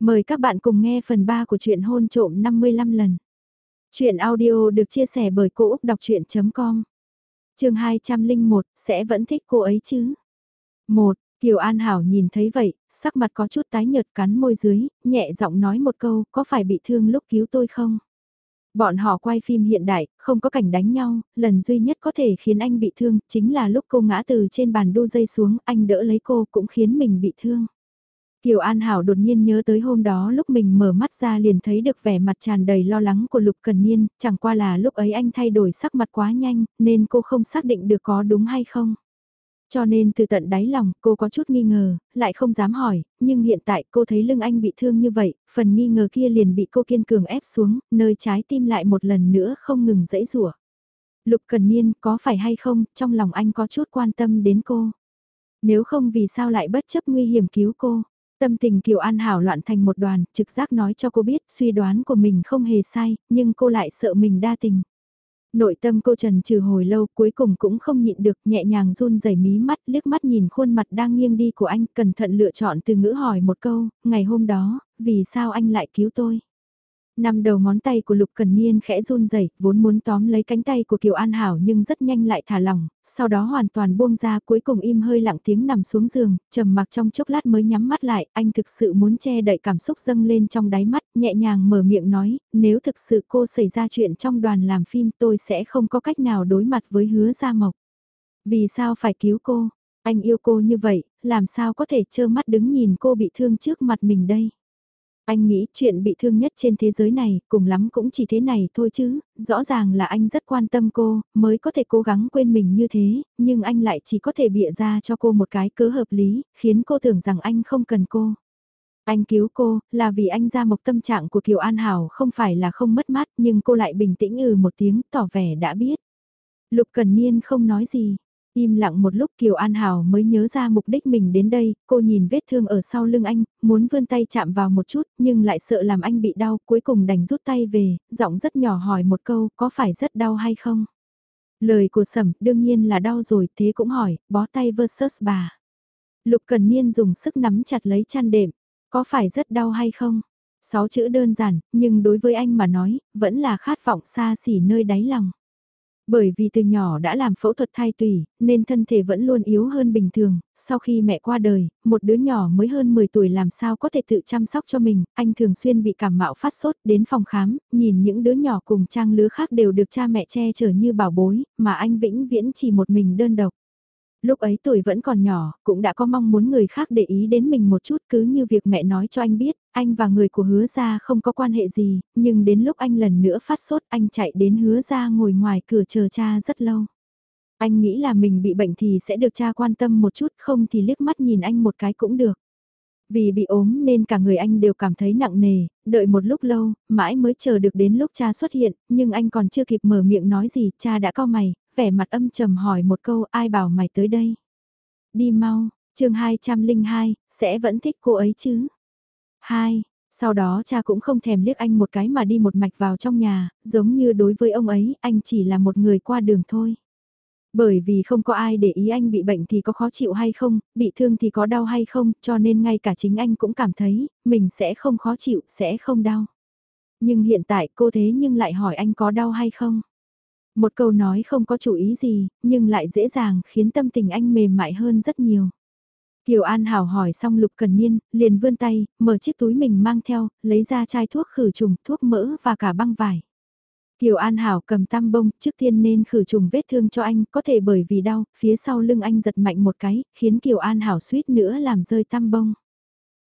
Mời các bạn cùng nghe phần 3 của truyện hôn trộm 55 lần. Chuyện audio được chia sẻ bởi Cô Úc Đọc Chuyện.com Trường 201, sẽ vẫn thích cô ấy chứ? 1. Kiều An Hảo nhìn thấy vậy, sắc mặt có chút tái nhợt cắn môi dưới, nhẹ giọng nói một câu, có phải bị thương lúc cứu tôi không? Bọn họ quay phim hiện đại, không có cảnh đánh nhau, lần duy nhất có thể khiến anh bị thương, chính là lúc cô ngã từ trên bàn đu dây xuống, anh đỡ lấy cô cũng khiến mình bị thương. Kiều An Hảo đột nhiên nhớ tới hôm đó lúc mình mở mắt ra liền thấy được vẻ mặt tràn đầy lo lắng của Lục Cần Niên, chẳng qua là lúc ấy anh thay đổi sắc mặt quá nhanh, nên cô không xác định được có đúng hay không. Cho nên từ tận đáy lòng cô có chút nghi ngờ, lại không dám hỏi, nhưng hiện tại cô thấy lưng anh bị thương như vậy, phần nghi ngờ kia liền bị cô kiên cường ép xuống, nơi trái tim lại một lần nữa không ngừng dãy rủa. Lục Cần Niên có phải hay không, trong lòng anh có chút quan tâm đến cô. Nếu không vì sao lại bất chấp nguy hiểm cứu cô. Tâm tình Kiều An Hảo loạn thành một đoàn, trực giác nói cho cô biết suy đoán của mình không hề sai, nhưng cô lại sợ mình đa tình. Nội tâm cô trần trừ hồi lâu cuối cùng cũng không nhịn được nhẹ nhàng run rẩy mí mắt liếc mắt nhìn khuôn mặt đang nghiêng đi của anh cẩn thận lựa chọn từ ngữ hỏi một câu, ngày hôm đó, vì sao anh lại cứu tôi? Năm đầu ngón tay của Lục Cần Niên khẽ run rẩy, vốn muốn tóm lấy cánh tay của Kiều An Hảo nhưng rất nhanh lại thả lỏng, sau đó hoàn toàn buông ra cuối cùng im hơi lặng tiếng nằm xuống giường, trầm mặc trong chốc lát mới nhắm mắt lại, anh thực sự muốn che đậy cảm xúc dâng lên trong đáy mắt, nhẹ nhàng mở miệng nói, nếu thực sự cô xảy ra chuyện trong đoàn làm phim tôi sẽ không có cách nào đối mặt với hứa Gia Mộc. Vì sao phải cứu cô? Anh yêu cô như vậy, làm sao có thể trơ mắt đứng nhìn cô bị thương trước mặt mình đây? Anh nghĩ chuyện bị thương nhất trên thế giới này, cùng lắm cũng chỉ thế này thôi chứ, rõ ràng là anh rất quan tâm cô, mới có thể cố gắng quên mình như thế, nhưng anh lại chỉ có thể bịa ra cho cô một cái cớ hợp lý, khiến cô tưởng rằng anh không cần cô. Anh cứu cô, là vì anh ra mộc tâm trạng của Kiều An Hảo không phải là không mất mát, nhưng cô lại bình tĩnh ừ một tiếng, tỏ vẻ đã biết. Lục Cần Niên không nói gì, Im lặng một lúc Kiều An Hảo mới nhớ ra mục đích mình đến đây, cô nhìn vết thương ở sau lưng anh, muốn vươn tay chạm vào một chút, nhưng lại sợ làm anh bị đau, cuối cùng đành rút tay về, giọng rất nhỏ hỏi một câu, có phải rất đau hay không? Lời của Sẩm đương nhiên là đau rồi, thế cũng hỏi, bó tay versus bà. Lục Cần Niên dùng sức nắm chặt lấy chăn đệm, có phải rất đau hay không? Sáu chữ đơn giản, nhưng đối với anh mà nói, vẫn là khát vọng xa xỉ nơi đáy lòng. Bởi vì từ nhỏ đã làm phẫu thuật thai tùy nên thân thể vẫn luôn yếu hơn bình thường, sau khi mẹ qua đời, một đứa nhỏ mới hơn 10 tuổi làm sao có thể tự chăm sóc cho mình, anh thường xuyên bị cảm mạo phát sốt đến phòng khám, nhìn những đứa nhỏ cùng trang lứa khác đều được cha mẹ che chở như bảo bối, mà anh vĩnh viễn chỉ một mình đơn độc. Lúc ấy tuổi vẫn còn nhỏ, cũng đã có mong muốn người khác để ý đến mình một chút cứ như việc mẹ nói cho anh biết, anh và người của hứa ra không có quan hệ gì, nhưng đến lúc anh lần nữa phát sốt anh chạy đến hứa ra ngồi ngoài cửa chờ cha rất lâu. Anh nghĩ là mình bị bệnh thì sẽ được cha quan tâm một chút không thì liếc mắt nhìn anh một cái cũng được. Vì bị ốm nên cả người anh đều cảm thấy nặng nề, đợi một lúc lâu, mãi mới chờ được đến lúc cha xuất hiện, nhưng anh còn chưa kịp mở miệng nói gì, cha đã co mày, vẻ mặt âm trầm hỏi một câu ai bảo mày tới đây. Đi mau, chương 202, sẽ vẫn thích cô ấy chứ hai, Sau đó cha cũng không thèm liếc anh một cái mà đi một mạch vào trong nhà, giống như đối với ông ấy, anh chỉ là một người qua đường thôi. Bởi vì không có ai để ý anh bị bệnh thì có khó chịu hay không, bị thương thì có đau hay không, cho nên ngay cả chính anh cũng cảm thấy, mình sẽ không khó chịu, sẽ không đau. Nhưng hiện tại cô thế nhưng lại hỏi anh có đau hay không. Một câu nói không có chủ ý gì, nhưng lại dễ dàng khiến tâm tình anh mềm mại hơn rất nhiều. Kiều An Hảo hỏi xong Lục Cần Niên, liền vươn tay, mở chiếc túi mình mang theo, lấy ra chai thuốc khử trùng, thuốc mỡ và cả băng vải. Kiều An Hảo cầm tam bông, trước tiên nên khử trùng vết thương cho anh, có thể bởi vì đau, phía sau lưng anh giật mạnh một cái, khiến Kiều An Hảo suýt nữa làm rơi tam bông.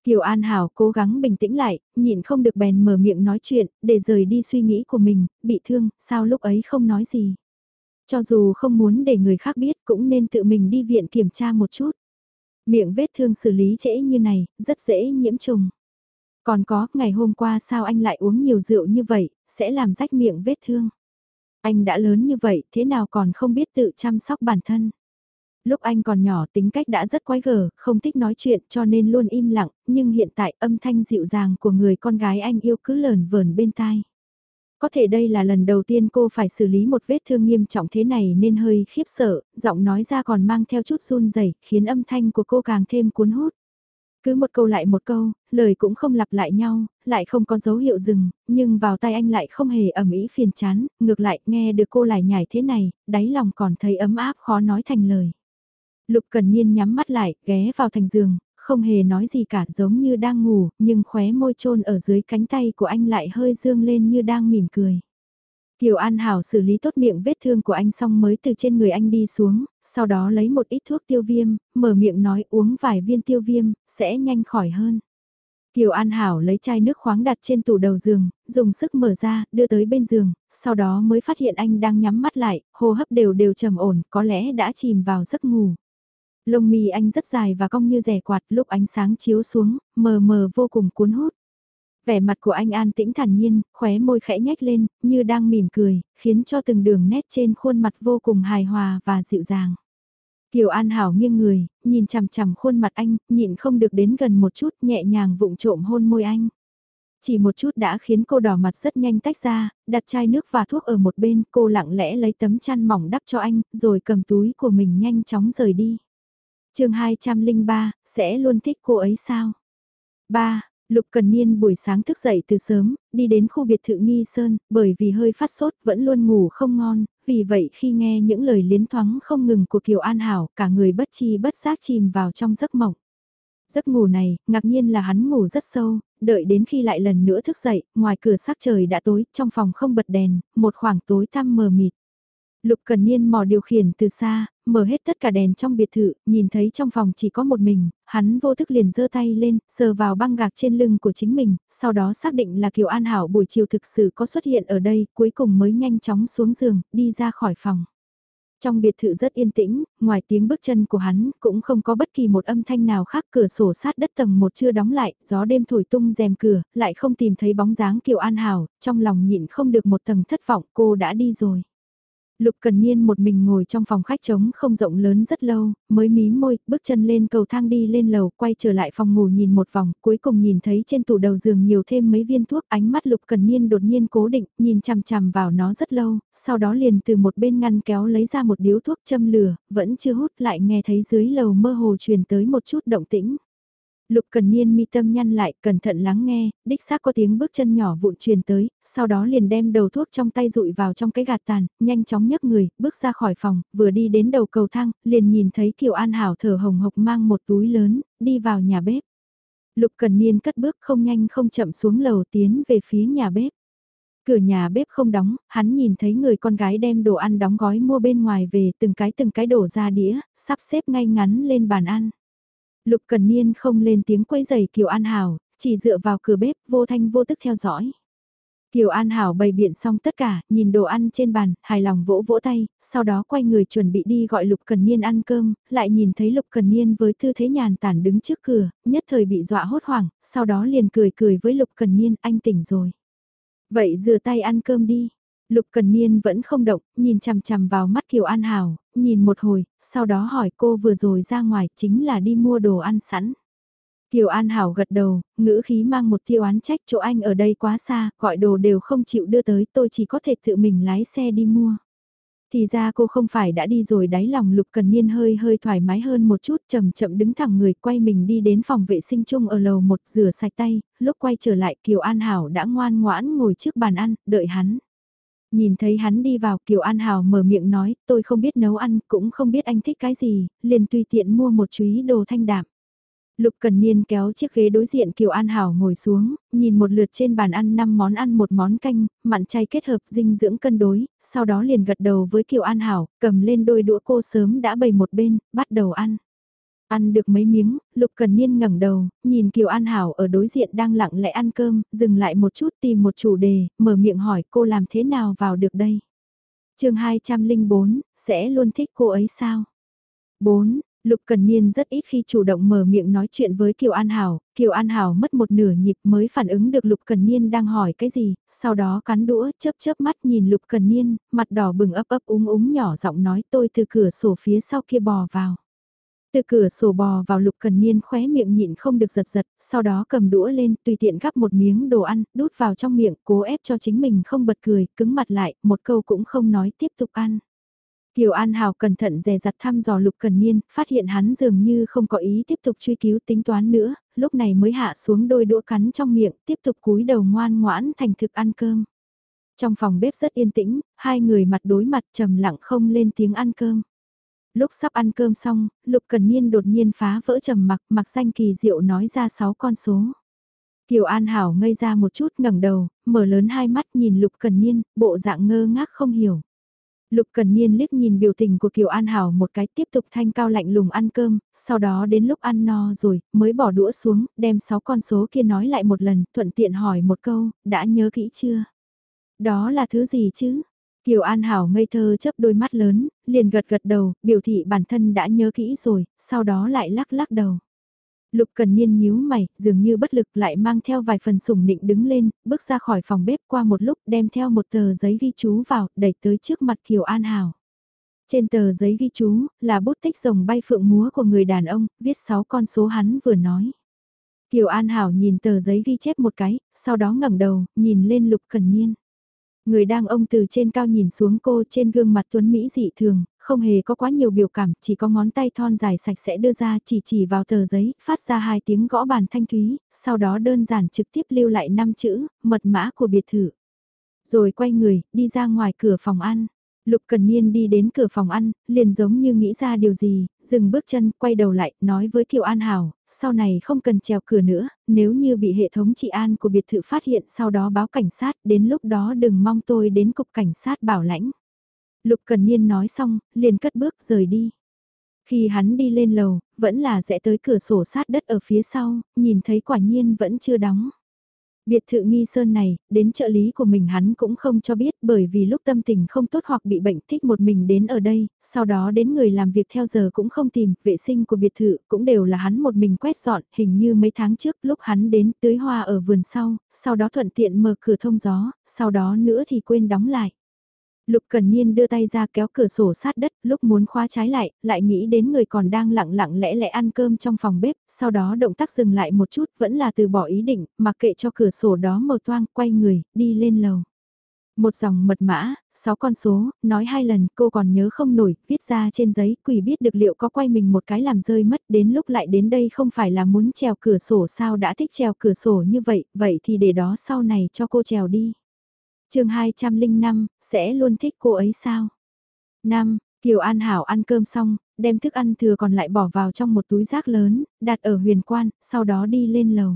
Kiều An Hảo cố gắng bình tĩnh lại, nhịn không được bèn mở miệng nói chuyện, để rời đi suy nghĩ của mình, bị thương, sao lúc ấy không nói gì. Cho dù không muốn để người khác biết cũng nên tự mình đi viện kiểm tra một chút. Miệng vết thương xử lý trễ như này, rất dễ nhiễm trùng. Còn có, ngày hôm qua sao anh lại uống nhiều rượu như vậy, sẽ làm rách miệng vết thương. Anh đã lớn như vậy, thế nào còn không biết tự chăm sóc bản thân. Lúc anh còn nhỏ tính cách đã rất quái gở, không thích nói chuyện cho nên luôn im lặng, nhưng hiện tại âm thanh dịu dàng của người con gái anh yêu cứ lờn vờn bên tai. Có thể đây là lần đầu tiên cô phải xử lý một vết thương nghiêm trọng thế này nên hơi khiếp sợ, giọng nói ra còn mang theo chút run rẩy khiến âm thanh của cô càng thêm cuốn hút. Cứ một câu lại một câu, lời cũng không lặp lại nhau, lại không có dấu hiệu dừng, nhưng vào tay anh lại không hề ẩm ý phiền chán, ngược lại nghe được cô lại nhảy thế này, đáy lòng còn thấy ấm áp khó nói thành lời. Lục Cần Niên nhắm mắt lại, ghé vào thành giường, không hề nói gì cả giống như đang ngủ, nhưng khóe môi trôn ở dưới cánh tay của anh lại hơi dương lên như đang mỉm cười. Kiều An Hảo xử lý tốt miệng vết thương của anh xong mới từ trên người anh đi xuống, sau đó lấy một ít thuốc tiêu viêm, mở miệng nói uống vài viên tiêu viêm, sẽ nhanh khỏi hơn. Kiều An Hảo lấy chai nước khoáng đặt trên tủ đầu giường, dùng sức mở ra, đưa tới bên giường, sau đó mới phát hiện anh đang nhắm mắt lại, hô hấp đều đều trầm ổn, có lẽ đã chìm vào giấc ngủ. Lông mi anh rất dài và cong như rẻ quạt lúc ánh sáng chiếu xuống, mờ mờ vô cùng cuốn hút. Vẻ mặt của anh an tĩnh thản nhiên, khóe môi khẽ nhếch lên, như đang mỉm cười, khiến cho từng đường nét trên khuôn mặt vô cùng hài hòa và dịu dàng. Kiều An Hảo nghiêng người, nhìn chằm chằm khuôn mặt anh, nhịn không được đến gần một chút nhẹ nhàng vụng trộm hôn môi anh. Chỉ một chút đã khiến cô đỏ mặt rất nhanh tách ra, đặt chai nước và thuốc ở một bên, cô lặng lẽ lấy tấm chăn mỏng đắp cho anh, rồi cầm túi của mình nhanh chóng rời đi chương 203, sẽ luôn thích cô ấy sao? 3. Lục Cần Niên buổi sáng thức dậy từ sớm, đi đến khu biệt thự Nghi Sơn, bởi vì hơi phát sốt vẫn luôn ngủ không ngon, vì vậy khi nghe những lời liến thoáng không ngừng của Kiều An Hảo, cả người bất chi bất giác chìm vào trong giấc mộng. Giấc ngủ này, ngạc nhiên là hắn ngủ rất sâu, đợi đến khi lại lần nữa thức dậy, ngoài cửa sắc trời đã tối, trong phòng không bật đèn, một khoảng tối tăm mờ mịt. Lục Cần Niên mò điều khiển từ xa, mở hết tất cả đèn trong biệt thự, nhìn thấy trong phòng chỉ có một mình, hắn vô thức liền giơ tay lên, sờ vào băng gạc trên lưng của chính mình, sau đó xác định là Kiều An Hảo buổi chiều thực sự có xuất hiện ở đây, cuối cùng mới nhanh chóng xuống giường, đi ra khỏi phòng. Trong biệt thự rất yên tĩnh, ngoài tiếng bước chân của hắn cũng không có bất kỳ một âm thanh nào khác cửa sổ sát đất tầng một chưa đóng lại, gió đêm thổi tung rèm cửa, lại không tìm thấy bóng dáng Kiều An Hảo, trong lòng nhịn không được một tầng thất vọng cô đã đi rồi. Lục Cần Niên một mình ngồi trong phòng khách trống không rộng lớn rất lâu, mới mí môi, bước chân lên cầu thang đi lên lầu, quay trở lại phòng ngủ nhìn một vòng, cuối cùng nhìn thấy trên tủ đầu giường nhiều thêm mấy viên thuốc, ánh mắt Lục Cần Niên đột nhiên cố định, nhìn chằm chằm vào nó rất lâu, sau đó liền từ một bên ngăn kéo lấy ra một điếu thuốc châm lửa, vẫn chưa hút lại nghe thấy dưới lầu mơ hồ truyền tới một chút động tĩnh. Lục Cần Niên mi tâm nhăn lại, cẩn thận lắng nghe, đích xác có tiếng bước chân nhỏ vụn truyền tới, sau đó liền đem đầu thuốc trong tay rụi vào trong cái gạt tàn, nhanh chóng nhấc người, bước ra khỏi phòng, vừa đi đến đầu cầu thang, liền nhìn thấy Kiều An Hảo thở hồng hộc mang một túi lớn, đi vào nhà bếp. Lục Cần Niên cất bước không nhanh không chậm xuống lầu tiến về phía nhà bếp. Cửa nhà bếp không đóng, hắn nhìn thấy người con gái đem đồ ăn đóng gói mua bên ngoài về từng cái từng cái đổ ra đĩa, sắp xếp ngay ngắn lên bàn ăn. Lục Cần Niên không lên tiếng quấy giày Kiều An Hảo, chỉ dựa vào cửa bếp vô thanh vô tức theo dõi. Kiều An Hảo bày biện xong tất cả, nhìn đồ ăn trên bàn, hài lòng vỗ vỗ tay, sau đó quay người chuẩn bị đi gọi Lục Cần Niên ăn cơm, lại nhìn thấy Lục Cần Niên với tư thế nhàn tản đứng trước cửa, nhất thời bị dọa hốt hoảng, sau đó liền cười cười với Lục Cần Niên, anh tỉnh rồi. Vậy rửa tay ăn cơm đi. Lục Cần Niên vẫn không động, nhìn chằm chằm vào mắt Kiều An Hảo, nhìn một hồi, sau đó hỏi cô vừa rồi ra ngoài chính là đi mua đồ ăn sẵn. Kiều An Hảo gật đầu, ngữ khí mang một tiêu án trách chỗ anh ở đây quá xa, gọi đồ đều không chịu đưa tới, tôi chỉ có thể tự mình lái xe đi mua. Thì ra cô không phải đã đi rồi đáy lòng Lục Cần Niên hơi hơi thoải mái hơn một chút chậm chậm đứng thẳng người quay mình đi đến phòng vệ sinh chung ở lầu một rửa sạch tay, lúc quay trở lại Kiều An Hảo đã ngoan ngoãn ngồi trước bàn ăn, đợi hắn. Nhìn thấy hắn đi vào Kiều An Hảo mở miệng nói, tôi không biết nấu ăn, cũng không biết anh thích cái gì, liền tùy tiện mua một chúy đồ thanh đạm. Lục Cần Niên kéo chiếc ghế đối diện Kiều An Hảo ngồi xuống, nhìn một lượt trên bàn ăn 5 món ăn một món canh, mặn chay kết hợp dinh dưỡng cân đối, sau đó liền gật đầu với Kiều An Hảo, cầm lên đôi đũa cô sớm đã bày một bên, bắt đầu ăn. Ăn được mấy miếng, Lục Cần Niên ngẩng đầu, nhìn Kiều An Hảo ở đối diện đang lặng lẽ ăn cơm, dừng lại một chút tìm một chủ đề, mở miệng hỏi cô làm thế nào vào được đây. chương 204, sẽ luôn thích cô ấy sao? 4. Lục Cần Niên rất ít khi chủ động mở miệng nói chuyện với Kiều An Hảo, Kiều An Hảo mất một nửa nhịp mới phản ứng được Lục Cần Niên đang hỏi cái gì, sau đó cắn đũa chớp chớp mắt nhìn Lục Cần Niên, mặt đỏ bừng ấp ấp úng úng nhỏ giọng nói tôi từ cửa sổ phía sau kia bò vào. Từ cửa sổ bò vào lục cần niên khóe miệng nhịn không được giật giật, sau đó cầm đũa lên, tùy tiện gắp một miếng đồ ăn, đút vào trong miệng, cố ép cho chính mình không bật cười, cứng mặt lại, một câu cũng không nói tiếp tục ăn. Kiều An hào cẩn thận dè dặt thăm dò Lục Cần Niên, phát hiện hắn dường như không có ý tiếp tục truy cứu tính toán nữa, lúc này mới hạ xuống đôi đũa cắn trong miệng, tiếp tục cúi đầu ngoan ngoãn thành thực ăn cơm. Trong phòng bếp rất yên tĩnh, hai người mặt đối mặt trầm lặng không lên tiếng ăn cơm. Lúc sắp ăn cơm xong, Lục Cần Niên đột nhiên phá vỡ trầm mặc, mặc danh kỳ diệu nói ra sáu con số. Kiều An Hảo ngây ra một chút ngẩng đầu, mở lớn hai mắt nhìn Lục Cần Niên, bộ dạng ngơ ngác không hiểu. Lục Cần Niên liếc nhìn biểu tình của Kiều An Hảo một cái tiếp tục thanh cao lạnh lùng ăn cơm, sau đó đến lúc ăn no rồi, mới bỏ đũa xuống, đem sáu con số kia nói lại một lần, thuận tiện hỏi một câu, đã nhớ kỹ chưa? Đó là thứ gì chứ? Kiều An Hảo ngây thơ chấp đôi mắt lớn, liền gật gật đầu, biểu thị bản thân đã nhớ kỹ rồi, sau đó lại lắc lắc đầu. Lục Cần Niên nhíu mày, dường như bất lực lại mang theo vài phần sủng nịnh đứng lên, bước ra khỏi phòng bếp qua một lúc đem theo một tờ giấy ghi chú vào, đẩy tới trước mặt Kiều An Hảo. Trên tờ giấy ghi chú, là bút tích rồng bay phượng múa của người đàn ông, viết 6 con số hắn vừa nói. Kiều An Hảo nhìn tờ giấy ghi chép một cái, sau đó ngẩng đầu, nhìn lên Lục Cần Niên. Người đang ông từ trên cao nhìn xuống cô trên gương mặt tuấn Mỹ dị thường, không hề có quá nhiều biểu cảm, chỉ có ngón tay thon dài sạch sẽ đưa ra chỉ chỉ vào tờ giấy, phát ra hai tiếng gõ bàn thanh thúy, sau đó đơn giản trực tiếp lưu lại năm chữ, mật mã của biệt thự. Rồi quay người, đi ra ngoài cửa phòng ăn. Lục Cần Niên đi đến cửa phòng ăn, liền giống như nghĩ ra điều gì, dừng bước chân, quay đầu lại, nói với Kiều An Hảo, sau này không cần trèo cửa nữa, nếu như bị hệ thống trị an của biệt thự phát hiện sau đó báo cảnh sát, đến lúc đó đừng mong tôi đến cục cảnh sát bảo lãnh. Lục Cần Niên nói xong, liền cất bước rời đi. Khi hắn đi lên lầu, vẫn là rẽ tới cửa sổ sát đất ở phía sau, nhìn thấy quả nhiên vẫn chưa đóng. Biệt thự nghi sơn này, đến trợ lý của mình hắn cũng không cho biết bởi vì lúc tâm tình không tốt hoặc bị bệnh thích một mình đến ở đây, sau đó đến người làm việc theo giờ cũng không tìm, vệ sinh của biệt thự cũng đều là hắn một mình quét dọn, hình như mấy tháng trước lúc hắn đến tưới hoa ở vườn sau, sau đó thuận tiện mở cửa thông gió, sau đó nữa thì quên đóng lại. Lục Cần Niên đưa tay ra kéo cửa sổ sát đất, lúc muốn khóa trái lại, lại nghĩ đến người còn đang lặng lặng lẽ lẽ ăn cơm trong phòng bếp, sau đó động tác dừng lại một chút, vẫn là từ bỏ ý định, mặc kệ cho cửa sổ đó mở toang, quay người, đi lên lầu. Một dòng mật mã, sáu con số, nói hai lần, cô còn nhớ không nổi, viết ra trên giấy, quỷ biết được liệu có quay mình một cái làm rơi mất, đến lúc lại đến đây không phải là muốn trèo cửa sổ sao đã thích trèo cửa sổ như vậy, vậy thì để đó sau này cho cô trèo đi chương 205, sẽ luôn thích cô ấy sao? Năm, Kiều An Hảo ăn cơm xong, đem thức ăn thừa còn lại bỏ vào trong một túi rác lớn, đặt ở huyền quan, sau đó đi lên lầu.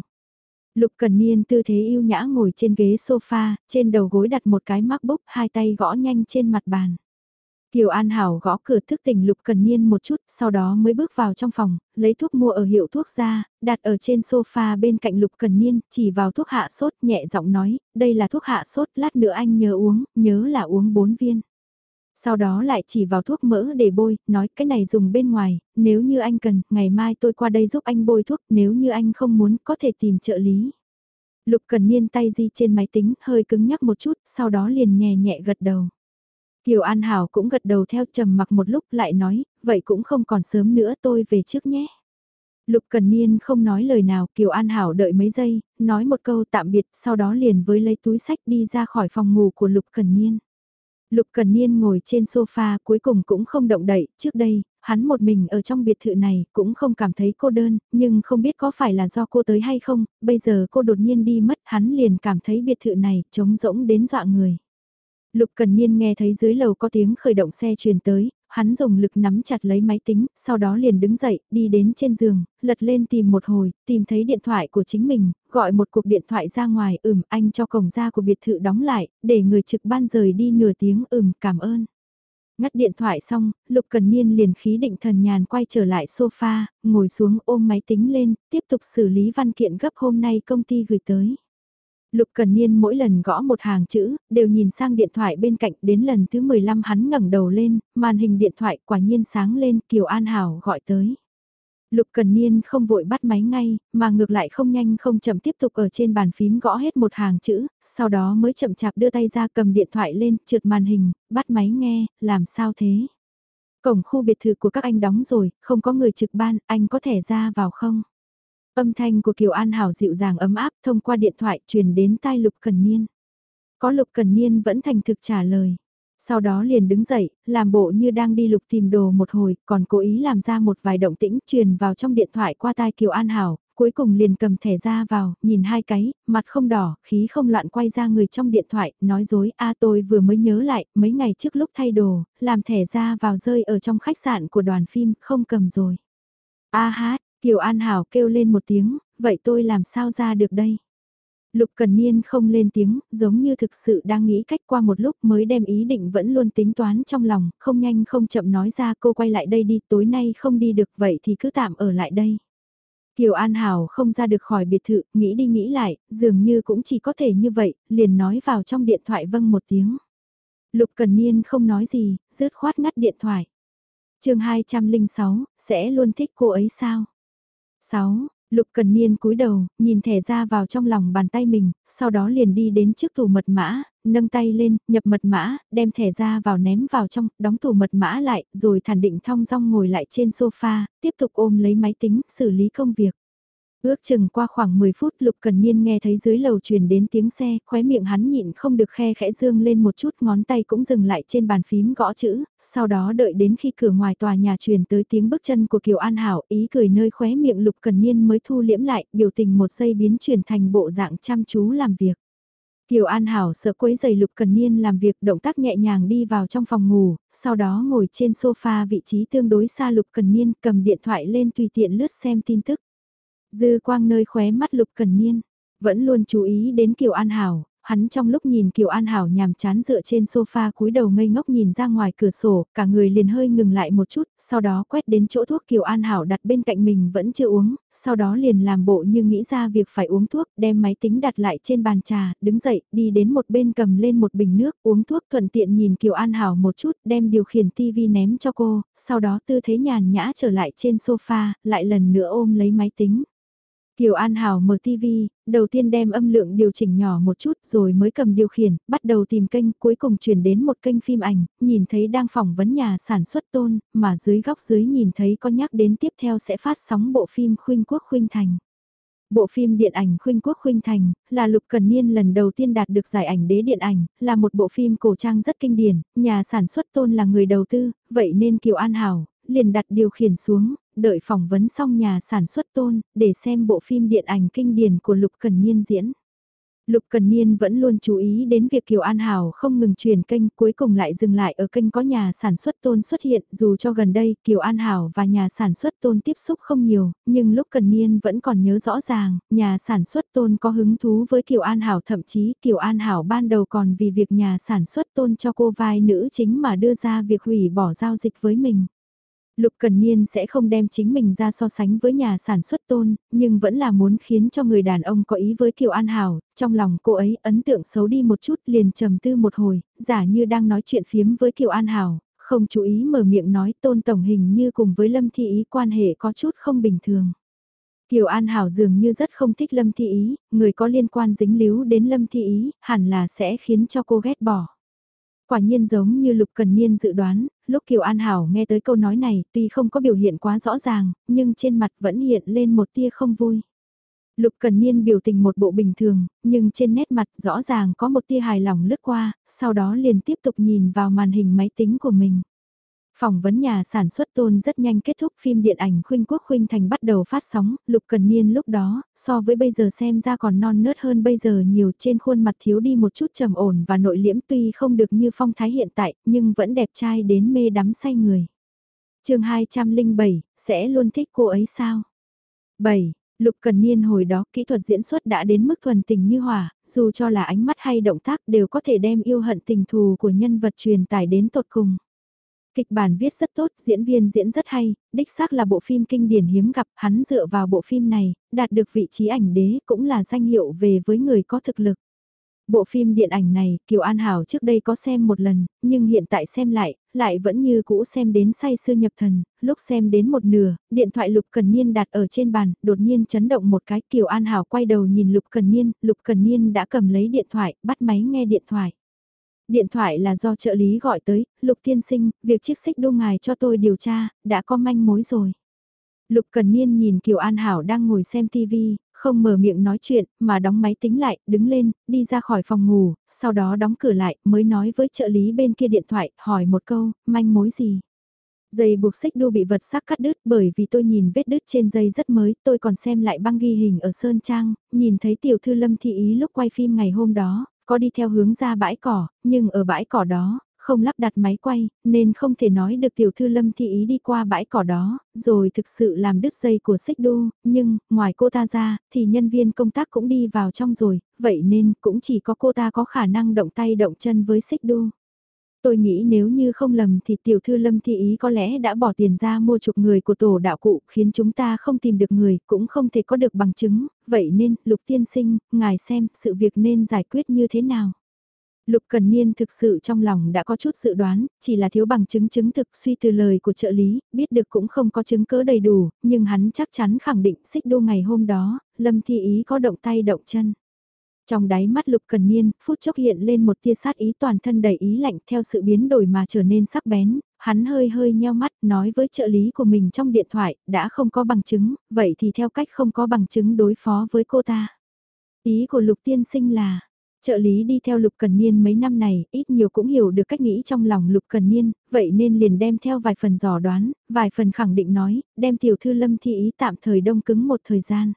Lục Cần Niên tư thế yêu nhã ngồi trên ghế sofa, trên đầu gối đặt một cái MacBook, hai tay gõ nhanh trên mặt bàn. Kiều An Hảo gõ cửa thức tỉnh Lục Cần Niên một chút, sau đó mới bước vào trong phòng, lấy thuốc mua ở hiệu thuốc ra, đặt ở trên sofa bên cạnh Lục Cần Niên, chỉ vào thuốc hạ sốt, nhẹ giọng nói, đây là thuốc hạ sốt, lát nữa anh nhớ uống, nhớ là uống 4 viên. Sau đó lại chỉ vào thuốc mỡ để bôi, nói cái này dùng bên ngoài, nếu như anh cần, ngày mai tôi qua đây giúp anh bôi thuốc, nếu như anh không muốn, có thể tìm trợ lý. Lục Cần Niên tay di trên máy tính, hơi cứng nhắc một chút, sau đó liền nhẹ nhẹ gật đầu. Kiều An Hảo cũng gật đầu theo trầm mặc một lúc lại nói, vậy cũng không còn sớm nữa tôi về trước nhé. Lục Cần Niên không nói lời nào, Kiều An Hảo đợi mấy giây, nói một câu tạm biệt, sau đó liền với lấy túi sách đi ra khỏi phòng ngủ của Lục Cần Niên. Lục Cần Niên ngồi trên sofa cuối cùng cũng không động đậy, trước đây, hắn một mình ở trong biệt thự này cũng không cảm thấy cô đơn, nhưng không biết có phải là do cô tới hay không, bây giờ cô đột nhiên đi mất hắn liền cảm thấy biệt thự này trống rỗng đến dọa người. Lục Cần Niên nghe thấy dưới lầu có tiếng khởi động xe truyền tới, hắn dùng lực nắm chặt lấy máy tính, sau đó liền đứng dậy, đi đến trên giường, lật lên tìm một hồi, tìm thấy điện thoại của chính mình, gọi một cuộc điện thoại ra ngoài, ừm, anh cho cổng ra của biệt thự đóng lại, để người trực ban rời đi nửa tiếng, ừm, cảm ơn. Ngắt điện thoại xong, Lục Cần Niên liền khí định thần nhàn quay trở lại sofa, ngồi xuống ôm máy tính lên, tiếp tục xử lý văn kiện gấp hôm nay công ty gửi tới. Lục Cần Niên mỗi lần gõ một hàng chữ, đều nhìn sang điện thoại bên cạnh, đến lần thứ 15 hắn ngẩng đầu lên, màn hình điện thoại quả nhiên sáng lên, Kiều An Hảo gọi tới. Lục Cần Niên không vội bắt máy ngay, mà ngược lại không nhanh không chậm tiếp tục ở trên bàn phím gõ hết một hàng chữ, sau đó mới chậm chạp đưa tay ra cầm điện thoại lên, trượt màn hình, bắt máy nghe, làm sao thế? Cổng khu biệt thự của các anh đóng rồi, không có người trực ban, anh có thể ra vào không? Âm thanh của Kiều An Hảo dịu dàng ấm áp thông qua điện thoại truyền đến tai Lục Cần Niên. Có Lục Cần Niên vẫn thành thực trả lời. Sau đó liền đứng dậy, làm bộ như đang đi lục tìm đồ một hồi, còn cố ý làm ra một vài động tĩnh truyền vào trong điện thoại qua tai Kiều An Hảo, cuối cùng liền cầm thẻ ra vào, nhìn hai cái, mặt không đỏ, khí không loạn quay ra người trong điện thoại, nói dối, a tôi vừa mới nhớ lại, mấy ngày trước lúc thay đồ, làm thẻ ra vào rơi ở trong khách sạn của đoàn phim, không cầm rồi. A hát, Kiều An Hảo kêu lên một tiếng, vậy tôi làm sao ra được đây? Lục Cần Niên không lên tiếng, giống như thực sự đang nghĩ cách qua một lúc mới đem ý định vẫn luôn tính toán trong lòng, không nhanh không chậm nói ra cô quay lại đây đi, tối nay không đi được vậy thì cứ tạm ở lại đây. Kiều An Hảo không ra được khỏi biệt thự, nghĩ đi nghĩ lại, dường như cũng chỉ có thể như vậy, liền nói vào trong điện thoại vâng một tiếng. Lục Cần Niên không nói gì, rớt khoát ngắt điện thoại. chương 206, sẽ luôn thích cô ấy sao? 6. Lục Cần Niên cúi đầu, nhìn thẻ ra vào trong lòng bàn tay mình, sau đó liền đi đến trước tủ mật mã, nâng tay lên, nhập mật mã, đem thẻ ra vào ném vào trong, đóng tủ mật mã lại, rồi thản định thong dong ngồi lại trên sofa, tiếp tục ôm lấy máy tính, xử lý công việc. Ước chừng qua khoảng 10 phút Lục Cần Niên nghe thấy dưới lầu truyền đến tiếng xe, khóe miệng hắn nhịn không được khe khẽ dương lên một chút ngón tay cũng dừng lại trên bàn phím gõ chữ, sau đó đợi đến khi cửa ngoài tòa nhà truyền tới tiếng bước chân của Kiều An Hảo ý cười nơi khóe miệng Lục Cần Niên mới thu liễm lại, biểu tình một giây biến chuyển thành bộ dạng chăm chú làm việc. Kiều An Hảo sợ quấy giày Lục Cần Niên làm việc động tác nhẹ nhàng đi vào trong phòng ngủ, sau đó ngồi trên sofa vị trí tương đối xa Lục Cần Niên cầm điện thoại lên tùy tiện lướt xem tin tức. Dư quang nơi khóe mắt Lục Cần Niên, vẫn luôn chú ý đến Kiều An Hảo, hắn trong lúc nhìn Kiều An Hảo nhàm chán dựa trên sofa cúi đầu ngây ngốc nhìn ra ngoài cửa sổ, cả người liền hơi ngừng lại một chút, sau đó quét đến chỗ thuốc Kiều An Hảo đặt bên cạnh mình vẫn chưa uống, sau đó liền làm bộ như nghĩ ra việc phải uống thuốc, đem máy tính đặt lại trên bàn trà, đứng dậy, đi đến một bên cầm lên một bình nước, uống thuốc thuận tiện nhìn Kiều An Hảo một chút, đem điều khiển tivi ném cho cô, sau đó tư thế nhàn nhã trở lại trên sofa, lại lần nữa ôm lấy máy tính. Kiều An Hảo mở TV, đầu tiên đem âm lượng điều chỉnh nhỏ một chút rồi mới cầm điều khiển, bắt đầu tìm kênh, cuối cùng chuyển đến một kênh phim ảnh, nhìn thấy đang phỏng vấn nhà sản xuất tôn, mà dưới góc dưới nhìn thấy có nhắc đến tiếp theo sẽ phát sóng bộ phim Khuynh Quốc Khuynh Thành. Bộ phim điện ảnh Khuynh Quốc Khuynh Thành là Lục Cần Niên lần đầu tiên đạt được giải ảnh đế điện ảnh, là một bộ phim cổ trang rất kinh điển, nhà sản xuất tôn là người đầu tư, vậy nên Kiều An Hảo liền đặt điều khiển xuống, đợi phỏng vấn xong nhà sản xuất tôn, để xem bộ phim điện ảnh kinh điển của Lục Cần Niên diễn. Lục Cần Niên vẫn luôn chú ý đến việc Kiều An Hảo không ngừng truyền kênh cuối cùng lại dừng lại ở kênh có nhà sản xuất tôn xuất hiện dù cho gần đây Kiều An Hảo và nhà sản xuất tôn tiếp xúc không nhiều, nhưng lúc Cần Niên vẫn còn nhớ rõ ràng, nhà sản xuất tôn có hứng thú với Kiều An Hảo thậm chí Kiều An Hảo ban đầu còn vì việc nhà sản xuất tôn cho cô vai nữ chính mà đưa ra việc hủy bỏ giao dịch với mình. Lục Cần Niên sẽ không đem chính mình ra so sánh với nhà sản xuất tôn, nhưng vẫn là muốn khiến cho người đàn ông có ý với Kiều An Hảo, trong lòng cô ấy ấn tượng xấu đi một chút liền trầm tư một hồi, giả như đang nói chuyện phiếm với Kiều An Hảo, không chú ý mở miệng nói tôn tổng hình như cùng với Lâm Thị Ý quan hệ có chút không bình thường. Kiều An Hảo dường như rất không thích Lâm Thị Ý, người có liên quan dính líu đến Lâm Thị Ý, hẳn là sẽ khiến cho cô ghét bỏ. Quả nhiên giống như Lục Cần Niên dự đoán, lúc Kiều An Hảo nghe tới câu nói này tuy không có biểu hiện quá rõ ràng, nhưng trên mặt vẫn hiện lên một tia không vui. Lục Cần Niên biểu tình một bộ bình thường, nhưng trên nét mặt rõ ràng có một tia hài lòng lướt qua, sau đó liền tiếp tục nhìn vào màn hình máy tính của mình. Phỏng vấn nhà sản xuất tôn rất nhanh kết thúc phim điện ảnh Khuynh Quốc Khuynh Thành bắt đầu phát sóng, Lục Cần Niên lúc đó, so với bây giờ xem ra còn non nớt hơn bây giờ nhiều trên khuôn mặt thiếu đi một chút trầm ổn và nội liễm tuy không được như phong thái hiện tại, nhưng vẫn đẹp trai đến mê đắm say người. chương 207, sẽ luôn thích cô ấy sao? 7. Lục Cần Niên hồi đó kỹ thuật diễn xuất đã đến mức thuần tình như hỏa, dù cho là ánh mắt hay động tác đều có thể đem yêu hận tình thù của nhân vật truyền tải đến tột cùng. Kịch bản viết rất tốt, diễn viên diễn rất hay, đích xác là bộ phim kinh điển hiếm gặp, hắn dựa vào bộ phim này, đạt được vị trí ảnh đế cũng là danh hiệu về với người có thực lực. Bộ phim điện ảnh này, Kiều An Hảo trước đây có xem một lần, nhưng hiện tại xem lại, lại vẫn như cũ xem đến say sưa nhập thần, lúc xem đến một nửa, điện thoại Lục Cần Niên đặt ở trên bàn, đột nhiên chấn động một cái, Kiều An Hảo quay đầu nhìn Lục Cần Niên, Lục Cần Niên đã cầm lấy điện thoại, bắt máy nghe điện thoại. Điện thoại là do trợ lý gọi tới, Lục Tiên Sinh, việc chiếc xích đu ngài cho tôi điều tra, đã có manh mối rồi. Lục Cần Niên nhìn Kiều An Hảo đang ngồi xem TV, không mở miệng nói chuyện, mà đóng máy tính lại, đứng lên, đi ra khỏi phòng ngủ, sau đó đóng cửa lại, mới nói với trợ lý bên kia điện thoại, hỏi một câu, manh mối gì. Dây buộc xích đu bị vật sắc cắt đứt bởi vì tôi nhìn vết đứt trên dây rất mới, tôi còn xem lại băng ghi hình ở Sơn Trang, nhìn thấy tiểu thư lâm thị ý lúc quay phim ngày hôm đó, có đi theo hướng ra bãi cỏ, nhưng ở bãi cỏ đó, không lắp đặt máy quay, nên không thể nói được tiểu thư lâm thị ý đi qua bãi cỏ đó, rồi thực sự làm đứt dây của xích đu, nhưng, ngoài cô ta ra, thì nhân viên công tác cũng đi vào trong rồi, vậy nên cũng chỉ có cô ta có khả năng động tay động chân với xích đu. Tôi nghĩ nếu như không lầm thì tiểu thư lâm thị ý có lẽ đã bỏ tiền ra mua chục người của tổ đạo cụ khiến chúng ta không tìm được người cũng không thể có được bằng chứng, vậy nên lục tiên sinh, ngài xem sự việc nên giải quyết như thế nào. Lục Cần Niên thực sự trong lòng đã có chút dự đoán, chỉ là thiếu bằng chứng chứng thực suy từ lời của trợ lý, biết được cũng không có chứng cớ đầy đủ, nhưng hắn chắc chắn khẳng định xích đô ngày hôm đó, Lâm Thi Ý có động tay động chân. Trong đáy mắt Lục Cần Niên, phút chốc hiện lên một tia sát ý toàn thân đầy ý lạnh theo sự biến đổi mà trở nên sắc bén, hắn hơi hơi nheo mắt nói với trợ lý của mình trong điện thoại, đã không có bằng chứng, vậy thì theo cách không có bằng chứng đối phó với cô ta. Ý của Lục Tiên Sinh là, Trợ lý đi theo Lục Cần Niên mấy năm này, ít nhiều cũng hiểu được cách nghĩ trong lòng Lục Cần Niên, vậy nên liền đem theo vài phần dò đoán, vài phần khẳng định nói, đem tiểu thư lâm thi ý tạm thời đông cứng một thời gian.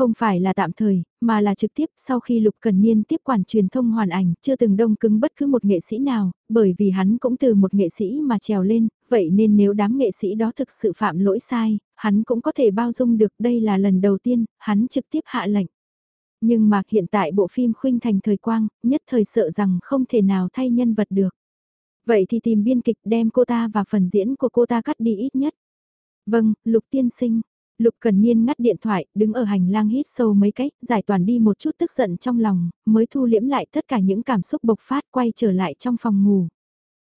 Không phải là tạm thời, mà là trực tiếp sau khi Lục Cần Niên tiếp quản truyền thông hoàn ảnh, chưa từng đông cứng bất cứ một nghệ sĩ nào, bởi vì hắn cũng từ một nghệ sĩ mà trèo lên, vậy nên nếu đám nghệ sĩ đó thực sự phạm lỗi sai, hắn cũng có thể bao dung được đây là lần đầu tiên, hắn trực tiếp hạ lệnh. Nhưng mà hiện tại bộ phim khuynh thành thời quang, nhất thời sợ rằng không thể nào thay nhân vật được. Vậy thì tìm biên kịch đem cô ta và phần diễn của cô ta cắt đi ít nhất. Vâng, Lục Tiên Sinh. Lục Cần Niên ngắt điện thoại, đứng ở hành lang hít sâu mấy cách, giải toàn đi một chút tức giận trong lòng, mới thu liễm lại tất cả những cảm xúc bộc phát quay trở lại trong phòng ngủ.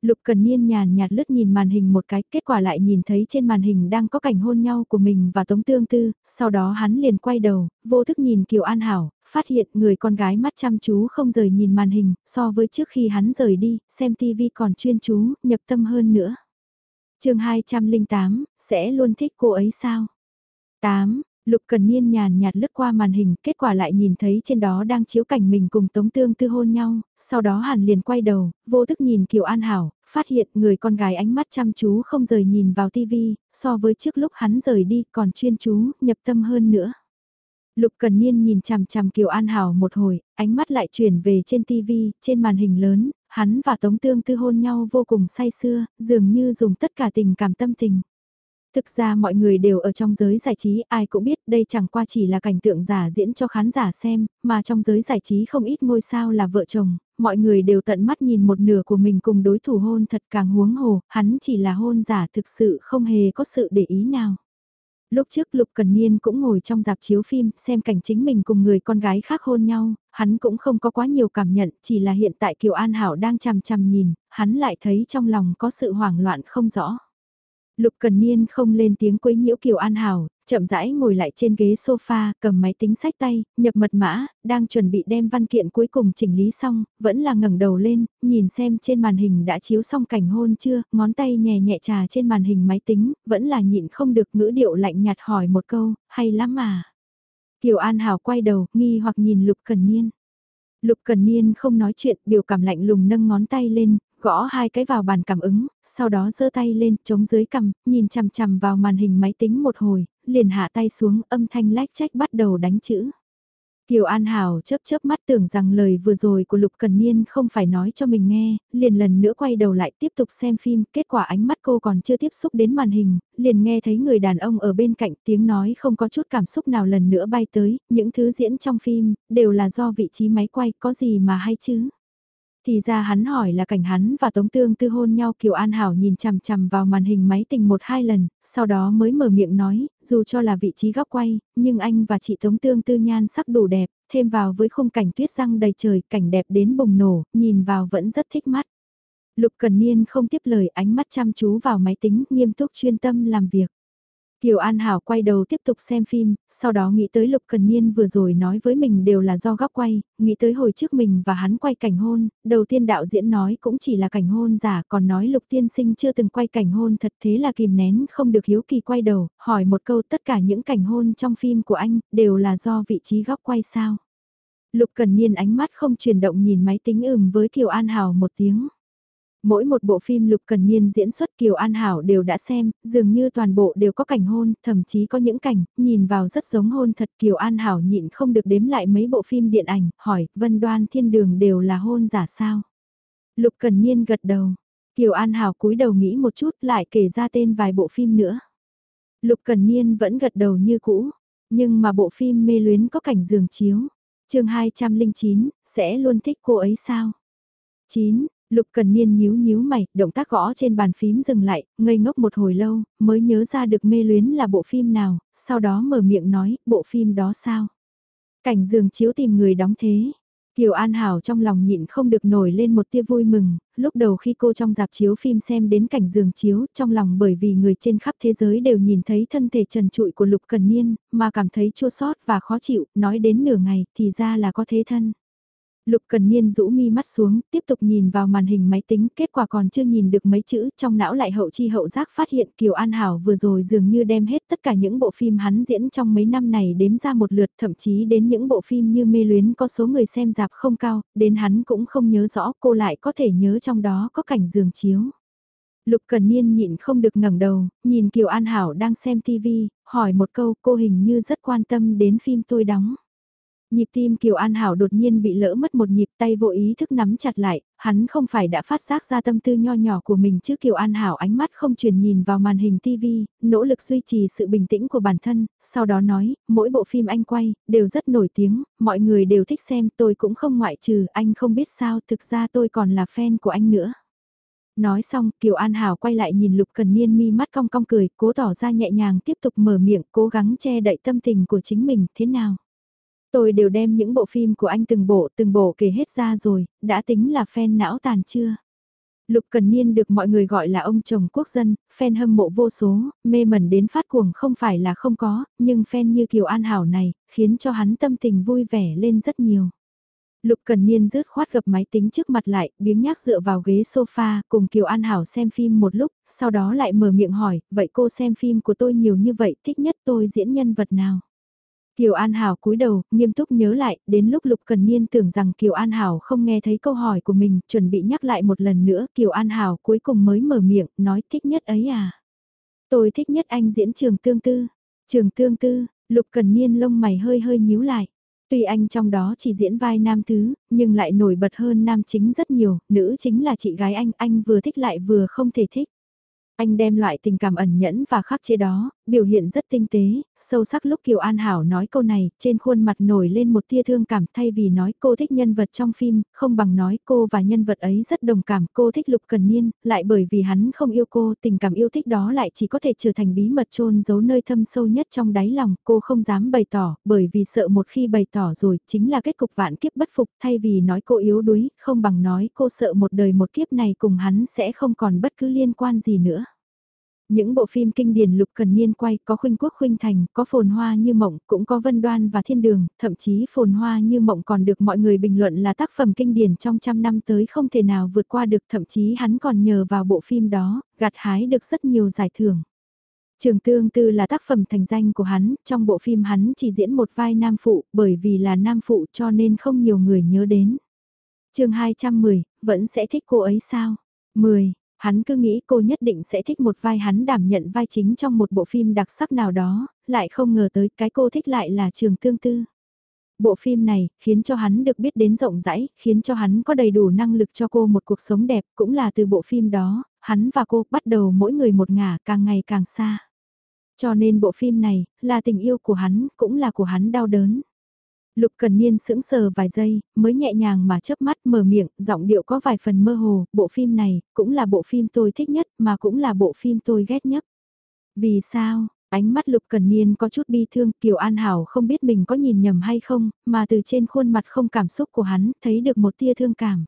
Lục Cần Niên nhàn nhạt lướt nhìn màn hình một cái, kết quả lại nhìn thấy trên màn hình đang có cảnh hôn nhau của mình và Tống Tương Tư, sau đó hắn liền quay đầu, vô thức nhìn Kiều An Hảo, phát hiện người con gái mắt chăm chú không rời nhìn màn hình, so với trước khi hắn rời đi, xem TV còn chuyên chú, nhập tâm hơn nữa. chương 208, sẽ luôn thích cô ấy sao? 8. Lục Cần Niên nhàn nhạt lướt qua màn hình, kết quả lại nhìn thấy trên đó đang chiếu cảnh mình cùng Tống Tương Tư hôn nhau, sau đó hẳn liền quay đầu, vô thức nhìn Kiều An Hảo, phát hiện người con gái ánh mắt chăm chú không rời nhìn vào tivi, so với trước lúc hắn rời đi còn chuyên chú, nhập tâm hơn nữa. Lục Cần Niên nhìn chằm chằm Kiều An Hảo một hồi, ánh mắt lại chuyển về trên tivi, trên màn hình lớn, hắn và Tống Tương Tư hôn nhau vô cùng say sưa, dường như dùng tất cả tình cảm tâm tình. Thực ra mọi người đều ở trong giới giải trí, ai cũng biết đây chẳng qua chỉ là cảnh tượng giả diễn cho khán giả xem, mà trong giới giải trí không ít ngôi sao là vợ chồng, mọi người đều tận mắt nhìn một nửa của mình cùng đối thủ hôn thật càng huống hồ, hắn chỉ là hôn giả thực sự không hề có sự để ý nào. Lúc trước Lục Cần Niên cũng ngồi trong dạp chiếu phim xem cảnh chính mình cùng người con gái khác hôn nhau, hắn cũng không có quá nhiều cảm nhận, chỉ là hiện tại Kiều An Hảo đang chằm chằm nhìn, hắn lại thấy trong lòng có sự hoảng loạn không rõ. Lục Cần Niên không lên tiếng quấy nhiễu Kiều An Hảo, chậm rãi ngồi lại trên ghế sofa, cầm máy tính sách tay, nhập mật mã, đang chuẩn bị đem văn kiện cuối cùng chỉnh lý xong, vẫn là ngẩng đầu lên, nhìn xem trên màn hình đã chiếu xong cảnh hôn chưa, ngón tay nhẹ nhẹ trà trên màn hình máy tính, vẫn là nhịn không được ngữ điệu lạnh nhạt hỏi một câu, hay lắm mà. Kiều An Hảo quay đầu, nghi hoặc nhìn Lục Cần Niên. Lục Cần Niên không nói chuyện, biểu cảm lạnh lùng nâng ngón tay lên, gõ hai cái vào bàn cảm ứng, sau đó giơ tay lên, chống dưới cầm, nhìn chằm chằm vào màn hình máy tính một hồi, liền hạ tay xuống, âm thanh lách trách bắt đầu đánh chữ. Kiều An Hảo chớp chớp mắt tưởng rằng lời vừa rồi của Lục Cần Niên không phải nói cho mình nghe, liền lần nữa quay đầu lại tiếp tục xem phim, kết quả ánh mắt cô còn chưa tiếp xúc đến màn hình, liền nghe thấy người đàn ông ở bên cạnh tiếng nói không có chút cảm xúc nào lần nữa bay tới, những thứ diễn trong phim, đều là do vị trí máy quay, có gì mà hay chứ. Thì ra hắn hỏi là cảnh hắn và Tống Tương Tư hôn nhau Kiều An Hảo nhìn chằm chằm vào màn hình máy tình một hai lần, sau đó mới mở miệng nói, dù cho là vị trí góc quay, nhưng anh và chị Tống Tương Tư nhan sắc đủ đẹp, thêm vào với khung cảnh tuyết răng đầy trời, cảnh đẹp đến bùng nổ, nhìn vào vẫn rất thích mắt. Lục Cần Niên không tiếp lời ánh mắt chăm chú vào máy tính, nghiêm túc chuyên tâm làm việc. Kiều An Hảo quay đầu tiếp tục xem phim, sau đó nghĩ tới Lục Cần Niên vừa rồi nói với mình đều là do góc quay, nghĩ tới hồi trước mình và hắn quay cảnh hôn, đầu tiên đạo diễn nói cũng chỉ là cảnh hôn giả, còn nói Lục Tiên Sinh chưa từng quay cảnh hôn thật thế là kìm nén không được hiếu kỳ quay đầu, hỏi một câu tất cả những cảnh hôn trong phim của anh đều là do vị trí góc quay sao. Lục Cần Niên ánh mắt không chuyển động nhìn máy tính ừm với Kiều An Hảo một tiếng. Mỗi một bộ phim Lục Cần Niên diễn xuất Kiều An Hảo đều đã xem, dường như toàn bộ đều có cảnh hôn, thậm chí có những cảnh, nhìn vào rất giống hôn thật Kiều An Hảo nhịn không được đếm lại mấy bộ phim điện ảnh, hỏi, Vân Đoan Thiên Đường đều là hôn giả sao? Lục Cần Niên gật đầu, Kiều An Hảo cúi đầu nghĩ một chút lại kể ra tên vài bộ phim nữa. Lục Cần Niên vẫn gật đầu như cũ, nhưng mà bộ phim mê luyến có cảnh giường chiếu. chương 209, sẽ luôn thích cô ấy sao? 9. Lục Cần Niên nhíu nhíu mày, động tác gõ trên bàn phím dừng lại, ngây ngốc một hồi lâu, mới nhớ ra được mê luyến là bộ phim nào, sau đó mở miệng nói, bộ phim đó sao? Cảnh giường chiếu tìm người đóng thế. Kiều An Hảo trong lòng nhịn không được nổi lên một tia vui mừng, lúc đầu khi cô trong dạp chiếu phim xem đến cảnh giường chiếu, trong lòng bởi vì người trên khắp thế giới đều nhìn thấy thân thể trần trụi của Lục Cần Niên, mà cảm thấy chua sót và khó chịu, nói đến nửa ngày thì ra là có thế thân. Lục Cần Niên rũ mi mắt xuống, tiếp tục nhìn vào màn hình máy tính, kết quả còn chưa nhìn được mấy chữ, trong não lại hậu chi hậu giác phát hiện Kiều An Hảo vừa rồi dường như đem hết tất cả những bộ phim hắn diễn trong mấy năm này đếm ra một lượt, thậm chí đến những bộ phim như Mê Luyến có số người xem dạp không cao, đến hắn cũng không nhớ rõ, cô lại có thể nhớ trong đó có cảnh giường chiếu. Lục Cần Niên nhịn không được ngẩng đầu, nhìn Kiều An Hảo đang xem TV, hỏi một câu cô hình như rất quan tâm đến phim tôi đóng. Nhịp tim Kiều An Hảo đột nhiên bị lỡ mất một nhịp tay vô ý thức nắm chặt lại, hắn không phải đã phát giác ra tâm tư nho nhỏ của mình chứ Kiều An Hảo ánh mắt không truyền nhìn vào màn hình TV, nỗ lực duy trì sự bình tĩnh của bản thân, sau đó nói, mỗi bộ phim anh quay, đều rất nổi tiếng, mọi người đều thích xem, tôi cũng không ngoại trừ, anh không biết sao, thực ra tôi còn là fan của anh nữa. Nói xong, Kiều An Hảo quay lại nhìn Lục Cần Niên mi mắt cong cong cười, cố tỏ ra nhẹ nhàng tiếp tục mở miệng, cố gắng che đậy tâm tình của chính mình, thế nào? Tôi đều đem những bộ phim của anh từng bộ từng bộ kể hết ra rồi, đã tính là fan não tàn chưa? Lục Cần Niên được mọi người gọi là ông chồng quốc dân, fan hâm mộ vô số, mê mẩn đến phát cuồng không phải là không có, nhưng fan như Kiều An Hảo này, khiến cho hắn tâm tình vui vẻ lên rất nhiều. Lục Cần Niên rứt khoát gập máy tính trước mặt lại, biếng nhác dựa vào ghế sofa, cùng Kiều An Hảo xem phim một lúc, sau đó lại mở miệng hỏi, vậy cô xem phim của tôi nhiều như vậy, thích nhất tôi diễn nhân vật nào? Kiều An Hảo cúi đầu, nghiêm túc nhớ lại, đến lúc Lục Cần Niên tưởng rằng Kiều An Hảo không nghe thấy câu hỏi của mình, chuẩn bị nhắc lại một lần nữa, Kiều An Hảo cuối cùng mới mở miệng, nói thích nhất ấy à. Tôi thích nhất anh diễn trường tương tư. Trường tương tư, Lục Cần Niên lông mày hơi hơi nhíu lại. Tuy anh trong đó chỉ diễn vai nam thứ, nhưng lại nổi bật hơn nam chính rất nhiều, nữ chính là chị gái anh, anh vừa thích lại vừa không thể thích. Anh đem loại tình cảm ẩn nhẫn và khắc chế đó, biểu hiện rất tinh tế, sâu sắc lúc Kiều An Hảo nói câu này, trên khuôn mặt nổi lên một tia thương cảm thay vì nói cô thích nhân vật trong phim, không bằng nói cô và nhân vật ấy rất đồng cảm, cô thích Lục Cần Niên, lại bởi vì hắn không yêu cô, tình cảm yêu thích đó lại chỉ có thể trở thành bí mật chôn giấu nơi thâm sâu nhất trong đáy lòng, cô không dám bày tỏ, bởi vì sợ một khi bày tỏ rồi, chính là kết cục vạn kiếp bất phục, thay vì nói cô yếu đuối, không bằng nói cô sợ một đời một kiếp này cùng hắn sẽ không còn bất cứ liên quan gì nữa. Những bộ phim kinh điển Lục Cần Niên quay có khuynh quốc khuynh thành, có phồn hoa như mộng, cũng có vân đoan và thiên đường, thậm chí phồn hoa như mộng còn được mọi người bình luận là tác phẩm kinh điển trong trăm năm tới không thể nào vượt qua được thậm chí hắn còn nhờ vào bộ phim đó, gặt hái được rất nhiều giải thưởng. Trường Tương Tư là tác phẩm thành danh của hắn, trong bộ phim hắn chỉ diễn một vai nam phụ, bởi vì là nam phụ cho nên không nhiều người nhớ đến. chương 210, vẫn sẽ thích cô ấy sao? 10. Hắn cứ nghĩ cô nhất định sẽ thích một vai hắn đảm nhận vai chính trong một bộ phim đặc sắc nào đó, lại không ngờ tới cái cô thích lại là trường tương tư. Bộ phim này khiến cho hắn được biết đến rộng rãi, khiến cho hắn có đầy đủ năng lực cho cô một cuộc sống đẹp, cũng là từ bộ phim đó, hắn và cô bắt đầu mỗi người một ngả càng ngày càng xa. Cho nên bộ phim này, là tình yêu của hắn, cũng là của hắn đau đớn. Lục Cần Niên sững sờ vài giây, mới nhẹ nhàng mà chớp mắt mở miệng, giọng điệu có vài phần mơ hồ, bộ phim này, cũng là bộ phim tôi thích nhất, mà cũng là bộ phim tôi ghét nhất. Vì sao? Ánh mắt Lục Cần Niên có chút bi thương, Kiều An Hảo không biết mình có nhìn nhầm hay không, mà từ trên khuôn mặt không cảm xúc của hắn, thấy được một tia thương cảm.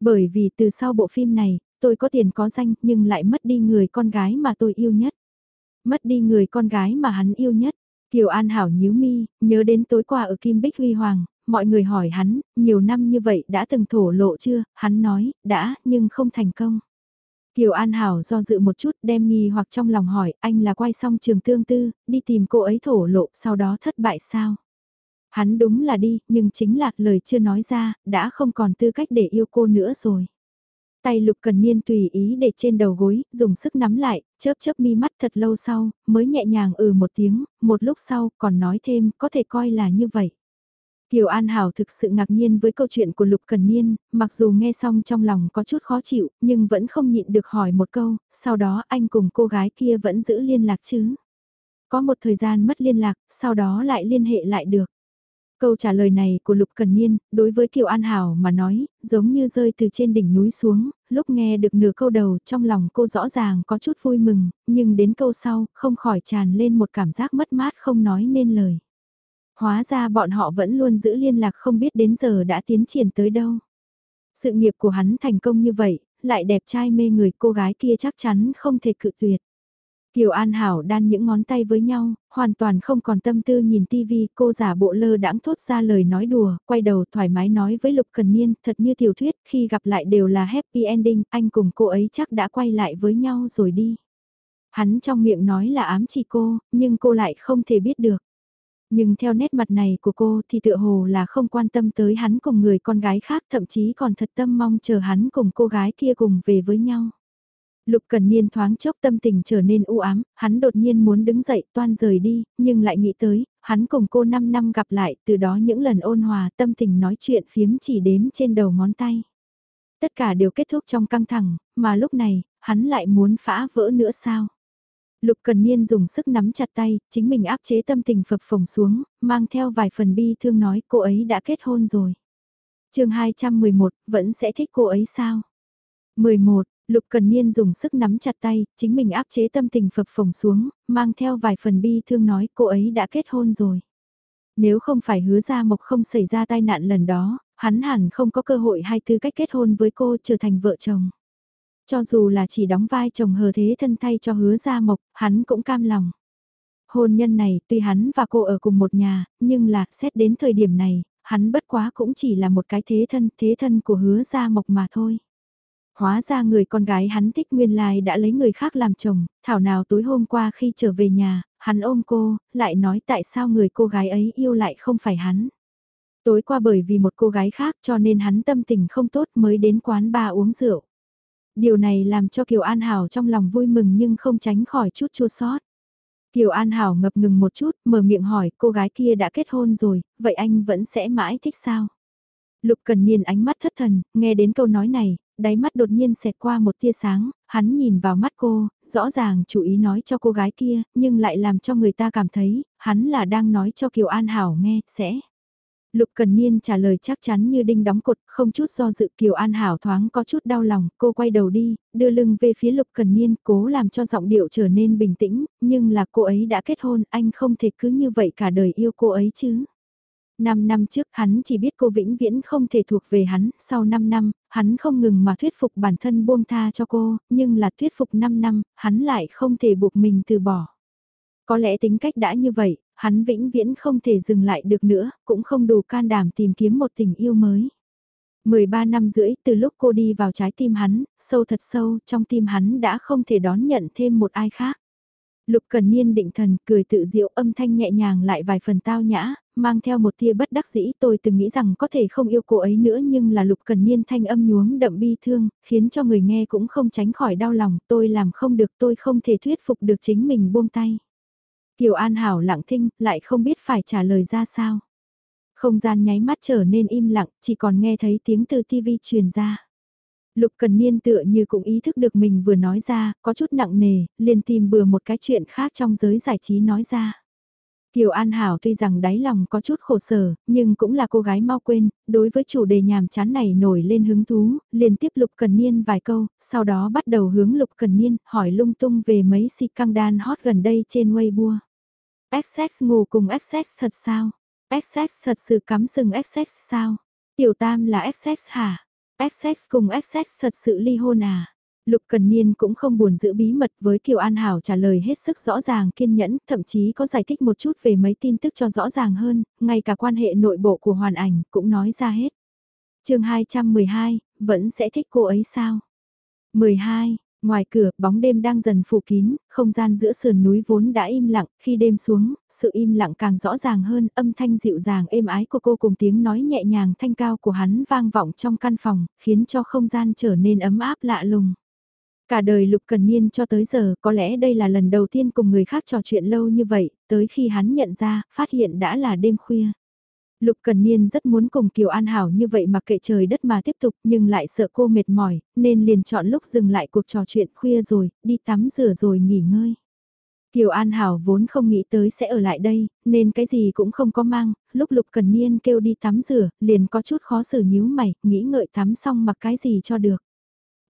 Bởi vì từ sau bộ phim này, tôi có tiền có danh, nhưng lại mất đi người con gái mà tôi yêu nhất. mất đi người con gái mà hắn yêu nhất. Kiều An Hảo nhíu mi, nhớ đến tối qua ở Kim Bích Huy Hoàng, mọi người hỏi hắn, nhiều năm như vậy đã từng thổ lộ chưa, hắn nói, đã, nhưng không thành công. Kiều An Hảo do dự một chút đem nghi hoặc trong lòng hỏi, anh là quay xong trường tương tư, đi tìm cô ấy thổ lộ, sau đó thất bại sao? Hắn đúng là đi, nhưng chính là lời chưa nói ra, đã không còn tư cách để yêu cô nữa rồi. Tay lục cần niên tùy ý để trên đầu gối, dùng sức nắm lại, chớp chớp mi mắt thật lâu sau, mới nhẹ nhàng ừ một tiếng, một lúc sau còn nói thêm có thể coi là như vậy. Kiều An Hảo thực sự ngạc nhiên với câu chuyện của Lục Cần Niên, mặc dù nghe xong trong lòng có chút khó chịu, nhưng vẫn không nhịn được hỏi một câu, sau đó anh cùng cô gái kia vẫn giữ liên lạc chứ. Có một thời gian mất liên lạc, sau đó lại liên hệ lại được. Câu trả lời này của Lục Cần Niên, đối với Kiều An Hảo mà nói, giống như rơi từ trên đỉnh núi xuống, lúc nghe được nửa câu đầu trong lòng cô rõ ràng có chút vui mừng, nhưng đến câu sau, không khỏi tràn lên một cảm giác mất mát không nói nên lời. Hóa ra bọn họ vẫn luôn giữ liên lạc không biết đến giờ đã tiến triển tới đâu. Sự nghiệp của hắn thành công như vậy, lại đẹp trai mê người cô gái kia chắc chắn không thể cự tuyệt. Kiều An Hảo đan những ngón tay với nhau, hoàn toàn không còn tâm tư nhìn tivi, cô giả bộ lơ đãng thốt ra lời nói đùa, quay đầu thoải mái nói với Lục Cần Niên, thật như tiểu thuyết, khi gặp lại đều là happy ending, anh cùng cô ấy chắc đã quay lại với nhau rồi đi. Hắn trong miệng nói là ám chỉ cô, nhưng cô lại không thể biết được. Nhưng theo nét mặt này của cô thì tựa hồ là không quan tâm tới hắn cùng người con gái khác thậm chí còn thật tâm mong chờ hắn cùng cô gái kia cùng về với nhau. Lục Cần Niên thoáng chốc tâm tình trở nên u ám, hắn đột nhiên muốn đứng dậy toan rời đi, nhưng lại nghĩ tới, hắn cùng cô 5 năm gặp lại, từ đó những lần ôn hòa tâm tình nói chuyện phiếm chỉ đếm trên đầu ngón tay. Tất cả đều kết thúc trong căng thẳng, mà lúc này, hắn lại muốn phá vỡ nữa sao? Lục Cần Niên dùng sức nắm chặt tay, chính mình áp chế tâm tình phập phồng xuống, mang theo vài phần bi thương nói cô ấy đã kết hôn rồi. chương 211, vẫn sẽ thích cô ấy sao? 11, Lục Cần Niên dùng sức nắm chặt tay, chính mình áp chế tâm tình phập phồng xuống, mang theo vài phần bi thương nói cô ấy đã kết hôn rồi. Nếu không phải hứa ra mộc không xảy ra tai nạn lần đó, hắn hẳn không có cơ hội hay tư cách kết hôn với cô trở thành vợ chồng. Cho dù là chỉ đóng vai chồng hờ thế thân thay cho hứa ra mộc, hắn cũng cam lòng. Hôn nhân này tuy hắn và cô ở cùng một nhà, nhưng là xét đến thời điểm này, hắn bất quá cũng chỉ là một cái thế thân, thế thân của hứa ra mộc mà thôi. Hóa ra người con gái hắn thích nguyên lai đã lấy người khác làm chồng, thảo nào tối hôm qua khi trở về nhà, hắn ôm cô, lại nói tại sao người cô gái ấy yêu lại không phải hắn. Tối qua bởi vì một cô gái khác cho nên hắn tâm tình không tốt mới đến quán ba uống rượu. Điều này làm cho Kiều An Hảo trong lòng vui mừng nhưng không tránh khỏi chút chua sót. Kiều An Hảo ngập ngừng một chút, mở miệng hỏi cô gái kia đã kết hôn rồi, vậy anh vẫn sẽ mãi thích sao? Lục Cần Niên ánh mắt thất thần, nghe đến câu nói này, đáy mắt đột nhiên xẹt qua một tia sáng, hắn nhìn vào mắt cô, rõ ràng chủ ý nói cho cô gái kia, nhưng lại làm cho người ta cảm thấy, hắn là đang nói cho Kiều An Hảo nghe, sẽ. Lục Cần Niên trả lời chắc chắn như đinh đóng cột, không chút do dự Kiều An Hảo thoáng có chút đau lòng, cô quay đầu đi, đưa lưng về phía Lục Cần Niên, cố làm cho giọng điệu trở nên bình tĩnh, nhưng là cô ấy đã kết hôn, anh không thể cứ như vậy cả đời yêu cô ấy chứ. 5 năm trước hắn chỉ biết cô vĩnh viễn không thể thuộc về hắn, sau 5 năm, hắn không ngừng mà thuyết phục bản thân buông tha cho cô, nhưng là thuyết phục 5 năm, hắn lại không thể buộc mình từ bỏ. Có lẽ tính cách đã như vậy, hắn vĩnh viễn không thể dừng lại được nữa, cũng không đủ can đảm tìm kiếm một tình yêu mới. 13 năm rưỡi từ lúc cô đi vào trái tim hắn, sâu thật sâu, trong tim hắn đã không thể đón nhận thêm một ai khác. Lục Cần Niên định thần, cười tự diệu âm thanh nhẹ nhàng lại vài phần tao nhã, mang theo một tia bất đắc dĩ tôi từng nghĩ rằng có thể không yêu cô ấy nữa nhưng là Lục Cần Niên thanh âm nhuốm đậm bi thương, khiến cho người nghe cũng không tránh khỏi đau lòng, tôi làm không được tôi không thể thuyết phục được chính mình buông tay. Kiều An Hảo lặng thinh, lại không biết phải trả lời ra sao. Không gian nháy mắt trở nên im lặng, chỉ còn nghe thấy tiếng từ TV truyền ra. Lục Cần Niên tựa như cũng ý thức được mình vừa nói ra, có chút nặng nề, liền tìm bừa một cái chuyện khác trong giới giải trí nói ra. Kiều An Hảo tuy rằng đáy lòng có chút khổ sở, nhưng cũng là cô gái mau quên, đối với chủ đề nhàm chán này nổi lên hứng thú, liền tiếp Lục Cần Niên vài câu, sau đó bắt đầu hướng Lục Cần Niên hỏi lung tung về mấy si căng đan hot gần đây trên Weibo. XX ngủ cùng XX thật sao? XX thật sự cắm sừng XX sao? Tiểu Tam là XX hả? XX cùng XX thật sự ly hôn à? Lục Cần Niên cũng không buồn giữ bí mật với Kiều An Hảo trả lời hết sức rõ ràng kiên nhẫn, thậm chí có giải thích một chút về mấy tin tức cho rõ ràng hơn, ngay cả quan hệ nội bộ của hoàn ảnh cũng nói ra hết. chương 212, vẫn sẽ thích cô ấy sao? 12, Ngoài cửa, bóng đêm đang dần phủ kín, không gian giữa sườn núi vốn đã im lặng, khi đêm xuống, sự im lặng càng rõ ràng hơn, âm thanh dịu dàng êm ái của cô cùng tiếng nói nhẹ nhàng thanh cao của hắn vang vọng trong căn phòng, khiến cho không gian trở nên ấm áp lạ lùng. Cả đời Lục Cần Niên cho tới giờ có lẽ đây là lần đầu tiên cùng người khác trò chuyện lâu như vậy, tới khi hắn nhận ra, phát hiện đã là đêm khuya. Lục Cần Niên rất muốn cùng Kiều An Hảo như vậy mà kệ trời đất mà tiếp tục nhưng lại sợ cô mệt mỏi, nên liền chọn lúc dừng lại cuộc trò chuyện khuya rồi, đi tắm rửa rồi nghỉ ngơi. Kiều An Hảo vốn không nghĩ tới sẽ ở lại đây, nên cái gì cũng không có mang, lúc Lục Cần Niên kêu đi tắm rửa, liền có chút khó xử nhíu mày, nghĩ ngợi tắm xong mặc cái gì cho được.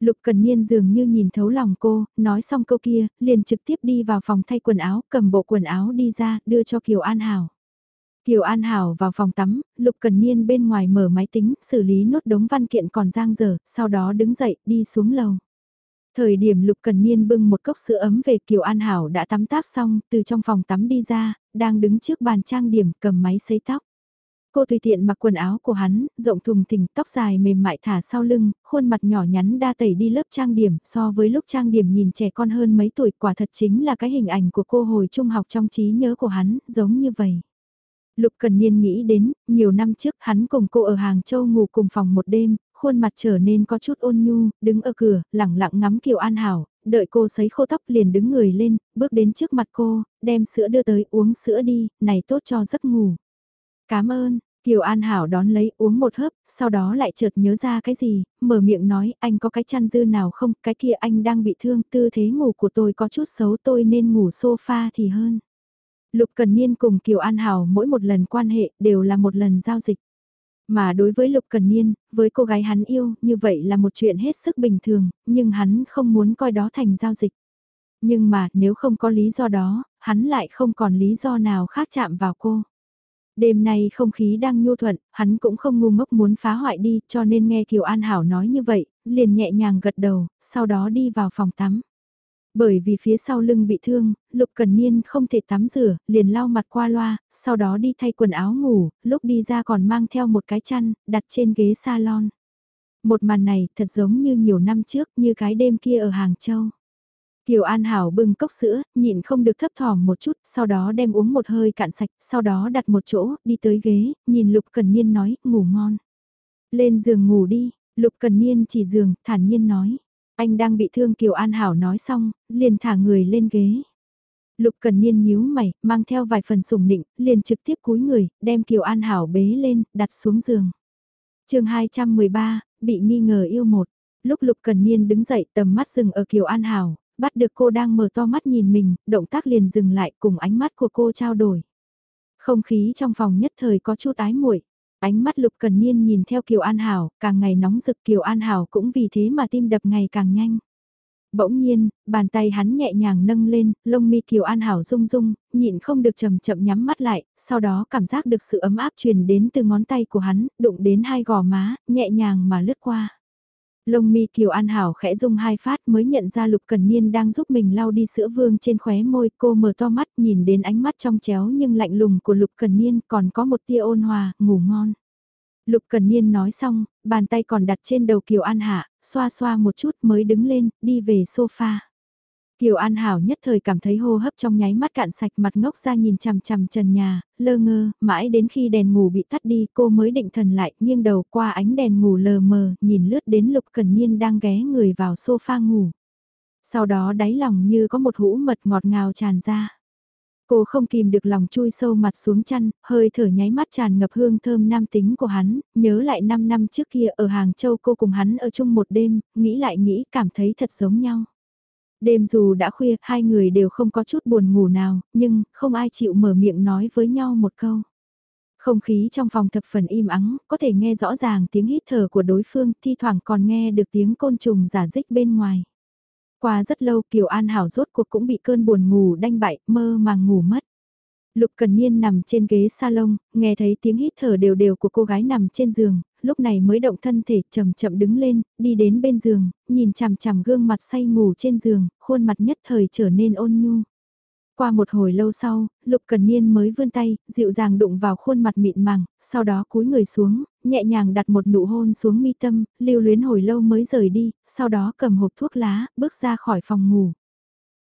Lục Cần Niên dường như nhìn thấu lòng cô, nói xong câu kia, liền trực tiếp đi vào phòng thay quần áo, cầm bộ quần áo đi ra, đưa cho Kiều An Hảo. Kiều An Hảo vào phòng tắm, Lục Cần Niên bên ngoài mở máy tính, xử lý nốt đống văn kiện còn giang dở, sau đó đứng dậy, đi xuống lầu. Thời điểm Lục Cần Niên bưng một cốc sữa ấm về Kiều An Hảo đã tắm táp xong, từ trong phòng tắm đi ra, đang đứng trước bàn trang điểm cầm máy sấy tóc. Cô tùy tiện mặc quần áo của hắn, rộng thùng thình, tóc dài mềm mại thả sau lưng, khuôn mặt nhỏ nhắn đa tẩy đi lớp trang điểm, so với lúc trang điểm nhìn trẻ con hơn mấy tuổi quả thật chính là cái hình ảnh của cô hồi trung học trong trí nhớ của hắn, giống như vậy. Lục Cần Niên nghĩ đến, nhiều năm trước hắn cùng cô ở Hàng Châu ngủ cùng phòng một đêm, khuôn mặt trở nên có chút ôn nhu, đứng ở cửa, lẳng lặng ngắm Kiều An Hảo, đợi cô sấy khô tóc liền đứng người lên, bước đến trước mặt cô, đem sữa đưa tới uống sữa đi, này tốt cho giấc ngủ. Cảm ơn, Kiều An Hảo đón lấy uống một hớp, sau đó lại chợt nhớ ra cái gì, mở miệng nói anh có cái chăn dư nào không, cái kia anh đang bị thương, tư thế ngủ của tôi có chút xấu tôi nên ngủ sofa thì hơn. Lục Cần Niên cùng Kiều An Hảo mỗi một lần quan hệ đều là một lần giao dịch. Mà đối với Lục Cần Niên, với cô gái hắn yêu, như vậy là một chuyện hết sức bình thường, nhưng hắn không muốn coi đó thành giao dịch. Nhưng mà nếu không có lý do đó, hắn lại không còn lý do nào khác chạm vào cô. Đêm nay không khí đang nhu thuận, hắn cũng không ngu ngốc muốn phá hoại đi cho nên nghe Kiều An Hảo nói như vậy, liền nhẹ nhàng gật đầu, sau đó đi vào phòng tắm. Bởi vì phía sau lưng bị thương, Lục Cần Niên không thể tắm rửa, liền lau mặt qua loa, sau đó đi thay quần áo ngủ, lúc đi ra còn mang theo một cái chăn, đặt trên ghế salon. Một màn này thật giống như nhiều năm trước như cái đêm kia ở Hàng Châu. Kiều An Hảo bưng cốc sữa, nhịn không được thấp thỏm một chút, sau đó đem uống một hơi cạn sạch, sau đó đặt một chỗ, đi tới ghế, nhìn Lục Cần Niên nói, ngủ ngon. Lên giường ngủ đi, Lục Cần Niên chỉ giường, thản nhiên nói. Anh đang bị thương Kiều An Hảo nói xong, liền thả người lên ghế. Lục Cần Niên nhíu mày, mang theo vài phần sủng nịnh, liền trực tiếp cúi người, đem Kiều An Hảo bế lên, đặt xuống giường. chương 213, bị nghi ngờ yêu một. Lúc Lục Cần Niên đứng dậy tầm mắt dừng ở Kiều An Hảo, bắt được cô đang mở to mắt nhìn mình, động tác liền dừng lại cùng ánh mắt của cô trao đổi. Không khí trong phòng nhất thời có chút ái muội Ánh mắt Lục Cần Niên nhìn theo Kiều An Hảo, càng ngày nóng rực Kiều An Hảo cũng vì thế mà tim đập ngày càng nhanh. Bỗng nhiên, bàn tay hắn nhẹ nhàng nâng lên, lông mi Kiều An Hảo rung rung, nhịn không được chậm chậm nhắm mắt lại, sau đó cảm giác được sự ấm áp truyền đến từ ngón tay của hắn, đụng đến hai gò má, nhẹ nhàng mà lướt qua. Lông mi Kiều An Hảo khẽ rung hai phát mới nhận ra Lục Cần Niên đang giúp mình lau đi sữa vương trên khóe môi. Cô mở to mắt nhìn đến ánh mắt trong chéo nhưng lạnh lùng của Lục Cần Niên còn có một tia ôn hòa, ngủ ngon. Lục Cần Niên nói xong, bàn tay còn đặt trên đầu Kiều An Hạ, xoa xoa một chút mới đứng lên, đi về sofa. Kiều An Hảo nhất thời cảm thấy hô hấp trong nháy mắt cạn sạch mặt ngốc ra nhìn chằm chằm trần nhà, lơ ngơ, mãi đến khi đèn ngủ bị tắt đi cô mới định thần lại, nghiêng đầu qua ánh đèn ngủ lờ mờ, nhìn lướt đến Lục Cần Niên đang ghé người vào sofa ngủ. Sau đó đáy lòng như có một hũ mật ngọt ngào tràn ra. Cô không kìm được lòng chui sâu mặt xuống chăn, hơi thở nháy mắt tràn ngập hương thơm nam tính của hắn, nhớ lại 5 năm trước kia ở Hàng Châu cô cùng hắn ở chung một đêm, nghĩ lại nghĩ cảm thấy thật giống nhau. Đêm dù đã khuya, hai người đều không có chút buồn ngủ nào, nhưng không ai chịu mở miệng nói với nhau một câu. Không khí trong phòng thập phần im ắng, có thể nghe rõ ràng tiếng hít thở của đối phương, thi thoảng còn nghe được tiếng côn trùng giả dích bên ngoài. Qua rất lâu Kiều An Hảo rốt cuộc cũng bị cơn buồn ngủ đanh bại, mơ màng ngủ mất. Lục Cần Niên nằm trên ghế salon, nghe thấy tiếng hít thở đều đều của cô gái nằm trên giường, lúc này mới động thân thể chậm chậm đứng lên, đi đến bên giường, nhìn chằm chằm gương mặt say ngủ trên giường, khuôn mặt nhất thời trở nên ôn nhu. Qua một hồi lâu sau, Lục Cần Niên mới vươn tay, dịu dàng đụng vào khuôn mặt mịn màng, sau đó cúi người xuống, nhẹ nhàng đặt một nụ hôn xuống mi tâm, lưu luyến hồi lâu mới rời đi, sau đó cầm hộp thuốc lá, bước ra khỏi phòng ngủ.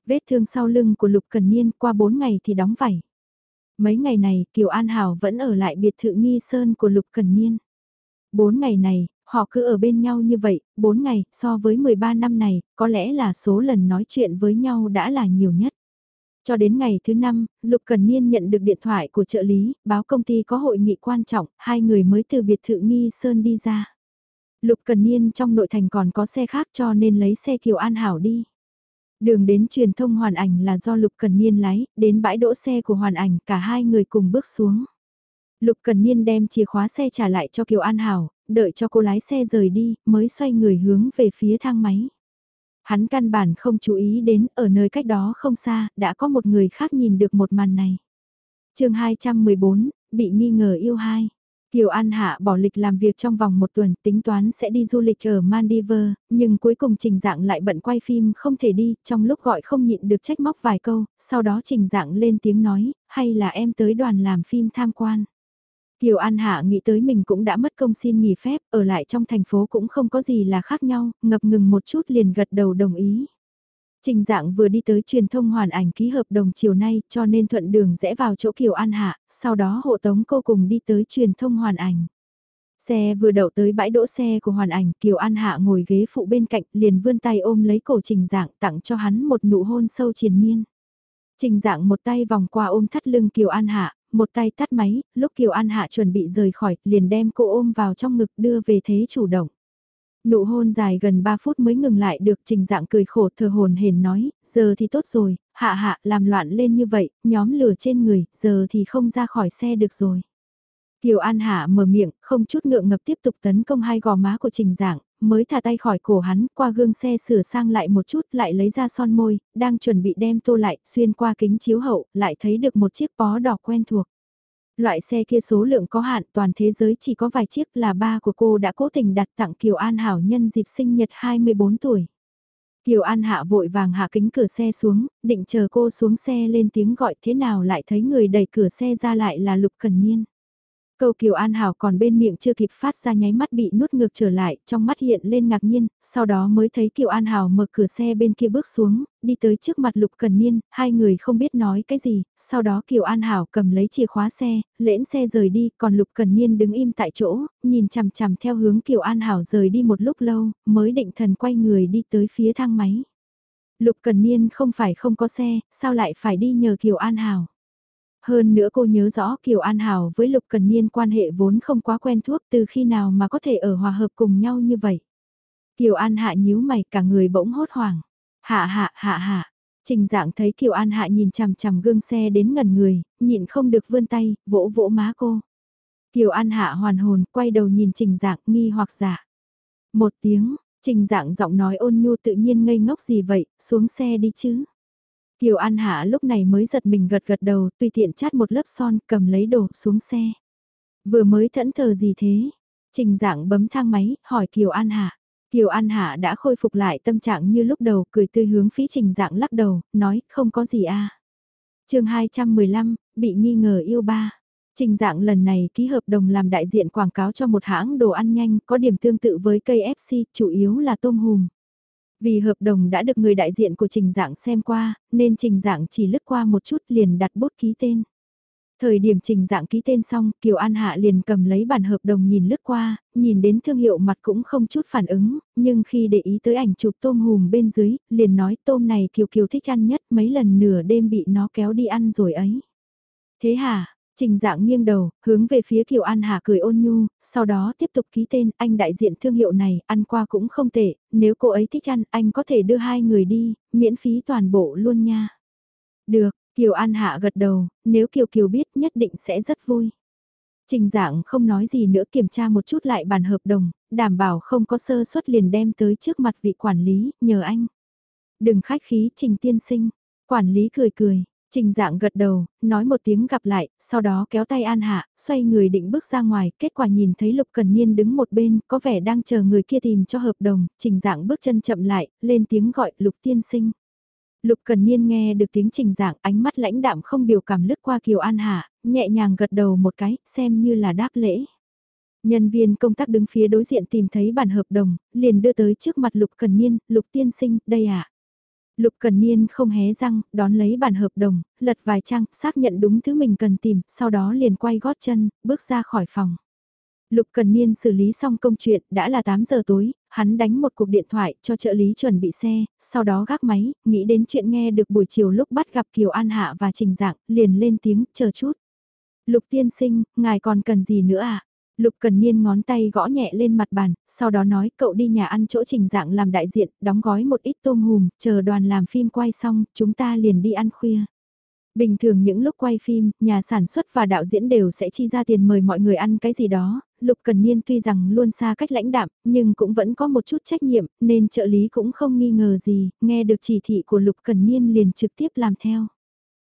Vết thương sau lưng của Lục Cần Niên qua 4 ngày thì đóng vảy. Mấy ngày này, Kiều An Hảo vẫn ở lại biệt thự nghi sơn của Lục Cần Niên. Bốn ngày này, họ cứ ở bên nhau như vậy, Bốn ngày, so với 13 năm này, có lẽ là số lần nói chuyện với nhau đã là nhiều nhất. Cho đến ngày thứ năm, Lục Cần Niên nhận được điện thoại của trợ lý, báo công ty có hội nghị quan trọng, hai người mới từ biệt thự Nghi Sơn đi ra. Lục Cần Niên trong nội thành còn có xe khác cho nên lấy xe Kiều An Hảo đi. Đường đến truyền thông hoàn ảnh là do Lục Cần Niên lái, đến bãi đỗ xe của hoàn ảnh cả hai người cùng bước xuống. Lục Cần Niên đem chìa khóa xe trả lại cho Kiều An Hảo, đợi cho cô lái xe rời đi, mới xoay người hướng về phía thang máy. Hắn căn bản không chú ý đến ở nơi cách đó không xa, đã có một người khác nhìn được một màn này. chương 214, bị nghi ngờ yêu hai. Kiều An Hạ bỏ lịch làm việc trong vòng một tuần tính toán sẽ đi du lịch ở Maldives, nhưng cuối cùng Trình Dạng lại bận quay phim không thể đi, trong lúc gọi không nhịn được trách móc vài câu, sau đó Trình Dạng lên tiếng nói, hay là em tới đoàn làm phim tham quan. Kiều An Hạ nghĩ tới mình cũng đã mất công xin nghỉ phép, ở lại trong thành phố cũng không có gì là khác nhau, ngập ngừng một chút liền gật đầu đồng ý. Trình dạng vừa đi tới truyền thông hoàn ảnh ký hợp đồng chiều nay cho nên thuận đường rẽ vào chỗ Kiều An Hạ, sau đó hộ tống cô cùng đi tới truyền thông hoàn ảnh. Xe vừa đậu tới bãi đỗ xe của hoàn ảnh Kiều An Hạ ngồi ghế phụ bên cạnh liền vươn tay ôm lấy cổ trình dạng tặng cho hắn một nụ hôn sâu triền miên. Trình dạng một tay vòng qua ôm thắt lưng Kiều An Hạ, một tay tắt máy, lúc Kiều An Hạ chuẩn bị rời khỏi, liền đem cô ôm vào trong ngực đưa về thế chủ động. Nụ hôn dài gần 3 phút mới ngừng lại được trình dạng cười khổ thờ hồn hển nói, giờ thì tốt rồi, hạ hạ làm loạn lên như vậy, nhóm lửa trên người, giờ thì không ra khỏi xe được rồi. Kiều An Hạ mở miệng, không chút ngượng ngập tiếp tục tấn công hai gò má của trình dạng, mới thả tay khỏi cổ hắn, qua gương xe sửa sang lại một chút, lại lấy ra son môi, đang chuẩn bị đem tô lại, xuyên qua kính chiếu hậu, lại thấy được một chiếc bó đỏ quen thuộc. Loại xe kia số lượng có hạn toàn thế giới chỉ có vài chiếc là ba của cô đã cố tình đặt tặng Kiều An Hảo nhân dịp sinh nhật 24 tuổi. Kiều An Hạ vội vàng hạ kính cửa xe xuống, định chờ cô xuống xe lên tiếng gọi thế nào lại thấy người đẩy cửa xe ra lại là Lục Cần Niên. Câu Kiều An Hảo còn bên miệng chưa kịp phát ra nháy mắt bị nuốt ngược trở lại, trong mắt hiện lên ngạc nhiên, sau đó mới thấy Kiều An Hảo mở cửa xe bên kia bước xuống, đi tới trước mặt Lục Cần Niên, hai người không biết nói cái gì, sau đó Kiều An Hảo cầm lấy chìa khóa xe, lễn xe rời đi, còn Lục Cần Niên đứng im tại chỗ, nhìn chằm chằm theo hướng Kiều An Hảo rời đi một lúc lâu, mới định thần quay người đi tới phía thang máy. Lục Cần Niên không phải không có xe, sao lại phải đi nhờ Kiều An Hảo? Hơn nữa cô nhớ rõ Kiều An Hảo với Lục Cần Niên quan hệ vốn không quá quen thuốc từ khi nào mà có thể ở hòa hợp cùng nhau như vậy. Kiều An hạ nhíu mày cả người bỗng hốt hoảng. Hạ hạ hạ hạ. Trình dạng thấy Kiều An hạ nhìn chằm chằm gương xe đến ngần người, nhịn không được vươn tay, vỗ vỗ má cô. Kiều An hạ hoàn hồn, quay đầu nhìn trình dạng nghi hoặc giả. Một tiếng, trình dạng giọng nói ôn nhu tự nhiên ngây ngốc gì vậy, xuống xe đi chứ. Kiều An Hạ lúc này mới giật mình gật gật đầu, tùy tiện chát một lớp son, cầm lấy đồ xuống xe. Vừa mới thẫn thờ gì thế? Trình dạng bấm thang máy, hỏi Kiều An Hạ. Kiều An Hạ đã khôi phục lại tâm trạng như lúc đầu, cười tươi hướng phí trình dạng lắc đầu, nói không có gì a. À. chương 215, bị nghi ngờ yêu ba. Trình dạng lần này ký hợp đồng làm đại diện quảng cáo cho một hãng đồ ăn nhanh có điểm tương tự với cây FC, chủ yếu là tôm hùm. Vì hợp đồng đã được người đại diện của Trình Dạng xem qua, nên Trình Dạng chỉ lướt qua một chút liền đặt bút ký tên. Thời điểm Trình Dạng ký tên xong, Kiều An Hạ liền cầm lấy bản hợp đồng nhìn lướt qua, nhìn đến thương hiệu mặt cũng không chút phản ứng, nhưng khi để ý tới ảnh chụp tôm hùm bên dưới, liền nói tôm này Kiều Kiều thích ăn nhất mấy lần nửa đêm bị nó kéo đi ăn rồi ấy. Thế hả, Trình dạng nghiêng đầu, hướng về phía Kiều An Hà cười ôn nhu, sau đó tiếp tục ký tên anh đại diện thương hiệu này, ăn qua cũng không tệ, nếu cô ấy thích ăn, anh có thể đưa hai người đi, miễn phí toàn bộ luôn nha. Được, Kiều An Hạ gật đầu, nếu Kiều Kiều biết nhất định sẽ rất vui. Trình dạng không nói gì nữa kiểm tra một chút lại bản hợp đồng, đảm bảo không có sơ suất liền đem tới trước mặt vị quản lý, nhờ anh. Đừng khách khí trình tiên sinh, quản lý cười cười, Trình dạng gật đầu, nói một tiếng gặp lại, sau đó kéo tay An Hạ, xoay người định bước ra ngoài, kết quả nhìn thấy Lục Cần Niên đứng một bên, có vẻ đang chờ người kia tìm cho hợp đồng, trình dạng bước chân chậm lại, lên tiếng gọi Lục Tiên Sinh. Lục Cần Niên nghe được tiếng trình dạng ánh mắt lãnh đạm không biểu cảm lướt qua Kiều An Hạ, nhẹ nhàng gật đầu một cái, xem như là đáp lễ. Nhân viên công tác đứng phía đối diện tìm thấy bản hợp đồng, liền đưa tới trước mặt Lục Cần Niên, Lục Tiên Sinh, đây ạ. À. Lục Cần Niên không hé răng, đón lấy bản hợp đồng, lật vài trang, xác nhận đúng thứ mình cần tìm, sau đó liền quay gót chân, bước ra khỏi phòng. Lục Cần Niên xử lý xong công chuyện, đã là 8 giờ tối, hắn đánh một cuộc điện thoại cho trợ lý chuẩn bị xe, sau đó gác máy, nghĩ đến chuyện nghe được buổi chiều lúc bắt gặp Kiều An Hạ và Trình Dạng, liền lên tiếng, chờ chút. Lục tiên sinh, ngài còn cần gì nữa à? Lục Cần Niên ngón tay gõ nhẹ lên mặt bàn, sau đó nói cậu đi nhà ăn chỗ trình dạng làm đại diện, đóng gói một ít tôm hùm, chờ đoàn làm phim quay xong, chúng ta liền đi ăn khuya. Bình thường những lúc quay phim, nhà sản xuất và đạo diễn đều sẽ chi ra tiền mời mọi người ăn cái gì đó, Lục Cần Niên tuy rằng luôn xa cách lãnh đạm, nhưng cũng vẫn có một chút trách nhiệm, nên trợ lý cũng không nghi ngờ gì, nghe được chỉ thị của Lục Cần Niên liền trực tiếp làm theo.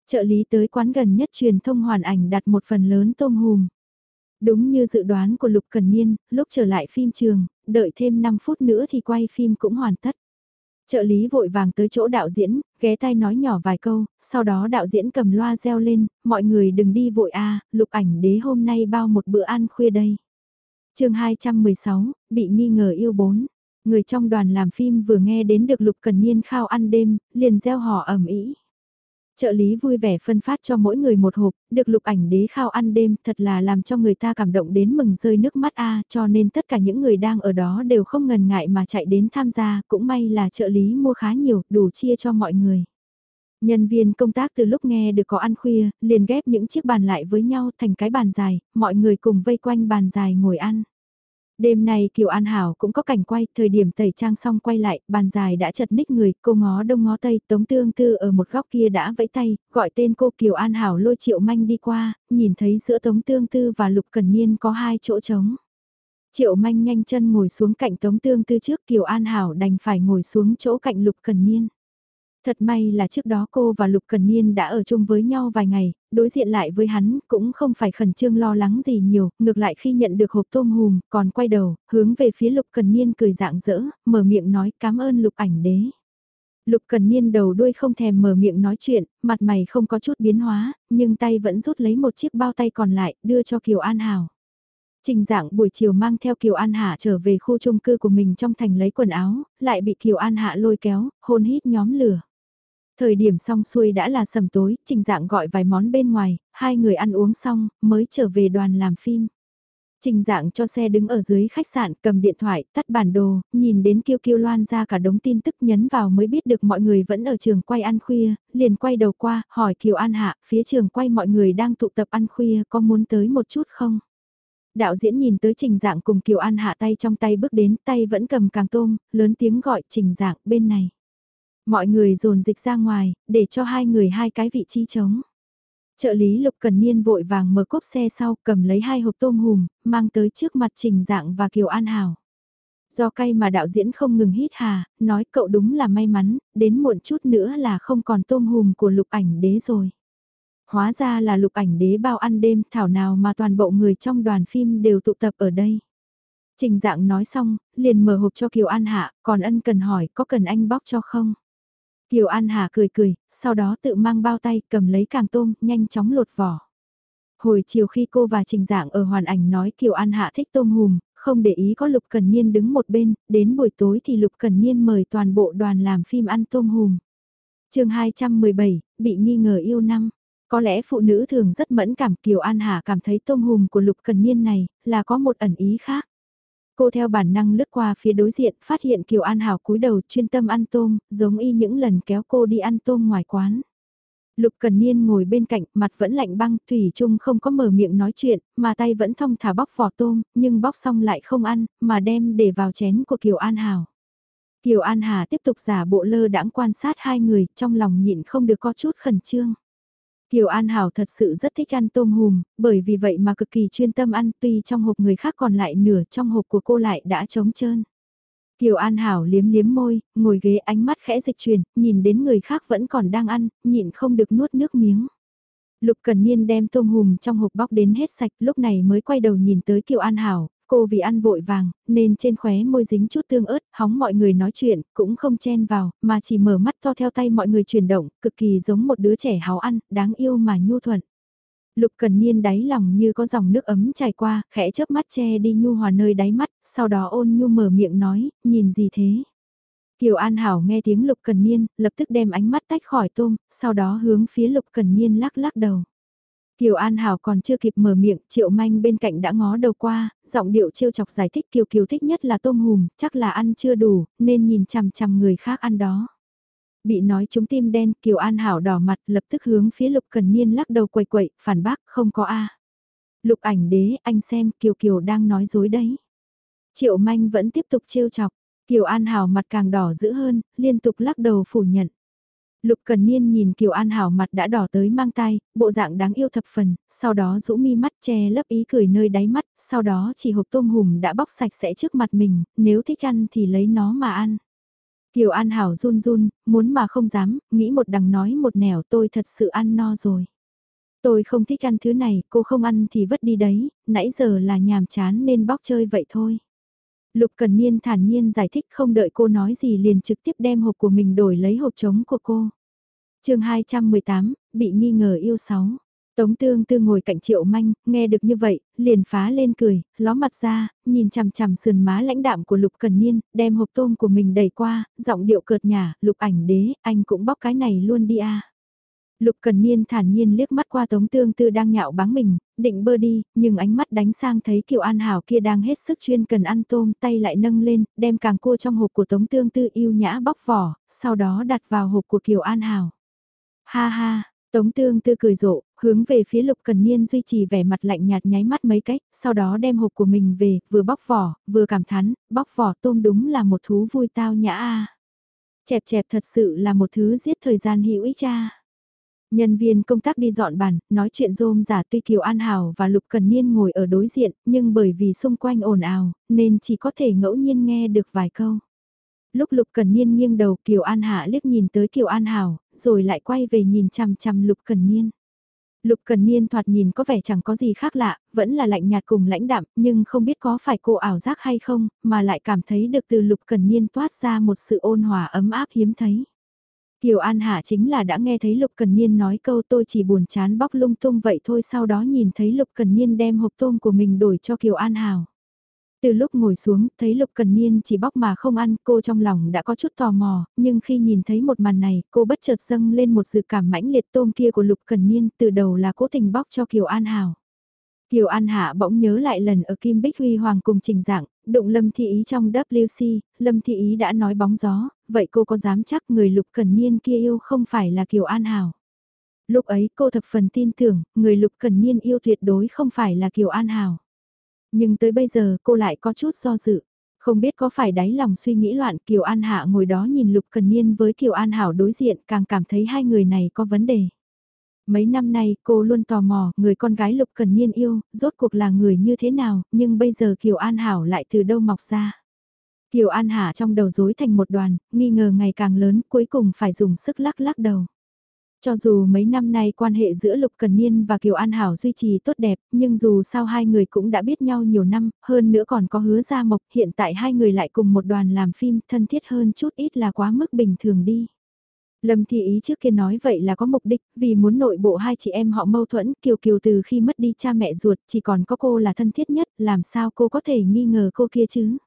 Trợ lý tới quán gần nhất truyền thông hoàn ảnh đặt một phần lớn tôm hùm. Đúng như dự đoán của Lục Cần Niên, lúc trở lại phim trường, đợi thêm 5 phút nữa thì quay phim cũng hoàn tất. Trợ lý vội vàng tới chỗ đạo diễn, ghé tay nói nhỏ vài câu, sau đó đạo diễn cầm loa reo lên, mọi người đừng đi vội a lục ảnh đế hôm nay bao một bữa ăn khuya đây. chương 216, bị nghi ngờ yêu bốn. Người trong đoàn làm phim vừa nghe đến được Lục Cần Niên khao ăn đêm, liền reo hò ẩm ý. Trợ lý vui vẻ phân phát cho mỗi người một hộp, được lục ảnh đế khao ăn đêm thật là làm cho người ta cảm động đến mừng rơi nước mắt a cho nên tất cả những người đang ở đó đều không ngần ngại mà chạy đến tham gia, cũng may là trợ lý mua khá nhiều, đủ chia cho mọi người. Nhân viên công tác từ lúc nghe được có ăn khuya, liền ghép những chiếc bàn lại với nhau thành cái bàn dài, mọi người cùng vây quanh bàn dài ngồi ăn. Đêm này Kiều An Hảo cũng có cảnh quay, thời điểm tẩy trang xong quay lại, bàn dài đã chật ních người, cô ngó đông ngó tây, Tống Tương Tư ở một góc kia đã vẫy tay, gọi tên cô Kiều An Hảo lôi Triệu Manh đi qua, nhìn thấy giữa Tống Tương Tư và Lục Cần Niên có hai chỗ trống. Triệu Manh nhanh chân ngồi xuống cạnh Tống Tương Tư trước Kiều An Hảo đành phải ngồi xuống chỗ cạnh Lục Cần Niên. Thật may là trước đó cô và Lục Cần Niên đã ở chung với nhau vài ngày, đối diện lại với hắn cũng không phải khẩn trương lo lắng gì nhiều, ngược lại khi nhận được hộp tôm hùm, còn quay đầu, hướng về phía Lục Cần Niên cười dạng dỡ, mở miệng nói cảm ơn Lục ảnh đế. Lục Cần Niên đầu đuôi không thèm mở miệng nói chuyện, mặt mày không có chút biến hóa, nhưng tay vẫn rút lấy một chiếc bao tay còn lại, đưa cho Kiều An Hảo. Trình dạng buổi chiều mang theo Kiều An Hạ trở về khu chung cư của mình trong thành lấy quần áo, lại bị Kiều An Hạ lôi kéo, hôn hít nhóm lửa. Thời điểm xong xuôi đã là sầm tối, trình dạng gọi vài món bên ngoài, hai người ăn uống xong, mới trở về đoàn làm phim. Trình dạng cho xe đứng ở dưới khách sạn cầm điện thoại, tắt bản đồ, nhìn đến kiêu kiêu loan ra cả đống tin tức nhấn vào mới biết được mọi người vẫn ở trường quay ăn khuya, liền quay đầu qua, hỏi Kiều An Hạ, phía trường quay mọi người đang tụ tập ăn khuya, có muốn tới một chút không? Đạo diễn nhìn tới trình dạng cùng Kiều An Hạ tay trong tay bước đến, tay vẫn cầm càng tôm, lớn tiếng gọi trình dạng bên này. Mọi người dồn dịch ra ngoài, để cho hai người hai cái vị trí trống. Trợ lý Lục Cần Niên vội vàng mở cốp xe sau cầm lấy hai hộp tôm hùm, mang tới trước mặt Trình Dạng và Kiều An Hảo. Do cay mà đạo diễn không ngừng hít hà, nói cậu đúng là may mắn, đến muộn chút nữa là không còn tôm hùm của lục ảnh đế rồi. Hóa ra là lục ảnh đế bao ăn đêm thảo nào mà toàn bộ người trong đoàn phim đều tụ tập ở đây. Trình dạng nói xong, liền mở hộp cho Kiều An Hạ, còn ân cần hỏi có cần anh bóc cho không? Kiều An Hà cười cười, sau đó tự mang bao tay cầm lấy càng tôm, nhanh chóng lột vỏ. Hồi chiều khi cô và Trình Dạng ở hoàn ảnh nói Kiều An Hạ thích tôm hùm, không để ý có Lục Cần Niên đứng một bên, đến buổi tối thì Lục Cần Niên mời toàn bộ đoàn làm phim ăn tôm hùm. chương 217, bị nghi ngờ yêu năm. Có lẽ phụ nữ thường rất mẫn cảm Kiều An Hà cảm thấy tôm hùm của Lục Cần Niên này là có một ẩn ý khác. Cô theo bản năng lướt qua phía đối diện, phát hiện Kiều An Hảo cúi đầu chuyên tâm ăn tôm, giống y những lần kéo cô đi ăn tôm ngoài quán. Lục Cần Niên ngồi bên cạnh, mặt vẫn lạnh băng, Thủy Trung không có mở miệng nói chuyện, mà tay vẫn thông thả bóc vỏ tôm, nhưng bóc xong lại không ăn, mà đem để vào chén của Kiều An Hảo. Kiều An Hà tiếp tục giả bộ lơ đãng quan sát hai người, trong lòng nhịn không được có chút khẩn trương. Kiều An Hảo thật sự rất thích ăn tôm hùm, bởi vì vậy mà cực kỳ chuyên tâm ăn tuy trong hộp người khác còn lại nửa trong hộp của cô lại đã trống trơn. Kiều An Hảo liếm liếm môi, ngồi ghế ánh mắt khẽ dịch chuyển, nhìn đến người khác vẫn còn đang ăn, nhịn không được nuốt nước miếng. Lục Cần Niên đem tôm hùm trong hộp bóc đến hết sạch lúc này mới quay đầu nhìn tới Kiều An Hảo, cô vì ăn vội vàng, nên trên khóe môi dính chút tương ớt, hóng mọi người nói chuyện, cũng không chen vào, mà chỉ mở mắt to theo tay mọi người chuyển động, cực kỳ giống một đứa trẻ háo ăn, đáng yêu mà nhu thuận. Lục Cần Niên đáy lòng như có dòng nước ấm chảy qua, khẽ chớp mắt che đi nhu hòa nơi đáy mắt, sau đó ôn nhu mở miệng nói, nhìn gì thế? Kiều An Hảo nghe tiếng Lục Cần Niên, lập tức đem ánh mắt tách khỏi tôm, sau đó hướng phía Lục Cần Niên lắc lắc đầu. Kiều An Hảo còn chưa kịp mở miệng, Triệu Manh bên cạnh đã ngó đầu qua, giọng điệu trêu chọc giải thích Kiều Kiều thích nhất là tôm hùm, chắc là ăn chưa đủ, nên nhìn chằm chằm người khác ăn đó. Bị nói trúng tim đen, Kiều An Hảo đỏ mặt lập tức hướng phía Lục Cần Niên lắc đầu quậy quậy, phản bác, không có A. Lục ảnh đế, anh xem, Kiều Kiều đang nói dối đấy. Triệu Manh vẫn tiếp tục trêu chọc, Kiều An Hảo mặt càng đỏ dữ hơn, liên tục lắc đầu phủ nhận. Lục Cần Niên nhìn Kiều An Hảo mặt đã đỏ tới mang tay, bộ dạng đáng yêu thập phần, sau đó rũ mi mắt che lấp ý cười nơi đáy mắt, sau đó chỉ hộp tôm hùm đã bóc sạch sẽ trước mặt mình, nếu thích ăn thì lấy nó mà ăn. Kiều An Hảo run run, muốn mà không dám, nghĩ một đằng nói một nẻo tôi thật sự ăn no rồi. Tôi không thích ăn thứ này, cô không ăn thì vứt đi đấy, nãy giờ là nhàm chán nên bóc chơi vậy thôi. Lục Cần Niên thản nhiên giải thích không đợi cô nói gì liền trực tiếp đem hộp của mình đổi lấy hộp trống của cô. chương 218, bị nghi ngờ yêu sáu. Tống tương tư ngồi cạnh triệu manh, nghe được như vậy, liền phá lên cười, ló mặt ra, nhìn chằm chằm sườn má lãnh đạm của Lục Cần Niên, đem hộp tôm của mình đẩy qua, giọng điệu cợt nhả, Lục ảnh đế, anh cũng bóc cái này luôn đi a. Lục Cần Niên thản nhiên liếc mắt qua Tống Tương Tư đang nhạo báng mình, định bơ đi, nhưng ánh mắt đánh sang thấy Kiều An Hảo kia đang hết sức chuyên cần ăn tôm, tay lại nâng lên, đem càng cua trong hộp của Tống Tương Tư yêu nhã bóc vỏ, sau đó đặt vào hộp của Kiều An Hảo. Ha ha, Tống Tương Tư cười rộ, hướng về phía Lục Cần Niên duy trì vẻ mặt lạnh nhạt nháy mắt mấy cách, sau đó đem hộp của mình về, vừa bóc vỏ, vừa cảm thán, bóc vỏ tôm đúng là một thú vui tao nhã a. Chẹp chẹp thật sự là một thứ giết thời gian hữu ích cha. Nhân viên công tác đi dọn bàn, nói chuyện rôm giả tuy Kiều An Hảo và Lục Cần Niên ngồi ở đối diện, nhưng bởi vì xung quanh ồn ào, nên chỉ có thể ngẫu nhiên nghe được vài câu. Lúc Lục Cần Niên nghiêng đầu Kiều An Hạ liếc nhìn tới Kiều An Hảo, rồi lại quay về nhìn chằm chằm Lục Cần Niên. Lục Cần Niên thoạt nhìn có vẻ chẳng có gì khác lạ, vẫn là lạnh nhạt cùng lãnh đạm, nhưng không biết có phải cô ảo giác hay không, mà lại cảm thấy được từ Lục Cần Niên toát ra một sự ôn hòa ấm áp hiếm thấy. Kiều An Hạ chính là đã nghe thấy Lục Cần Niên nói câu tôi chỉ buồn chán bóc lung tung vậy thôi sau đó nhìn thấy Lục Cần Niên đem hộp tôm của mình đổi cho Kiều An Hảo. Từ lúc ngồi xuống, thấy Lục Cần Niên chỉ bóc mà không ăn, cô trong lòng đã có chút tò mò, nhưng khi nhìn thấy một màn này, cô bất chợt dâng lên một sự cảm mãnh liệt tôm kia của Lục Cần Niên, từ đầu là cố tình bóc cho Kiều An Hảo. Kiều An Hạ bỗng nhớ lại lần ở Kim Bích Huy Hoàng cùng trình dạng, đụng Lâm Thị Ý trong WC, Lâm Thị Ý đã nói bóng gió, vậy cô có dám chắc người Lục Cần Niên kia yêu không phải là Kiều An Hảo. Lúc ấy cô thập phần tin tưởng, người Lục Cần Niên yêu tuyệt đối không phải là Kiều An Hảo. Nhưng tới bây giờ cô lại có chút do dự. Không biết có phải đáy lòng suy nghĩ loạn Kiều An Hạ ngồi đó nhìn Lục Cần Niên với Kiều An Hảo đối diện càng cảm thấy hai người này có vấn đề. Mấy năm nay cô luôn tò mò người con gái Lục Cần Niên yêu, rốt cuộc là người như thế nào, nhưng bây giờ Kiều An Hảo lại từ đâu mọc ra. Kiều An Hạ trong đầu rối thành một đoàn, nghi ngờ ngày càng lớn cuối cùng phải dùng sức lắc lắc đầu. Cho dù mấy năm nay quan hệ giữa Lục Cần Niên và Kiều An Hảo duy trì tốt đẹp, nhưng dù sao hai người cũng đã biết nhau nhiều năm, hơn nữa còn có hứa ra mộc, hiện tại hai người lại cùng một đoàn làm phim thân thiết hơn chút ít là quá mức bình thường đi. Lâm Thị Ý trước kia nói vậy là có mục đích, vì muốn nội bộ hai chị em họ mâu thuẫn, Kiều Kiều từ khi mất đi cha mẹ ruột, chỉ còn có cô là thân thiết nhất, làm sao cô có thể nghi ngờ cô kia chứ?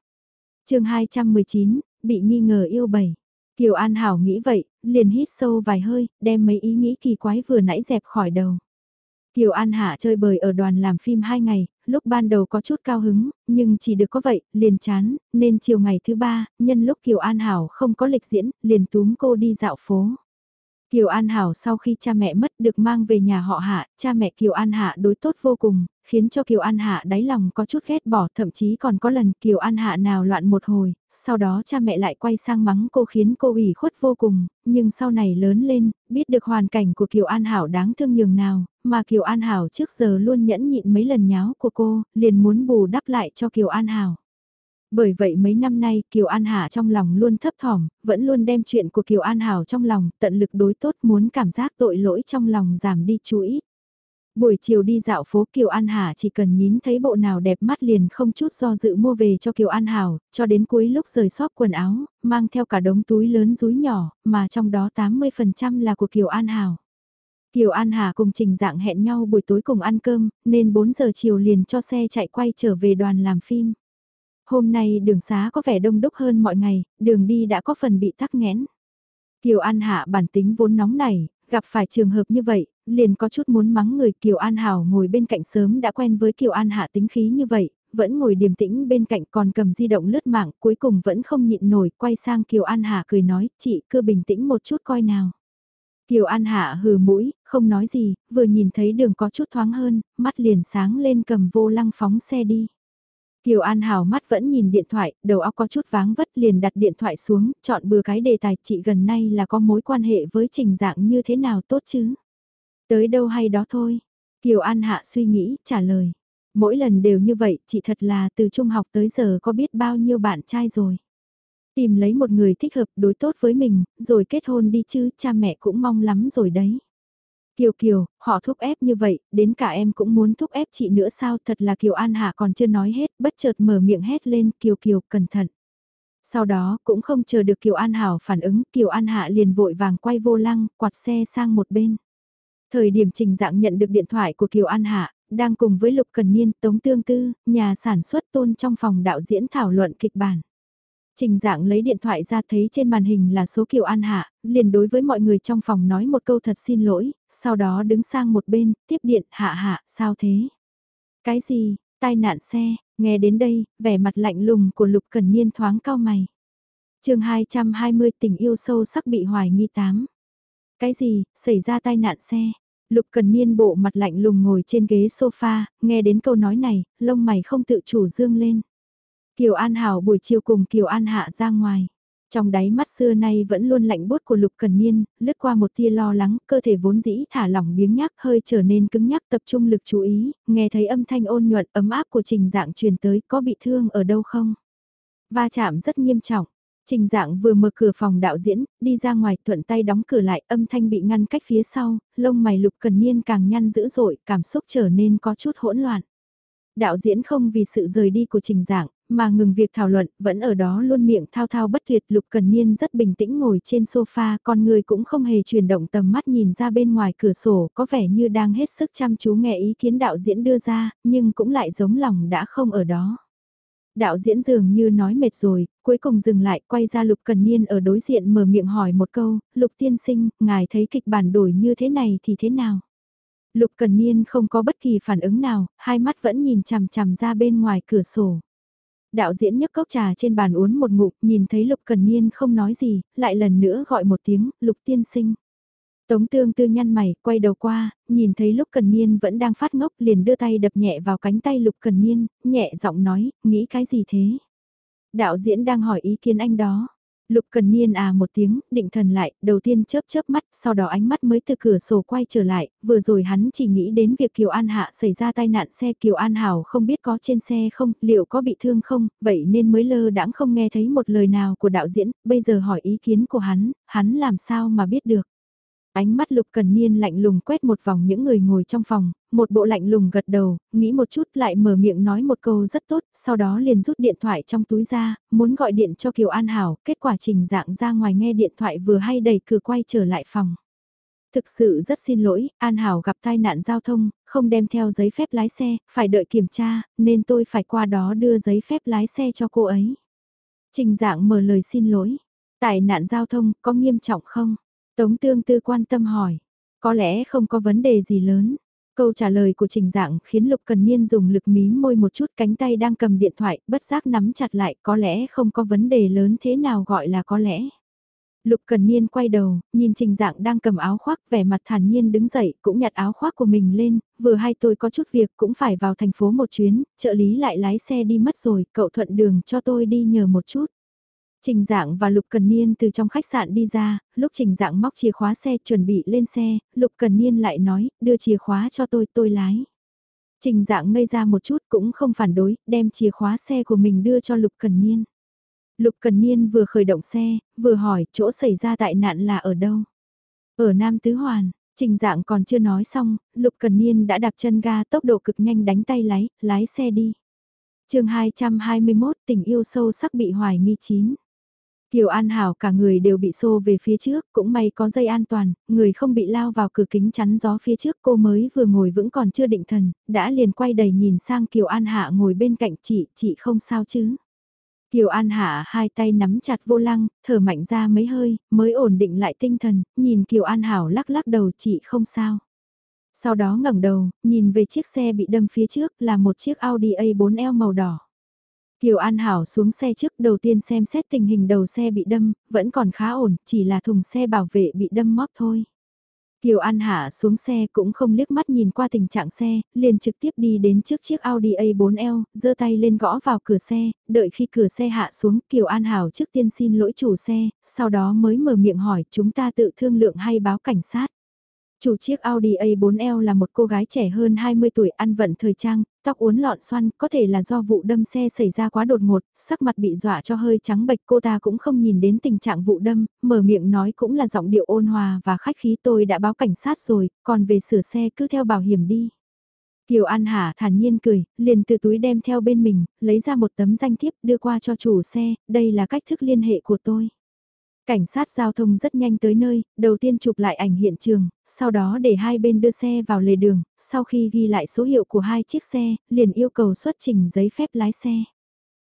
chương 219, bị nghi ngờ yêu bảy. Kiều An Hảo nghĩ vậy, liền hít sâu vài hơi, đem mấy ý nghĩ kỳ quái vừa nãy dẹp khỏi đầu. Kiều An Hạ chơi bời ở đoàn làm phim 2 ngày, lúc ban đầu có chút cao hứng, nhưng chỉ được có vậy, liền chán, nên chiều ngày thứ ba, nhân lúc Kiều An Hảo không có lịch diễn, liền túm cô đi dạo phố. Kiều An Hảo sau khi cha mẹ mất được mang về nhà họ Hạ, cha mẹ Kiều An Hạ đối tốt vô cùng, khiến cho Kiều An Hạ đáy lòng có chút ghét bỏ, thậm chí còn có lần Kiều An Hạ nào loạn một hồi, sau đó cha mẹ lại quay sang mắng cô khiến cô ủy khuất vô cùng, nhưng sau này lớn lên, biết được hoàn cảnh của Kiều An Hảo đáng thương nhường nào, mà Kiều An Hảo trước giờ luôn nhẫn nhịn mấy lần nháo của cô, liền muốn bù đắp lại cho Kiều An Hảo. Bởi vậy mấy năm nay Kiều An Hạ trong lòng luôn thấp thỏm, vẫn luôn đem chuyện của Kiều An Hảo trong lòng, tận lực đối tốt muốn cảm giác tội lỗi trong lòng giảm đi chú ý. Buổi chiều đi dạo phố Kiều An Hà chỉ cần nhín thấy bộ nào đẹp mắt liền không chút do dự mua về cho Kiều An Hảo, cho đến cuối lúc rời shop quần áo, mang theo cả đống túi lớn rúi nhỏ, mà trong đó 80% là của Kiều An Hảo. Kiều An Hà cùng Trình Dạng hẹn nhau buổi tối cùng ăn cơm, nên 4 giờ chiều liền cho xe chạy quay trở về đoàn làm phim. Hôm nay đường xá có vẻ đông đúc hơn mọi ngày, đường đi đã có phần bị tắc nghẽn. Kiều An Hạ bản tính vốn nóng nảy, gặp phải trường hợp như vậy, liền có chút muốn mắng người Kiều An Hảo ngồi bên cạnh sớm đã quen với Kiều An Hạ tính khí như vậy, vẫn ngồi điềm tĩnh bên cạnh còn cầm di động lướt mạng cuối cùng vẫn không nhịn nổi quay sang Kiều An Hạ cười nói chị cứ bình tĩnh một chút coi nào. Kiều An Hạ hừ mũi, không nói gì, vừa nhìn thấy đường có chút thoáng hơn, mắt liền sáng lên cầm vô lăng phóng xe đi. Kiều An Hảo mắt vẫn nhìn điện thoại, đầu óc có chút váng vất liền đặt điện thoại xuống, chọn bừa cái đề tài chị gần nay là có mối quan hệ với trình dạng như thế nào tốt chứ. Tới đâu hay đó thôi. Kiều An Hạ suy nghĩ, trả lời. Mỗi lần đều như vậy, chị thật là từ trung học tới giờ có biết bao nhiêu bạn trai rồi. Tìm lấy một người thích hợp đối tốt với mình, rồi kết hôn đi chứ, cha mẹ cũng mong lắm rồi đấy. Kiều Kiều, họ thúc ép như vậy, đến cả em cũng muốn thúc ép chị nữa sao, thật là Kiều An Hạ còn chưa nói hết, bất chợt mở miệng hét lên, Kiều Kiều, cẩn thận. Sau đó, cũng không chờ được Kiều An Hảo phản ứng, Kiều An Hạ liền vội vàng quay vô lăng, quạt xe sang một bên. Thời điểm trình dạng nhận được điện thoại của Kiều An Hạ, đang cùng với Lục Cần Niên, Tống Tương Tư, nhà sản xuất tôn trong phòng đạo diễn thảo luận kịch bản. Trình dạng lấy điện thoại ra thấy trên màn hình là số Kiều An Hạ, liền đối với mọi người trong phòng nói một câu thật xin lỗi, sau đó đứng sang một bên, tiếp điện, hạ hạ, sao thế? Cái gì, tai nạn xe, nghe đến đây, vẻ mặt lạnh lùng của Lục Cần Niên thoáng cao mày. chương 220 tình yêu sâu sắc bị hoài nghi tám. Cái gì, xảy ra tai nạn xe? Lục Cần Niên bộ mặt lạnh lùng ngồi trên ghế sofa, nghe đến câu nói này, lông mày không tự chủ dương lên. Kiều An Hảo buổi chiều cùng Kiều An Hạ ra ngoài. Trong đáy mắt xưa nay vẫn luôn lạnh bút của Lục Cần Niên, lướt qua một tia lo lắng, cơ thể vốn dĩ thả lỏng biếng nhác hơi trở nên cứng nhắc tập trung lực chú ý, nghe thấy âm thanh ôn nhuận ấm áp của trình dạng truyền tới có bị thương ở đâu không? Va chạm rất nghiêm trọng. Trình dạng vừa mở cửa phòng đạo diễn, đi ra ngoài thuận tay đóng cửa lại âm thanh bị ngăn cách phía sau, lông mày Lục Cần Niên càng nhăn dữ dội, cảm xúc trở nên có chút hỗn loạn. Đạo diễn không vì sự rời đi của trình dạng, mà ngừng việc thảo luận, vẫn ở đó luôn miệng thao thao bất tuyệt. Lục Cần Niên rất bình tĩnh ngồi trên sofa, con người cũng không hề chuyển động tầm mắt nhìn ra bên ngoài cửa sổ, có vẻ như đang hết sức chăm chú nghe ý kiến đạo diễn đưa ra, nhưng cũng lại giống lòng đã không ở đó. Đạo diễn dường như nói mệt rồi, cuối cùng dừng lại quay ra Lục Cần Niên ở đối diện mở miệng hỏi một câu, Lục tiên sinh, ngài thấy kịch bản đổi như thế này thì thế nào? Lục Cần Niên không có bất kỳ phản ứng nào, hai mắt vẫn nhìn chằm chằm ra bên ngoài cửa sổ. Đạo diễn nhấc cốc trà trên bàn uống một ngụm, nhìn thấy Lục Cần Niên không nói gì, lại lần nữa gọi một tiếng, Lục tiên sinh. Tống tương tư nhăn mày, quay đầu qua, nhìn thấy Lục Cần Niên vẫn đang phát ngốc liền đưa tay đập nhẹ vào cánh tay Lục Cần Niên, nhẹ giọng nói, nghĩ cái gì thế? Đạo diễn đang hỏi ý kiến anh đó. Lục Cần Niên à một tiếng, định thần lại, đầu tiên chớp chớp mắt, sau đó ánh mắt mới từ cửa sổ quay trở lại, vừa rồi hắn chỉ nghĩ đến việc Kiều An Hạ xảy ra tai nạn xe Kiều An Hảo không biết có trên xe không, liệu có bị thương không, vậy nên mới lơ đãng không nghe thấy một lời nào của đạo diễn, bây giờ hỏi ý kiến của hắn, hắn làm sao mà biết được. Ánh mắt Lục Cần Niên lạnh lùng quét một vòng những người ngồi trong phòng, một bộ lạnh lùng gật đầu, nghĩ một chút lại mở miệng nói một câu rất tốt, sau đó liền rút điện thoại trong túi ra, muốn gọi điện cho Kiều An Hảo, kết quả trình dạng ra ngoài nghe điện thoại vừa hay đẩy cửa quay trở lại phòng. Thực sự rất xin lỗi, An Hảo gặp tai nạn giao thông, không đem theo giấy phép lái xe, phải đợi kiểm tra, nên tôi phải qua đó đưa giấy phép lái xe cho cô ấy. Trình dạng mở lời xin lỗi. Tai nạn giao thông có nghiêm trọng không? Tống tương tư quan tâm hỏi. Có lẽ không có vấn đề gì lớn. Câu trả lời của trình dạng khiến Lục Cần Niên dùng lực mí môi một chút cánh tay đang cầm điện thoại, bất giác nắm chặt lại, có lẽ không có vấn đề lớn thế nào gọi là có lẽ. Lục Cần Niên quay đầu, nhìn trình dạng đang cầm áo khoác vẻ mặt thản nhiên đứng dậy, cũng nhặt áo khoác của mình lên, vừa hay tôi có chút việc cũng phải vào thành phố một chuyến, trợ lý lại lái xe đi mất rồi, cậu thuận đường cho tôi đi nhờ một chút. Trình dạng và Lục Cần Niên từ trong khách sạn đi ra, lúc Trình dạng móc chìa khóa xe chuẩn bị lên xe, Lục Cần Niên lại nói, đưa chìa khóa cho tôi, tôi lái. Trình dạng ngây ra một chút cũng không phản đối, đem chìa khóa xe của mình đưa cho Lục Cần Niên. Lục Cần Niên vừa khởi động xe, vừa hỏi chỗ xảy ra tại nạn là ở đâu. Ở Nam Tứ Hoàn, trình dạng còn chưa nói xong, Lục Cần Niên đã đạp chân ga tốc độ cực nhanh đánh tay lái, lái xe đi. chương 221 tình yêu sâu sắc bị hoài nghi chín. Kiều An Hảo cả người đều bị xô về phía trước, cũng may có dây an toàn, người không bị lao vào cửa kính chắn gió phía trước cô mới vừa ngồi vững còn chưa định thần, đã liền quay đầy nhìn sang Kiều An Hạ ngồi bên cạnh chị, chị không sao chứ. Kiều An Hạ hai tay nắm chặt vô lăng, thở mạnh ra mấy hơi, mới ổn định lại tinh thần, nhìn Kiều An Hảo lắc lắc đầu chị không sao. Sau đó ngẩng đầu, nhìn về chiếc xe bị đâm phía trước là một chiếc Audi A4L màu đỏ. Kiều An Hảo xuống xe trước đầu tiên xem xét tình hình đầu xe bị đâm, vẫn còn khá ổn, chỉ là thùng xe bảo vệ bị đâm móc thôi. Kiều An Hạ xuống xe cũng không liếc mắt nhìn qua tình trạng xe, liền trực tiếp đi đến trước chiếc Audi A4L, giơ tay lên gõ vào cửa xe, đợi khi cửa xe hạ xuống Kiều An Hảo trước tiên xin lỗi chủ xe, sau đó mới mở miệng hỏi chúng ta tự thương lượng hay báo cảnh sát. Chủ chiếc Audi A4L là một cô gái trẻ hơn 20 tuổi ăn vận thời trang, tóc uốn lọn xoăn, có thể là do vụ đâm xe xảy ra quá đột ngột, sắc mặt bị dọa cho hơi trắng bệch cô ta cũng không nhìn đến tình trạng vụ đâm, mở miệng nói cũng là giọng điệu ôn hòa và khách khí tôi đã báo cảnh sát rồi, còn về sửa xe cứ theo bảo hiểm đi. Kiều An Hà thản nhiên cười, liền từ túi đem theo bên mình, lấy ra một tấm danh thiếp đưa qua cho chủ xe, đây là cách thức liên hệ của tôi. Cảnh sát giao thông rất nhanh tới nơi, đầu tiên chụp lại ảnh hiện trường, sau đó để hai bên đưa xe vào lề đường, sau khi ghi lại số hiệu của hai chiếc xe, liền yêu cầu xuất trình giấy phép lái xe.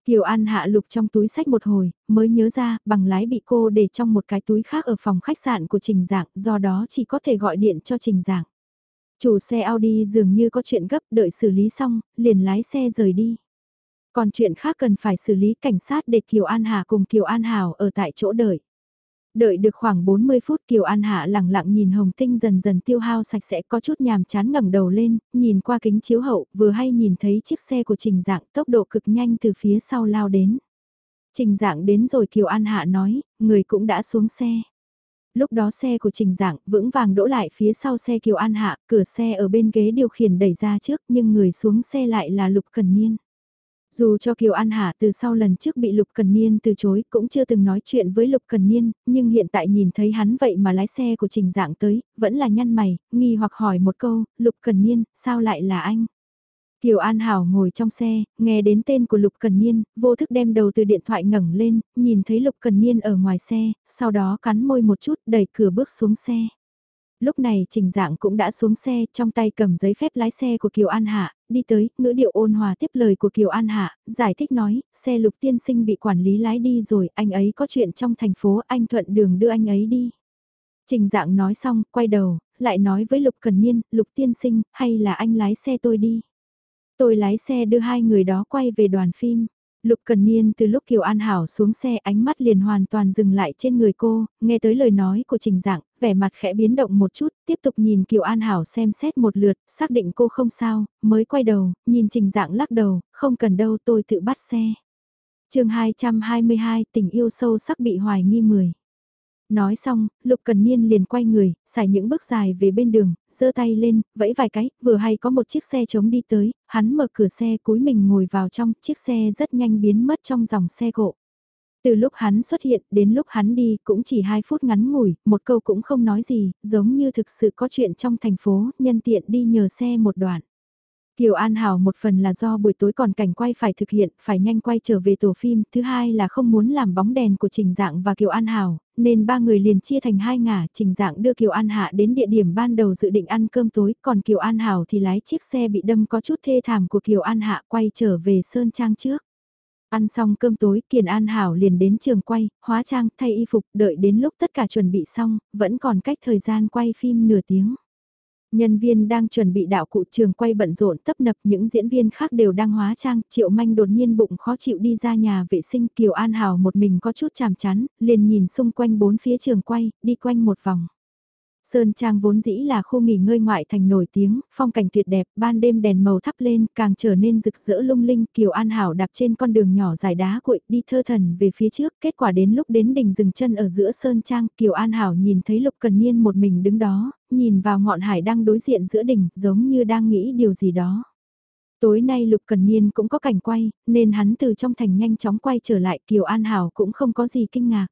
Kiều An hạ lục trong túi sách một hồi, mới nhớ ra bằng lái bị cô để trong một cái túi khác ở phòng khách sạn của Trình Dạng, do đó chỉ có thể gọi điện cho Trình Dạng. Chủ xe Audi dường như có chuyện gấp đợi xử lý xong, liền lái xe rời đi. Còn chuyện khác cần phải xử lý cảnh sát để Kiều An Hà cùng Kiều An Hảo ở tại chỗ đợi. Đợi được khoảng 40 phút Kiều An Hạ lặng lặng nhìn hồng tinh dần dần tiêu hao sạch sẽ có chút nhàm chán ngẩng đầu lên, nhìn qua kính chiếu hậu, vừa hay nhìn thấy chiếc xe của Trình Dạng tốc độ cực nhanh từ phía sau lao đến. Trình Dạng đến rồi Kiều An Hạ nói, người cũng đã xuống xe. Lúc đó xe của Trình Dạng vững vàng đỗ lại phía sau xe Kiều An Hạ, cửa xe ở bên ghế điều khiển đẩy ra trước nhưng người xuống xe lại là Lục Cần Niên. Dù cho Kiều An Hà từ sau lần trước bị Lục Cần Niên từ chối cũng chưa từng nói chuyện với Lục Cần Niên, nhưng hiện tại nhìn thấy hắn vậy mà lái xe của Trình Dạng tới, vẫn là nhăn mày, nghi hoặc hỏi một câu, Lục Cần Niên, sao lại là anh? Kiều An Hảo ngồi trong xe, nghe đến tên của Lục Cần Niên, vô thức đem đầu từ điện thoại ngẩng lên, nhìn thấy Lục Cần Niên ở ngoài xe, sau đó cắn môi một chút đẩy cửa bước xuống xe lúc này trình dạng cũng đã xuống xe, trong tay cầm giấy phép lái xe của Kiều An Hạ, đi tới, ngữ điệu ôn hòa tiếp lời của Kiều An Hạ, giải thích nói, xe lục tiên sinh bị quản lý lái đi rồi, anh ấy có chuyện trong thành phố, anh thuận đường đưa anh ấy đi. Trình dạng nói xong, quay đầu, lại nói với Lục Cần Niên, Lục tiên sinh, hay là anh lái xe tôi đi. Tôi lái xe đưa hai người đó quay về đoàn phim. Lục Cần Niên từ lúc Kiều An Hảo xuống xe ánh mắt liền hoàn toàn dừng lại trên người cô, nghe tới lời nói của Trình Dạng, vẻ mặt khẽ biến động một chút, tiếp tục nhìn Kiều An Hảo xem xét một lượt, xác định cô không sao, mới quay đầu, nhìn Trình Dạng lắc đầu, không cần đâu tôi tự bắt xe. chương 222 tình yêu sâu sắc bị hoài nghi 10. Nói xong, Lục Cần Niên liền quay người, xài những bước dài về bên đường, giơ tay lên, vẫy vài cái, vừa hay có một chiếc xe trống đi tới, hắn mở cửa xe cúi mình ngồi vào trong, chiếc xe rất nhanh biến mất trong dòng xe cộ. Từ lúc hắn xuất hiện đến lúc hắn đi cũng chỉ 2 phút ngắn ngủi, một câu cũng không nói gì, giống như thực sự có chuyện trong thành phố, nhân tiện đi nhờ xe một đoạn. Kiều An Hảo một phần là do buổi tối còn cảnh quay phải thực hiện, phải nhanh quay trở về tổ phim, thứ hai là không muốn làm bóng đèn của Trình Dạng và Kiều An Hảo, nên ba người liền chia thành hai ngả, Trình Dạng đưa Kiều An Hạ đến địa điểm ban đầu dự định ăn cơm tối, còn Kiều An Hảo thì lái chiếc xe bị đâm có chút thê thảm của Kiều An Hạ quay trở về Sơn Trang trước. Ăn xong cơm tối, Kiền An Hảo liền đến trường quay, hóa trang, thay y phục, đợi đến lúc tất cả chuẩn bị xong, vẫn còn cách thời gian quay phim nửa tiếng. Nhân viên đang chuẩn bị đạo cụ trường quay bận rộn tấp nập những diễn viên khác đều đang hóa trang, Triệu Manh đột nhiên bụng khó chịu đi ra nhà vệ sinh Kiều An Hảo một mình có chút chàm chán, liền nhìn xung quanh bốn phía trường quay, đi quanh một vòng. Sơn Trang vốn dĩ là khu nghỉ ngơi ngoại thành nổi tiếng, phong cảnh tuyệt đẹp, ban đêm đèn màu thắp lên, càng trở nên rực rỡ lung linh, Kiều An Hảo đạp trên con đường nhỏ dài đá cuội, đi thơ thần về phía trước, kết quả đến lúc đến đỉnh dừng chân ở giữa Sơn Trang, Kiều An Hảo nhìn thấy Lục Cần Niên một mình đứng đó, nhìn vào ngọn hải đang đối diện giữa đỉnh, giống như đang nghĩ điều gì đó. Tối nay Lục Cần Niên cũng có cảnh quay, nên hắn từ trong thành nhanh chóng quay trở lại Kiều An Hảo cũng không có gì kinh ngạc.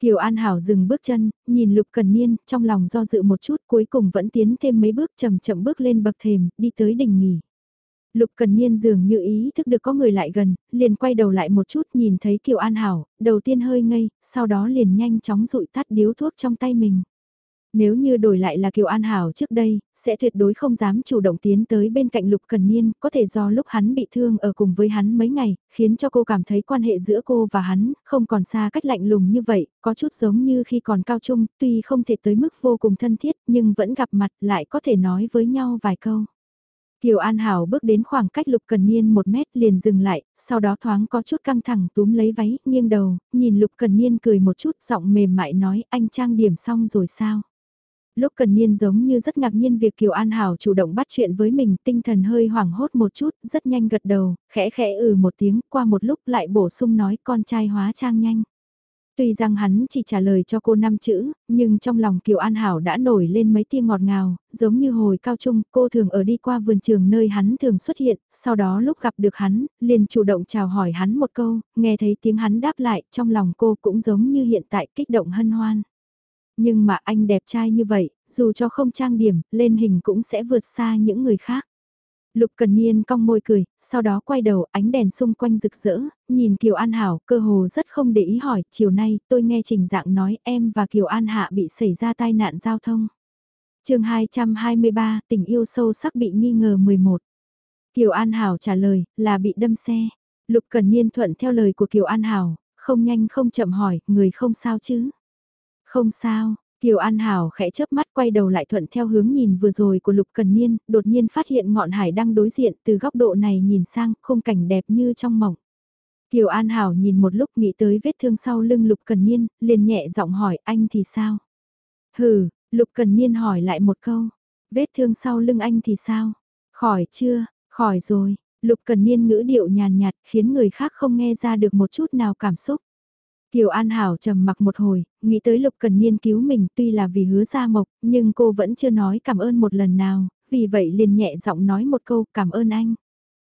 Kiều An Hảo dừng bước chân, nhìn Lục Cần Niên, trong lòng do dự một chút cuối cùng vẫn tiến thêm mấy bước chậm chậm bước lên bậc thềm, đi tới đỉnh nghỉ. Lục Cần Niên dường như ý thức được có người lại gần, liền quay đầu lại một chút nhìn thấy Kiều An Hảo, đầu tiên hơi ngây, sau đó liền nhanh chóng rụi tắt điếu thuốc trong tay mình. Nếu như đổi lại là Kiều An Hảo trước đây, sẽ tuyệt đối không dám chủ động tiến tới bên cạnh Lục Cần Niên, có thể do lúc hắn bị thương ở cùng với hắn mấy ngày, khiến cho cô cảm thấy quan hệ giữa cô và hắn không còn xa cách lạnh lùng như vậy, có chút giống như khi còn cao trung, tuy không thể tới mức vô cùng thân thiết nhưng vẫn gặp mặt lại có thể nói với nhau vài câu. Kiều An Hảo bước đến khoảng cách Lục Cần Niên một mét liền dừng lại, sau đó thoáng có chút căng thẳng túm lấy váy, nghiêng đầu, nhìn Lục Cần Niên cười một chút giọng mềm mại nói anh trang điểm xong rồi sao. Lúc Cần Niên giống như rất ngạc nhiên việc Kiều An Hảo chủ động bắt chuyện với mình, tinh thần hơi hoảng hốt một chút, rất nhanh gật đầu, khẽ khẽ ừ một tiếng, qua một lúc lại bổ sung nói con trai hóa trang nhanh. Tuy rằng hắn chỉ trả lời cho cô năm chữ, nhưng trong lòng Kiều An Hảo đã nổi lên mấy tia ngọt ngào, giống như hồi cao trung, cô thường ở đi qua vườn trường nơi hắn thường xuất hiện, sau đó lúc gặp được hắn, liền chủ động chào hỏi hắn một câu, nghe thấy tiếng hắn đáp lại, trong lòng cô cũng giống như hiện tại kích động hân hoan. Nhưng mà anh đẹp trai như vậy, dù cho không trang điểm, lên hình cũng sẽ vượt xa những người khác. Lục Cần Niên cong môi cười, sau đó quay đầu ánh đèn xung quanh rực rỡ, nhìn Kiều An Hảo cơ hồ rất không để ý hỏi, chiều nay tôi nghe Trình Dạng nói em và Kiều An Hạ bị xảy ra tai nạn giao thông. chương 223, tình yêu sâu sắc bị nghi ngờ 11. Kiều An Hảo trả lời, là bị đâm xe. Lục Cần Niên thuận theo lời của Kiều An Hảo, không nhanh không chậm hỏi, người không sao chứ? Không sao, Kiều An Hảo khẽ chớp mắt quay đầu lại thuận theo hướng nhìn vừa rồi của Lục Cần Niên, đột nhiên phát hiện ngọn hải đang đối diện từ góc độ này nhìn sang, khung cảnh đẹp như trong mộng. Kiều An Hảo nhìn một lúc nghĩ tới vết thương sau lưng Lục Cần Niên, liền nhẹ giọng hỏi anh thì sao? Hừ, Lục Cần Niên hỏi lại một câu, vết thương sau lưng anh thì sao? Khỏi chưa, khỏi rồi, Lục Cần Niên ngữ điệu nhàn nhạt khiến người khác không nghe ra được một chút nào cảm xúc. Kiều An Hảo trầm mặc một hồi, nghĩ tới Lục Cần Niên cứu mình tuy là vì hứa ra mộc, nhưng cô vẫn chưa nói cảm ơn một lần nào, vì vậy liền nhẹ giọng nói một câu cảm ơn anh.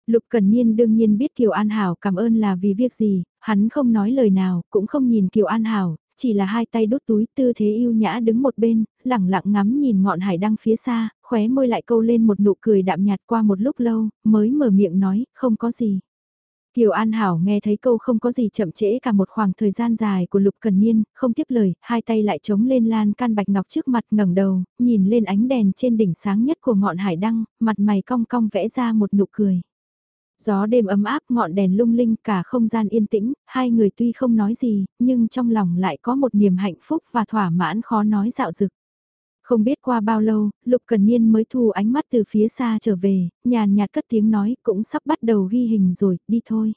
Lục Cần Niên đương nhiên biết Kiều An Hảo cảm ơn là vì việc gì, hắn không nói lời nào, cũng không nhìn Kiều An Hảo, chỉ là hai tay đút túi tư thế yêu nhã đứng một bên, lẳng lặng ngắm nhìn ngọn hải đăng phía xa, khóe môi lại câu lên một nụ cười đạm nhạt qua một lúc lâu, mới mở miệng nói, không có gì. Kiều An Hảo nghe thấy câu không có gì chậm trễ cả một khoảng thời gian dài của Lục Cần Niên, không tiếp lời, hai tay lại chống lên lan can bạch ngọc trước mặt ngẩng đầu, nhìn lên ánh đèn trên đỉnh sáng nhất của ngọn hải đăng, mặt mày cong cong vẽ ra một nụ cười. Gió đêm ấm áp ngọn đèn lung linh cả không gian yên tĩnh, hai người tuy không nói gì, nhưng trong lòng lại có một niềm hạnh phúc và thỏa mãn khó nói dạo dực. Không biết qua bao lâu, Lục Cần Niên mới thu ánh mắt từ phía xa trở về, nhàn nhạt cất tiếng nói cũng sắp bắt đầu ghi hình rồi, đi thôi.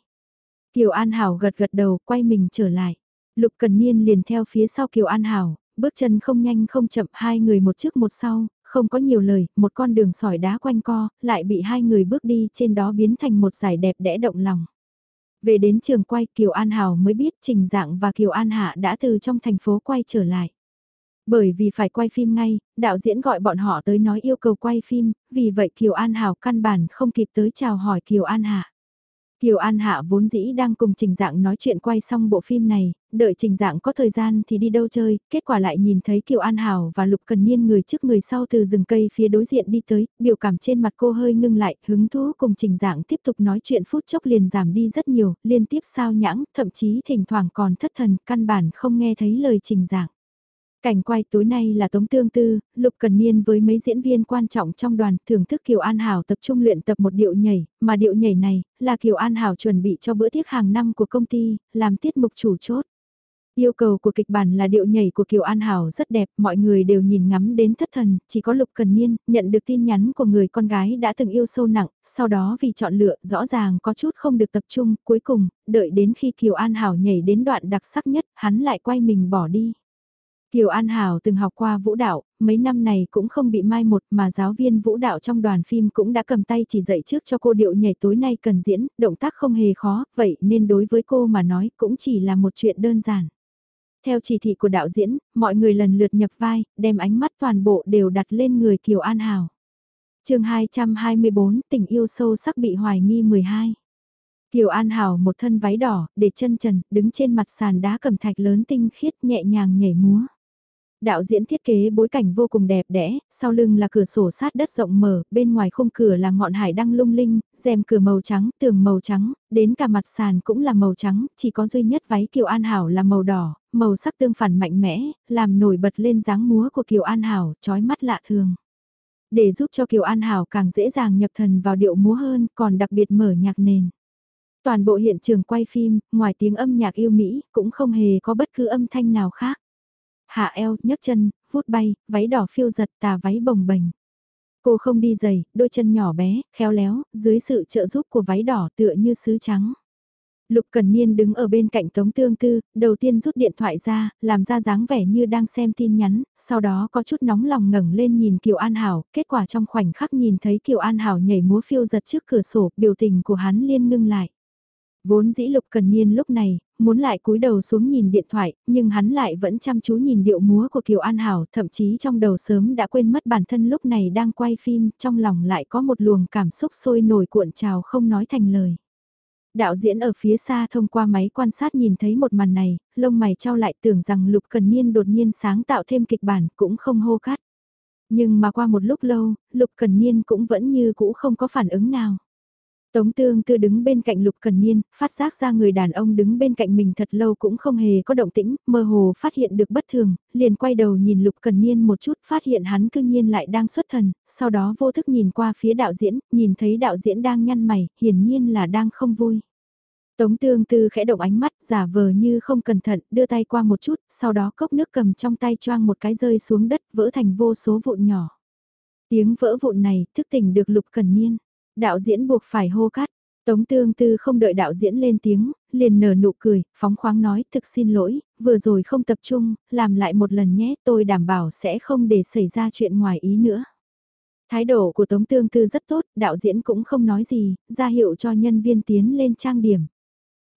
Kiều An Hảo gật gật đầu, quay mình trở lại. Lục Cần Niên liền theo phía sau Kiều An Hảo, bước chân không nhanh không chậm hai người một trước một sau, không có nhiều lời, một con đường sỏi đá quanh co, lại bị hai người bước đi trên đó biến thành một giải đẹp đẽ động lòng. Về đến trường quay Kiều An Hảo mới biết Trình Dạng và Kiều An Hạ đã từ trong thành phố quay trở lại. Bởi vì phải quay phim ngay, đạo diễn gọi bọn họ tới nói yêu cầu quay phim, vì vậy Kiều An Hảo căn bản không kịp tới chào hỏi Kiều An Hạ. Kiều An Hạ vốn dĩ đang cùng Trình Dạng nói chuyện quay xong bộ phim này, đợi Trình Dạng có thời gian thì đi đâu chơi, kết quả lại nhìn thấy Kiều An Hảo và Lục Cần Niên người trước người sau từ rừng cây phía đối diện đi tới, biểu cảm trên mặt cô hơi ngưng lại, hứng thú cùng Trình Dạng tiếp tục nói chuyện phút chốc liền giảm đi rất nhiều, liên tiếp sao nhãng, thậm chí thỉnh thoảng còn thất thần, căn bản không nghe thấy lời Trình Dạng. Cảnh quay tối nay là Tống Tương Tư, Lục Cần Niên với mấy diễn viên quan trọng trong đoàn thưởng thức Kiều An Hảo tập trung luyện tập một điệu nhảy, mà điệu nhảy này là Kiều An Hảo chuẩn bị cho bữa tiệc hàng năm của công ty, làm tiết mục chủ chốt. Yêu cầu của kịch bản là điệu nhảy của Kiều An Hảo rất đẹp, mọi người đều nhìn ngắm đến thất thần, chỉ có Lục Cần Niên nhận được tin nhắn của người con gái đã từng yêu sâu nặng, sau đó vì chọn lựa rõ ràng có chút không được tập trung, cuối cùng, đợi đến khi Kiều An Hảo nhảy đến đoạn đặc sắc nhất, hắn lại quay mình bỏ đi. Kiều An Hảo từng học qua vũ đạo, mấy năm này cũng không bị mai một mà giáo viên vũ đạo trong đoàn phim cũng đã cầm tay chỉ dạy trước cho cô điệu nhảy tối nay cần diễn, động tác không hề khó, vậy nên đối với cô mà nói cũng chỉ là một chuyện đơn giản. Theo chỉ thị của đạo diễn, mọi người lần lượt nhập vai, đem ánh mắt toàn bộ đều đặt lên người Kiều An Hảo. chương 224 tình yêu sâu sắc bị hoài nghi 12. Kiều An Hảo một thân váy đỏ, để chân trần, đứng trên mặt sàn đá cẩm thạch lớn tinh khiết nhẹ nhàng nhảy múa. Đạo diễn thiết kế bối cảnh vô cùng đẹp đẽ, sau lưng là cửa sổ sát đất rộng mở, bên ngoài khung cửa là ngọn hải đăng lung linh, rèm cửa màu trắng, tường màu trắng, đến cả mặt sàn cũng là màu trắng, chỉ có duy nhất váy Kiều An Hảo là màu đỏ, màu sắc tương phản mạnh mẽ, làm nổi bật lên dáng múa của Kiều An Hảo, trói mắt lạ thường. Để giúp cho Kiều An Hảo càng dễ dàng nhập thần vào điệu múa hơn, còn đặc biệt mở nhạc nền. Toàn bộ hiện trường quay phim, ngoài tiếng âm nhạc yêu Mỹ, cũng không hề có bất cứ âm thanh nào khác. Hạ eo, nhấc chân, vút bay, váy đỏ phiêu giật tà váy bồng bềnh. Cô không đi giày, đôi chân nhỏ bé, khéo léo, dưới sự trợ giúp của váy đỏ tựa như sứ trắng. Lục Cần Niên đứng ở bên cạnh Tống Tương Tư, đầu tiên rút điện thoại ra, làm ra dáng vẻ như đang xem tin nhắn, sau đó có chút nóng lòng ngẩng lên nhìn Kiều An Hảo, kết quả trong khoảnh khắc nhìn thấy Kiều An Hảo nhảy múa phiêu giật trước cửa sổ, biểu tình của hắn liên ngưng lại. Vốn dĩ Lục Cần Niên lúc này, muốn lại cúi đầu xuống nhìn điện thoại, nhưng hắn lại vẫn chăm chú nhìn điệu múa của Kiều An Hảo, thậm chí trong đầu sớm đã quên mất bản thân lúc này đang quay phim, trong lòng lại có một luồng cảm xúc sôi nổi cuộn trào không nói thành lời. Đạo diễn ở phía xa thông qua máy quan sát nhìn thấy một màn này, lông mày trao lại tưởng rằng Lục Cần Niên đột nhiên sáng tạo thêm kịch bản cũng không hô cắt. Nhưng mà qua một lúc lâu, Lục Cần Niên cũng vẫn như cũ không có phản ứng nào. Tống tương tư đứng bên cạnh Lục Cần Niên, phát giác ra người đàn ông đứng bên cạnh mình thật lâu cũng không hề có động tĩnh, mơ hồ phát hiện được bất thường, liền quay đầu nhìn Lục Cần Niên một chút phát hiện hắn cư nhiên lại đang xuất thần, sau đó vô thức nhìn qua phía đạo diễn, nhìn thấy đạo diễn đang nhăn mày, hiển nhiên là đang không vui. Tống tương tư khẽ động ánh mắt giả vờ như không cẩn thận đưa tay qua một chút, sau đó cốc nước cầm trong tay choang một cái rơi xuống đất vỡ thành vô số vụn nhỏ. Tiếng vỡ vụn này thức tỉnh được Lục Cần Niên. Đạo diễn buộc phải hô cắt. Tống tương tư không đợi đạo diễn lên tiếng, liền nở nụ cười, phóng khoáng nói thực xin lỗi, vừa rồi không tập trung, làm lại một lần nhé, tôi đảm bảo sẽ không để xảy ra chuyện ngoài ý nữa. Thái độ của Tống Tương Tư rất tốt, đạo diễn cũng không nói gì, ra hiệu cho nhân viên tiến lên trang điểm.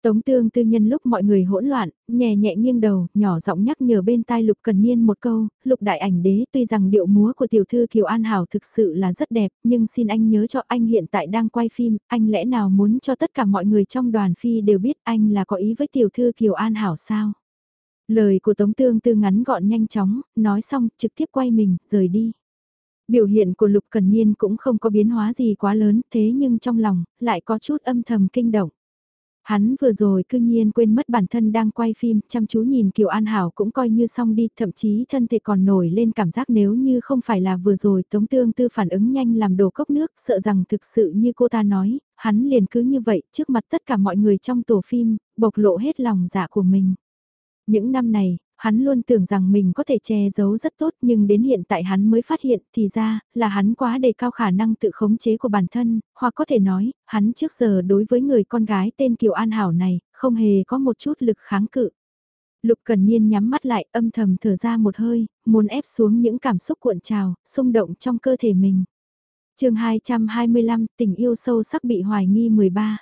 Tống tương tư nhân lúc mọi người hỗn loạn, nhẹ nhẹ nghiêng đầu, nhỏ giọng nhắc nhở bên tai Lục Cần Niên một câu, Lục Đại Ảnh Đế tuy rằng điệu múa của tiểu thư Kiều An Hảo thực sự là rất đẹp, nhưng xin anh nhớ cho anh hiện tại đang quay phim, anh lẽ nào muốn cho tất cả mọi người trong đoàn phi đều biết anh là có ý với tiểu thư Kiều An Hảo sao? Lời của Tống Tương Tư ngắn gọn nhanh chóng, nói xong trực tiếp quay mình, rời đi. Biểu hiện của Lục Cần Niên cũng không có biến hóa gì quá lớn, thế nhưng trong lòng, lại có chút âm thầm kinh động. Hắn vừa rồi cư nhiên quên mất bản thân đang quay phim, chăm chú nhìn Kiều An Hảo cũng coi như xong đi, thậm chí thân thể còn nổi lên cảm giác nếu như không phải là vừa rồi Tống Tương Tư phản ứng nhanh làm đổ cốc nước, sợ rằng thực sự như cô ta nói, hắn liền cứ như vậy trước mặt tất cả mọi người trong tổ phim, bộc lộ hết lòng dạ của mình. Những năm này, hắn luôn tưởng rằng mình có thể che giấu rất tốt nhưng đến hiện tại hắn mới phát hiện thì ra là hắn quá đề cao khả năng tự khống chế của bản thân, hoặc có thể nói, hắn trước giờ đối với người con gái tên Kiều An Hảo này, không hề có một chút lực kháng cự. Lục Cần Niên nhắm mắt lại âm thầm thở ra một hơi, muốn ép xuống những cảm xúc cuộn trào, xung động trong cơ thể mình. chương 225, tình yêu sâu sắc bị hoài nghi 13.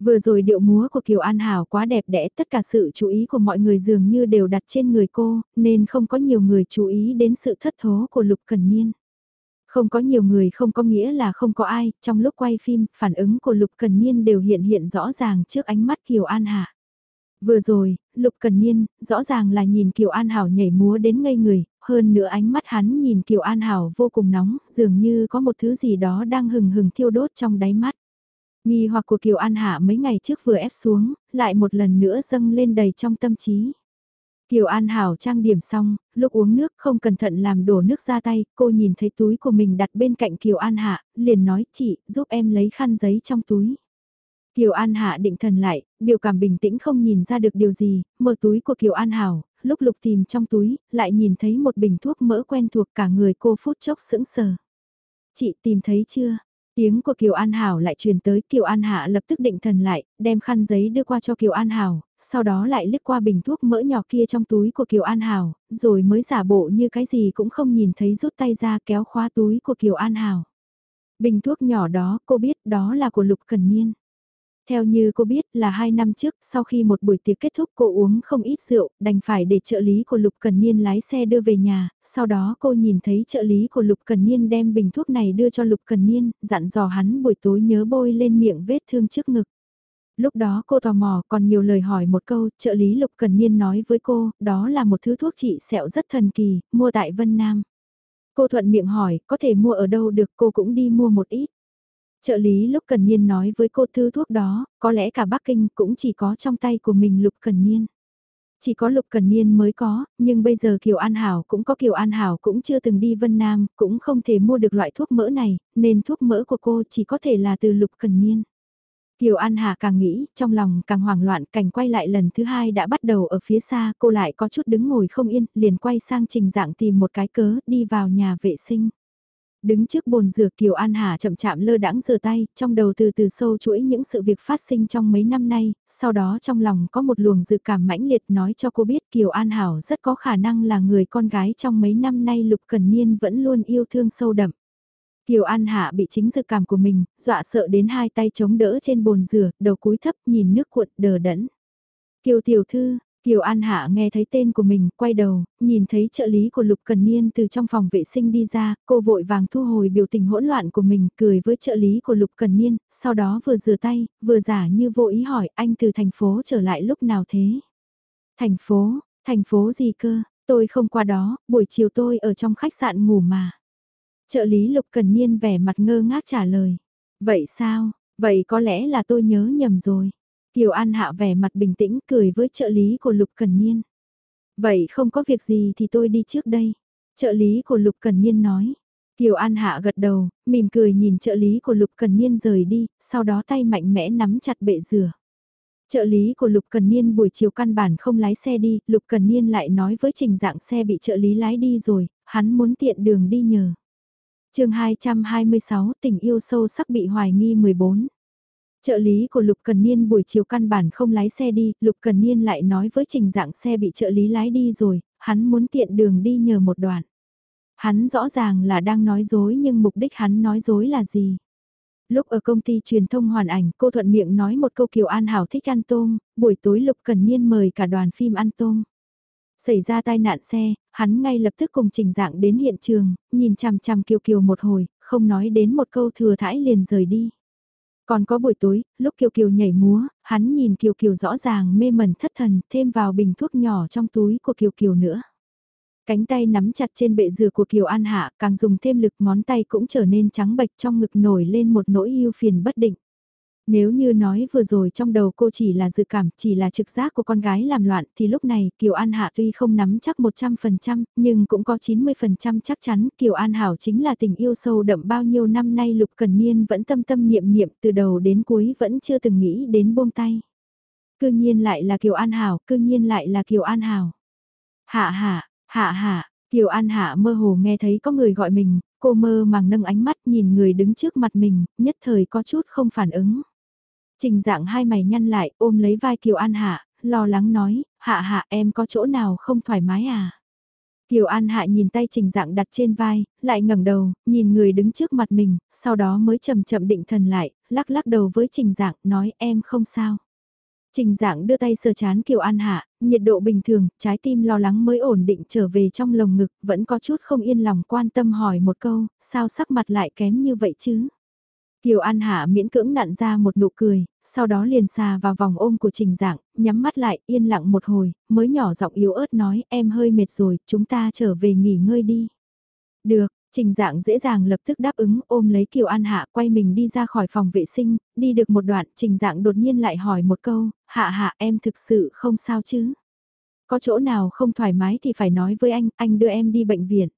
Vừa rồi điệu múa của Kiều An Hảo quá đẹp đẽ, tất cả sự chú ý của mọi người dường như đều đặt trên người cô, nên không có nhiều người chú ý đến sự thất thố của Lục Cần Niên. Không có nhiều người không có nghĩa là không có ai, trong lúc quay phim, phản ứng của Lục Cần Niên đều hiện hiện rõ ràng trước ánh mắt Kiều An Hạ. Vừa rồi, Lục Cần Niên, rõ ràng là nhìn Kiều An Hảo nhảy múa đến ngây người, hơn nữa ánh mắt hắn nhìn Kiều An Hảo vô cùng nóng, dường như có một thứ gì đó đang hừng hừng thiêu đốt trong đáy mắt. Nghi hoặc của Kiều An Hạ mấy ngày trước vừa ép xuống, lại một lần nữa dâng lên đầy trong tâm trí. Kiều An Hảo trang điểm xong, lúc uống nước không cẩn thận làm đổ nước ra tay, cô nhìn thấy túi của mình đặt bên cạnh Kiều An Hạ, liền nói chị, giúp em lấy khăn giấy trong túi. Kiều An Hạ định thần lại, biểu cảm bình tĩnh không nhìn ra được điều gì, mở túi của Kiều An Hảo, lúc lục tìm trong túi, lại nhìn thấy một bình thuốc mỡ quen thuộc cả người cô phút chốc sững sờ. Chị tìm thấy chưa? Tiếng của Kiều An Hảo lại truyền tới Kiều An Hạ lập tức định thần lại, đem khăn giấy đưa qua cho Kiều An Hảo, sau đó lại lướt qua bình thuốc mỡ nhỏ kia trong túi của Kiều An Hảo, rồi mới giả bộ như cái gì cũng không nhìn thấy rút tay ra kéo khóa túi của Kiều An Hảo. Bình thuốc nhỏ đó cô biết đó là của Lục Cần Niên. Theo như cô biết là hai năm trước, sau khi một buổi tiệc kết thúc cô uống không ít rượu, đành phải để trợ lý của Lục Cần Niên lái xe đưa về nhà, sau đó cô nhìn thấy trợ lý của Lục Cần Niên đem bình thuốc này đưa cho Lục Cần Niên, dặn dò hắn buổi tối nhớ bôi lên miệng vết thương trước ngực. Lúc đó cô tò mò còn nhiều lời hỏi một câu, trợ lý Lục Cần Niên nói với cô, đó là một thứ thuốc trị sẹo rất thần kỳ, mua tại Vân Nam. Cô thuận miệng hỏi, có thể mua ở đâu được cô cũng đi mua một ít. Trợ lý lúc cần niên nói với cô thứ thuốc đó, có lẽ cả Bắc Kinh cũng chỉ có trong tay của mình lục cần niên. Chỉ có lục cần niên mới có, nhưng bây giờ Kiều An Hảo cũng có Kiều An Hảo cũng chưa từng đi Vân Nam, cũng không thể mua được loại thuốc mỡ này, nên thuốc mỡ của cô chỉ có thể là từ lục cần niên. Kiều An Hà càng nghĩ, trong lòng càng hoảng loạn, cảnh quay lại lần thứ hai đã bắt đầu ở phía xa, cô lại có chút đứng ngồi không yên, liền quay sang trình dạng tìm một cái cớ, đi vào nhà vệ sinh. Đứng trước bồn rửa Kiều An Hà chậm chạm lơ đãng rửa tay, trong đầu từ từ sâu chuỗi những sự việc phát sinh trong mấy năm nay, sau đó trong lòng có một luồng dự cảm mãnh liệt nói cho cô biết Kiều An Hảo rất có khả năng là người con gái trong mấy năm nay Lục Cần Niên vẫn luôn yêu thương sâu đậm. Kiều An Hạ bị chính dự cảm của mình, dọa sợ đến hai tay chống đỡ trên bồn rửa, đầu cúi thấp nhìn nước cuộn đờ đẫn. Kiều Tiểu Thư, Kiều An Hạ nghe thấy tên của mình, quay đầu, nhìn thấy trợ lý của Lục Cần Niên từ trong phòng vệ sinh đi ra, cô vội vàng thu hồi biểu tình hỗn loạn của mình, cười với trợ lý của Lục Cần Niên, sau đó vừa rửa tay, vừa giả như vô ý hỏi anh từ thành phố trở lại lúc nào thế? Thành phố, thành phố gì cơ, tôi không qua đó, buổi chiều tôi ở trong khách sạn ngủ mà. Trợ lý Lục Cần Niên vẻ mặt ngơ ngác trả lời. Vậy sao, vậy có lẽ là tôi nhớ nhầm rồi. Kiều An Hạ vẻ mặt bình tĩnh cười với trợ lý của Lục Cần Niên. Vậy không có việc gì thì tôi đi trước đây. Trợ lý của Lục Cần Niên nói. Kiều An Hạ gật đầu, mỉm cười nhìn trợ lý của Lục Cần Niên rời đi, sau đó tay mạnh mẽ nắm chặt bệ rửa. Trợ lý của Lục Cần Niên buổi chiều căn bản không lái xe đi, Lục Cần Niên lại nói với trình dạng xe bị trợ lý lái đi rồi, hắn muốn tiện đường đi nhờ. chương 226 tình yêu sâu sắc bị hoài nghi 14. Trợ lý của Lục Cần Niên buổi chiều căn bản không lái xe đi, Lục Cần Niên lại nói với trình dạng xe bị trợ lý lái đi rồi, hắn muốn tiện đường đi nhờ một đoạn. Hắn rõ ràng là đang nói dối nhưng mục đích hắn nói dối là gì? Lúc ở công ty truyền thông hoàn ảnh, cô thuận miệng nói một câu Kiều An Hảo thích ăn tôm, buổi tối Lục Cần Niên mời cả đoàn phim ăn tôm. Xảy ra tai nạn xe, hắn ngay lập tức cùng trình dạng đến hiện trường, nhìn chằm chằm Kiều Kiều một hồi, không nói đến một câu thừa thãi liền rời đi. Còn có buổi tối, lúc Kiều Kiều nhảy múa, hắn nhìn Kiều Kiều rõ ràng mê mẩn thất thần, thêm vào bình thuốc nhỏ trong túi của Kiều Kiều nữa. Cánh tay nắm chặt trên bệ dừa của Kiều An Hạ, càng dùng thêm lực ngón tay cũng trở nên trắng bệch trong ngực nổi lên một nỗi yêu phiền bất định. Nếu như nói vừa rồi trong đầu cô chỉ là dự cảm, chỉ là trực giác của con gái làm loạn thì lúc này Kiều An Hạ tuy không nắm chắc 100% nhưng cũng có 90% chắc chắn Kiều An Hảo chính là tình yêu sâu đậm bao nhiêu năm nay Lục Cần Niên vẫn tâm tâm niệm niệm từ đầu đến cuối vẫn chưa từng nghĩ đến buông tay. Cư nhiên lại là Kiều An Hảo, cư nhiên lại là Kiều An Hảo. Hạ hạ, hạ hạ, Kiều An Hạ mơ hồ nghe thấy có người gọi mình, cô mơ màng nâng ánh mắt nhìn người đứng trước mặt mình, nhất thời có chút không phản ứng. Trình dạng hai mày nhăn lại ôm lấy vai Kiều An Hạ, lo lắng nói, hạ hạ em có chỗ nào không thoải mái à? Kiều An Hạ nhìn tay trình dạng đặt trên vai, lại ngẩng đầu, nhìn người đứng trước mặt mình, sau đó mới chậm chậm định thần lại, lắc lắc đầu với trình dạng, nói em không sao. Trình dạng đưa tay sờ chán Kiều An Hạ, nhiệt độ bình thường, trái tim lo lắng mới ổn định trở về trong lồng ngực, vẫn có chút không yên lòng quan tâm hỏi một câu, sao sắc mặt lại kém như vậy chứ? Kiều An Hạ miễn cưỡng nặn ra một nụ cười, sau đó liền xà vào vòng ôm của Trình Dạng, nhắm mắt lại, yên lặng một hồi, mới nhỏ giọng yếu ớt nói em hơi mệt rồi, chúng ta trở về nghỉ ngơi đi. Được, Trình Dạng dễ dàng lập tức đáp ứng ôm lấy Kiều An Hạ quay mình đi ra khỏi phòng vệ sinh, đi được một đoạn Trình Dạng đột nhiên lại hỏi một câu, Hạ Hạ em thực sự không sao chứ? Có chỗ nào không thoải mái thì phải nói với anh, anh đưa em đi bệnh viện.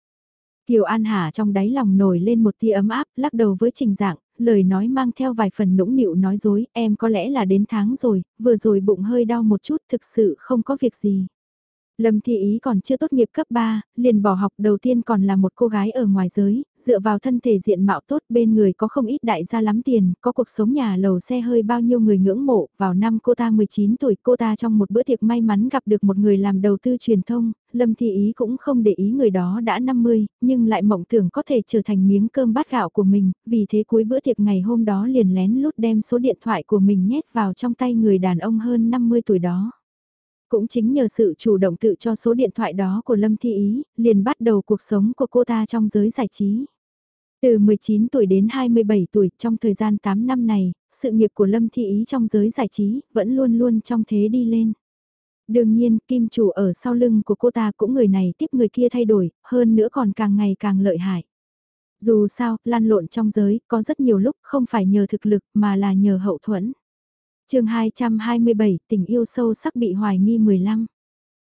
Kiều An Hà trong đáy lòng nổi lên một tia ấm áp, lắc đầu với trình dạng, lời nói mang theo vài phần nũng nịu nói dối, em có lẽ là đến tháng rồi, vừa rồi bụng hơi đau một chút thực sự không có việc gì. Lâm Thi Ý còn chưa tốt nghiệp cấp 3, liền bỏ học đầu tiên còn là một cô gái ở ngoài giới, dựa vào thân thể diện mạo tốt bên người có không ít đại gia lắm tiền, có cuộc sống nhà lầu xe hơi bao nhiêu người ngưỡng mộ, vào năm cô ta 19 tuổi cô ta trong một bữa tiệc may mắn gặp được một người làm đầu tư truyền thông, Lâm Thi Ý cũng không để ý người đó đã 50, nhưng lại mộng tưởng có thể trở thành miếng cơm bát gạo của mình, vì thế cuối bữa tiệc ngày hôm đó liền lén lút đem số điện thoại của mình nhét vào trong tay người đàn ông hơn 50 tuổi đó. Cũng chính nhờ sự chủ động tự cho số điện thoại đó của Lâm Thi Ý, liền bắt đầu cuộc sống của cô ta trong giới giải trí. Từ 19 tuổi đến 27 tuổi, trong thời gian 8 năm này, sự nghiệp của Lâm Thi Ý trong giới giải trí vẫn luôn luôn trong thế đi lên. Đương nhiên, kim chủ ở sau lưng của cô ta cũng người này tiếp người kia thay đổi, hơn nữa còn càng ngày càng lợi hại. Dù sao, lan lộn trong giới, có rất nhiều lúc không phải nhờ thực lực mà là nhờ hậu thuẫn chương 227, tình yêu sâu sắc bị hoài nghi 15.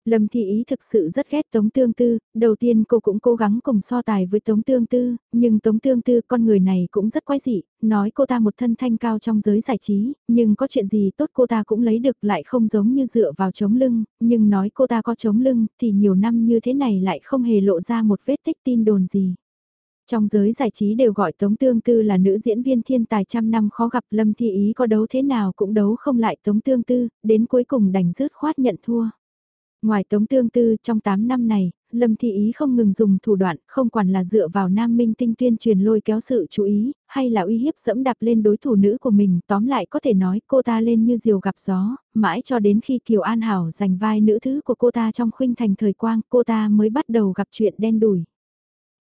Lâm Thị Ý thực sự rất ghét Tống Tương Tư, đầu tiên cô cũng cố gắng cùng so tài với Tống Tương Tư, nhưng Tống Tương Tư con người này cũng rất quái dị, nói cô ta một thân thanh cao trong giới giải trí, nhưng có chuyện gì tốt cô ta cũng lấy được lại không giống như dựa vào chống lưng, nhưng nói cô ta có chống lưng thì nhiều năm như thế này lại không hề lộ ra một vết tích tin đồn gì. Trong giới giải trí đều gọi Tống Tương Tư là nữ diễn viên thiên tài trăm năm khó gặp Lâm Thi Ý có đấu thế nào cũng đấu không lại Tống Tương Tư, đến cuối cùng đành rớt khoát nhận thua. Ngoài Tống Tương Tư trong 8 năm này, Lâm Thi Ý không ngừng dùng thủ đoạn, không quản là dựa vào nam minh tinh tuyên truyền lôi kéo sự chú ý, hay là uy hiếp dẫm đạp lên đối thủ nữ của mình, tóm lại có thể nói cô ta lên như diều gặp gió, mãi cho đến khi Kiều An Hảo giành vai nữ thứ của cô ta trong khuynh thành thời quang, cô ta mới bắt đầu gặp chuyện đen đủi.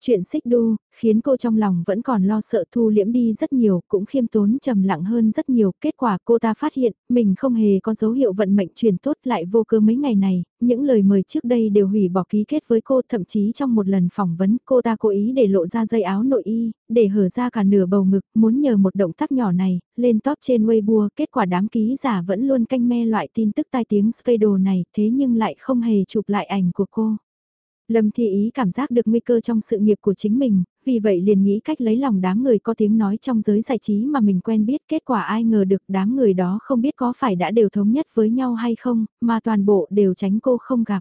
Chuyện xích đu, khiến cô trong lòng vẫn còn lo sợ thu liễm đi rất nhiều, cũng khiêm tốn trầm lặng hơn rất nhiều. Kết quả cô ta phát hiện, mình không hề có dấu hiệu vận mệnh truyền tốt lại vô cơ mấy ngày này, những lời mời trước đây đều hủy bỏ ký kết với cô, thậm chí trong một lần phỏng vấn cô ta cố ý để lộ ra dây áo nội y, để hở ra cả nửa bầu ngực, muốn nhờ một động tác nhỏ này, lên top trên Weibo, kết quả đám ký giả vẫn luôn canh me loại tin tức tai tiếng scandal này, thế nhưng lại không hề chụp lại ảnh của cô. Lâm Thi Ý cảm giác được nguy cơ trong sự nghiệp của chính mình, vì vậy liền nghĩ cách lấy lòng đám người có tiếng nói trong giới giải trí mà mình quen biết kết quả ai ngờ được đám người đó không biết có phải đã đều thống nhất với nhau hay không, mà toàn bộ đều tránh cô không gặp.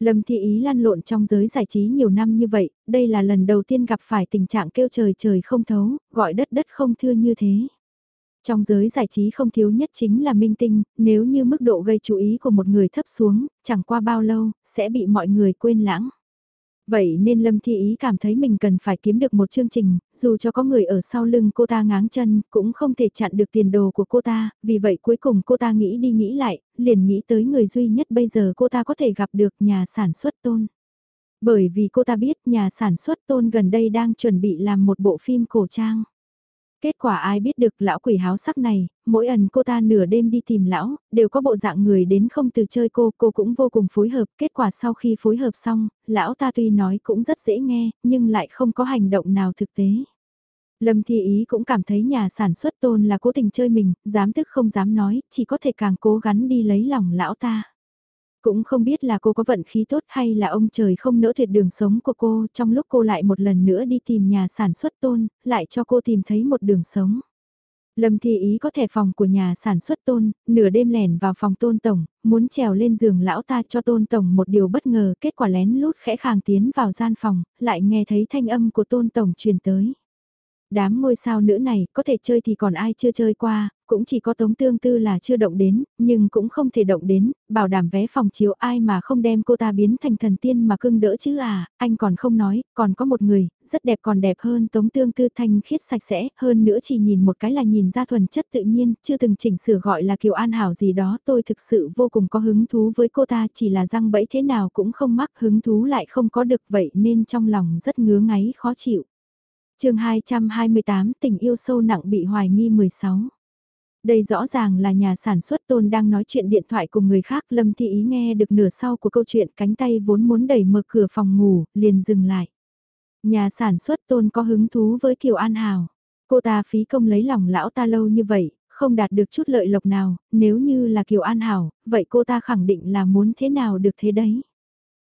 Lâm Thi Ý lăn lộn trong giới giải trí nhiều năm như vậy, đây là lần đầu tiên gặp phải tình trạng kêu trời trời không thấu, gọi đất đất không thưa như thế. Trong giới giải trí không thiếu nhất chính là minh tinh, nếu như mức độ gây chú ý của một người thấp xuống, chẳng qua bao lâu, sẽ bị mọi người quên lãng. Vậy nên Lâm Thi Ý cảm thấy mình cần phải kiếm được một chương trình, dù cho có người ở sau lưng cô ta ngáng chân, cũng không thể chặn được tiền đồ của cô ta, vì vậy cuối cùng cô ta nghĩ đi nghĩ lại, liền nghĩ tới người duy nhất bây giờ cô ta có thể gặp được nhà sản xuất tôn. Bởi vì cô ta biết nhà sản xuất tôn gần đây đang chuẩn bị làm một bộ phim cổ trang. Kết quả ai biết được lão quỷ háo sắc này, mỗi lần cô ta nửa đêm đi tìm lão, đều có bộ dạng người đến không từ chơi cô, cô cũng vô cùng phối hợp. Kết quả sau khi phối hợp xong, lão ta tuy nói cũng rất dễ nghe, nhưng lại không có hành động nào thực tế. Lâm Thi Ý cũng cảm thấy nhà sản xuất tôn là cố tình chơi mình, dám tức không dám nói, chỉ có thể càng cố gắng đi lấy lòng lão ta. Cũng không biết là cô có vận khí tốt hay là ông trời không nỡ tuyệt đường sống của cô trong lúc cô lại một lần nữa đi tìm nhà sản xuất tôn, lại cho cô tìm thấy một đường sống. Lâm Thi Ý có thẻ phòng của nhà sản xuất tôn, nửa đêm lẻn vào phòng tôn tổng, muốn trèo lên giường lão ta cho tôn tổng một điều bất ngờ, kết quả lén lút khẽ khàng tiến vào gian phòng, lại nghe thấy thanh âm của tôn tổng truyền tới. Đám ngôi sao nữ này có thể chơi thì còn ai chưa chơi qua, cũng chỉ có Tống Tương Tư là chưa động đến, nhưng cũng không thể động đến, bảo đảm vé phòng chiếu ai mà không đem cô ta biến thành thần tiên mà cưng đỡ chứ à, anh còn không nói, còn có một người, rất đẹp còn đẹp hơn Tống Tương Tư thanh khiết sạch sẽ, hơn nữa chỉ nhìn một cái là nhìn ra thuần chất tự nhiên, chưa từng chỉnh sửa gọi là Kiều An Hảo gì đó, tôi thực sự vô cùng có hứng thú với cô ta, chỉ là răng bẫy thế nào cũng không mắc hứng thú lại không có được vậy nên trong lòng rất ngứa ngáy khó chịu chương 228 tình yêu sâu nặng bị hoài nghi 16. Đây rõ ràng là nhà sản xuất tôn đang nói chuyện điện thoại cùng người khác Lâm Thị Ý nghe được nửa sau của câu chuyện cánh tay vốn muốn đẩy mở cửa phòng ngủ, liền dừng lại. Nhà sản xuất tôn có hứng thú với Kiều An Hào. Cô ta phí công lấy lòng lão ta lâu như vậy, không đạt được chút lợi lộc nào, nếu như là Kiều An Hảo, vậy cô ta khẳng định là muốn thế nào được thế đấy.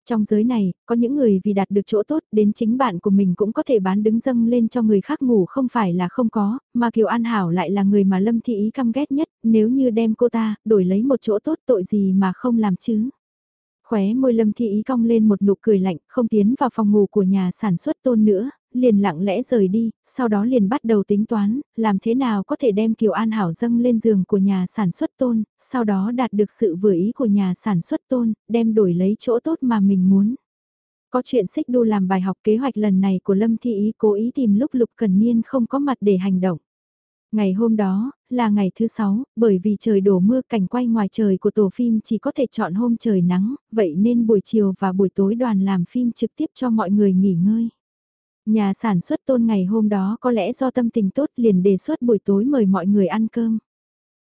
Trong giới này, có những người vì đạt được chỗ tốt đến chính bạn của mình cũng có thể bán đứng dâng lên cho người khác ngủ không phải là không có, mà Kiều An Hảo lại là người mà Lâm Thị Ý căm ghét nhất, nếu như đem cô ta, đổi lấy một chỗ tốt tội gì mà không làm chứ. Khóe môi Lâm thị Ý cong lên một nụ cười lạnh, không tiến vào phòng ngủ của nhà sản xuất tôn nữa, liền lặng lẽ rời đi, sau đó liền bắt đầu tính toán, làm thế nào có thể đem Kiều An Hảo dâng lên giường của nhà sản xuất tôn, sau đó đạt được sự vừa ý của nhà sản xuất tôn, đem đổi lấy chỗ tốt mà mình muốn. Có chuyện xích đu làm bài học kế hoạch lần này của Lâm Thi Ý cố ý tìm lúc Lục Cần Niên không có mặt để hành động. Ngày hôm đó, là ngày thứ sáu, bởi vì trời đổ mưa cảnh quay ngoài trời của tổ phim chỉ có thể chọn hôm trời nắng, vậy nên buổi chiều và buổi tối đoàn làm phim trực tiếp cho mọi người nghỉ ngơi. Nhà sản xuất tôn ngày hôm đó có lẽ do tâm tình tốt liền đề xuất buổi tối mời mọi người ăn cơm.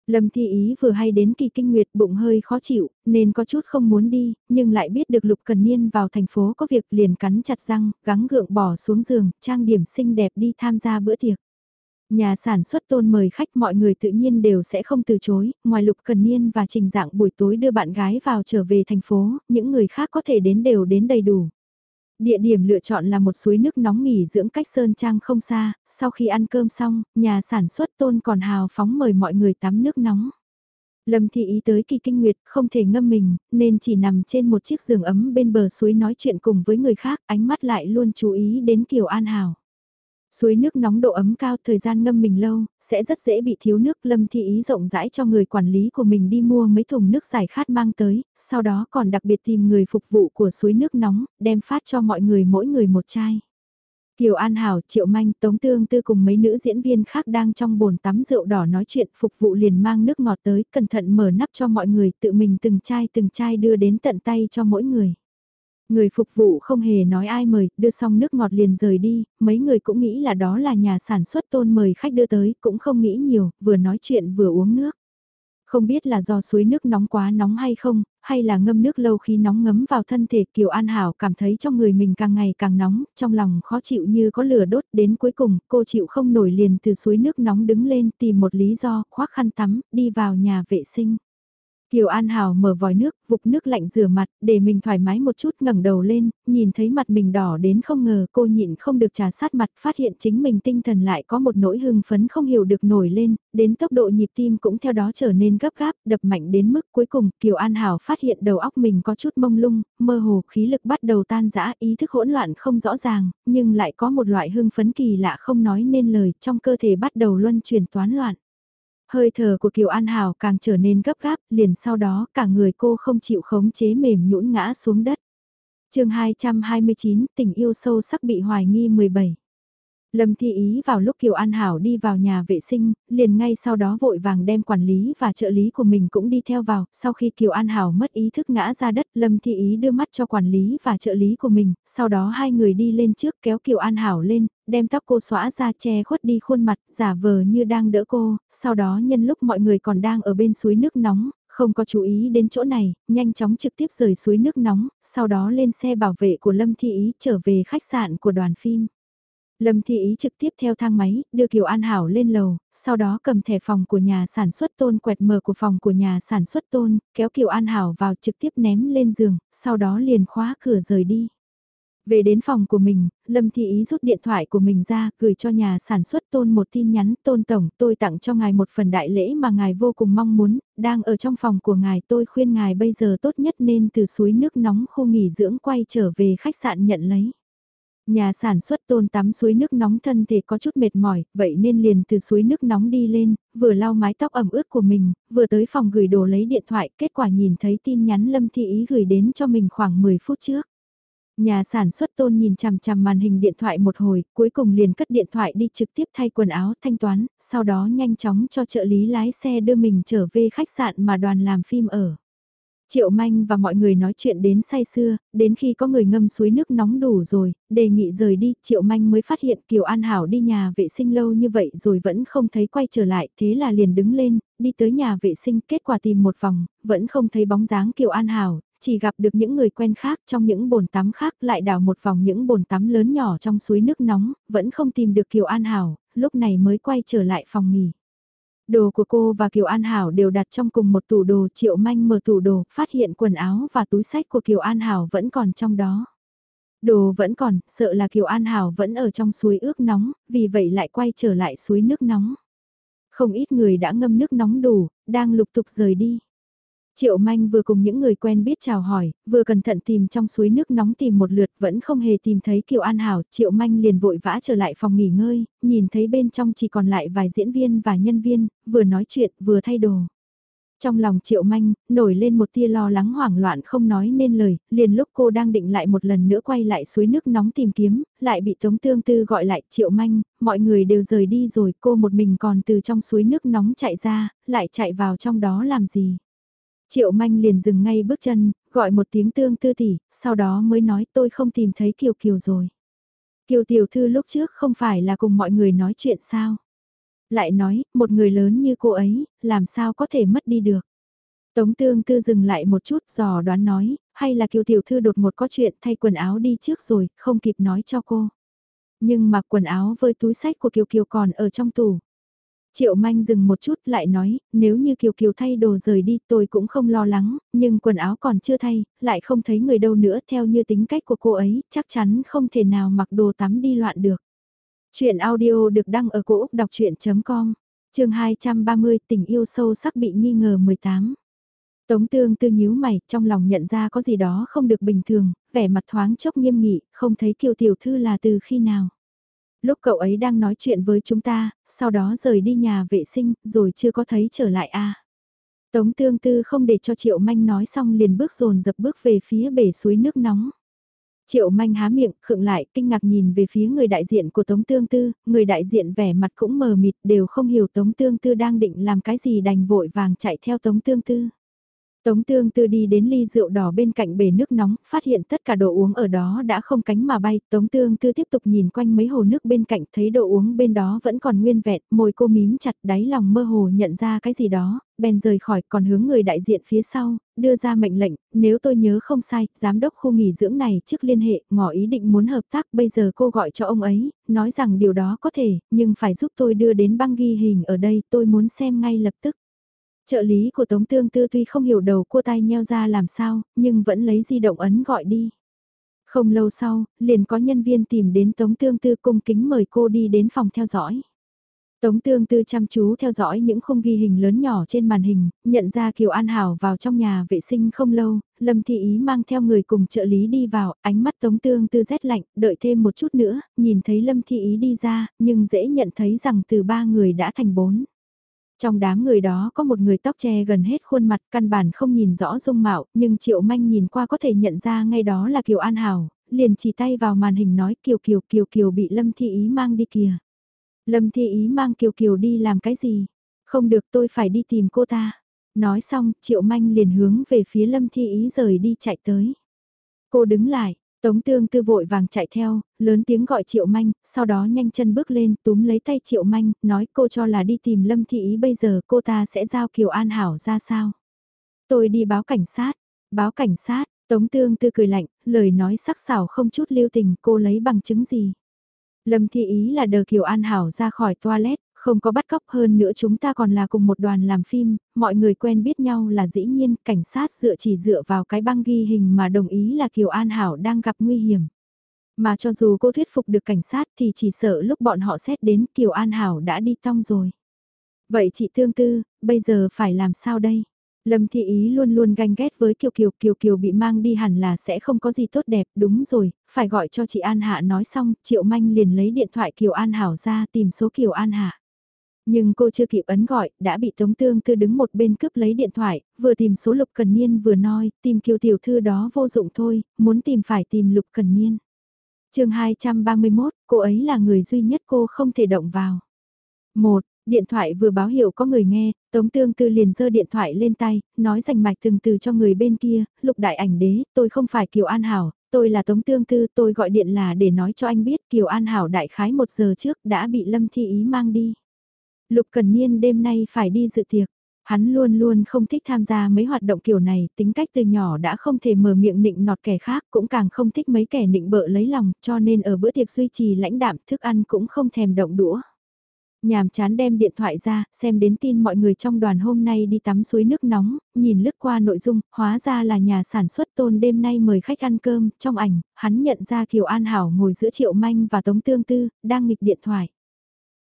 Lâm Thi Ý vừa hay đến kỳ kinh nguyệt bụng hơi khó chịu, nên có chút không muốn đi, nhưng lại biết được Lục Cần Niên vào thành phố có việc liền cắn chặt răng, gắng gượng bỏ xuống giường, trang điểm xinh đẹp đi tham gia bữa tiệc. Nhà sản xuất tôn mời khách mọi người tự nhiên đều sẽ không từ chối, ngoài Lục Cần Niên và Trình Dạng buổi tối đưa bạn gái vào trở về thành phố, những người khác có thể đến đều đến đầy đủ. Địa điểm lựa chọn là một suối nước nóng nghỉ dưỡng cách Sơn Trang không xa, sau khi ăn cơm xong, nhà sản xuất tôn còn hào phóng mời mọi người tắm nước nóng. Lâm Thị ý tới kỳ kinh nguyệt không thể ngâm mình, nên chỉ nằm trên một chiếc giường ấm bên bờ suối nói chuyện cùng với người khác, ánh mắt lại luôn chú ý đến Kiều An Hảo. Suối nước nóng độ ấm cao thời gian ngâm mình lâu, sẽ rất dễ bị thiếu nước lâm thị ý rộng rãi cho người quản lý của mình đi mua mấy thùng nước giải khát mang tới, sau đó còn đặc biệt tìm người phục vụ của suối nước nóng, đem phát cho mọi người mỗi người một chai. Kiều An Hảo, Triệu Manh, Tống Tương Tư cùng mấy nữ diễn viên khác đang trong bồn tắm rượu đỏ nói chuyện phục vụ liền mang nước ngọt tới, cẩn thận mở nắp cho mọi người tự mình từng chai từng chai đưa đến tận tay cho mỗi người. Người phục vụ không hề nói ai mời, đưa xong nước ngọt liền rời đi, mấy người cũng nghĩ là đó là nhà sản xuất tôn mời khách đưa tới, cũng không nghĩ nhiều, vừa nói chuyện vừa uống nước. Không biết là do suối nước nóng quá nóng hay không, hay là ngâm nước lâu khi nóng ngấm vào thân thể Kiều An Hảo cảm thấy trong người mình càng ngày càng nóng, trong lòng khó chịu như có lửa đốt đến cuối cùng cô chịu không nổi liền từ suối nước nóng đứng lên tìm một lý do khoác khăn tắm, đi vào nhà vệ sinh. Kiều An Hảo mở vòi nước, vục nước lạnh rửa mặt, để mình thoải mái một chút ngẩng đầu lên, nhìn thấy mặt mình đỏ đến không ngờ cô nhịn không được trà sát mặt, phát hiện chính mình tinh thần lại có một nỗi hưng phấn không hiểu được nổi lên, đến tốc độ nhịp tim cũng theo đó trở nên gấp gáp, đập mạnh đến mức cuối cùng Kiều An Hảo phát hiện đầu óc mình có chút mông lung, mơ hồ khí lực bắt đầu tan rã, ý thức hỗn loạn không rõ ràng, nhưng lại có một loại hưng phấn kỳ lạ không nói nên lời, trong cơ thể bắt đầu luân chuyển toán loạn. Hơi thở của Kiều An Hảo càng trở nên gấp gáp, liền sau đó cả người cô không chịu khống chế mềm nhũn ngã xuống đất. chương 229, tình yêu sâu sắc bị hoài nghi 17. Lâm Thi Ý vào lúc Kiều An Hảo đi vào nhà vệ sinh, liền ngay sau đó vội vàng đem quản lý và trợ lý của mình cũng đi theo vào, sau khi Kiều An Hảo mất ý thức ngã ra đất, Lâm Thi Ý đưa mắt cho quản lý và trợ lý của mình, sau đó hai người đi lên trước kéo Kiều An Hảo lên, đem tóc cô xóa ra che khuất đi khuôn mặt, giả vờ như đang đỡ cô, sau đó nhân lúc mọi người còn đang ở bên suối nước nóng, không có chú ý đến chỗ này, nhanh chóng trực tiếp rời suối nước nóng, sau đó lên xe bảo vệ của Lâm Thi Ý trở về khách sạn của đoàn phim. Lâm Thi Ý trực tiếp theo thang máy, đưa Kiều An Hảo lên lầu, sau đó cầm thẻ phòng của nhà sản xuất tôn quẹt mở của phòng của nhà sản xuất tôn, kéo Kiều An Hảo vào trực tiếp ném lên giường, sau đó liền khóa cửa rời đi. Về đến phòng của mình, Lâm Thi Ý rút điện thoại của mình ra, gửi cho nhà sản xuất tôn một tin nhắn, tôn tổng, tôi tặng cho ngài một phần đại lễ mà ngài vô cùng mong muốn, đang ở trong phòng của ngài tôi khuyên ngài bây giờ tốt nhất nên từ suối nước nóng khu nghỉ dưỡng quay trở về khách sạn nhận lấy. Nhà sản xuất tôn tắm suối nước nóng thân thể có chút mệt mỏi, vậy nên liền từ suối nước nóng đi lên, vừa lau mái tóc ẩm ướt của mình, vừa tới phòng gửi đồ lấy điện thoại, kết quả nhìn thấy tin nhắn Lâm Thị Ý gửi đến cho mình khoảng 10 phút trước. Nhà sản xuất tôn nhìn chằm chằm màn hình điện thoại một hồi, cuối cùng liền cất điện thoại đi trực tiếp thay quần áo thanh toán, sau đó nhanh chóng cho trợ lý lái xe đưa mình trở về khách sạn mà đoàn làm phim ở. Triệu Manh và mọi người nói chuyện đến say xưa, đến khi có người ngâm suối nước nóng đủ rồi, đề nghị rời đi, Triệu Manh mới phát hiện Kiều An Hảo đi nhà vệ sinh lâu như vậy rồi vẫn không thấy quay trở lại, thế là liền đứng lên, đi tới nhà vệ sinh, kết quả tìm một vòng, vẫn không thấy bóng dáng Kiều An Hảo, chỉ gặp được những người quen khác trong những bồn tắm khác lại đào một vòng những bồn tắm lớn nhỏ trong suối nước nóng, vẫn không tìm được Kiều An Hảo, lúc này mới quay trở lại phòng nghỉ. Đồ của cô và Kiều An Hảo đều đặt trong cùng một tủ đồ, Triệu Manh mở tủ đồ, phát hiện quần áo và túi sách của Kiều An Hảo vẫn còn trong đó. Đồ vẫn còn, sợ là Kiều An Hảo vẫn ở trong suối ướp nóng, vì vậy lại quay trở lại suối nước nóng. Không ít người đã ngâm nước nóng đủ, đang lục tục rời đi. Triệu Manh vừa cùng những người quen biết chào hỏi, vừa cẩn thận tìm trong suối nước nóng tìm một lượt vẫn không hề tìm thấy Kiều An Hảo, Triệu Manh liền vội vã trở lại phòng nghỉ ngơi, nhìn thấy bên trong chỉ còn lại vài diễn viên và nhân viên, vừa nói chuyện vừa thay đồ. Trong lòng Triệu Manh, nổi lên một tia lo lắng hoảng loạn không nói nên lời, liền lúc cô đang định lại một lần nữa quay lại suối nước nóng tìm kiếm, lại bị Tống Tương Tư gọi lại Triệu Manh, mọi người đều rời đi rồi cô một mình còn từ trong suối nước nóng chạy ra, lại chạy vào trong đó làm gì. Triệu Manh liền dừng ngay bước chân, gọi một tiếng Tương Tư tỷ, sau đó mới nói tôi không tìm thấy Kiều Kiều rồi. Kiều Tiểu Thư lúc trước không phải là cùng mọi người nói chuyện sao? lại nói, một người lớn như cô ấy, làm sao có thể mất đi được. Tống tương tư dừng lại một chút dò đoán nói, hay là kiều tiểu thư đột một có chuyện thay quần áo đi trước rồi, không kịp nói cho cô. Nhưng mặc quần áo với túi sách của kiều kiều còn ở trong tủ. Triệu manh dừng một chút lại nói, nếu như Kiều Kiều thay đồ rời đi tôi cũng không lo lắng, nhưng quần áo còn chưa thay, lại không thấy người đâu nữa theo như tính cách của cô ấy, chắc chắn không thể nào mặc đồ tắm đi loạn được. Chuyện audio được đăng ở cổ Úc đọc chuyện.com, trường 230 tình yêu sâu sắc bị nghi ngờ 18. Tống tương tư nhíu mày, trong lòng nhận ra có gì đó không được bình thường, vẻ mặt thoáng chốc nghiêm nghị, không thấy kiều tiểu thư là từ khi nào. Lúc cậu ấy đang nói chuyện với chúng ta, sau đó rời đi nhà vệ sinh, rồi chưa có thấy trở lại a à. Tống tương tư không để cho triệu manh nói xong liền bước dồn dập bước về phía bể suối nước nóng. Triệu manh há miệng, khựng lại, kinh ngạc nhìn về phía người đại diện của Tống Tương Tư, người đại diện vẻ mặt cũng mờ mịt đều không hiểu Tống Tương Tư đang định làm cái gì đành vội vàng chạy theo Tống Tương Tư. Tống tương tư đi đến ly rượu đỏ bên cạnh bể nước nóng, phát hiện tất cả đồ uống ở đó đã không cánh mà bay. Tống tương tư tiếp tục nhìn quanh mấy hồ nước bên cạnh, thấy đồ uống bên đó vẫn còn nguyên vẹn, môi cô mím chặt đáy lòng mơ hồ nhận ra cái gì đó, bèn rời khỏi còn hướng người đại diện phía sau, đưa ra mệnh lệnh, nếu tôi nhớ không sai, giám đốc khu nghỉ dưỡng này trước liên hệ, ngỏ ý định muốn hợp tác, bây giờ cô gọi cho ông ấy, nói rằng điều đó có thể, nhưng phải giúp tôi đưa đến băng ghi hình ở đây, tôi muốn xem ngay lập tức. Trợ lý của Tống Tương Tư tuy không hiểu đầu cua tay nheo ra làm sao, nhưng vẫn lấy di động ấn gọi đi. Không lâu sau, liền có nhân viên tìm đến Tống Tương Tư cung kính mời cô đi đến phòng theo dõi. Tống Tương Tư chăm chú theo dõi những khung ghi hình lớn nhỏ trên màn hình, nhận ra Kiều An Hảo vào trong nhà vệ sinh không lâu, Lâm Thị Ý mang theo người cùng trợ lý đi vào, ánh mắt Tống Tương Tư rét lạnh, đợi thêm một chút nữa, nhìn thấy Lâm Thị Ý đi ra, nhưng dễ nhận thấy rằng từ ba người đã thành bốn. Trong đám người đó có một người tóc che gần hết khuôn mặt căn bản không nhìn rõ dung mạo, nhưng Triệu Manh nhìn qua có thể nhận ra ngay đó là Kiều An Hảo, liền chỉ tay vào màn hình nói Kiều Kiều Kiều Kiều bị Lâm Thi Ý mang đi kìa. Lâm Thi Ý mang Kiều Kiều đi làm cái gì? Không được tôi phải đi tìm cô ta. Nói xong, Triệu Manh liền hướng về phía Lâm Thi Ý rời đi chạy tới. Cô đứng lại, Tống tương tư vội vàng chạy theo, lớn tiếng gọi Triệu Manh, sau đó nhanh chân bước lên túm lấy tay Triệu Manh, nói cô cho là đi tìm Lâm Thị Ý bây giờ cô ta sẽ giao Kiều An Hảo ra sao. Tôi đi báo cảnh sát, báo cảnh sát, Tống tương tư cười lạnh, lời nói sắc sảo không chút lưu tình cô lấy bằng chứng gì. Lâm Thị Ý là đờ Kiều An Hảo ra khỏi toilet, không có bắt cóc hơn nữa chúng ta còn là cùng một đoàn làm phim, mọi người quen biết nhau là dĩ nhiên, cảnh sát dựa chỉ dựa vào cái băng ghi hình mà đồng ý là Kiều An Hảo đang gặp nguy hiểm. Mà cho dù cô thuyết phục được cảnh sát thì chỉ sợ lúc bọn họ xét đến Kiều An Hảo đã đi tong rồi. Vậy chị Tương Tư, bây giờ phải làm sao đây? Lâm Thị Ý luôn luôn ganh ghét với Kiều Kiều, Kiều Kiều bị mang đi hẳn là sẽ không có gì tốt đẹp, đúng rồi, phải gọi cho chị An Hạ nói xong, Triệu Manh liền lấy điện thoại Kiều An Hảo ra tìm số Kiều An Hạ. Nhưng cô chưa kịp ấn gọi, đã bị Tống Tương Tư đứng một bên cướp lấy điện thoại, vừa tìm số Lục Cần Niên vừa nói, tìm kiều tiểu thư đó vô dụng thôi, muốn tìm phải tìm Lục Cần Niên. chương 231, cô ấy là người duy nhất cô không thể động vào. một Điện thoại vừa báo hiệu có người nghe, Tống Tương Tư liền giơ điện thoại lên tay, nói rành mạch từng từ cho người bên kia, lục đại ảnh đế, tôi không phải Kiều An Hảo, tôi là Tống Tương Tư, tôi gọi điện là để nói cho anh biết Kiều An Hảo đại khái một giờ trước đã bị Lâm Thi Ý mang đi. Lục Cần Niên đêm nay phải đi dự tiệc. Hắn luôn luôn không thích tham gia mấy hoạt động kiểu này, tính cách từ nhỏ đã không thể mở miệng nịnh nọt kẻ khác, cũng càng không thích mấy kẻ nịnh bợ lấy lòng, cho nên ở bữa tiệc duy trì lãnh đạm, thức ăn cũng không thèm động đũa. Nhàm chán đem điện thoại ra, xem đến tin mọi người trong đoàn hôm nay đi tắm suối nước nóng, nhìn lướt qua nội dung, hóa ra là nhà sản xuất tôn đêm nay mời khách ăn cơm, trong ảnh, hắn nhận ra Kiều An Hảo ngồi giữa Triệu Manh và Tống Tương Tư, đang nghịch điện thoại.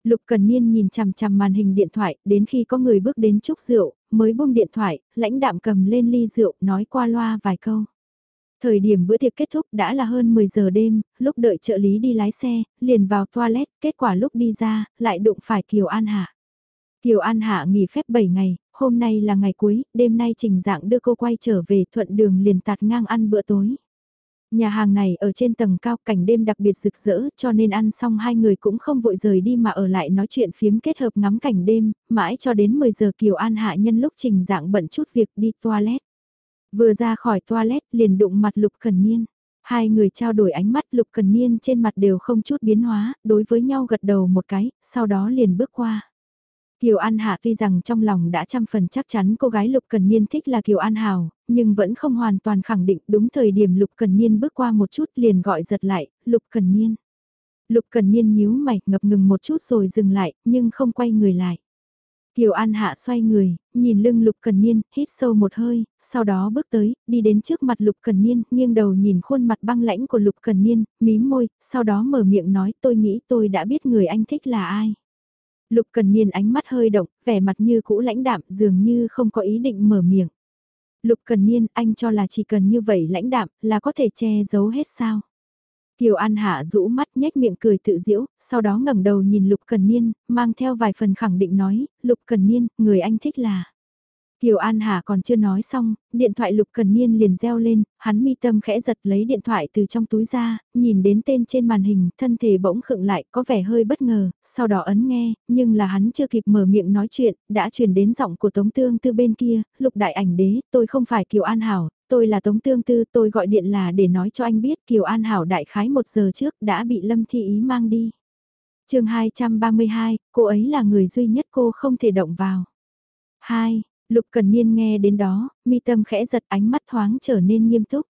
Lục Cần Niên nhìn chằm chằm màn hình điện thoại, đến khi có người bước đến chúc rượu, mới buông điện thoại, lãnh đạm cầm lên ly rượu, nói qua loa vài câu. Thời điểm bữa tiệc kết thúc đã là hơn 10 giờ đêm, lúc đợi trợ lý đi lái xe, liền vào toilet, kết quả lúc đi ra, lại đụng phải Kiều An Hạ. Kiều An Hạ nghỉ phép 7 ngày, hôm nay là ngày cuối, đêm nay trình dạng đưa cô quay trở về thuận đường liền tạt ngang ăn bữa tối. Nhà hàng này ở trên tầng cao cảnh đêm đặc biệt rực rỡ cho nên ăn xong hai người cũng không vội rời đi mà ở lại nói chuyện phiếm kết hợp ngắm cảnh đêm, mãi cho đến 10 giờ Kiều An Hạ nhân lúc trình dạng bận chút việc đi toilet. Vừa ra khỏi toilet liền đụng mặt Lục Cần Niên. Hai người trao đổi ánh mắt Lục Cần Niên trên mặt đều không chút biến hóa, đối với nhau gật đầu một cái, sau đó liền bước qua. Kiều An Hạ tuy rằng trong lòng đã trăm phần chắc chắn cô gái Lục Cần Niên thích là Kiều An Hào, nhưng vẫn không hoàn toàn khẳng định đúng thời điểm Lục Cần Niên bước qua một chút liền gọi giật lại, Lục Cần Niên. Lục Cần Niên nhíu mày ngập ngừng một chút rồi dừng lại, nhưng không quay người lại. Kiều An Hạ xoay người, nhìn lưng Lục Cần Niên, hít sâu một hơi, sau đó bước tới, đi đến trước mặt Lục Cần Niên, nghiêng đầu nhìn khuôn mặt băng lãnh của Lục Cần Niên, mím môi, sau đó mở miệng nói tôi nghĩ tôi đã biết người anh thích là ai. Lục Cần Niên ánh mắt hơi động, vẻ mặt như cũ lãnh đạm, dường như không có ý định mở miệng. Lục Cần Niên, anh cho là chỉ cần như vậy lãnh đạm, là có thể che giấu hết sao? Kiều An Hạ rũ mắt nhếch miệng cười tự diễu, sau đó ngẩng đầu nhìn Lục Cần Niên, mang theo vài phần khẳng định nói, Lục Cần Niên, người anh thích là... Kiều An Hà còn chưa nói xong, điện thoại Lục Cần Niên liền reo lên, hắn mi tâm khẽ giật lấy điện thoại từ trong túi ra, nhìn đến tên trên màn hình, thân thể bỗng khựng lại, có vẻ hơi bất ngờ, sau đó ấn nghe, nhưng là hắn chưa kịp mở miệng nói chuyện, đã truyền đến giọng của Tống Tương Tư bên kia, Lục Đại Ảnh Đế, tôi không phải Kiều An Hảo, tôi là Tống Tương Tư, tôi gọi điện là để nói cho anh biết Kiều An Hảo đại khái một giờ trước đã bị Lâm Thi Ý mang đi. chương 232, cô ấy là người duy nhất cô không thể động vào. 2. Lục Cần Niên nghe đến đó, mi tâm khẽ giật ánh mắt thoáng trở nên nghiêm túc.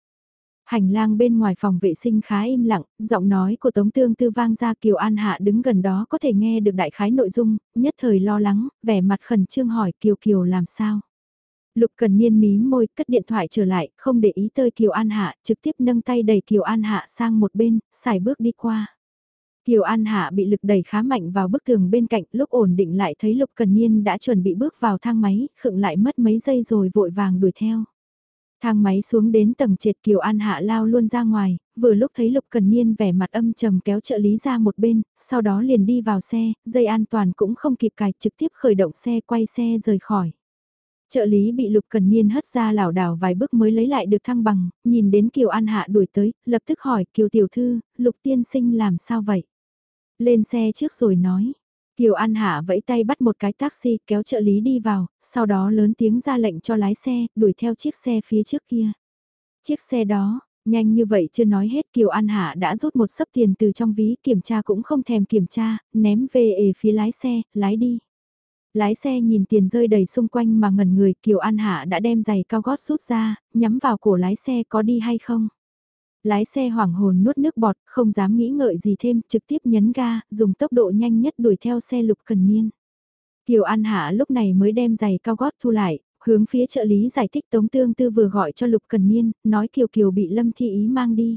Hành lang bên ngoài phòng vệ sinh khá im lặng, giọng nói của Tống Tương Tư vang ra Kiều An Hạ đứng gần đó có thể nghe được đại khái nội dung, nhất thời lo lắng, vẻ mặt khẩn trương hỏi Kiều Kiều làm sao. Lục Cần Niên mí môi cất điện thoại trở lại, không để ý tới Kiều An Hạ, trực tiếp nâng tay đẩy Kiều An Hạ sang một bên, xài bước đi qua. Kiều An Hạ bị lực đẩy khá mạnh vào bức tường bên cạnh, lúc ổn định lại thấy Lục Cần Niên đã chuẩn bị bước vào thang máy, khựng lại mất mấy giây rồi vội vàng đuổi theo. Thang máy xuống đến tầng trệt Kiều An Hạ lao luôn ra ngoài, vừa lúc thấy Lục Cần Niên vẻ mặt âm trầm kéo trợ lý ra một bên, sau đó liền đi vào xe, dây an toàn cũng không kịp cài trực tiếp khởi động xe quay xe rời khỏi. Trợ lý bị Lục Cần Niên hất ra lảo đảo vài bước mới lấy lại được thăng bằng, nhìn đến Kiều An Hạ đuổi tới, lập tức hỏi Kiều Tiểu Thư, Lục Tiên Sinh làm sao vậy? Lên xe trước rồi nói. Kiều An Hạ vẫy tay bắt một cái taxi kéo trợ lý đi vào, sau đó lớn tiếng ra lệnh cho lái xe, đuổi theo chiếc xe phía trước kia. Chiếc xe đó, nhanh như vậy chưa nói hết Kiều An Hạ đã rút một sấp tiền từ trong ví kiểm tra cũng không thèm kiểm tra, ném về ề phía lái xe, lái đi. Lái xe nhìn tiền rơi đầy xung quanh mà ngẩn người Kiều An Hạ đã đem giày cao gót rút ra, nhắm vào cổ lái xe có đi hay không. Lái xe hoảng hồn nuốt nước bọt, không dám nghĩ ngợi gì thêm, trực tiếp nhấn ga, dùng tốc độ nhanh nhất đuổi theo xe lục cần niên. Kiều An Hạ lúc này mới đem giày cao gót thu lại, hướng phía trợ lý giải thích Tống Tương Tư vừa gọi cho Lục Cần Niên, nói Kiều Kiều bị Lâm Thi Ý mang đi.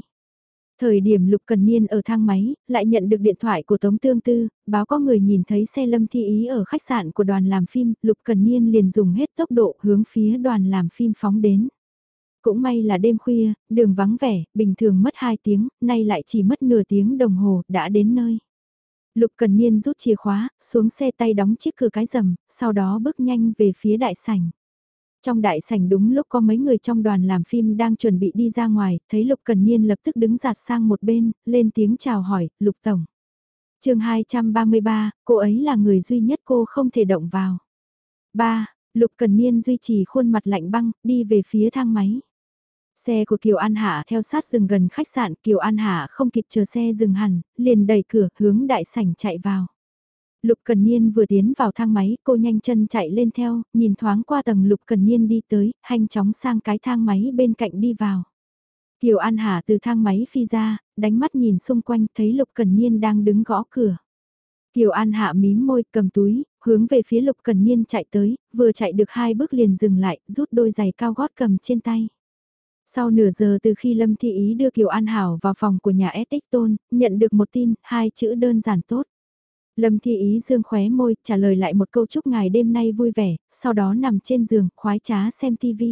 Thời điểm Lục Cần Niên ở thang máy, lại nhận được điện thoại của Tống Tương Tư, báo có người nhìn thấy xe Lâm Thi Ý ở khách sạn của đoàn làm phim, Lục Cần Niên liền dùng hết tốc độ hướng phía đoàn làm phim phóng đến. Cũng may là đêm khuya, đường vắng vẻ, bình thường mất 2 tiếng, nay lại chỉ mất nửa tiếng đồng hồ, đã đến nơi. Lục Cần Niên rút chìa khóa, xuống xe tay đóng chiếc cửa cái rầm, sau đó bước nhanh về phía đại sảnh. Trong đại sảnh đúng lúc có mấy người trong đoàn làm phim đang chuẩn bị đi ra ngoài, thấy Lục Cần Niên lập tức đứng giạt sang một bên, lên tiếng chào hỏi, Lục Tổng. chương 233, cô ấy là người duy nhất cô không thể động vào. 3. Lục Cần Niên duy trì khuôn mặt lạnh băng, đi về phía thang máy. Xe của Kiều An Hạ theo sát rừng gần khách sạn Kiều An Hạ không kịp chờ xe dừng hẳn, liền đẩy cửa hướng đại sảnh chạy vào. Lục Cần Niên vừa tiến vào thang máy, cô nhanh chân chạy lên theo, nhìn thoáng qua tầng Lục Cần Niên đi tới, hành chóng sang cái thang máy bên cạnh đi vào. Kiều An Hà từ thang máy phi ra, đánh mắt nhìn xung quanh thấy Lục Cần Niên đang đứng gõ cửa. Kiều An Hạ mím môi cầm túi, hướng về phía Lục Cần Niên chạy tới, vừa chạy được hai bước liền dừng lại, rút đôi giày cao gót cầm trên tay. Sau nửa giờ từ khi Lâm Thị Ý đưa Kiều An Hảo vào phòng của nhà Estic Tôn, nhận được một tin, hai chữ đơn giản tốt. Lâm Thi Ý dương khóe môi, trả lời lại một câu chúc ngài đêm nay vui vẻ, sau đó nằm trên giường, khoái trá xem TV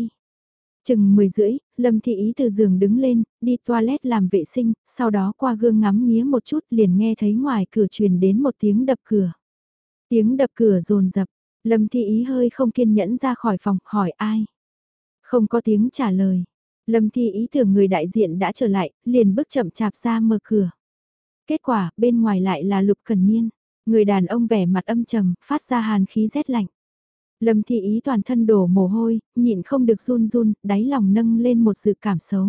Chừng 10 rưỡi, Lâm Thị Ý từ giường đứng lên, đi toilet làm vệ sinh, sau đó qua gương ngắm nghía một chút liền nghe thấy ngoài cửa truyền đến một tiếng đập cửa. Tiếng đập cửa rồn rập, Lâm Thị Ý hơi không kiên nhẫn ra khỏi phòng, hỏi ai. Không có tiếng trả lời. Lâm Thi Ý tưởng người đại diện đã trở lại, liền bước chậm chạp ra mở cửa. Kết quả, bên ngoài lại là Lục Cần Niên. Người đàn ông vẻ mặt âm trầm, phát ra hàn khí rét lạnh. Lâm Thi Ý toàn thân đổ mồ hôi, nhịn không được run run, đáy lòng nâng lên một sự cảm xấu.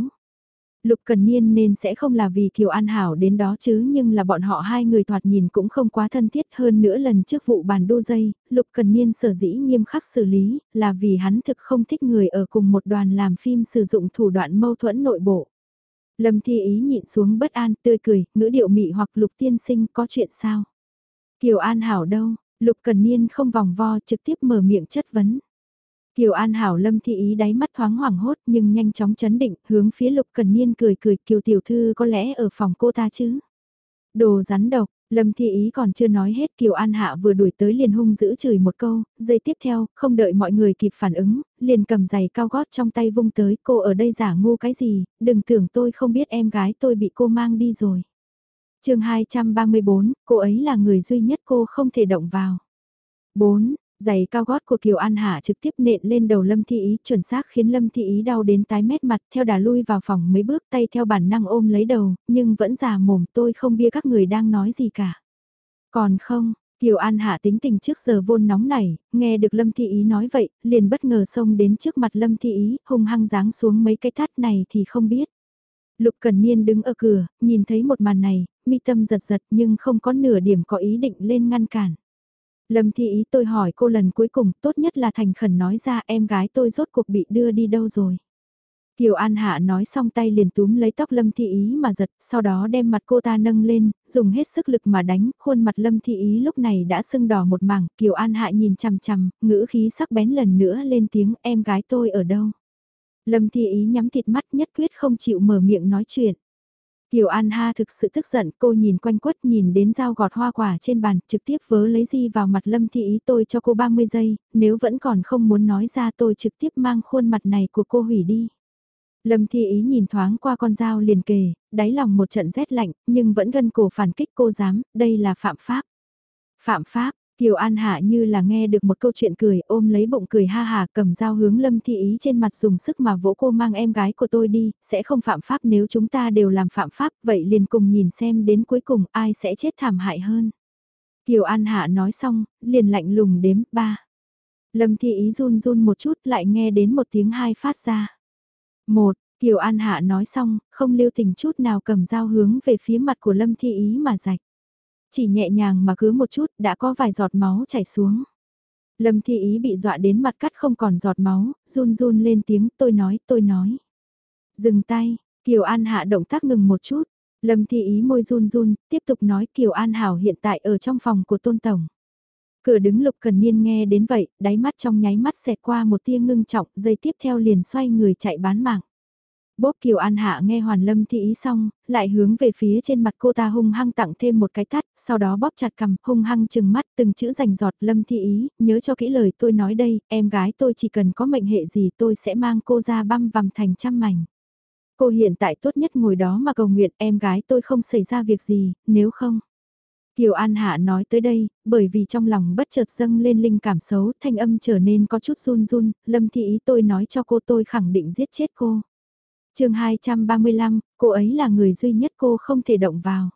Lục Cần Niên nên sẽ không là vì Kiều An Hảo đến đó chứ nhưng là bọn họ hai người thoạt nhìn cũng không quá thân thiết hơn nữa lần trước vụ bàn đô dây, Lục Cần Niên sở dĩ nghiêm khắc xử lý là vì hắn thực không thích người ở cùng một đoàn làm phim sử dụng thủ đoạn mâu thuẫn nội bộ. Lâm Thi Ý nhịn xuống bất an tươi cười, ngữ điệu mị hoặc Lục Tiên Sinh có chuyện sao? Kiều An Hảo đâu? Lục Cần Niên không vòng vo trực tiếp mở miệng chất vấn. Kiều An Hảo Lâm Thị Ý đáy mắt thoáng hoảng hốt nhưng nhanh chóng chấn định hướng phía Lục Cần Niên cười cười Kiều Tiểu Thư có lẽ ở phòng cô ta chứ. Đồ rắn độc, Lâm Thị Ý còn chưa nói hết Kiều An Hạ vừa đuổi tới liền hung giữ chửi một câu, giây tiếp theo, không đợi mọi người kịp phản ứng, liền cầm giày cao gót trong tay vung tới cô ở đây giả ngu cái gì, đừng tưởng tôi không biết em gái tôi bị cô mang đi rồi chương 234, cô ấy là người duy nhất cô không thể động vào. 4. Giày cao gót của Kiều An Hạ trực tiếp nện lên đầu Lâm Thị Ý chuẩn xác khiến Lâm Thị Ý đau đến tái mét mặt theo đà lui vào phòng mấy bước tay theo bản năng ôm lấy đầu, nhưng vẫn già mồm tôi không biết các người đang nói gì cả. Còn không, Kiều An Hạ tính tình trước giờ vôn nóng này, nghe được Lâm Thị Ý nói vậy, liền bất ngờ xông đến trước mặt Lâm Thị Ý, hung hăng giáng xuống mấy cái thắt này thì không biết. Lục Cần Niên đứng ở cửa, nhìn thấy một màn này, mi tâm giật giật nhưng không có nửa điểm có ý định lên ngăn cản. Lâm Thi Ý tôi hỏi cô lần cuối cùng tốt nhất là thành khẩn nói ra em gái tôi rốt cuộc bị đưa đi đâu rồi. Kiều An Hạ nói xong tay liền túm lấy tóc Lâm Thi Ý mà giật, sau đó đem mặt cô ta nâng lên, dùng hết sức lực mà đánh, khuôn mặt Lâm Thi Ý lúc này đã sưng đỏ một mảng, Kiều An Hạ nhìn chằm chằm, ngữ khí sắc bén lần nữa lên tiếng em gái tôi ở đâu. Lâm Thi Ý nhắm thịt mắt nhất quyết không chịu mở miệng nói chuyện. Kiều An Ha thực sự tức giận, cô nhìn quanh quất nhìn đến dao gọt hoa quả trên bàn, trực tiếp vớ lấy di vào mặt Lâm Thi Ý tôi cho cô 30 giây, nếu vẫn còn không muốn nói ra tôi trực tiếp mang khuôn mặt này của cô hủy đi. Lâm Thi Ý nhìn thoáng qua con dao liền kề, đáy lòng một trận rét lạnh, nhưng vẫn gân cổ phản kích cô dám, đây là phạm pháp. Phạm pháp, Kiều An Hạ như là nghe được một câu chuyện cười ôm lấy bụng cười ha hà cầm dao hướng Lâm Thị Ý trên mặt dùng sức mà vỗ cô mang em gái của tôi đi, sẽ không phạm pháp nếu chúng ta đều làm phạm pháp, vậy liền cùng nhìn xem đến cuối cùng ai sẽ chết thảm hại hơn. Kiều An Hạ nói xong, liền lạnh lùng đếm ba. Lâm Thị Ý run run một chút lại nghe đến một tiếng hai phát ra. Một, Kiều An Hạ nói xong, không lưu tình chút nào cầm dao hướng về phía mặt của Lâm Thị Ý mà rạch chỉ nhẹ nhàng mà cứ một chút đã có vài giọt máu chảy xuống. Lâm Thi Ý bị dọa đến mặt cắt không còn giọt máu, run run lên tiếng tôi nói tôi nói. Dừng tay, Kiều An Hạ động tác ngừng một chút. Lâm Thi Ý môi run run, tiếp tục nói Kiều An Hảo hiện tại ở trong phòng của Tôn Tổng. Cửa đứng Lục Cần Niên nghe đến vậy, đáy mắt trong nháy mắt xẹt qua một tia ngưng trọng, dây tiếp theo liền xoay người chạy bán mạng. Bốp Kiều An Hạ nghe Hoàn Lâm thị ý xong, lại hướng về phía trên mặt cô ta hung hăng tặng thêm một cái tát, sau đó bóp chặt cầm, hung hăng chừng mắt từng chữ rành giọt Lâm thị ý, nhớ cho kỹ lời tôi nói đây, em gái tôi chỉ cần có mệnh hệ gì tôi sẽ mang cô ra băm vằm thành trăm mảnh. Cô hiện tại tốt nhất ngồi đó mà cầu nguyện em gái tôi không xảy ra việc gì, nếu không. Kiều An Hạ nói tới đây, bởi vì trong lòng bất chợt dâng lên linh cảm xấu, thanh âm trở nên có chút run run, Lâm thị ý tôi nói cho cô tôi khẳng định giết chết cô chương 235, cô ấy là người duy nhất cô không thể động vào.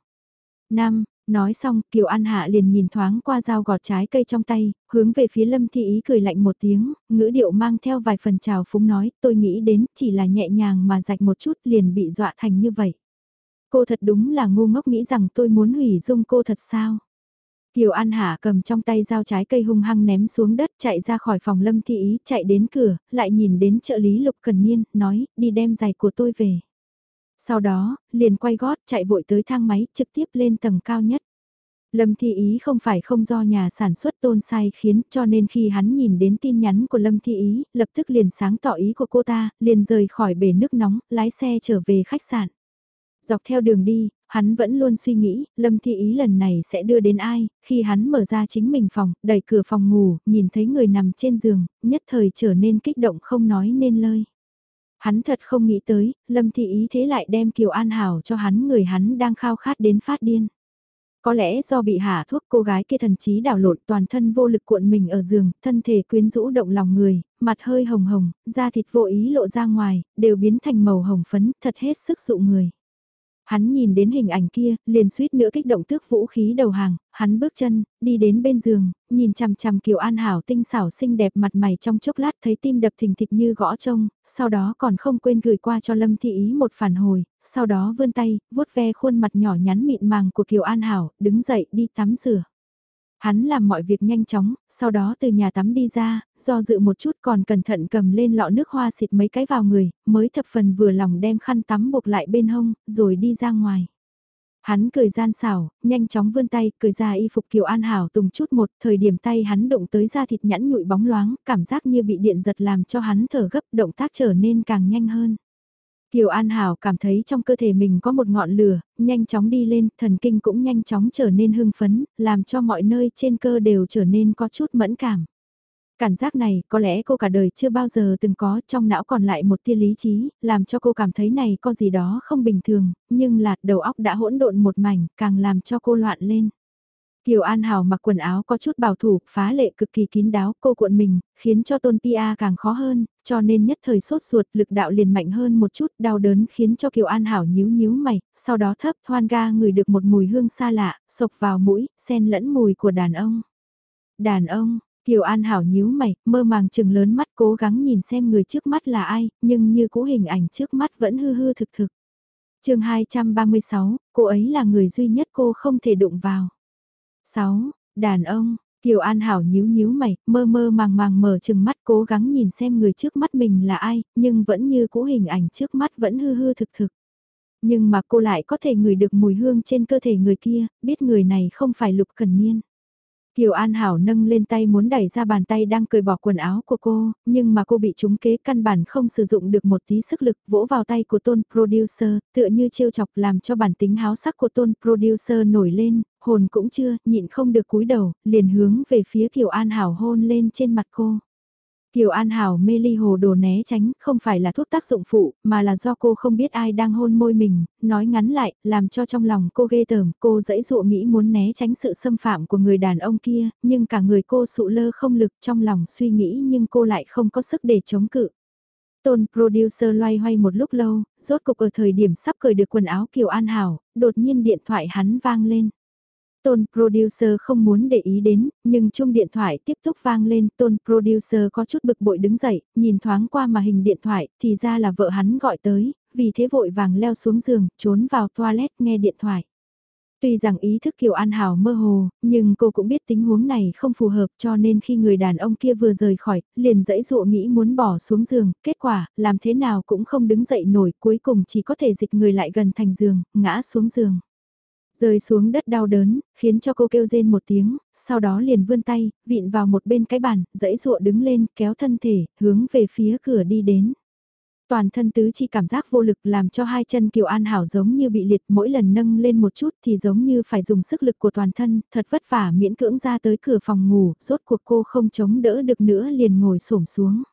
Năm, nói xong, Kiều An Hạ liền nhìn thoáng qua dao gọt trái cây trong tay, hướng về phía Lâm Thị Ý cười lạnh một tiếng, ngữ điệu mang theo vài phần trào phúng nói, tôi nghĩ đến chỉ là nhẹ nhàng mà rạch một chút liền bị dọa thành như vậy. Cô thật đúng là ngu ngốc nghĩ rằng tôi muốn hủy dung cô thật sao? Kiều An Hạ cầm trong tay dao trái cây hung hăng ném xuống đất chạy ra khỏi phòng Lâm Thị Ý, chạy đến cửa, lại nhìn đến trợ lý Lục Cần Niên, nói, đi đem giày của tôi về. Sau đó, liền quay gót chạy vội tới thang máy, trực tiếp lên tầng cao nhất. Lâm Thị Ý không phải không do nhà sản xuất tôn sai khiến cho nên khi hắn nhìn đến tin nhắn của Lâm Thị Ý, lập tức liền sáng tỏ ý của cô ta, liền rời khỏi bể nước nóng, lái xe trở về khách sạn. Dọc theo đường đi, hắn vẫn luôn suy nghĩ, Lâm Thi Ý lần này sẽ đưa đến ai, khi hắn mở ra chính mình phòng, đẩy cửa phòng ngủ, nhìn thấy người nằm trên giường, nhất thời trở nên kích động không nói nên lời. Hắn thật không nghĩ tới, Lâm Thi Ý thế lại đem Kiều An Hảo cho hắn người hắn đang khao khát đến phát điên. Có lẽ do bị hạ thuốc cô gái kia thần trí đảo lộn toàn thân vô lực cuộn mình ở giường, thân thể quyến rũ động lòng người, mặt hơi hồng hồng, da thịt vô ý lộ ra ngoài, đều biến thành màu hồng phấn, thật hết sức dụ người. Hắn nhìn đến hình ảnh kia, liền suýt nữa kích động tước vũ khí đầu hàng, hắn bước chân, đi đến bên giường, nhìn chằm chằm Kiều An Hảo tinh xảo xinh đẹp mặt mày trong chốc lát thấy tim đập thình thịch như gõ trông, sau đó còn không quên gửi qua cho Lâm Thị Ý một phản hồi, sau đó vươn tay, vuốt ve khuôn mặt nhỏ nhắn mịn màng của Kiều An Hảo, đứng dậy đi tắm rửa. Hắn làm mọi việc nhanh chóng, sau đó từ nhà tắm đi ra, do dự một chút còn cẩn thận cầm lên lọ nước hoa xịt mấy cái vào người, mới thập phần vừa lòng đem khăn tắm buộc lại bên hông, rồi đi ra ngoài. Hắn cười gian xảo, nhanh chóng vươn tay, cười ra y phục Kiều An Hảo tùng chút một, thời điểm tay hắn động tới da thịt nhẵn nhụi bóng loáng, cảm giác như bị điện giật làm cho hắn thở gấp, động tác trở nên càng nhanh hơn. Kiều An Hảo cảm thấy trong cơ thể mình có một ngọn lửa, nhanh chóng đi lên, thần kinh cũng nhanh chóng trở nên hưng phấn, làm cho mọi nơi trên cơ đều trở nên có chút mẫn cảm. Cảm giác này có lẽ cô cả đời chưa bao giờ từng có trong não còn lại một tia lý trí, làm cho cô cảm thấy này có gì đó không bình thường, nhưng là đầu óc đã hỗn độn một mảnh, càng làm cho cô loạn lên. Kiều An Hảo mặc quần áo có chút bảo thủ, phá lệ cực kỳ kín đáo, cô cuộn mình, khiến cho Tôn Pia càng khó hơn, cho nên nhất thời sốt ruột lực đạo liền mạnh hơn một chút, đau đớn khiến cho Kiều An Hảo nhíu nhíu mày, sau đó thấp thoan ga ngửi được một mùi hương xa lạ, sộc vào mũi, xen lẫn mùi của đàn ông. Đàn ông, Kiều An Hảo nhíu mày, mơ màng chừng lớn mắt cố gắng nhìn xem người trước mắt là ai, nhưng như cũ hình ảnh trước mắt vẫn hư hư thực thực. chương 236, cô ấy là người duy nhất cô không thể đụng vào. 6. Đàn ông, Kiều An Hảo nhíu nhíu mày, mơ mơ màng màng mở chừng mắt cố gắng nhìn xem người trước mắt mình là ai, nhưng vẫn như cũ hình ảnh trước mắt vẫn hư hư thực thực. Nhưng mà cô lại có thể ngửi được mùi hương trên cơ thể người kia, biết người này không phải Lục Cần Niên. Kiều An Hảo nâng lên tay muốn đẩy ra bàn tay đang cười bỏ quần áo của cô, nhưng mà cô bị trúng kế căn bản không sử dụng được một tí sức lực vỗ vào tay của tôn producer, tựa như trêu chọc làm cho bản tính háo sắc của tôn producer nổi lên, hồn cũng chưa, nhịn không được cúi đầu, liền hướng về phía Kiều An Hảo hôn lên trên mặt cô. Kiều An Hảo mê ly hồ đồ né tránh, không phải là thuốc tác dụng phụ, mà là do cô không biết ai đang hôn môi mình, nói ngắn lại, làm cho trong lòng cô ghê tởm, cô dãy dụa nghĩ muốn né tránh sự xâm phạm của người đàn ông kia, nhưng cả người cô sụ lơ không lực trong lòng suy nghĩ nhưng cô lại không có sức để chống cự. Tôn producer loay hoay một lúc lâu, rốt cục ở thời điểm sắp cởi được quần áo Kiều An Hảo, đột nhiên điện thoại hắn vang lên. Tôn producer không muốn để ý đến, nhưng chuông điện thoại tiếp tục vang lên, tôn producer có chút bực bội đứng dậy, nhìn thoáng qua mà hình điện thoại, thì ra là vợ hắn gọi tới, vì thế vội vàng leo xuống giường, trốn vào toilet nghe điện thoại. Tuy rằng ý thức Kiều An Hảo mơ hồ, nhưng cô cũng biết tình huống này không phù hợp cho nên khi người đàn ông kia vừa rời khỏi, liền dãy dụa nghĩ muốn bỏ xuống giường, kết quả, làm thế nào cũng không đứng dậy nổi, cuối cùng chỉ có thể dịch người lại gần thành giường, ngã xuống giường. Rơi xuống đất đau đớn, khiến cho cô kêu rên một tiếng, sau đó liền vươn tay, vịn vào một bên cái bàn, dãy dụa đứng lên, kéo thân thể, hướng về phía cửa đi đến. Toàn thân tứ chi cảm giác vô lực làm cho hai chân Kiều An Hảo giống như bị liệt mỗi lần nâng lên một chút thì giống như phải dùng sức lực của toàn thân, thật vất vả miễn cưỡng ra tới cửa phòng ngủ, rốt cuộc cô không chống đỡ được nữa liền ngồi xổm xuống.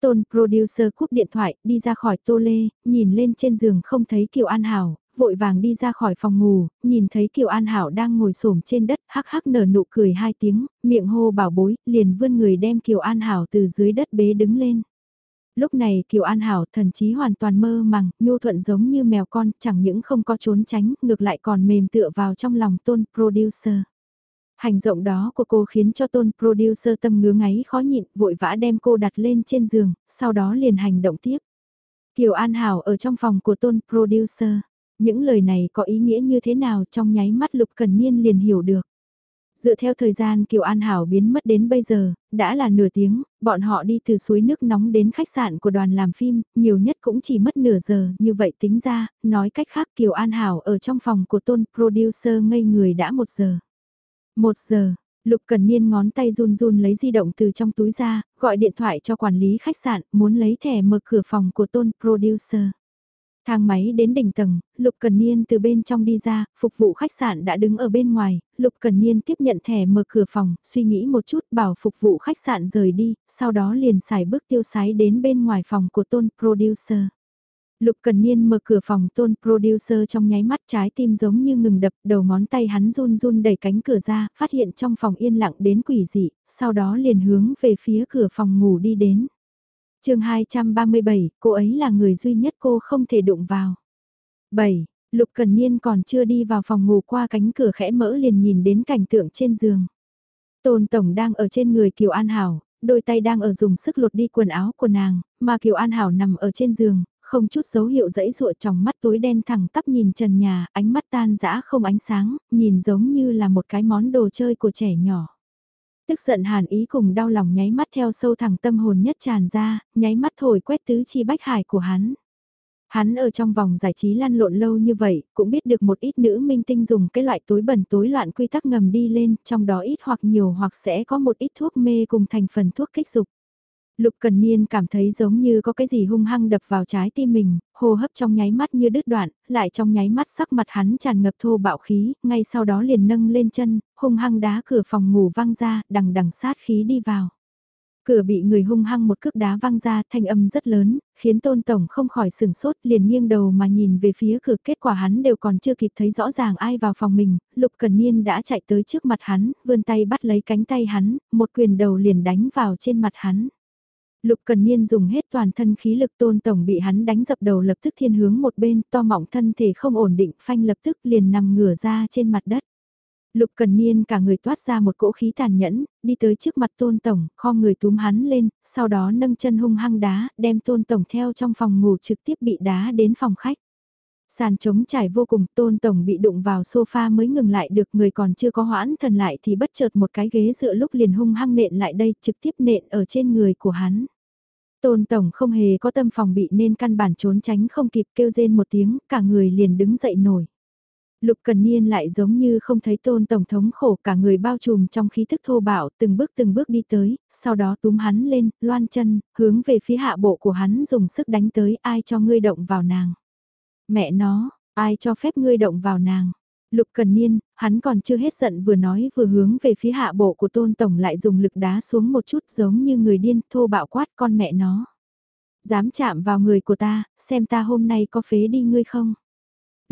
Tôn producer cúp điện thoại, đi ra khỏi tô lê, nhìn lên trên giường không thấy Kiều An Hảo, vội vàng đi ra khỏi phòng ngủ, nhìn thấy Kiều An Hảo đang ngồi xổm trên đất, hắc hắc nở nụ cười hai tiếng, miệng hô bảo bối, liền vươn người đem Kiều An Hảo từ dưới đất bế đứng lên. Lúc này Kiều An Hảo thần chí hoàn toàn mơ màng, nhu thuận giống như mèo con, chẳng những không có trốn tránh, ngược lại còn mềm tựa vào trong lòng tôn producer. Hành động đó của cô khiến cho tôn producer tâm ngứa ngáy khó nhịn, vội vã đem cô đặt lên trên giường, sau đó liền hành động tiếp. Kiều An Hảo ở trong phòng của tôn producer. Những lời này có ý nghĩa như thế nào trong nháy mắt Lục Cần Niên liền hiểu được. Dựa theo thời gian Kiều An Hảo biến mất đến bây giờ, đã là nửa tiếng, bọn họ đi từ suối nước nóng đến khách sạn của đoàn làm phim, nhiều nhất cũng chỉ mất nửa giờ, như vậy tính ra, nói cách khác Kiều An Hảo ở trong phòng của tôn producer ngây người đã một giờ. Một giờ, Lục Cần Niên ngón tay run run lấy di động từ trong túi ra, gọi điện thoại cho quản lý khách sạn, muốn lấy thẻ mở cửa phòng của tôn producer. Thang máy đến đỉnh tầng, Lục Cần Niên từ bên trong đi ra, phục vụ khách sạn đã đứng ở bên ngoài, Lục Cần Niên tiếp nhận thẻ mở cửa phòng, suy nghĩ một chút bảo phục vụ khách sạn rời đi, sau đó liền xài bước tiêu sái đến bên ngoài phòng của tôn producer. Lục Cần Niên mở cửa phòng tôn producer trong nháy mắt trái tim giống như ngừng đập, đầu ngón tay hắn run run đẩy cánh cửa ra, phát hiện trong phòng yên lặng đến quỷ dị, sau đó liền hướng về phía cửa phòng ngủ đi đến chương 237, cô ấy là người duy nhất cô không thể đụng vào. 7. Lục Cần Niên còn chưa đi vào phòng ngủ qua cánh cửa khẽ mỡ liền nhìn đến cảnh tượng trên giường. Tôn Tổng đang ở trên người Kiều An Hảo, đôi tay đang ở dùng sức lột đi quần áo của nàng, mà Kiều An Hảo nằm ở trên giường, không chút dấu hiệu dẫy dụa trong mắt tối đen thẳng tắp nhìn trần nhà, ánh mắt tan dã không ánh sáng, nhìn giống như là một cái món đồ chơi của trẻ nhỏ. Tức giận hàn ý cùng đau lòng nháy mắt theo sâu thẳng tâm hồn nhất tràn ra, nháy mắt thổi quét tứ chi bách hải của hắn. Hắn ở trong vòng giải trí lăn lộn lâu như vậy, cũng biết được một ít nữ minh tinh dùng cái loại tối bẩn tối loạn quy tắc ngầm đi lên, trong đó ít hoặc nhiều hoặc sẽ có một ít thuốc mê cùng thành phần thuốc kích dục. Lục Cần Niên cảm thấy giống như có cái gì hung hăng đập vào trái tim mình, hô hấp trong nháy mắt như đứt đoạn, lại trong nháy mắt sắc mặt hắn tràn ngập thô bạo khí, ngay sau đó liền nâng lên chân, hung hăng đá cửa phòng ngủ văng ra, đằng đằng sát khí đi vào. Cửa bị người hung hăng một cước đá văng ra thanh âm rất lớn, khiến tôn tổng không khỏi sừng sốt liền nghiêng đầu mà nhìn về phía cửa kết quả hắn đều còn chưa kịp thấy rõ ràng ai vào phòng mình, lục cần niên đã chạy tới trước mặt hắn, vươn tay bắt lấy cánh tay hắn, một quyền đầu liền đánh vào trên mặt hắn. Lục Cần Niên dùng hết toàn thân khí lực tôn tổng bị hắn đánh dập đầu lập tức thiên hướng một bên, to mỏng thân thể không ổn định, phanh lập tức liền nằm ngửa ra trên mặt đất. Lục Cần Niên cả người toát ra một cỗ khí tàn nhẫn, đi tới trước mặt tôn tổng, kho người túm hắn lên, sau đó nâng chân hung hăng đá, đem tôn tổng theo trong phòng ngủ trực tiếp bị đá đến phòng khách. Sàn trống trải vô cùng, tôn tổng bị đụng vào sofa mới ngừng lại được người còn chưa có hoãn thần lại thì bất chợt một cái ghế dựa lúc liền hung hăng nện lại đây trực tiếp nện ở trên người của hắn. Tôn tổng không hề có tâm phòng bị nên căn bản trốn tránh không kịp kêu rên một tiếng, cả người liền đứng dậy nổi. Lục Cần Niên lại giống như không thấy tôn tổng thống khổ cả người bao trùm trong khí thức thô bạo từng bước từng bước đi tới, sau đó túm hắn lên, loan chân, hướng về phía hạ bộ của hắn dùng sức đánh tới ai cho ngươi động vào nàng. Mẹ nó, ai cho phép ngươi động vào nàng. Lục Cần Niên, hắn còn chưa hết giận vừa nói vừa hướng về phía hạ bộ của Tôn Tổng lại dùng lực đá xuống một chút giống như người điên thô bạo quát con mẹ nó. Dám chạm vào người của ta, xem ta hôm nay có phế đi ngươi không?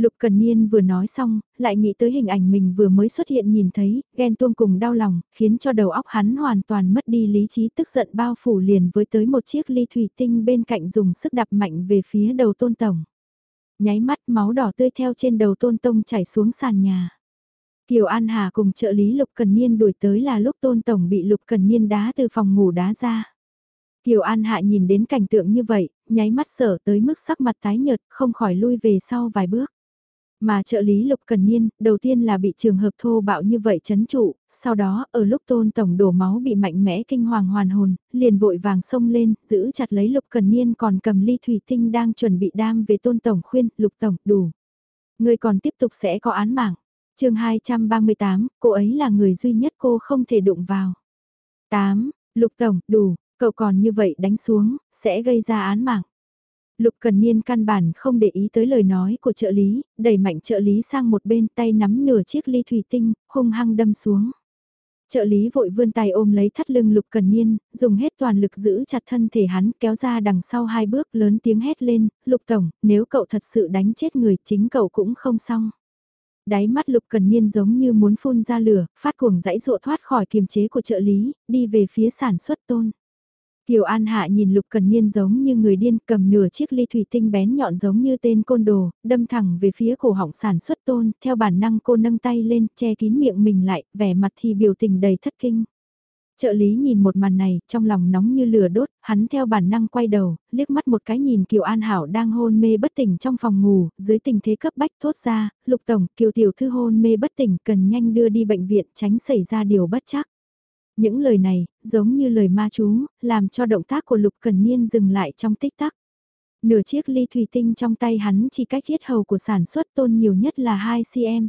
Lục Cần Niên vừa nói xong, lại nghĩ tới hình ảnh mình vừa mới xuất hiện nhìn thấy, ghen tuông cùng đau lòng, khiến cho đầu óc hắn hoàn toàn mất đi lý trí tức giận bao phủ liền với tới một chiếc ly thủy tinh bên cạnh dùng sức đập mạnh về phía đầu tôn tổng nháy mắt máu đỏ tươi theo trên đầu tôn tông chảy xuống sàn nhà. Kiều An Hà cùng trợ lý Lục Cần Niên đuổi tới là lúc tôn tổng bị Lục Cần Niên đá từ phòng ngủ đá ra. Kiều An Hạ nhìn đến cảnh tượng như vậy, nháy mắt sở tới mức sắc mặt tái nhợt, không khỏi lui về sau vài bước. Mà trợ lý Lục Cần Niên, đầu tiên là bị trường hợp thô bạo như vậy chấn trụ, sau đó ở lúc tôn tổng đổ máu bị mạnh mẽ kinh hoàng hoàn hồn, liền vội vàng xông lên, giữ chặt lấy Lục Cần Niên còn cầm ly thủy tinh đang chuẩn bị đam về tôn tổng khuyên, Lục Tổng, đủ. Người còn tiếp tục sẽ có án mạng. chương 238, cô ấy là người duy nhất cô không thể đụng vào. 8. Lục Tổng, đủ, cậu còn như vậy đánh xuống, sẽ gây ra án mạng. Lục Cần Niên căn bản không để ý tới lời nói của trợ lý, đẩy mạnh trợ lý sang một bên tay nắm nửa chiếc ly thủy tinh, hung hăng đâm xuống. Trợ lý vội vươn tay ôm lấy thắt lưng Lục Cần Niên, dùng hết toàn lực giữ chặt thân thể hắn kéo ra đằng sau hai bước lớn tiếng hét lên, Lục Tổng, nếu cậu thật sự đánh chết người chính cậu cũng không xong. Đáy mắt Lục Cần Niên giống như muốn phun ra lửa, phát cuồng dãy dụa thoát khỏi kiềm chế của trợ lý, đi về phía sản xuất tôn. Kiều An Hạ nhìn Lục Cần Niên giống như người điên cầm nửa chiếc ly thủy tinh bén nhọn giống như tên côn đồ, đâm thẳng về phía cổ họng sản xuất tôn, theo bản năng cô nâng tay lên, che kín miệng mình lại, vẻ mặt thì biểu tình đầy thất kinh. Trợ lý nhìn một màn này, trong lòng nóng như lửa đốt, hắn theo bản năng quay đầu, liếc mắt một cái nhìn Kiều An Hảo đang hôn mê bất tỉnh trong phòng ngủ, dưới tình thế cấp bách thốt ra, Lục Tổng, Kiều Tiểu Thư hôn mê bất tỉnh cần nhanh đưa đi bệnh viện tránh xảy ra điều bất chắc. Những lời này, giống như lời ma chú, làm cho động tác của Lục Cần Niên dừng lại trong tích tắc. Nửa chiếc ly thủy tinh trong tay hắn chỉ cách thiết hầu của sản xuất tôn nhiều nhất là 2 cm.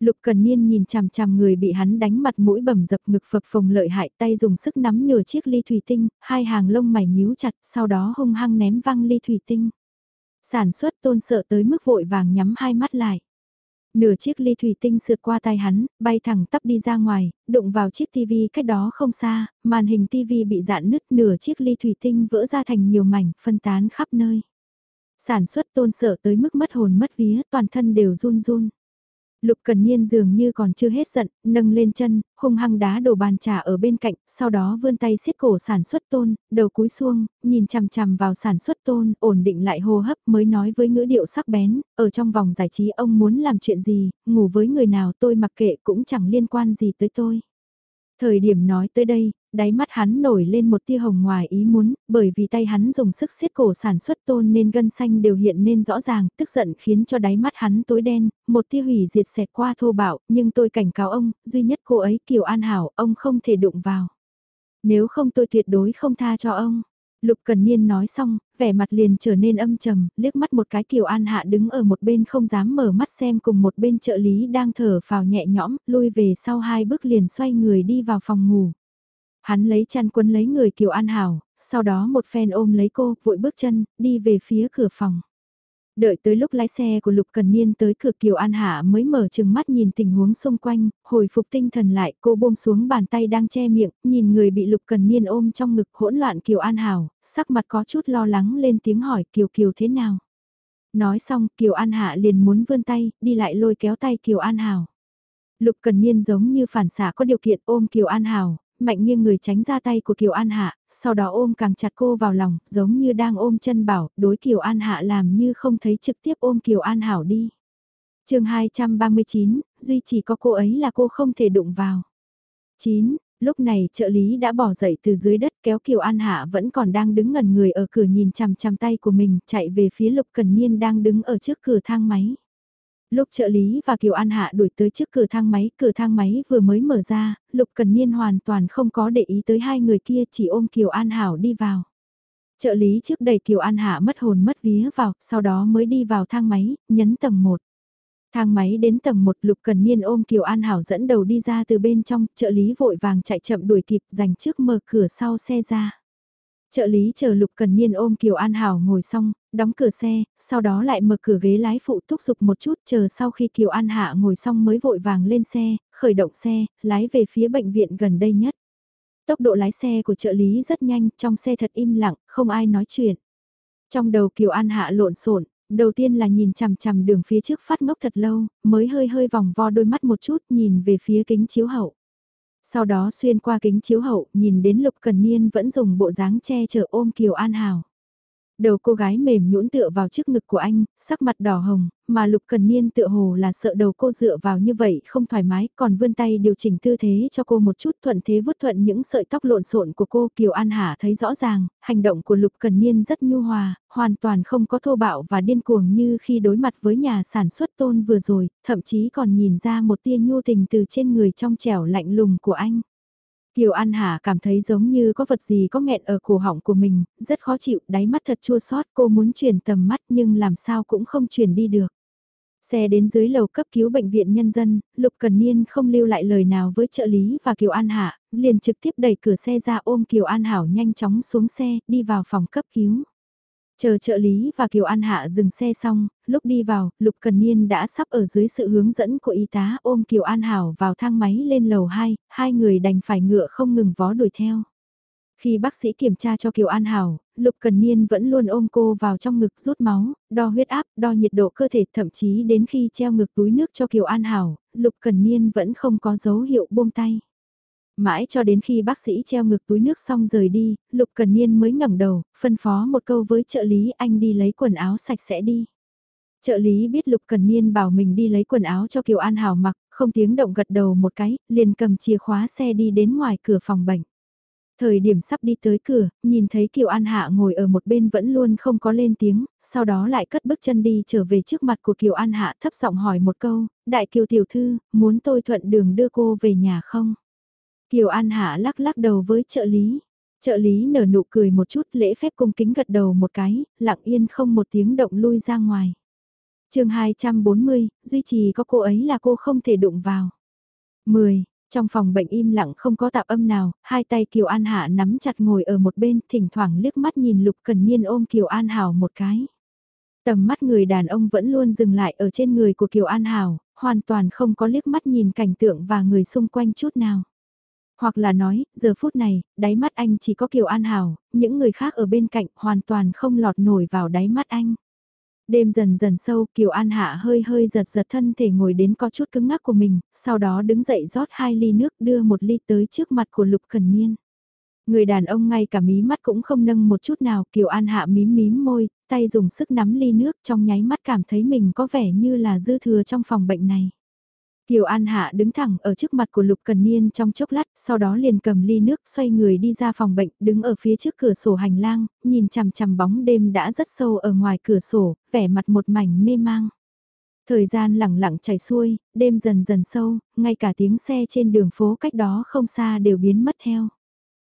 Lục Cần Niên nhìn chằm chằm người bị hắn đánh mặt mũi bầm dập ngực phập phồng lợi hại tay dùng sức nắm nửa chiếc ly thủy tinh, hai hàng lông mày nhíu chặt, sau đó hung hăng ném văng ly thủy tinh. Sản xuất tôn sợ tới mức vội vàng nhắm hai mắt lại. Nửa chiếc ly thủy tinh sượt qua tay hắn, bay thẳng tắp đi ra ngoài, đụng vào chiếc tivi cách đó không xa, màn hình tivi bị dạn nứt nửa chiếc ly thủy tinh vỡ ra thành nhiều mảnh, phân tán khắp nơi. Sản xuất tôn sợ tới mức mất hồn mất vía, toàn thân đều run run. Lục Cần Niên dường như còn chưa hết giận, nâng lên chân, hung hăng đá đổ bàn trà ở bên cạnh, sau đó vươn tay siết cổ sản xuất tôn, đầu cúi xuông, nhìn chằm chằm vào sản xuất tôn, ổn định lại hô hấp mới nói với ngữ điệu sắc bén, ở trong vòng giải trí ông muốn làm chuyện gì, ngủ với người nào tôi mặc kệ cũng chẳng liên quan gì tới tôi. Thời điểm nói tới đây, đáy mắt hắn nổi lên một tia hồng ngoài ý muốn, bởi vì tay hắn dùng sức siết cổ sản xuất tôn nên gân xanh đều hiện nên rõ ràng, tức giận khiến cho đáy mắt hắn tối đen, một tia hủy diệt xẹt qua thô bạo, nhưng tôi cảnh cáo ông, duy nhất cô ấy Kiều An Hảo, ông không thể đụng vào. Nếu không tôi tuyệt đối không tha cho ông. Lục Cần Niên nói xong, vẻ mặt liền trở nên âm trầm, liếc mắt một cái Kiều An Hạ đứng ở một bên không dám mở mắt xem cùng một bên trợ lý đang thở phào nhẹ nhõm, lui về sau hai bước liền xoay người đi vào phòng ngủ. Hắn lấy chăn quấn lấy người Kiều An Hảo, sau đó một phen ôm lấy cô, vội bước chân, đi về phía cửa phòng. Đợi tới lúc lái xe của Lục Cần Niên tới cửa Kiều An Hạ mới mở chừng mắt nhìn tình huống xung quanh, hồi phục tinh thần lại, cô buông xuống bàn tay đang che miệng, nhìn người bị Lục Cần Niên ôm trong ngực hỗn loạn Kiều An Hảo, sắc mặt có chút lo lắng lên tiếng hỏi Kiều Kiều thế nào. Nói xong, Kiều An Hạ liền muốn vươn tay, đi lại lôi kéo tay Kiều An Hảo. Lục Cần Niên giống như phản xạ có điều kiện ôm Kiều An Hảo, mạnh nghiêng người tránh ra tay của Kiều An Hạ, sau đó ôm càng chặt cô vào lòng, giống như đang ôm chân bảo, đối Kiều An Hạ làm như không thấy trực tiếp ôm Kiều An Hảo đi. chương 239, duy chỉ có cô ấy là cô không thể đụng vào. 9. Lúc này trợ lý đã bỏ dậy từ dưới đất kéo Kiều An Hạ vẫn còn đang đứng ngẩn người ở cửa nhìn chằm chằm tay của mình chạy về phía Lục Cần Niên đang đứng ở trước cửa thang máy. Lúc trợ lý và Kiều An Hạ đuổi tới trước cửa thang máy, cửa thang máy vừa mới mở ra, Lục Cần Niên hoàn toàn không có để ý tới hai người kia chỉ ôm Kiều An Hảo đi vào. Trợ lý trước đẩy Kiều An Hạ mất hồn mất vía vào, sau đó mới đi vào thang máy, nhấn tầng 1. Thang máy đến tầng 1 Lục Cần Niên ôm Kiều An Hảo dẫn đầu đi ra từ bên trong, trợ lý vội vàng chạy chậm đuổi kịp dành trước mở cửa sau xe ra. Trợ lý chờ Lục Cần Niên ôm Kiều An Hảo ngồi xong, đóng cửa xe, sau đó lại mở cửa ghế lái phụ thúc giục một chút chờ sau khi Kiều An Hạ ngồi xong mới vội vàng lên xe, khởi động xe, lái về phía bệnh viện gần đây nhất. Tốc độ lái xe của trợ lý rất nhanh, trong xe thật im lặng, không ai nói chuyện. Trong đầu Kiều An Hạ lộn xộn, đầu tiên là nhìn chằm chằm đường phía trước phát ngốc thật lâu, mới hơi hơi vòng vo đôi mắt một chút nhìn về phía kính chiếu hậu. Sau đó xuyên qua kính chiếu hậu, nhìn đến Lục Cần Niên vẫn dùng bộ dáng che chở ôm Kiều An Hảo. Đầu cô gái mềm nhũn tựa vào trước ngực của anh, sắc mặt đỏ hồng, mà Lục Cần Niên tựa hồ là sợ đầu cô dựa vào như vậy không thoải mái, còn vươn tay điều chỉnh tư thế cho cô một chút thuận thế vuốt thuận những sợi tóc lộn xộn của cô. Kiều An Hà thấy rõ ràng, hành động của Lục Cần Niên rất nhu hòa, hoàn toàn không có thô bạo và điên cuồng như khi đối mặt với nhà sản xuất tôn vừa rồi, thậm chí còn nhìn ra một tia nhu tình từ trên người trong trẻo lạnh lùng của anh. Kiều An Hà cảm thấy giống như có vật gì có nghẹn ở cổ họng của mình, rất khó chịu, đáy mắt thật chua xót cô muốn chuyển tầm mắt nhưng làm sao cũng không chuyển đi được. Xe đến dưới lầu cấp cứu bệnh viện nhân dân, Lục Cần Niên không lưu lại lời nào với trợ lý và Kiều An Hạ, liền trực tiếp đẩy cửa xe ra ôm Kiều An Hảo nhanh chóng xuống xe, đi vào phòng cấp cứu. Chờ trợ lý và Kiều An Hạ dừng xe xong, lúc đi vào, Lục Cần Niên đã sắp ở dưới sự hướng dẫn của y tá ôm Kiều An Hảo vào thang máy lên lầu 2, hai người đành phải ngựa không ngừng vó đuổi theo. Khi bác sĩ kiểm tra cho Kiều An Hảo, Lục Cần Niên vẫn luôn ôm cô vào trong ngực rút máu, đo huyết áp, đo nhiệt độ cơ thể thậm chí đến khi treo ngực túi nước cho Kiều An Hảo, Lục Cần Niên vẫn không có dấu hiệu buông tay. Mãi cho đến khi bác sĩ treo ngực túi nước xong rời đi, Lục Cần Niên mới ngẩng đầu, phân phó một câu với trợ lý anh đi lấy quần áo sạch sẽ đi. Trợ lý biết Lục Cần Niên bảo mình đi lấy quần áo cho Kiều An Hảo mặc, không tiếng động gật đầu một cái, liền cầm chìa khóa xe đi đến ngoài cửa phòng bệnh. Thời điểm sắp đi tới cửa, nhìn thấy Kiều An Hạ ngồi ở một bên vẫn luôn không có lên tiếng, sau đó lại cất bước chân đi trở về trước mặt của Kiều An Hạ thấp giọng hỏi một câu, Đại Kiều Tiểu Thư, muốn tôi thuận đường đưa cô về nhà không? Kiều An Hạ lắc lắc đầu với trợ lý. Trợ lý nở nụ cười một chút lễ phép cung kính gật đầu một cái, lặng yên không một tiếng động lui ra ngoài. chương 240, duy trì có cô ấy là cô không thể đụng vào. 10. Trong phòng bệnh im lặng không có tạp âm nào, hai tay Kiều An Hạ nắm chặt ngồi ở một bên, thỉnh thoảng liếc mắt nhìn Lục Cần Niên ôm Kiều An Hảo một cái. Tầm mắt người đàn ông vẫn luôn dừng lại ở trên người của Kiều An Hảo, hoàn toàn không có liếc mắt nhìn cảnh tượng và người xung quanh chút nào. Hoặc là nói, giờ phút này, đáy mắt anh chỉ có Kiều An Hảo, những người khác ở bên cạnh hoàn toàn không lọt nổi vào đáy mắt anh. Đêm dần dần sâu, Kiều An Hạ hơi hơi giật giật thân thể ngồi đến có chút cứng ngắc của mình, sau đó đứng dậy rót hai ly nước đưa một ly tới trước mặt của Lục Cần Niên. Người đàn ông ngay cả mí mắt cũng không nâng một chút nào, Kiều An Hạ mím mím môi, tay dùng sức nắm ly nước trong nháy mắt cảm thấy mình có vẻ như là dư thừa trong phòng bệnh này. Kiều An Hạ đứng thẳng ở trước mặt của Lục Cần Niên trong chốc lát, sau đó liền cầm ly nước xoay người đi ra phòng bệnh, đứng ở phía trước cửa sổ hành lang, nhìn chằm chằm bóng đêm đã rất sâu ở ngoài cửa sổ, vẻ mặt một mảnh mê mang. Thời gian lẳng lặng chảy xuôi, đêm dần dần sâu, ngay cả tiếng xe trên đường phố cách đó không xa đều biến mất theo.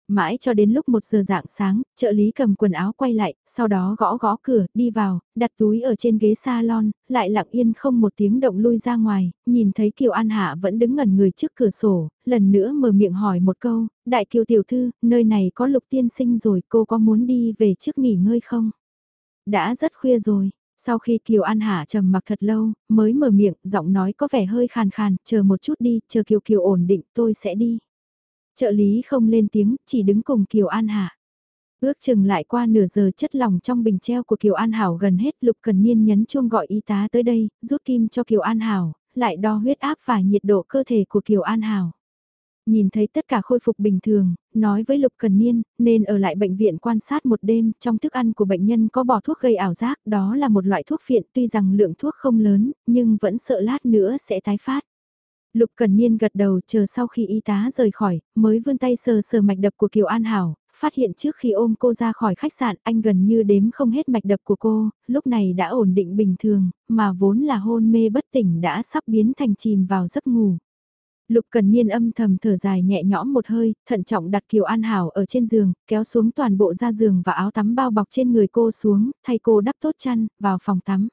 Mãi cho đến lúc một giờ dạng sáng, trợ lý cầm quần áo quay lại, sau đó gõ gõ cửa, đi vào, đặt túi ở trên ghế salon, lại lặng yên không một tiếng động lui ra ngoài, nhìn thấy Kiều An Hạ vẫn đứng ngẩn người trước cửa sổ, lần nữa mở miệng hỏi một câu, đại kiều tiểu thư, nơi này có lục tiên sinh rồi, cô có muốn đi về trước nghỉ ngơi không? Đã rất khuya rồi, sau khi Kiều An Hạ trầm mặc thật lâu, mới mở miệng, giọng nói có vẻ hơi khàn khàn, chờ một chút đi, chờ Kiều Kiều ổn định, tôi sẽ đi. Trợ lý không lên tiếng, chỉ đứng cùng Kiều An Hạ. Ước chừng lại qua nửa giờ chất lỏng trong bình treo của Kiều An Hảo gần hết Lục Cần Niên nhấn chuông gọi y tá tới đây, rút kim cho Kiều An Hảo, lại đo huyết áp và nhiệt độ cơ thể của Kiều An Hảo. Nhìn thấy tất cả khôi phục bình thường, nói với Lục Cần Niên, nên ở lại bệnh viện quan sát một đêm, trong thức ăn của bệnh nhân có bỏ thuốc gây ảo giác, đó là một loại thuốc phiện tuy rằng lượng thuốc không lớn, nhưng vẫn sợ lát nữa sẽ tái phát. Lục Cần Niên gật đầu chờ sau khi y tá rời khỏi, mới vươn tay sờ sờ mạch đập của Kiều An Hảo, phát hiện trước khi ôm cô ra khỏi khách sạn anh gần như đếm không hết mạch đập của cô, lúc này đã ổn định bình thường, mà vốn là hôn mê bất tỉnh đã sắp biến thành chìm vào giấc ngủ. Lục Cần Niên âm thầm thở dài nhẹ nhõm một hơi, thận trọng đặt Kiều An Hảo ở trên giường, kéo xuống toàn bộ da giường và áo tắm bao bọc trên người cô xuống, thay cô đắp tốt chăn, vào phòng tắm.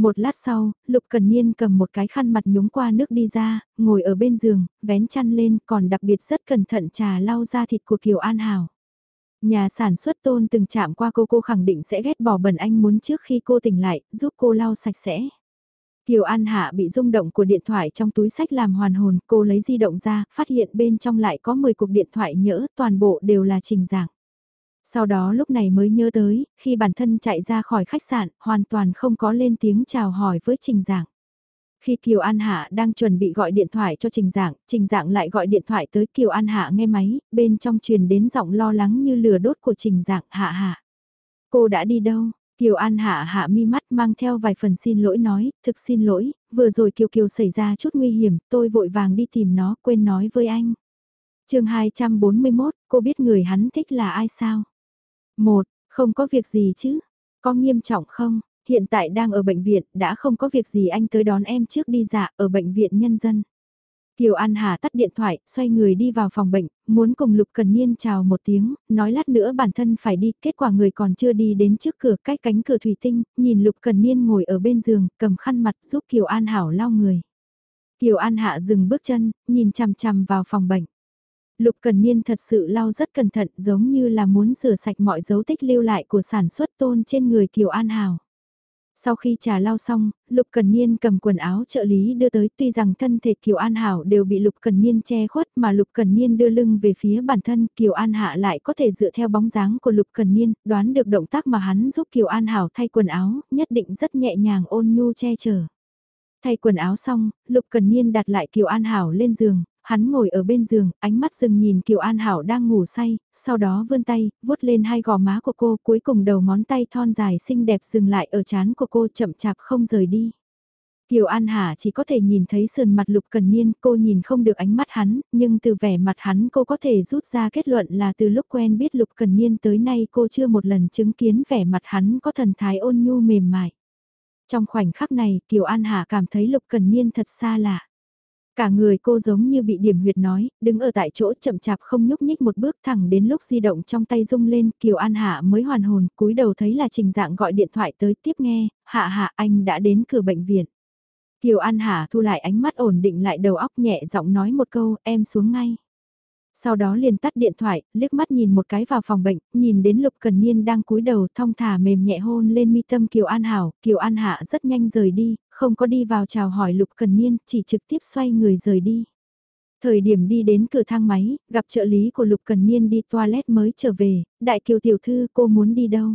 Một lát sau, Lục Cần Niên cầm một cái khăn mặt nhúng qua nước đi ra, ngồi ở bên giường, vén chăn lên, còn đặc biệt rất cẩn thận trà lau da thịt của Kiều An Hảo. Nhà sản xuất tôn từng chạm qua cô cô khẳng định sẽ ghét bỏ bẩn anh muốn trước khi cô tỉnh lại, giúp cô lau sạch sẽ. Kiều An Hạ bị rung động của điện thoại trong túi sách làm hoàn hồn, cô lấy di động ra, phát hiện bên trong lại có 10 cuộc điện thoại nhỡ, toàn bộ đều là trình giảng. Sau đó lúc này mới nhớ tới, khi bản thân chạy ra khỏi khách sạn, hoàn toàn không có lên tiếng chào hỏi với Trình Giảng. Khi Kiều An Hạ đang chuẩn bị gọi điện thoại cho Trình Giảng, Trình Giảng lại gọi điện thoại tới Kiều An Hạ nghe máy, bên trong truyền đến giọng lo lắng như lửa đốt của Trình Giảng Hạ Hạ. Cô đã đi đâu? Kiều An Hạ hạ mi mắt mang theo vài phần xin lỗi nói, thực xin lỗi, vừa rồi Kiều Kiều xảy ra chút nguy hiểm, tôi vội vàng đi tìm nó, quên nói với anh. chương 241, cô biết người hắn thích là ai sao? Một, không có việc gì chứ? Có nghiêm trọng không? Hiện tại đang ở bệnh viện, đã không có việc gì anh tới đón em trước đi dạ ở bệnh viện nhân dân. Kiều An Hà tắt điện thoại, xoay người đi vào phòng bệnh, muốn cùng Lục Cần Niên chào một tiếng, nói lát nữa bản thân phải đi, kết quả người còn chưa đi đến trước cửa cách cánh cửa thủy tinh, nhìn Lục Cần Niên ngồi ở bên giường, cầm khăn mặt giúp Kiều An Hảo lau người. Kiều An Hạ dừng bước chân, nhìn chằm chằm vào phòng bệnh. Lục Cần Niên thật sự lau rất cẩn thận giống như là muốn rửa sạch mọi dấu tích lưu lại của sản xuất tôn trên người Kiều An Hảo. Sau khi trà lau xong, Lục Cần Niên cầm quần áo trợ lý đưa tới tuy rằng thân thể Kiều An Hảo đều bị Lục Cần Niên che khuất mà Lục Cần Niên đưa lưng về phía bản thân Kiều An Hạ lại có thể dựa theo bóng dáng của Lục Cần Niên đoán được động tác mà hắn giúp Kiều An Hảo thay quần áo nhất định rất nhẹ nhàng ôn nhu che chở. Thay quần áo xong, Lục Cần Niên đặt lại Kiều An Hảo lên giường, hắn ngồi ở bên giường, ánh mắt dừng nhìn Kiều An Hảo đang ngủ say, sau đó vươn tay, vuốt lên hai gò má của cô, cuối cùng đầu ngón tay thon dài xinh đẹp dừng lại ở trán của cô chậm chạp không rời đi. Kiều An Hà chỉ có thể nhìn thấy sườn mặt Lục Cần Niên, cô nhìn không được ánh mắt hắn, nhưng từ vẻ mặt hắn cô có thể rút ra kết luận là từ lúc quen biết Lục Cần Niên tới nay cô chưa một lần chứng kiến vẻ mặt hắn có thần thái ôn nhu mềm mại. Trong khoảnh khắc này, Kiều An Hà cảm thấy Lục Cần Niên thật xa lạ. Cả người cô giống như bị điểm huyệt nói, đứng ở tại chỗ chậm chạp không nhúc nhích một bước thẳng đến lúc di động trong tay rung lên, Kiều An Hạ mới hoàn hồn, cúi đầu thấy là Trình Dạng gọi điện thoại tới tiếp nghe, Hạ Hạ anh đã đến cửa bệnh viện. Kiều An Hạ thu lại ánh mắt ổn định lại đầu óc nhẹ giọng nói một câu, em xuống ngay. Sau đó liền tắt điện thoại, liếc mắt nhìn một cái vào phòng bệnh, nhìn đến Lục Cần Niên đang cúi đầu thong thả mềm nhẹ hôn lên mi tâm Kiều An Hảo, Kiều An Hạ rất nhanh rời đi, không có đi vào chào hỏi Lục Cần Niên, chỉ trực tiếp xoay người rời đi. Thời điểm đi đến cửa thang máy, gặp trợ lý của Lục Cần Niên đi toilet mới trở về, đại kiều tiểu thư cô muốn đi đâu?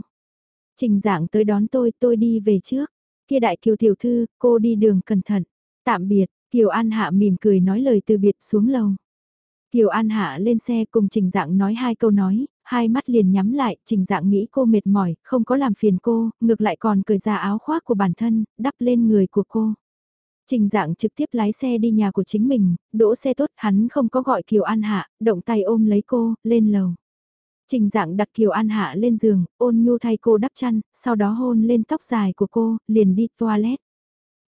Trình dạng tới đón tôi, tôi đi về trước. Kia đại kiều tiểu thư, cô đi đường cẩn thận. Tạm biệt, Kiều An Hạ mỉm cười nói lời từ biệt xuống lầu. Kiều An Hạ lên xe cùng Trình Dạng nói hai câu nói, hai mắt liền nhắm lại, Trình Dạng nghĩ cô mệt mỏi, không có làm phiền cô, ngược lại còn cởi ra áo khoác của bản thân, đắp lên người của cô. Trình Dạng trực tiếp lái xe đi nhà của chính mình, đỗ xe tốt, hắn không có gọi Kiều An Hạ, động tay ôm lấy cô, lên lầu. Trình Dạng đặt Kiều An Hạ lên giường, ôn nhu thay cô đắp chăn, sau đó hôn lên tóc dài của cô, liền đi toilet.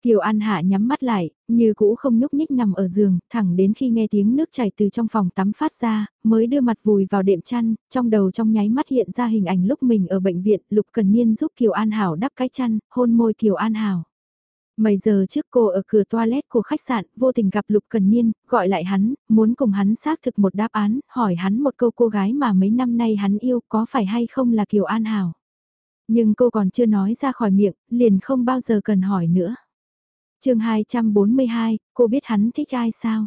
Kiều An Hạ nhắm mắt lại, như cũ không nhúc nhích nằm ở giường, thẳng đến khi nghe tiếng nước chảy từ trong phòng tắm phát ra, mới đưa mặt vùi vào đệm chăn, trong đầu trong nháy mắt hiện ra hình ảnh lúc mình ở bệnh viện, Lục Cần Niên giúp Kiều An Hảo đắp cái chăn, hôn môi Kiều An Hảo. Mấy giờ trước cô ở cửa toilet của khách sạn, vô tình gặp Lục Cần Niên, gọi lại hắn, muốn cùng hắn xác thực một đáp án, hỏi hắn một câu cô gái mà mấy năm nay hắn yêu có phải hay không là Kiều An Hảo. Nhưng cô còn chưa nói ra khỏi miệng, liền không bao giờ cần hỏi nữa chương 242, cô biết hắn thích ai sao?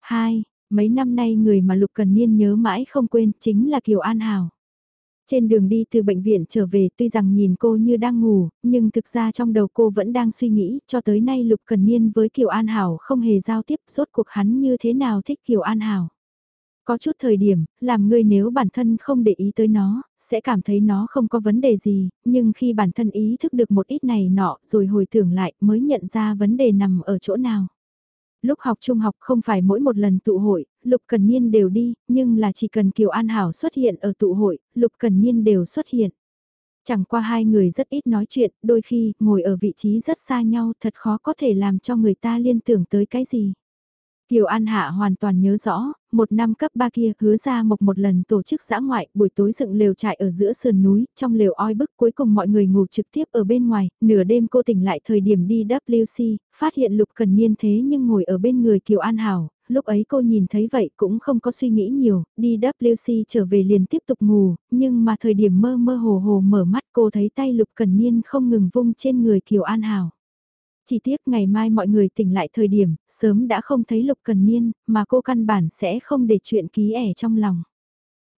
2. Mấy năm nay người mà Lục Cần Niên nhớ mãi không quên chính là Kiều An Hảo. Trên đường đi từ bệnh viện trở về tuy rằng nhìn cô như đang ngủ, nhưng thực ra trong đầu cô vẫn đang suy nghĩ cho tới nay Lục Cần Niên với Kiều An Hảo không hề giao tiếp rốt cuộc hắn như thế nào thích Kiều An Hảo. Có chút thời điểm, làm người nếu bản thân không để ý tới nó, sẽ cảm thấy nó không có vấn đề gì, nhưng khi bản thân ý thức được một ít này nọ rồi hồi tưởng lại mới nhận ra vấn đề nằm ở chỗ nào. Lúc học trung học không phải mỗi một lần tụ hội, Lục Cần Niên đều đi, nhưng là chỉ cần Kiều An Hảo xuất hiện ở tụ hội, Lục Cần Niên đều xuất hiện. Chẳng qua hai người rất ít nói chuyện, đôi khi ngồi ở vị trí rất xa nhau thật khó có thể làm cho người ta liên tưởng tới cái gì. Kiều An Hạ hoàn toàn nhớ rõ, một năm cấp ba kia hứa ra mộc một lần tổ chức dã ngoại, buổi tối dựng lều trại ở giữa sườn núi, trong lều oi bức cuối cùng mọi người ngủ trực tiếp ở bên ngoài, nửa đêm cô tỉnh lại thời điểm đi WC, phát hiện Lục Cần Niên thế nhưng ngồi ở bên người Kiều An Hảo, lúc ấy cô nhìn thấy vậy cũng không có suy nghĩ nhiều, đi WC trở về liền tiếp tục ngủ, nhưng mà thời điểm mơ mơ hồ hồ mở mắt cô thấy tay Lục Cần Niên không ngừng vung trên người Kiều An Hảo. Chỉ tiếc ngày mai mọi người tỉnh lại thời điểm, sớm đã không thấy Lục Cần Niên, mà cô căn bản sẽ không để chuyện ký ẻ trong lòng.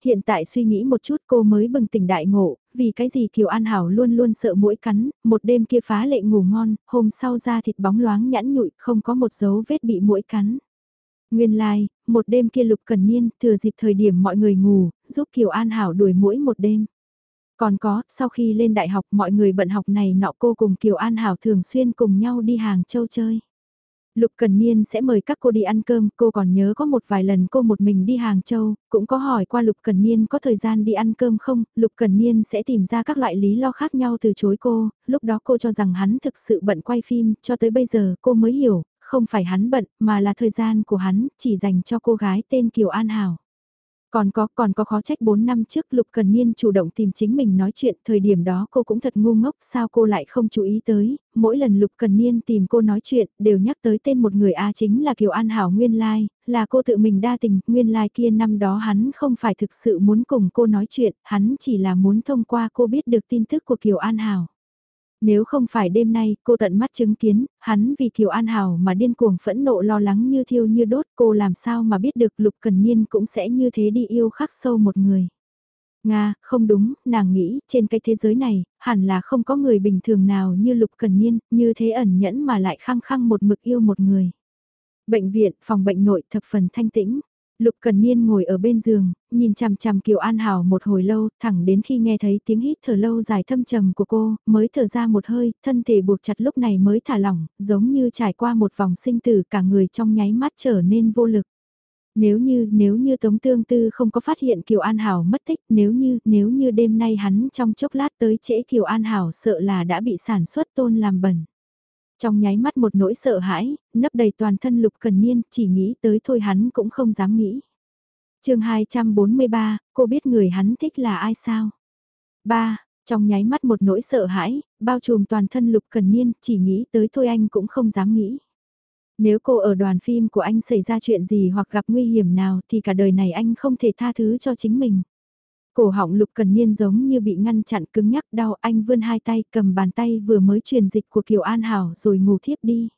Hiện tại suy nghĩ một chút cô mới bừng tỉnh đại ngộ, vì cái gì Kiều An Hảo luôn luôn sợ mũi cắn, một đêm kia phá lệ ngủ ngon, hôm sau ra thịt bóng loáng nhẵn nhụi, không có một dấu vết bị mũi cắn. Nguyên lai, like, một đêm kia Lục Cần Niên, thừa dịp thời điểm mọi người ngủ, giúp Kiều An Hảo đuổi mũi một đêm. Còn có, sau khi lên đại học mọi người bận học này nọ cô cùng Kiều An Hảo thường xuyên cùng nhau đi Hàng Châu chơi. Lục Cần Niên sẽ mời các cô đi ăn cơm, cô còn nhớ có một vài lần cô một mình đi Hàng Châu, cũng có hỏi qua Lục Cần Niên có thời gian đi ăn cơm không, Lục Cần Niên sẽ tìm ra các loại lý lo khác nhau từ chối cô, lúc đó cô cho rằng hắn thực sự bận quay phim, cho tới bây giờ cô mới hiểu, không phải hắn bận, mà là thời gian của hắn chỉ dành cho cô gái tên Kiều An Hảo. Còn có, còn có khó trách 4 năm trước Lục Cần Niên chủ động tìm chính mình nói chuyện, thời điểm đó cô cũng thật ngu ngốc, sao cô lại không chú ý tới, mỗi lần Lục Cần Niên tìm cô nói chuyện, đều nhắc tới tên một người A chính là Kiều An Hảo Nguyên Lai, là cô tự mình đa tình, Nguyên Lai kia năm đó hắn không phải thực sự muốn cùng cô nói chuyện, hắn chỉ là muốn thông qua cô biết được tin tức của Kiều An Hảo. Nếu không phải đêm nay cô tận mắt chứng kiến, hắn vì Kiều An Hảo mà điên cuồng phẫn nộ lo lắng như thiêu như đốt cô làm sao mà biết được Lục Cần Niên cũng sẽ như thế đi yêu khắc sâu một người. Nga, không đúng, nàng nghĩ, trên cái thế giới này, hẳn là không có người bình thường nào như Lục Cần Niên, như thế ẩn nhẫn mà lại khăng khăng một mực yêu một người. Bệnh viện, phòng bệnh nội thập phần thanh tĩnh, Lục Cần Niên ngồi ở bên giường, nhìn chằm chằm Kiều An Hảo một hồi lâu, thẳng đến khi nghe thấy tiếng hít thở lâu dài thâm trầm của cô, mới thở ra một hơi, thân thể buộc chặt lúc này mới thả lỏng, giống như trải qua một vòng sinh tử cả người trong nháy mắt trở nên vô lực. Nếu như, nếu như Tống Tương Tư không có phát hiện Kiều An Hảo mất tích, nếu như, nếu như đêm nay hắn trong chốc lát tới trễ Kiều An Hảo sợ là đã bị sản xuất tôn làm bẩn. Trong nháy mắt một nỗi sợ hãi, nấp đầy toàn thân lục cần niên, chỉ nghĩ tới thôi hắn cũng không dám nghĩ. chương 243, cô biết người hắn thích là ai sao? 3. Trong nháy mắt một nỗi sợ hãi, bao trùm toàn thân lục cần niên, chỉ nghĩ tới thôi anh cũng không dám nghĩ. Nếu cô ở đoàn phim của anh xảy ra chuyện gì hoặc gặp nguy hiểm nào thì cả đời này anh không thể tha thứ cho chính mình. Cổ họng lục cần niên giống như bị ngăn chặn cứng nhắc đau anh vươn hai tay cầm bàn tay vừa mới truyền dịch của Kiều An Hảo rồi ngủ thiếp đi.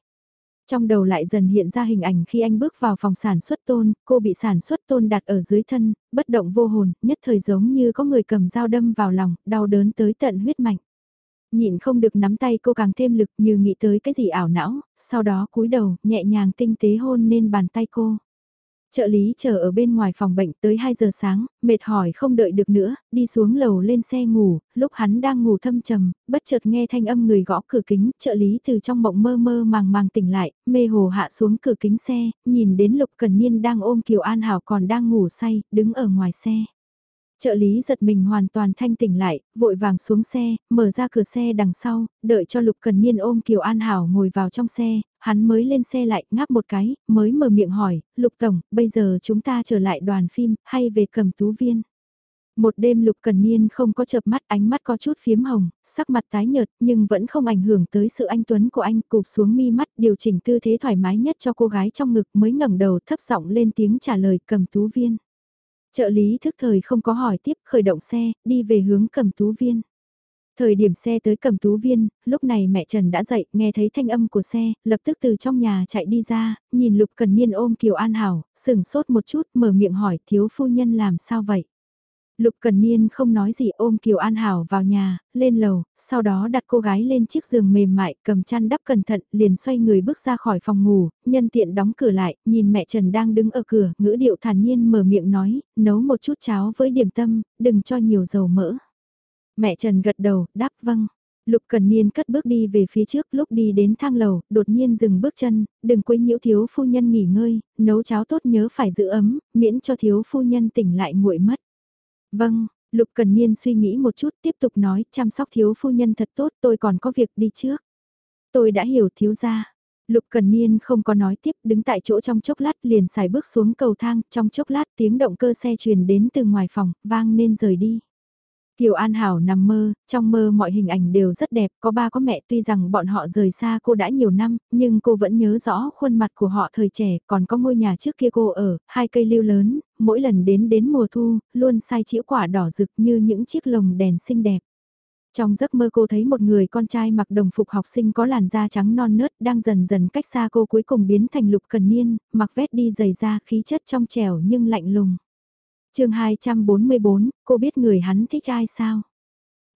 Trong đầu lại dần hiện ra hình ảnh khi anh bước vào phòng sản xuất tôn, cô bị sản xuất tôn đặt ở dưới thân, bất động vô hồn, nhất thời giống như có người cầm dao đâm vào lòng, đau đớn tới tận huyết mạch. Nhịn không được nắm tay cô càng thêm lực như nghĩ tới cái gì ảo não, sau đó cúi đầu, nhẹ nhàng tinh tế hôn lên bàn tay cô. Trợ lý chờ ở bên ngoài phòng bệnh tới 2 giờ sáng, mệt hỏi không đợi được nữa, đi xuống lầu lên xe ngủ, lúc hắn đang ngủ thâm trầm, bất chợt nghe thanh âm người gõ cửa kính, trợ lý từ trong mộng mơ mơ màng màng tỉnh lại, mê hồ hạ xuống cửa kính xe, nhìn đến Lục Cần Niên đang ôm Kiều An Hảo còn đang ngủ say, đứng ở ngoài xe. Trợ lý giật mình hoàn toàn thanh tỉnh lại, vội vàng xuống xe, mở ra cửa xe đằng sau, đợi cho Lục Cần Niên ôm Kiều An Hảo ngồi vào trong xe, hắn mới lên xe lại, ngáp một cái, mới mở miệng hỏi, Lục Tổng, bây giờ chúng ta trở lại đoàn phim, hay về cầm tú viên? Một đêm Lục Cần Niên không có chợp mắt ánh mắt có chút phiếm hồng, sắc mặt tái nhợt nhưng vẫn không ảnh hưởng tới sự anh tuấn của anh cụp xuống mi mắt điều chỉnh tư thế thoải mái nhất cho cô gái trong ngực mới ngẩng đầu thấp giọng lên tiếng trả lời cầm tú viên. Trợ lý thức thời không có hỏi tiếp khởi động xe, đi về hướng cầm tú viên. Thời điểm xe tới cầm tú viên, lúc này mẹ Trần đã dậy, nghe thấy thanh âm của xe, lập tức từ trong nhà chạy đi ra, nhìn Lục Cần Niên ôm Kiều An Hảo, sừng sốt một chút, mở miệng hỏi thiếu phu nhân làm sao vậy. Lục Cần Niên không nói gì ôm Kiều An Hảo vào nhà, lên lầu, sau đó đặt cô gái lên chiếc giường mềm mại, cầm chăn đắp cẩn thận, liền xoay người bước ra khỏi phòng ngủ, nhân tiện đóng cửa lại, nhìn mẹ Trần đang đứng ở cửa, ngữ điệu thản nhiên mở miệng nói, nấu một chút cháo với điểm tâm, đừng cho nhiều dầu mỡ. Mẹ Trần gật đầu, đáp vâng. Lục Cần Niên cất bước đi về phía trước lúc đi đến thang lầu, đột nhiên dừng bước chân, đừng quấy nhiễu thiếu phu nhân nghỉ ngơi, nấu cháo tốt nhớ phải giữ ấm, miễn cho thiếu phu nhân tỉnh lại nguội mất. Vâng, Lục Cần Niên suy nghĩ một chút tiếp tục nói chăm sóc thiếu phu nhân thật tốt tôi còn có việc đi trước. Tôi đã hiểu thiếu gia. Lục Cần Niên không có nói tiếp đứng tại chỗ trong chốc lát liền xài bước xuống cầu thang trong chốc lát tiếng động cơ xe truyền đến từ ngoài phòng vang nên rời đi. Kiều An Hảo nằm mơ, trong mơ mọi hình ảnh đều rất đẹp, có ba có mẹ tuy rằng bọn họ rời xa cô đã nhiều năm, nhưng cô vẫn nhớ rõ khuôn mặt của họ thời trẻ, còn có ngôi nhà trước kia cô ở, hai cây lưu lớn, mỗi lần đến đến mùa thu, luôn sai chĩu quả đỏ rực như những chiếc lồng đèn xinh đẹp. Trong giấc mơ cô thấy một người con trai mặc đồng phục học sinh có làn da trắng non nớt đang dần dần cách xa cô cuối cùng biến thành lục cần niên, mặc vét đi giày da khí chất trong trẻo nhưng lạnh lùng chương 244, cô biết người hắn thích ai sao?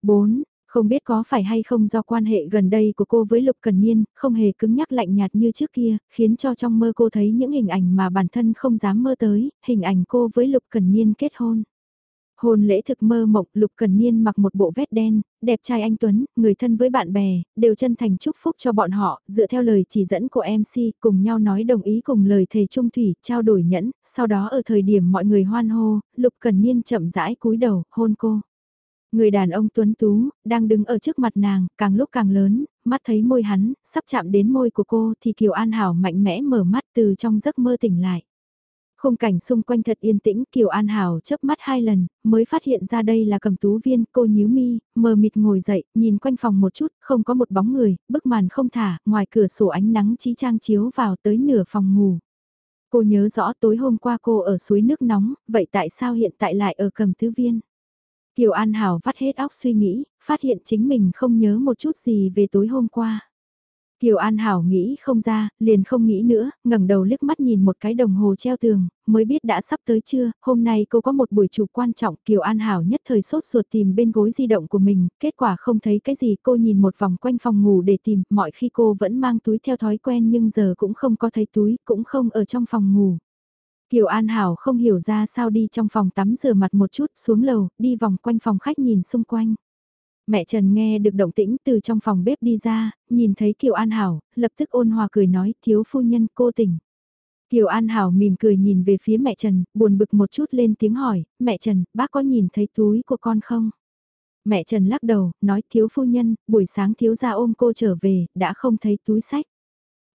4. Không biết có phải hay không do quan hệ gần đây của cô với Lục Cần Niên, không hề cứng nhắc lạnh nhạt như trước kia, khiến cho trong mơ cô thấy những hình ảnh mà bản thân không dám mơ tới, hình ảnh cô với Lục Cần Niên kết hôn. Hôn lễ thực mơ mộng Lục Cần Niên mặc một bộ vest đen, đẹp trai anh Tuấn, người thân với bạn bè, đều chân thành chúc phúc cho bọn họ, dựa theo lời chỉ dẫn của MC, cùng nhau nói đồng ý cùng lời thề trung thủy, trao đổi nhẫn, sau đó ở thời điểm mọi người hoan hô, Lục Cần Niên chậm rãi cúi đầu, hôn cô. Người đàn ông tuấn tú, đang đứng ở trước mặt nàng, càng lúc càng lớn, mắt thấy môi hắn, sắp chạm đến môi của cô thì Kiều An Hảo mạnh mẽ mở mắt từ trong giấc mơ tỉnh lại. Khung cảnh xung quanh thật yên tĩnh, Kiều An Hảo chớp mắt hai lần, mới phát hiện ra đây là cầm tú viên, cô nhíu mi, mờ mịt ngồi dậy, nhìn quanh phòng một chút, không có một bóng người, bức màn không thả, ngoài cửa sổ ánh nắng chí trang chiếu vào tới nửa phòng ngủ. Cô nhớ rõ tối hôm qua cô ở suối nước nóng, vậy tại sao hiện tại lại ở cầm tứ viên? Kiều An Hảo vắt hết óc suy nghĩ, phát hiện chính mình không nhớ một chút gì về tối hôm qua. Kiều An Hảo nghĩ không ra, liền không nghĩ nữa, ngẩng đầu liếc mắt nhìn một cái đồng hồ treo tường, mới biết đã sắp tới trưa, hôm nay cô có một buổi chụp quan trọng, Kiều An Hảo nhất thời sốt ruột tìm bên gối di động của mình, kết quả không thấy cái gì, cô nhìn một vòng quanh phòng ngủ để tìm, mọi khi cô vẫn mang túi theo thói quen nhưng giờ cũng không có thấy túi, cũng không ở trong phòng ngủ. Kiều An Hảo không hiểu ra sao đi trong phòng tắm rửa mặt một chút, xuống lầu, đi vòng quanh phòng khách nhìn xung quanh. Mẹ Trần nghe được động tĩnh từ trong phòng bếp đi ra, nhìn thấy Kiều An Hảo, lập tức ôn hòa cười nói thiếu phu nhân cô tỉnh. Kiều An Hảo mỉm cười nhìn về phía mẹ Trần, buồn bực một chút lên tiếng hỏi, mẹ Trần, bác có nhìn thấy túi của con không? Mẹ Trần lắc đầu, nói thiếu phu nhân, buổi sáng thiếu gia ôm cô trở về, đã không thấy túi sách.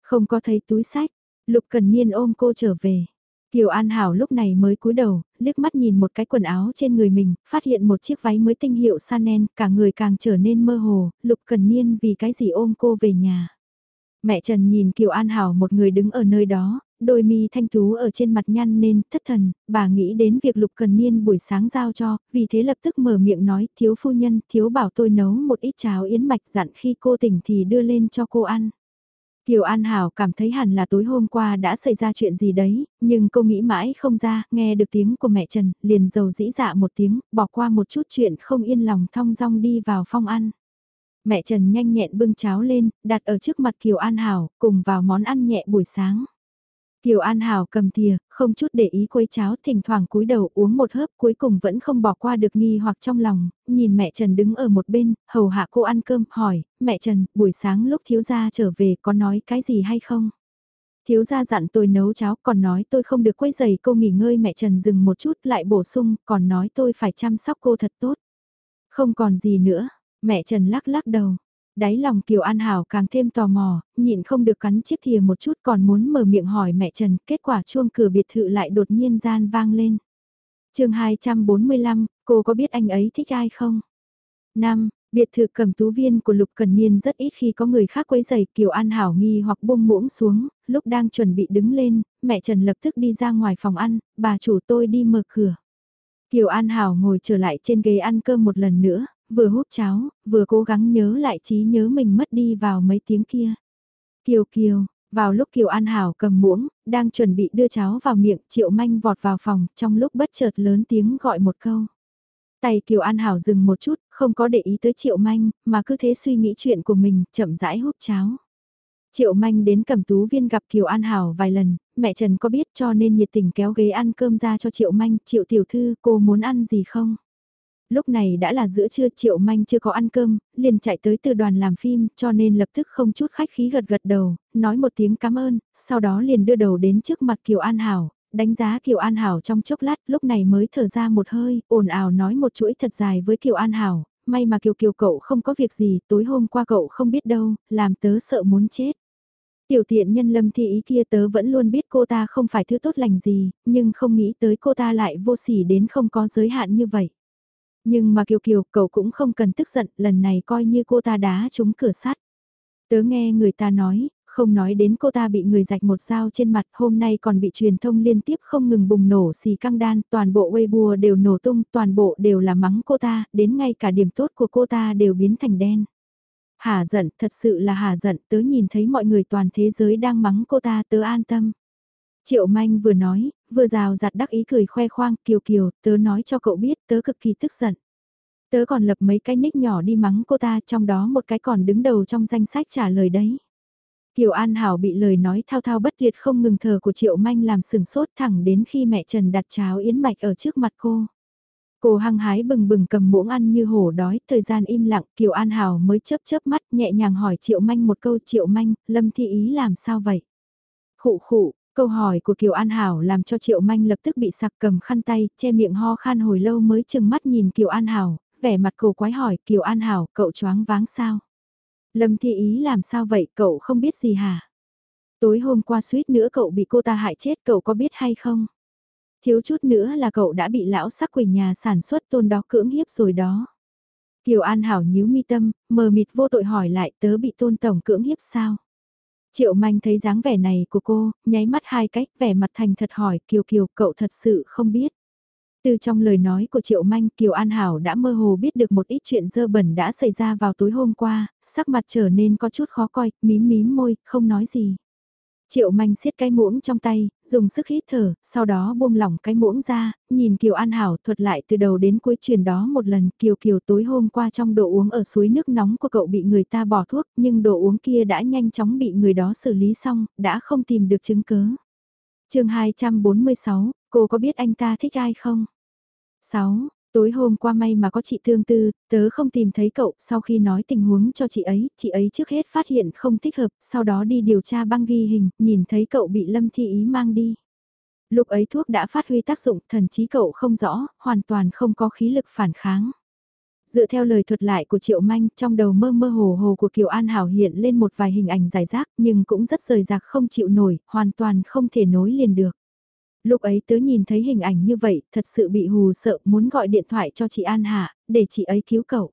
Không có thấy túi sách, Lục Cần Niên ôm cô trở về. Kiều An Hảo lúc này mới cúi đầu, liếc mắt nhìn một cái quần áo trên người mình, phát hiện một chiếc váy mới tinh hiệu Sanen, cả người càng trở nên mơ hồ, Lục Cần Niên vì cái gì ôm cô về nhà. Mẹ Trần nhìn Kiều An Hảo một người đứng ở nơi đó, đôi mi thanh tú ở trên mặt nhăn nên thất thần, bà nghĩ đến việc Lục Cần Niên buổi sáng giao cho, vì thế lập tức mở miệng nói thiếu phu nhân, thiếu bảo tôi nấu một ít cháo yến mạch dặn khi cô tỉnh thì đưa lên cho cô ăn. Kiều An Hảo cảm thấy hẳn là tối hôm qua đã xảy ra chuyện gì đấy, nhưng cô nghĩ mãi không ra, nghe được tiếng của mẹ Trần, liền dầu dĩ dạ một tiếng, bỏ qua một chút chuyện không yên lòng thong dong đi vào phong ăn. Mẹ Trần nhanh nhẹn bưng cháo lên, đặt ở trước mặt Kiều An Hảo, cùng vào món ăn nhẹ buổi sáng. Kiều An Hảo cầm thìa, không chút để ý quấy cháo, thỉnh thoảng cúi đầu uống một hớp cuối cùng vẫn không bỏ qua được nghi hoặc trong lòng, nhìn mẹ Trần đứng ở một bên, hầu hạ cô ăn cơm, hỏi, mẹ Trần, buổi sáng lúc thiếu gia trở về có nói cái gì hay không? Thiếu gia dặn tôi nấu cháo, còn nói tôi không được quấy giày cô nghỉ ngơi mẹ Trần dừng một chút lại bổ sung, còn nói tôi phải chăm sóc cô thật tốt. Không còn gì nữa, mẹ Trần lắc lắc đầu, Đáy lòng Kiều An Hảo càng thêm tò mò, nhịn không được cắn chiếc thìa một chút còn muốn mở miệng hỏi mẹ Trần, kết quả chuông cửa biệt thự lại đột nhiên gian vang lên. chương 245, cô có biết anh ấy thích ai không? 5. Biệt thự cầm tú viên của Lục Cần Niên rất ít khi có người khác quấy giày Kiều An Hảo nghi hoặc buông muỗng xuống, lúc đang chuẩn bị đứng lên, mẹ Trần lập tức đi ra ngoài phòng ăn, bà chủ tôi đi mở cửa. Kiều An Hảo ngồi trở lại trên ghế ăn cơm một lần nữa, vừa hút cháo, vừa cố gắng nhớ lại trí nhớ mình mất đi vào mấy tiếng kia. Kiều Kiều, vào lúc Kiều An Hảo cầm muỗng, đang chuẩn bị đưa cháo vào miệng, Triệu Manh vọt vào phòng, trong lúc bất chợt lớn tiếng gọi một câu. Tay Kiều An Hảo dừng một chút, không có để ý tới Triệu Manh, mà cứ thế suy nghĩ chuyện của mình, chậm rãi hút cháo. Triệu Manh đến cầm tú viên gặp Kiều An Hảo vài lần, mẹ Trần có biết cho nên nhiệt tình kéo ghế ăn cơm ra cho Triệu Manh, Triệu Tiểu Thư, cô muốn ăn gì không? Lúc này đã là giữa trưa Triệu Manh chưa có ăn cơm, liền chạy tới từ đoàn làm phim cho nên lập tức không chút khách khí gật gật đầu, nói một tiếng cảm ơn, sau đó liền đưa đầu đến trước mặt Kiều An Hảo, đánh giá Kiều An Hảo trong chốc lát lúc này mới thở ra một hơi, ồn ào nói một chuỗi thật dài với Kiều An Hảo, may mà Kiều Kiều cậu không có việc gì, tối hôm qua cậu không biết đâu, làm tớ sợ muốn chết. Tiểu tiện nhân lâm thi ý kia tớ vẫn luôn biết cô ta không phải thứ tốt lành gì, nhưng không nghĩ tới cô ta lại vô sỉ đến không có giới hạn như vậy. Nhưng mà Kiều Kiều, cậu cũng không cần tức giận, lần này coi như cô ta đá trúng cửa sắt. Tớ nghe người ta nói, không nói đến cô ta bị người rạch một dao trên mặt, hôm nay còn bị truyền thông liên tiếp không ngừng bùng nổ xì căng đan, toàn bộ Weibo đều nổ tung, toàn bộ đều là mắng cô ta, đến ngay cả điểm tốt của cô ta đều biến thành đen. Hà giận, thật sự là hà giận, tớ nhìn thấy mọi người toàn thế giới đang mắng cô ta, tớ an tâm. Triệu Manh vừa nói, vừa rào giặt đắc ý cười khoe khoang, kiều kiều, tớ nói cho cậu biết, tớ cực kỳ tức giận. Tớ còn lập mấy cái nick nhỏ đi mắng cô ta, trong đó một cái còn đứng đầu trong danh sách trả lời đấy. Kiều An Hảo bị lời nói thao thao bất tuyệt không ngừng thờ của Triệu Manh làm sừng sốt thẳng đến khi mẹ Trần đặt cháo yến mạch ở trước mặt cô. Cô hăng hái bừng bừng cầm muỗng ăn như hổ đói, thời gian im lặng, Kiều An Hảo mới chớp chớp mắt nhẹ nhàng hỏi Triệu Manh một câu Triệu Manh, Lâm Thi Ý làm sao vậy? Khụ khụ, Câu hỏi của Kiều An Hảo làm cho Triệu Manh lập tức bị sặc cầm khăn tay, che miệng ho khan hồi lâu mới chừng mắt nhìn Kiều An Hảo, vẻ mặt cổ quái hỏi Kiều An Hảo, cậu choáng váng sao? Lâm Thi Ý làm sao vậy, cậu không biết gì hả? Tối hôm qua suýt nữa cậu bị cô ta hại chết, cậu có biết hay không? Thiếu chút nữa là cậu đã bị lão sắc quỷ nhà sản xuất tôn đó cưỡng hiếp rồi đó. Kiều An Hảo nhíu mi tâm, mờ mịt vô tội hỏi lại tớ bị tôn tổng cưỡng hiếp sao? Triệu Manh thấy dáng vẻ này của cô, nháy mắt hai cách, vẻ mặt thành thật hỏi Kiều Kiều cậu thật sự không biết. Từ trong lời nói của Triệu Manh, Kiều An Hảo đã mơ hồ biết được một ít chuyện dơ bẩn đã xảy ra vào tối hôm qua, sắc mặt trở nên có chút khó coi, mím mím môi, không nói gì. Triệu manh siết cái muỗng trong tay, dùng sức hít thở, sau đó buông lỏng cái muỗng ra, nhìn Kiều An Hảo thuật lại từ đầu đến cuối truyền đó một lần. Kiều Kiều tối hôm qua trong đồ uống ở suối nước nóng của cậu bị người ta bỏ thuốc, nhưng đồ uống kia đã nhanh chóng bị người đó xử lý xong, đã không tìm được chứng cứ. chương 246, cô có biết anh ta thích ai không? 6. Tối hôm qua may mà có chị thương tư, tớ không tìm thấy cậu, sau khi nói tình huống cho chị ấy, chị ấy trước hết phát hiện không thích hợp, sau đó đi điều tra băng ghi hình, nhìn thấy cậu bị Lâm Thi Ý mang đi. Lúc ấy thuốc đã phát huy tác dụng, thần trí cậu không rõ, hoàn toàn không có khí lực phản kháng. Dựa theo lời thuật lại của Triệu Manh, trong đầu mơ mơ hồ hồ của Kiều An Hảo hiện lên một vài hình ảnh giải rác, nhưng cũng rất rời rạc không chịu nổi, hoàn toàn không thể nối liền được. Lúc ấy tớ nhìn thấy hình ảnh như vậy, thật sự bị hù sợ muốn gọi điện thoại cho chị An Hạ, để chị ấy cứu cậu.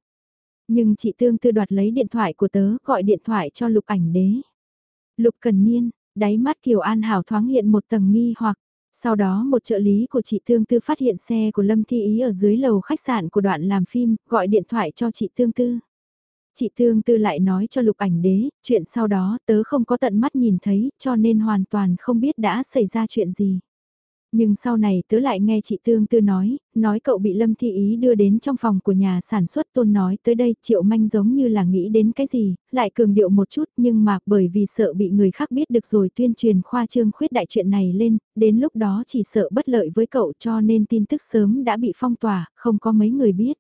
Nhưng chị Tương Tư đoạt lấy điện thoại của tớ, gọi điện thoại cho lục ảnh đế. Lục Cần Niên, đáy mắt Kiều An Hảo thoáng hiện một tầng nghi hoặc. Sau đó một trợ lý của chị Tương Tư phát hiện xe của Lâm Thi Ý ở dưới lầu khách sạn của đoạn làm phim, gọi điện thoại cho chị Tương Tư. Chị Tương Tư lại nói cho lục ảnh đế, chuyện sau đó tớ không có tận mắt nhìn thấy, cho nên hoàn toàn không biết đã xảy ra chuyện gì. Nhưng sau này tớ lại nghe chị Tương Tư nói, nói cậu bị Lâm Thi Ý đưa đến trong phòng của nhà sản xuất tôn nói tới đây Triệu Manh giống như là nghĩ đến cái gì, lại cường điệu một chút nhưng mà bởi vì sợ bị người khác biết được rồi tuyên truyền khoa trương khuyết đại chuyện này lên, đến lúc đó chỉ sợ bất lợi với cậu cho nên tin tức sớm đã bị phong tỏa, không có mấy người biết.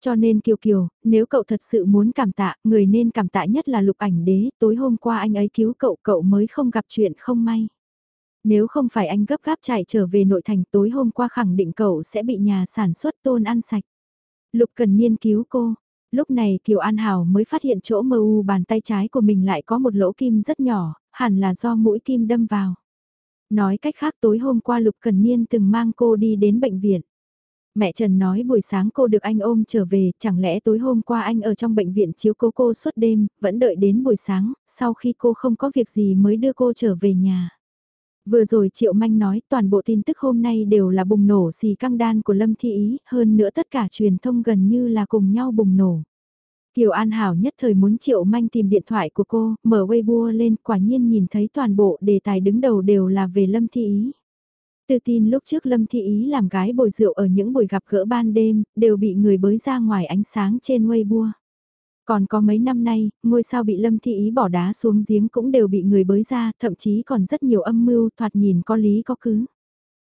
Cho nên Kiều Kiều, nếu cậu thật sự muốn cảm tạ, người nên cảm tạ nhất là lục ảnh đế, tối hôm qua anh ấy cứu cậu, cậu mới không gặp chuyện không may. Nếu không phải anh gấp gáp chạy trở về nội thành tối hôm qua khẳng định cậu sẽ bị nhà sản xuất tôn ăn sạch. Lục cần nghiên cứu cô. Lúc này Kiều An Hảo mới phát hiện chỗ mơ u bàn tay trái của mình lại có một lỗ kim rất nhỏ, hẳn là do mũi kim đâm vào. Nói cách khác tối hôm qua Lục Cần Niên từng mang cô đi đến bệnh viện. Mẹ Trần nói buổi sáng cô được anh ôm trở về, chẳng lẽ tối hôm qua anh ở trong bệnh viện chiếu cô cô suốt đêm, vẫn đợi đến buổi sáng, sau khi cô không có việc gì mới đưa cô trở về nhà. Vừa rồi Triệu Manh nói toàn bộ tin tức hôm nay đều là bùng nổ xì căng đan của Lâm Thi Ý, hơn nữa tất cả truyền thông gần như là cùng nhau bùng nổ. Kiều An Hảo nhất thời muốn Triệu Manh tìm điện thoại của cô, mở Weibo lên quả nhiên nhìn thấy toàn bộ đề tài đứng đầu đều là về Lâm Thi Ý. Từ tin lúc trước Lâm Thi Ý làm gái bồi rượu ở những buổi gặp gỡ ban đêm, đều bị người bới ra ngoài ánh sáng trên Weibo. Còn có mấy năm nay, ngôi sao bị Lâm Thi Ý bỏ đá xuống giếng cũng đều bị người bới ra, thậm chí còn rất nhiều âm mưu thoạt nhìn có lý có cứ.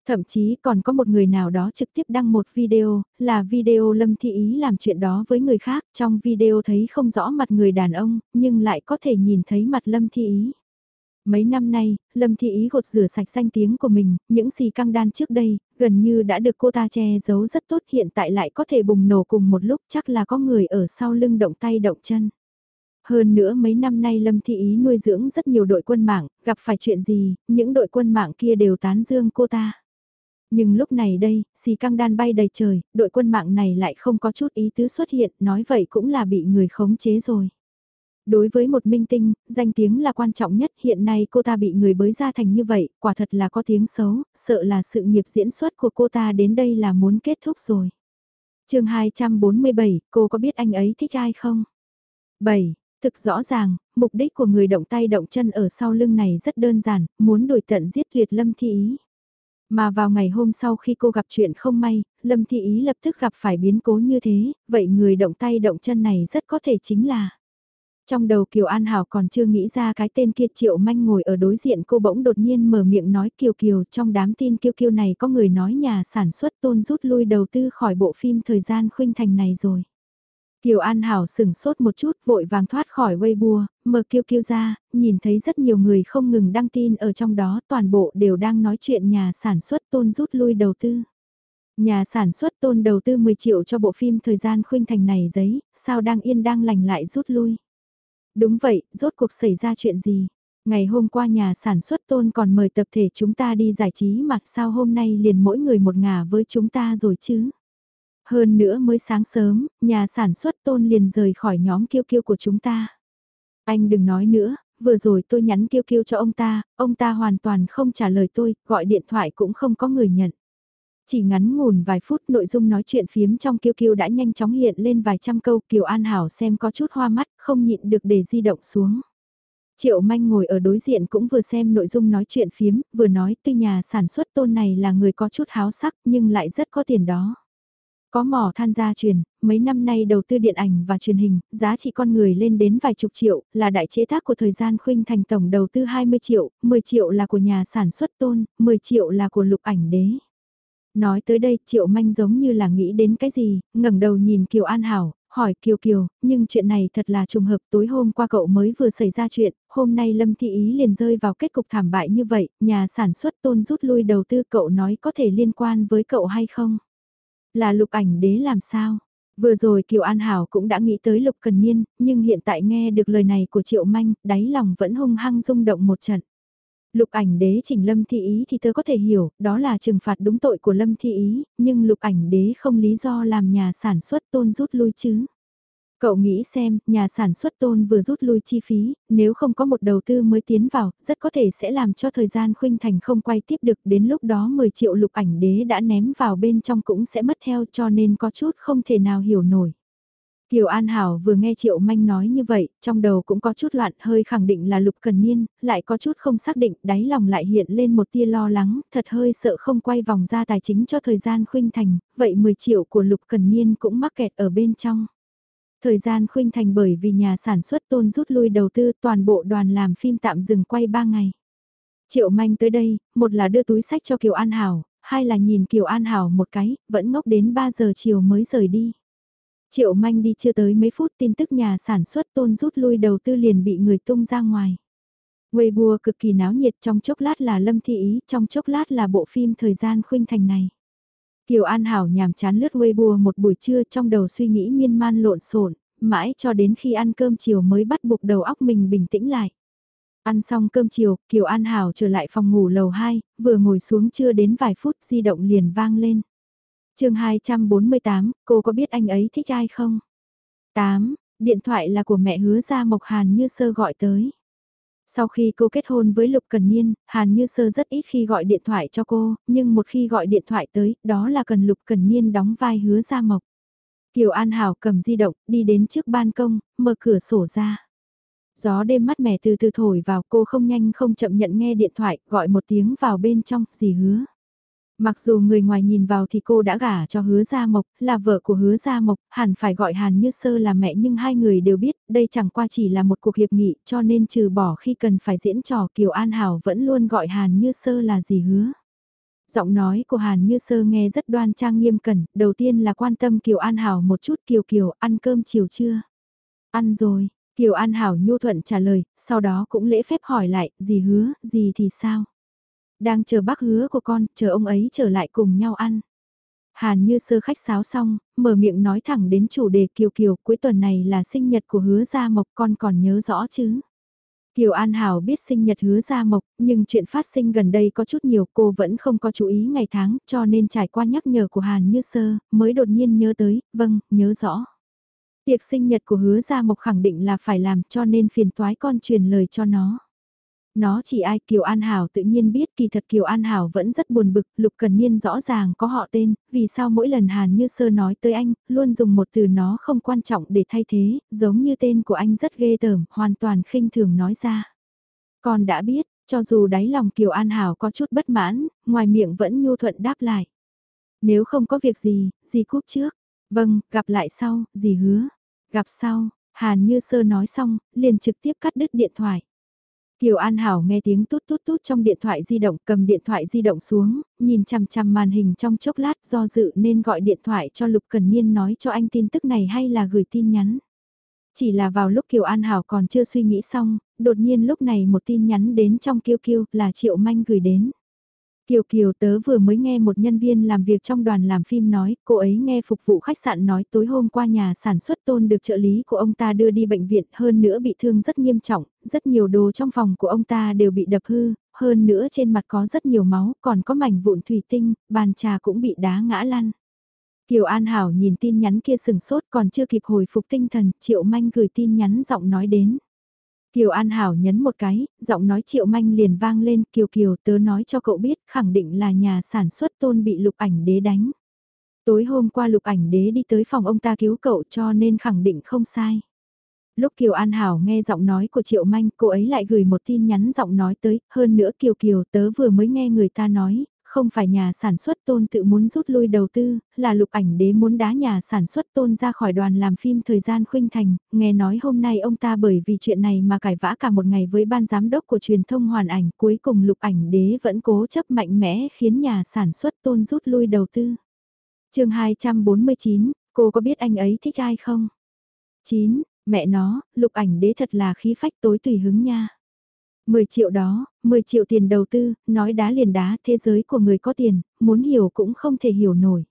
Thậm chí còn có một người nào đó trực tiếp đăng một video, là video Lâm Thi Ý làm chuyện đó với người khác, trong video thấy không rõ mặt người đàn ông, nhưng lại có thể nhìn thấy mặt Lâm Thi Ý. Mấy năm nay, Lâm Thị Ý gột rửa sạch danh tiếng của mình, những gì căng đan trước đây, gần như đã được cô ta che giấu rất tốt hiện tại lại có thể bùng nổ cùng một lúc chắc là có người ở sau lưng động tay động chân. Hơn nữa mấy năm nay Lâm Thị Ý nuôi dưỡng rất nhiều đội quân mạng, gặp phải chuyện gì, những đội quân mạng kia đều tán dương cô ta. Nhưng lúc này đây, xì căng đan bay đầy trời, đội quân mạng này lại không có chút ý tứ xuất hiện, nói vậy cũng là bị người khống chế rồi. Đối với một minh tinh, danh tiếng là quan trọng nhất, hiện nay cô ta bị người bới ra thành như vậy, quả thật là có tiếng xấu, sợ là sự nghiệp diễn xuất của cô ta đến đây là muốn kết thúc rồi. chương 247, cô có biết anh ấy thích ai không? 7. Thực rõ ràng, mục đích của người động tay động chân ở sau lưng này rất đơn giản, muốn đổi tận giết tuyệt Lâm Thi Ý. Mà vào ngày hôm sau khi cô gặp chuyện không may, Lâm Thị Ý lập tức gặp phải biến cố như thế, vậy người động tay động chân này rất có thể chính là trong đầu Kiều An Hảo còn chưa nghĩ ra cái tên kia Triệu Manh ngồi ở đối diện cô bỗng đột nhiên mở miệng nói Kiều Kiều trong đám tin Kiều Kiều này có người nói nhà sản xuất tôn rút lui đầu tư khỏi bộ phim thời gian khuynh thành này rồi. Kiều An Hảo sửng sốt một chút vội vàng thoát khỏi Weibo, mở Kiều Kiều ra, nhìn thấy rất nhiều người không ngừng đăng tin ở trong đó toàn bộ đều đang nói chuyện nhà sản xuất tôn rút lui đầu tư. Nhà sản xuất tôn đầu tư 10 triệu cho bộ phim thời gian khuynh thành này giấy, sao đang yên đang lành lại rút lui. Đúng vậy, rốt cuộc xảy ra chuyện gì? Ngày hôm qua nhà sản xuất tôn còn mời tập thể chúng ta đi giải trí mà sao hôm nay liền mỗi người một ngả với chúng ta rồi chứ? Hơn nữa mới sáng sớm, nhà sản xuất tôn liền rời khỏi nhóm kiêu kiêu của chúng ta. Anh đừng nói nữa, vừa rồi tôi nhắn kiêu kiêu cho ông ta, ông ta hoàn toàn không trả lời tôi, gọi điện thoại cũng không có người nhận. Chỉ ngắn ngủn vài phút nội dung nói chuyện phiếm trong kiêu kiêu đã nhanh chóng hiện lên vài trăm câu Kiều An Hảo xem có chút hoa mắt, không nhịn được để di động xuống. Triệu Manh ngồi ở đối diện cũng vừa xem nội dung nói chuyện phiếm, vừa nói tuy nhà sản xuất tôn này là người có chút háo sắc nhưng lại rất có tiền đó. Có mỏ than gia truyền, mấy năm nay đầu tư điện ảnh và truyền hình, giá trị con người lên đến vài chục triệu, là đại chế tác của thời gian khuynh thành tổng đầu tư 20 triệu, 10 triệu là của nhà sản xuất tôn, 10 triệu là của lục ảnh đế. Nói tới đây, Triệu Manh giống như là nghĩ đến cái gì, ngẩng đầu nhìn Kiều An Hảo, hỏi Kiều Kiều, nhưng chuyện này thật là trùng hợp tối hôm qua cậu mới vừa xảy ra chuyện, hôm nay Lâm Thị Ý liền rơi vào kết cục thảm bại như vậy, nhà sản xuất tôn rút lui đầu tư cậu nói có thể liên quan với cậu hay không? Là lục ảnh đế làm sao? Vừa rồi Kiều An Hảo cũng đã nghĩ tới Lục Cần Niên, nhưng hiện tại nghe được lời này của Triệu Manh, đáy lòng vẫn hung hăng rung động một trận. Lục ảnh đế chỉnh lâm thi ý thì tớ có thể hiểu, đó là trừng phạt đúng tội của lâm thi ý, nhưng lục ảnh đế không lý do làm nhà sản xuất tôn rút lui chứ. Cậu nghĩ xem, nhà sản xuất tôn vừa rút lui chi phí, nếu không có một đầu tư mới tiến vào, rất có thể sẽ làm cho thời gian khuynh thành không quay tiếp được, đến lúc đó 10 triệu lục ảnh đế đã ném vào bên trong cũng sẽ mất theo cho nên có chút không thể nào hiểu nổi. Kiều An Hảo vừa nghe Triệu Manh nói như vậy, trong đầu cũng có chút loạn hơi khẳng định là Lục Cần Niên, lại có chút không xác định, đáy lòng lại hiện lên một tia lo lắng, thật hơi sợ không quay vòng ra tài chính cho thời gian khuynh thành, vậy 10 triệu của Lục Cần Niên cũng mắc kẹt ở bên trong. Thời gian khuynh thành bởi vì nhà sản xuất tôn rút lui đầu tư toàn bộ đoàn làm phim tạm dừng quay 3 ngày. Triệu Manh tới đây, một là đưa túi sách cho Kiều An Hảo, hai là nhìn Kiều An Hảo một cái, vẫn ngốc đến 3 giờ chiều mới rời đi. Triệu Manh đi chưa tới mấy phút tin tức nhà sản xuất tôn rút lui đầu tư liền bị người tung ra ngoài. Weibo cực kỳ náo nhiệt trong chốc lát là Lâm Thị Ý, trong chốc lát là bộ phim thời gian khuynh thành này. Kiều An Hảo nhàm chán lướt Weibo một buổi trưa trong đầu suy nghĩ miên man lộn xộn, mãi cho đến khi ăn cơm chiều mới bắt buộc đầu óc mình bình tĩnh lại. Ăn xong cơm chiều, Kiều An Hảo trở lại phòng ngủ lầu 2, vừa ngồi xuống chưa đến vài phút di động liền vang lên chương 248, cô có biết anh ấy thích ai không? 8. Điện thoại là của mẹ hứa ra Mộc Hàn như sơ gọi tới. Sau khi cô kết hôn với Lục Cần Niên, Hàn Như Sơ rất ít khi gọi điện thoại cho cô, nhưng một khi gọi điện thoại tới, đó là cần Lục Cần Niên đóng vai hứa ra mộc. Kiều An Hảo cầm di động, đi đến trước ban công, mở cửa sổ ra. Gió đêm mát mẻ từ từ thổi vào cô không nhanh không chậm nhận nghe điện thoại, gọi một tiếng vào bên trong, gì hứa. Mặc dù người ngoài nhìn vào thì cô đã gả cho hứa Gia Mộc, là vợ của hứa Gia Mộc, hẳn phải gọi Hàn Như Sơ là mẹ nhưng hai người đều biết đây chẳng qua chỉ là một cuộc hiệp nghị cho nên trừ bỏ khi cần phải diễn trò Kiều An Hảo vẫn luôn gọi Hàn Như Sơ là gì hứa. Giọng nói của Hàn Như Sơ nghe rất đoan trang nghiêm cẩn, đầu tiên là quan tâm Kiều An Hảo một chút Kiều Kiều ăn cơm chiều chưa? Ăn rồi, Kiều An Hảo nhu thuận trả lời, sau đó cũng lễ phép hỏi lại, gì hứa, gì thì sao? Đang chờ bác hứa của con, chờ ông ấy trở lại cùng nhau ăn. Hàn như sơ khách sáo xong, mở miệng nói thẳng đến chủ đề Kiều Kiều, cuối tuần này là sinh nhật của hứa Gia Mộc con còn nhớ rõ chứ. Kiều An Hảo biết sinh nhật hứa Gia Mộc, nhưng chuyện phát sinh gần đây có chút nhiều cô vẫn không có chú ý ngày tháng, cho nên trải qua nhắc nhở của Hàn Như Sơ, mới đột nhiên nhớ tới, vâng, nhớ rõ. Tiệc sinh nhật của hứa Gia Mộc khẳng định là phải làm cho nên phiền toái con truyền lời cho nó. Nó chỉ ai Kiều An Hảo tự nhiên biết kỳ thật Kiều An Hảo vẫn rất buồn bực, Lục Cần Niên rõ ràng có họ tên, vì sao mỗi lần Hàn Như Sơ nói tới anh, luôn dùng một từ nó không quan trọng để thay thế, giống như tên của anh rất ghê tởm, hoàn toàn khinh thường nói ra. Con đã biết, cho dù đáy lòng Kiều An Hảo có chút bất mãn, ngoài miệng vẫn nhu thuận đáp lại. Nếu không có việc gì, gì cúp trước. Vâng, gặp lại sau, gì hứa. Gặp sau, Hàn Như Sơ nói xong, liền trực tiếp cắt đứt điện thoại. Kiều An Hảo nghe tiếng tút tút tút trong điện thoại di động, cầm điện thoại di động xuống, nhìn chằm chằm màn hình trong chốc lát do dự nên gọi điện thoại cho Lục Cần Niên nói cho anh tin tức này hay là gửi tin nhắn. Chỉ là vào lúc Kiều An Hảo còn chưa suy nghĩ xong, đột nhiên lúc này một tin nhắn đến trong Kiêu Kiêu là Triệu Manh gửi đến. Kiều Kiều tớ vừa mới nghe một nhân viên làm việc trong đoàn làm phim nói, cô ấy nghe phục vụ khách sạn nói tối hôm qua nhà sản xuất tôn được trợ lý của ông ta đưa đi bệnh viện hơn nữa bị thương rất nghiêm trọng, rất nhiều đồ trong phòng của ông ta đều bị đập hư, hơn nữa trên mặt có rất nhiều máu, còn có mảnh vụn thủy tinh, bàn trà cũng bị đá ngã lăn. Kiều An Hảo nhìn tin nhắn kia sừng sốt còn chưa kịp hồi phục tinh thần, Triệu Manh gửi tin nhắn giọng nói đến. Kiều An Hảo nhấn một cái, giọng nói triệu manh liền vang lên, Kiều Kiều tớ nói cho cậu biết khẳng định là nhà sản xuất tôn bị lục ảnh đế đánh. Tối hôm qua lục ảnh đế đi tới phòng ông ta cứu cậu cho nên khẳng định không sai. Lúc Kiều An Hảo nghe giọng nói của Triệu Manh, cô ấy lại gửi một tin nhắn giọng nói tới, hơn nữa Kiều Kiều tớ vừa mới nghe người ta nói, không phải nhà sản xuất tôn tự muốn rút lui đầu tư, là lục ảnh đế muốn đá nhà sản xuất tôn ra khỏi đoàn làm phim thời gian khuynh thành, nghe nói hôm nay ông ta bởi vì chuyện này mà cải vã cả một ngày với ban giám đốc của truyền thông hoàn ảnh, cuối cùng lục ảnh đế vẫn cố chấp mạnh mẽ khiến nhà sản xuất tôn rút lui đầu tư. chương 249, cô có biết anh ấy thích ai không? 9. Mẹ nó, lục ảnh đế thật là khí phách tối tùy hứng nha. 10 triệu đó, 10 triệu tiền đầu tư, nói đá liền đá, thế giới của người có tiền, muốn hiểu cũng không thể hiểu nổi.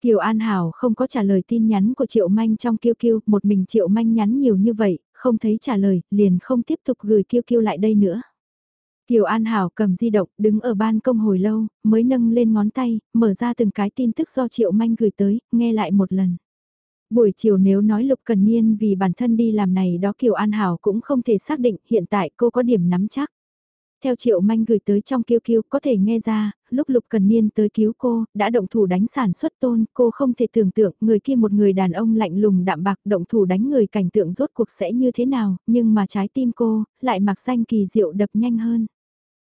Kiều An Hảo không có trả lời tin nhắn của Triệu Manh trong Kiêu Kiêu, một mình Triệu Manh nhắn nhiều như vậy, không thấy trả lời, liền không tiếp tục gửi Kiêu Kiêu lại đây nữa. Kiều An Hảo cầm di động, đứng ở ban công hồi lâu, mới nâng lên ngón tay, mở ra từng cái tin tức do Triệu Manh gửi tới, nghe lại một lần. Buổi chiều nếu nói Lục Cần Niên vì bản thân đi làm này đó Kiều An Hảo cũng không thể xác định hiện tại cô có điểm nắm chắc. Theo Triệu Manh gửi tới trong kiêu kiêu có thể nghe ra, lúc Lục Cần Niên tới cứu cô, đã động thủ đánh sản xuất tôn, cô không thể tưởng tượng người kia một người đàn ông lạnh lùng đạm bạc động thủ đánh người cảnh tượng rốt cuộc sẽ như thế nào, nhưng mà trái tim cô, lại mặc danh kỳ diệu đập nhanh hơn.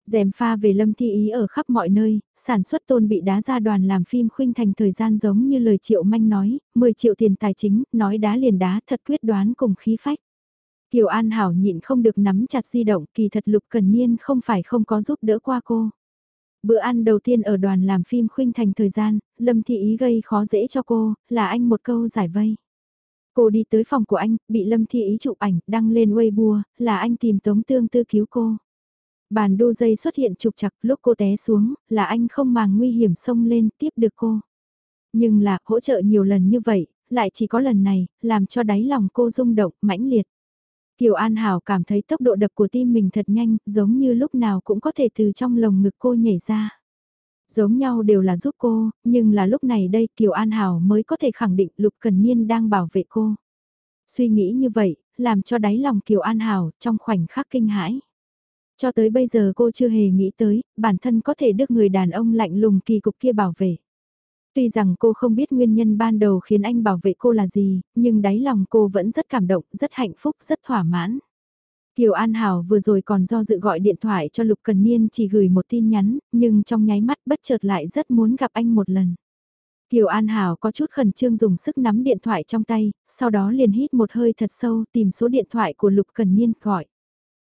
Dèm pha về lâm thi ý ở khắp mọi nơi, sản xuất tôn bị đá ra đoàn làm phim khuynh thành thời gian giống như lời triệu manh nói, 10 triệu tiền tài chính, nói đá liền đá thật quyết đoán cùng khí phách. Kiều An Hảo nhịn không được nắm chặt di động, kỳ thật Lục Cần Niên không phải không có giúp đỡ qua cô. Bữa ăn đầu tiên ở đoàn làm phim khuynh thành thời gian, Lâm thi Ý gây khó dễ cho cô, là anh một câu giải vây. Cô đi tới phòng của anh, bị Lâm thi Ý chụp ảnh, đăng lên Weibo, là anh tìm Tống Tương Tư cứu cô. Bàn đu dây xuất hiện trục chặt lúc cô té xuống, là anh không màng nguy hiểm xông lên tiếp được cô. Nhưng là hỗ trợ nhiều lần như vậy, lại chỉ có lần này, làm cho đáy lòng cô rung động, mãnh liệt. Kiều An Hảo cảm thấy tốc độ đập của tim mình thật nhanh, giống như lúc nào cũng có thể từ trong lồng ngực cô nhảy ra. Giống nhau đều là giúp cô, nhưng là lúc này đây Kiều An Hảo mới có thể khẳng định Lục Cần Niên đang bảo vệ cô. Suy nghĩ như vậy, làm cho đáy lòng Kiều An Hảo trong khoảnh khắc kinh hãi. Cho tới bây giờ cô chưa hề nghĩ tới, bản thân có thể được người đàn ông lạnh lùng kỳ cục kia bảo vệ. Tuy rằng cô không biết nguyên nhân ban đầu khiến anh bảo vệ cô là gì, nhưng đáy lòng cô vẫn rất cảm động, rất hạnh phúc, rất thỏa mãn. Kiều An Hảo vừa rồi còn do dự gọi điện thoại cho Lục Cần Niên chỉ gửi một tin nhắn, nhưng trong nháy mắt bất chợt lại rất muốn gặp anh một lần. Kiều An Hảo có chút khẩn trương dùng sức nắm điện thoại trong tay, sau đó liền hít một hơi thật sâu tìm số điện thoại của Lục Cần Niên gọi.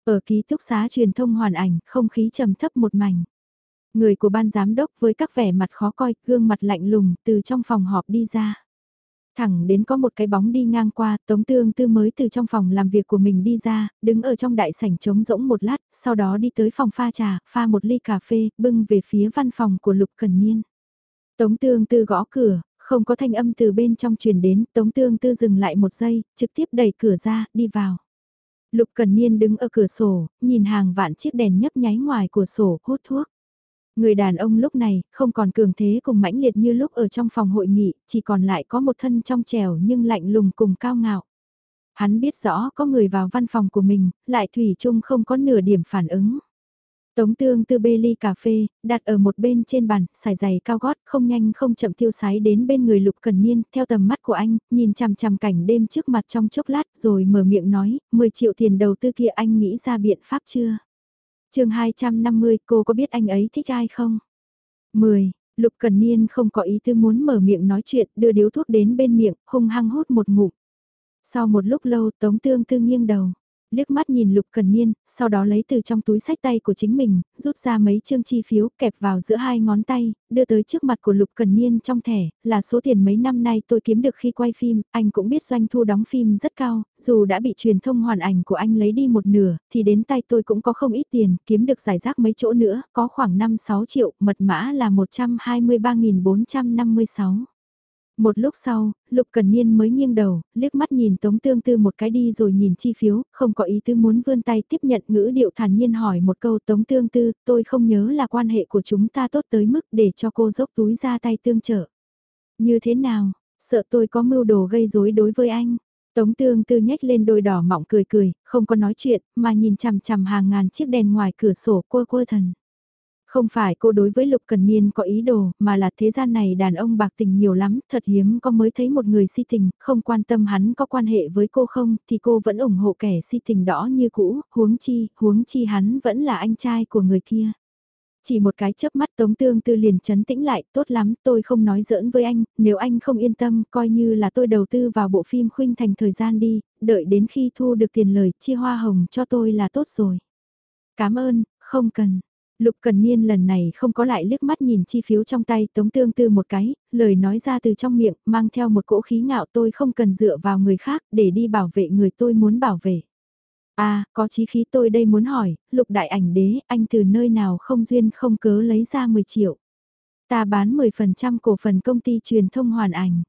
Ở ký túc xá truyền thông hoàn ảnh, không khí trầm thấp một mảnh. Người của ban giám đốc với các vẻ mặt khó coi, gương mặt lạnh lùng, từ trong phòng họp đi ra. Thẳng đến có một cái bóng đi ngang qua, Tống Tương Tư mới từ trong phòng làm việc của mình đi ra, đứng ở trong đại sảnh trống rỗng một lát, sau đó đi tới phòng pha trà, pha một ly cà phê, bưng về phía văn phòng của Lục Cần Niên. Tống Tương Tư gõ cửa, không có thanh âm từ bên trong truyền đến, Tống Tương Tư dừng lại một giây, trực tiếp đẩy cửa ra, đi vào. Lục Cần Niên đứng ở cửa sổ, nhìn hàng vạn chiếc đèn nhấp nháy ngoài cửa sổ, hút thuốc. Người đàn ông lúc này không còn cường thế cùng mãnh liệt như lúc ở trong phòng hội nghị, chỉ còn lại có một thân trong trèo nhưng lạnh lùng cùng cao ngạo. Hắn biết rõ có người vào văn phòng của mình, lại thủy chung không có nửa điểm phản ứng. Tống tương tư bê ly cà phê, đặt ở một bên trên bàn, xài giày cao gót, không nhanh không chậm tiêu sái đến bên người lục cần niên, theo tầm mắt của anh, nhìn chằm chằm cảnh đêm trước mặt trong chốc lát, rồi mở miệng nói, 10 triệu tiền đầu tư kia anh nghĩ ra biện pháp chưa? chương 250, cô có biết anh ấy thích ai không? 10. Lục Cần Niên không có ý tư muốn mở miệng nói chuyện, đưa điếu thuốc đến bên miệng, hung hăng hút một ngụm. Sau một lúc lâu Tống Tương Tư nghiêng đầu liếc mắt nhìn Lục Cần Niên, sau đó lấy từ trong túi sách tay của chính mình, rút ra mấy chương chi phiếu kẹp vào giữa hai ngón tay, đưa tới trước mặt của Lục Cần Niên trong thẻ, là số tiền mấy năm nay tôi kiếm được khi quay phim, anh cũng biết doanh thu đóng phim rất cao, dù đã bị truyền thông hoàn ảnh của anh lấy đi một nửa, thì đến tay tôi cũng có không ít tiền, kiếm được giải rác mấy chỗ nữa, có khoảng 5-6 triệu, mật mã là 123.456. Một lúc sau, Lục Cần Niên mới nghiêng đầu, liếc mắt nhìn Tống Tương Tư một cái đi rồi nhìn chi phiếu, không có ý tư muốn vươn tay tiếp nhận ngữ điệu thản nhiên hỏi một câu Tống Tương Tư, tôi không nhớ là quan hệ của chúng ta tốt tới mức để cho cô dốc túi ra tay tương trợ. Như thế nào, sợ tôi có mưu đồ gây rối đối với anh. Tống Tương Tư nhếch lên đôi đỏ mọng cười cười, không có nói chuyện, mà nhìn chằm chằm hàng ngàn chiếc đèn ngoài cửa sổ quơ quơ thần. Không phải cô đối với Lục Cần Niên có ý đồ, mà là thế gian này đàn ông bạc tình nhiều lắm, thật hiếm có mới thấy một người si tình, không quan tâm hắn có quan hệ với cô không, thì cô vẫn ủng hộ kẻ si tình đó như cũ, huống chi, huống chi hắn vẫn là anh trai của người kia. Chỉ một cái chớp mắt Tống Tương Tư liền chấn tĩnh lại, tốt lắm, tôi không nói giỡn với anh, nếu anh không yên tâm, coi như là tôi đầu tư vào bộ phim khuynh thành thời gian đi, đợi đến khi thu được tiền lời, chia hoa hồng cho tôi là tốt rồi. Cảm ơn, không cần. Lục Cần Niên lần này không có lại liếc mắt nhìn chi phiếu trong tay Tống Tương Tư một cái, lời nói ra từ trong miệng, mang theo một cỗ khí ngạo tôi không cần dựa vào người khác để đi bảo vệ người tôi muốn bảo vệ. À, có chí khí tôi đây muốn hỏi, lục đại ảnh đế, anh từ nơi nào không duyên không cớ lấy ra 10 triệu. Ta bán 10% cổ phần công ty truyền thông hoàn ảnh.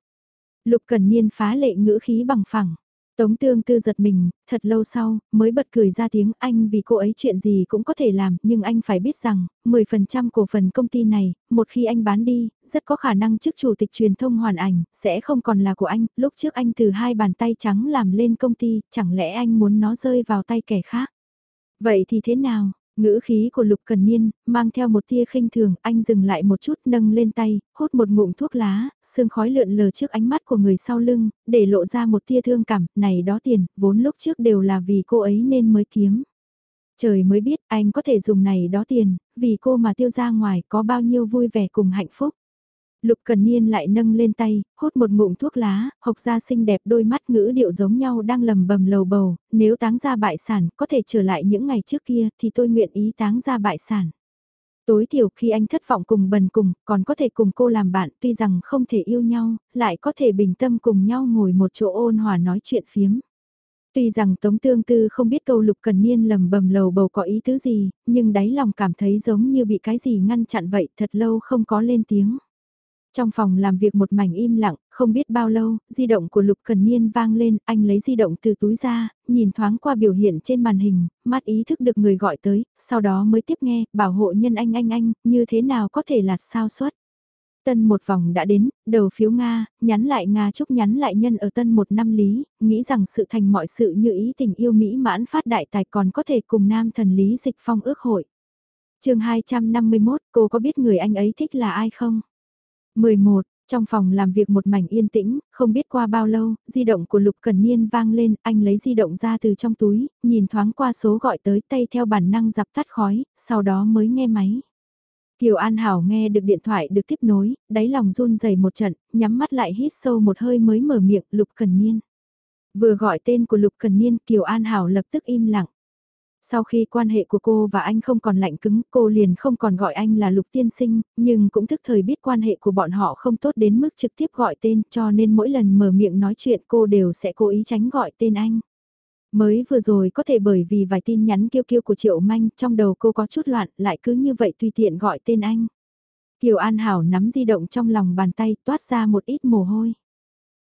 Lục Cần Niên phá lệ ngữ khí bằng phẳng. Tống tương tư giật mình, thật lâu sau, mới bật cười ra tiếng anh vì cô ấy chuyện gì cũng có thể làm, nhưng anh phải biết rằng, 10% cổ phần công ty này, một khi anh bán đi, rất có khả năng chức chủ tịch truyền thông hoàn ảnh, sẽ không còn là của anh, lúc trước anh từ hai bàn tay trắng làm lên công ty, chẳng lẽ anh muốn nó rơi vào tay kẻ khác? Vậy thì thế nào? Ngữ khí của Lục Cần Niên, mang theo một tia khinh thường, anh dừng lại một chút nâng lên tay, hút một ngụm thuốc lá, sương khói lượn lờ trước ánh mắt của người sau lưng, để lộ ra một tia thương cảm, này đó tiền, vốn lúc trước đều là vì cô ấy nên mới kiếm. Trời mới biết anh có thể dùng này đó tiền, vì cô mà tiêu ra ngoài có bao nhiêu vui vẻ cùng hạnh phúc. Lục Cần Niên lại nâng lên tay, hút một ngụm thuốc lá, hộc ra xinh đẹp đôi mắt ngữ điệu giống nhau đang lầm bầm lầu bầu, nếu táng ra bại sản có thể trở lại những ngày trước kia thì tôi nguyện ý táng ra bại sản. Tối thiểu khi anh thất vọng cùng bần cùng, còn có thể cùng cô làm bạn tuy rằng không thể yêu nhau, lại có thể bình tâm cùng nhau ngồi một chỗ ôn hòa nói chuyện phiếm. Tuy rằng Tống Tương Tư không biết câu Lục Cần Niên lầm bầm lầu bầu có ý tứ gì, nhưng đáy lòng cảm thấy giống như bị cái gì ngăn chặn vậy thật lâu không có lên tiếng. Trong phòng làm việc một mảnh im lặng, không biết bao lâu, di động của Lục Cần Niên vang lên, anh lấy di động từ túi ra, nhìn thoáng qua biểu hiện trên màn hình, mắt ý thức được người gọi tới, sau đó mới tiếp nghe, bảo hộ nhân anh anh anh, như thế nào có thể là sao suất. Tân một vòng đã đến, đầu phiếu Nga, nhắn lại Nga chúc nhắn lại nhân ở tân một năm lý, nghĩ rằng sự thành mọi sự như ý tình yêu Mỹ mãn phát đại tài còn có thể cùng nam thần Lý Dịch Phong ước hội. chương 251, cô có biết người anh ấy thích là ai không? 11. Trong phòng làm việc một mảnh yên tĩnh, không biết qua bao lâu, di động của Lục Cần Niên vang lên, anh lấy di động ra từ trong túi, nhìn thoáng qua số gọi tới tay theo bản năng dập tắt khói, sau đó mới nghe máy. Kiều An Hảo nghe được điện thoại được tiếp nối, đáy lòng run rẩy một trận, nhắm mắt lại hít sâu một hơi mới mở miệng Lục Cần Niên. Vừa gọi tên của Lục Cần Niên Kiều An Hảo lập tức im lặng. Sau khi quan hệ của cô và anh không còn lạnh cứng, cô liền không còn gọi anh là Lục Tiên Sinh, nhưng cũng thức thời biết quan hệ của bọn họ không tốt đến mức trực tiếp gọi tên cho nên mỗi lần mở miệng nói chuyện cô đều sẽ cố ý tránh gọi tên anh. Mới vừa rồi có thể bởi vì vài tin nhắn kêu kêu của Triệu Manh trong đầu cô có chút loạn lại cứ như vậy tùy tiện gọi tên anh. Kiều An Hảo nắm di động trong lòng bàn tay toát ra một ít mồ hôi.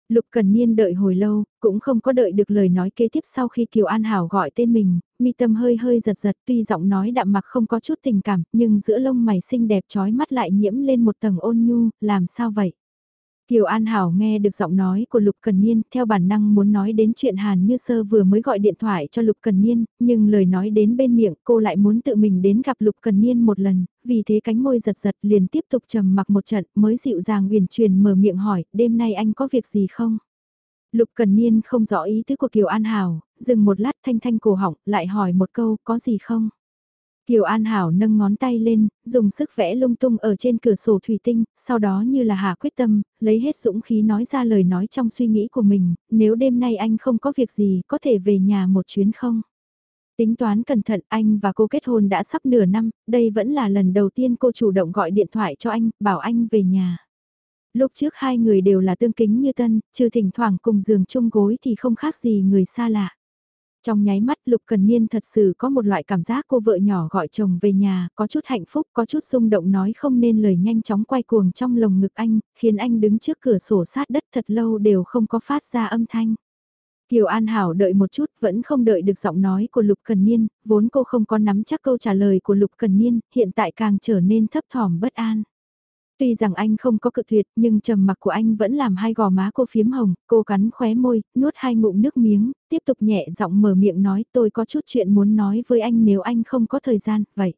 Lục Cần Niên đợi hồi lâu, cũng không có đợi được lời nói kế tiếp sau khi Kiều An Hảo gọi tên mình, mi tâm hơi hơi giật giật tuy giọng nói đạm mặc không có chút tình cảm, nhưng giữa lông mày xinh đẹp trói mắt lại nhiễm lên một tầng ôn nhu, làm sao vậy? Kiều An Hảo nghe được giọng nói của Lục Cần Niên, theo bản năng muốn nói đến chuyện Hàn Như Sơ vừa mới gọi điện thoại cho Lục Cần Niên, nhưng lời nói đến bên miệng cô lại muốn tự mình đến gặp Lục Cần Niên một lần, vì thế cánh môi giật giật liền tiếp tục trầm mặc một trận mới dịu dàng uyển chuyển mở miệng hỏi, đêm nay anh có việc gì không? Lục Cần Niên không rõ ý tứ của Kiều An Hảo, dừng một lát thanh thanh cổ họng, lại hỏi một câu, có gì không? Kiều An Hảo nâng ngón tay lên, dùng sức vẽ lung tung ở trên cửa sổ thủy tinh, sau đó như là hạ quyết tâm, lấy hết dũng khí nói ra lời nói trong suy nghĩ của mình, nếu đêm nay anh không có việc gì, có thể về nhà một chuyến không? Tính toán cẩn thận anh và cô kết hôn đã sắp nửa năm, đây vẫn là lần đầu tiên cô chủ động gọi điện thoại cho anh, bảo anh về nhà. Lúc trước hai người đều là tương kính như tân, trừ thỉnh thoảng cùng giường chung gối thì không khác gì người xa lạ. Trong nháy mắt Lục Cần Niên thật sự có một loại cảm giác cô vợ nhỏ gọi chồng về nhà, có chút hạnh phúc, có chút xung động nói không nên lời nhanh chóng quay cuồng trong lồng ngực anh, khiến anh đứng trước cửa sổ sát đất thật lâu đều không có phát ra âm thanh. Kiều An Hảo đợi một chút vẫn không đợi được giọng nói của Lục Cần Niên, vốn cô không có nắm chắc câu trả lời của Lục Cần Niên, hiện tại càng trở nên thấp thỏm bất an. Tuy rằng anh không có cự tuyệt nhưng trầm mặc của anh vẫn làm hai gò má cô phiếm hồng, cô cắn khóe môi, nuốt hai ngụm nước miếng, tiếp tục nhẹ giọng mở miệng nói tôi có chút chuyện muốn nói với anh nếu anh không có thời gian, vậy.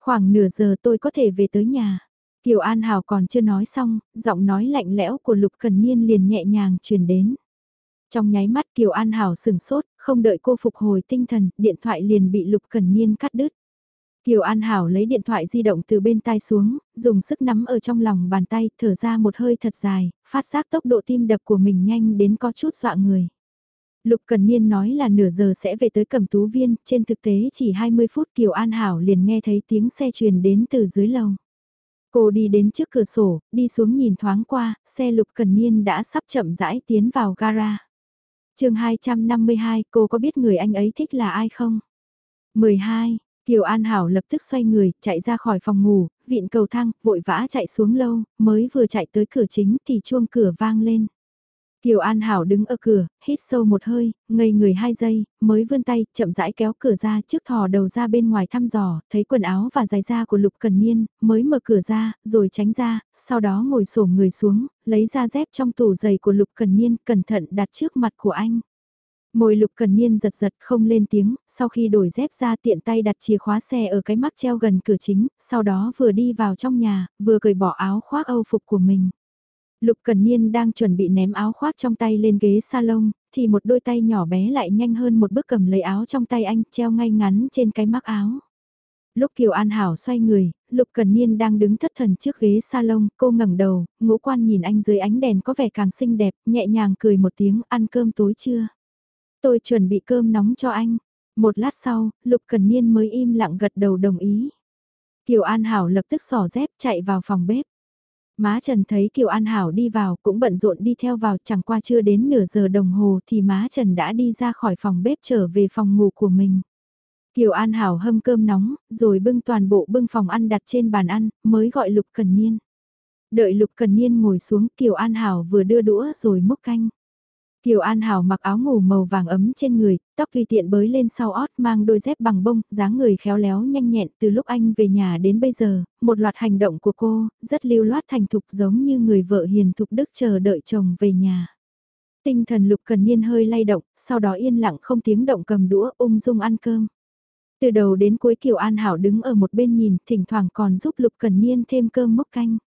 Khoảng nửa giờ tôi có thể về tới nhà. Kiều An Hảo còn chưa nói xong, giọng nói lạnh lẽo của Lục Cần Niên liền nhẹ nhàng truyền đến. Trong nháy mắt Kiều An Hảo sừng sốt, không đợi cô phục hồi tinh thần, điện thoại liền bị Lục Cần Niên cắt đứt. Kiều An Hảo lấy điện thoại di động từ bên tai xuống, dùng sức nắm ở trong lòng bàn tay, thở ra một hơi thật dài, phát giác tốc độ tim đập của mình nhanh đến có chút dọa người. Lục Cần Niên nói là nửa giờ sẽ về tới Cẩm Tú Viên, trên thực tế chỉ 20 phút Kiều An Hảo liền nghe thấy tiếng xe truyền đến từ dưới lầu. Cô đi đến trước cửa sổ, đi xuống nhìn thoáng qua, xe Lục Cần Niên đã sắp chậm rãi tiến vào gara. chương 252, cô có biết người anh ấy thích là ai không? 12, Kiều An Hảo lập tức xoay người, chạy ra khỏi phòng ngủ, viện cầu thang, vội vã chạy xuống lâu, mới vừa chạy tới cửa chính thì chuông cửa vang lên. Kiều An Hảo đứng ở cửa, hít sâu một hơi, ngây người hai giây, mới vươn tay, chậm rãi kéo cửa ra trước thò đầu ra bên ngoài thăm dò, thấy quần áo và giày da của Lục Cần Niên, mới mở cửa ra, rồi tránh ra, sau đó ngồi xổm người xuống, lấy ra dép trong tủ giày của Lục Cần Niên, cẩn thận đặt trước mặt của anh. Môi Lục Cần Niên giật giật không lên tiếng, sau khi đổi dép ra tiện tay đặt chìa khóa xe ở cái mắc treo gần cửa chính, sau đó vừa đi vào trong nhà, vừa cởi bỏ áo khoác âu phục của mình. Lục Cần Niên đang chuẩn bị ném áo khoác trong tay lên ghế salon, thì một đôi tay nhỏ bé lại nhanh hơn một bước cầm lấy áo trong tay anh treo ngay ngắn trên cái mắc áo. Lúc Kiều An Hảo xoay người, Lục Cần Niên đang đứng thất thần trước ghế salon, cô ngẩng đầu, ngũ quan nhìn anh dưới ánh đèn có vẻ càng xinh đẹp, nhẹ nhàng cười một tiếng, ăn cơm tối chưa? Tôi chuẩn bị cơm nóng cho anh. Một lát sau, Lục Cần Niên mới im lặng gật đầu đồng ý. Kiều An Hảo lập tức xỏ dép chạy vào phòng bếp. Má Trần thấy Kiều An Hảo đi vào cũng bận rộn đi theo vào chẳng qua chưa đến nửa giờ đồng hồ thì má Trần đã đi ra khỏi phòng bếp trở về phòng ngủ của mình. Kiều An Hảo hâm cơm nóng, rồi bưng toàn bộ bưng phòng ăn đặt trên bàn ăn, mới gọi Lục Cần Niên. Đợi Lục Cần Niên ngồi xuống Kiều An Hảo vừa đưa đũa rồi múc canh. Kiều An Hảo mặc áo ngủ màu vàng ấm trên người, tóc tùy tiện bới lên sau ót mang đôi dép bằng bông, dáng người khéo léo nhanh nhẹn từ lúc anh về nhà đến bây giờ, một loạt hành động của cô, rất lưu loát thành thục giống như người vợ hiền thục đức chờ đợi chồng về nhà. Tinh thần lục cần niên hơi lay động, sau đó yên lặng không tiếng động cầm đũa ung dung ăn cơm. Từ đầu đến cuối Kiều An Hảo đứng ở một bên nhìn, thỉnh thoảng còn giúp Lục Cần Niên thêm cơm mốc canh.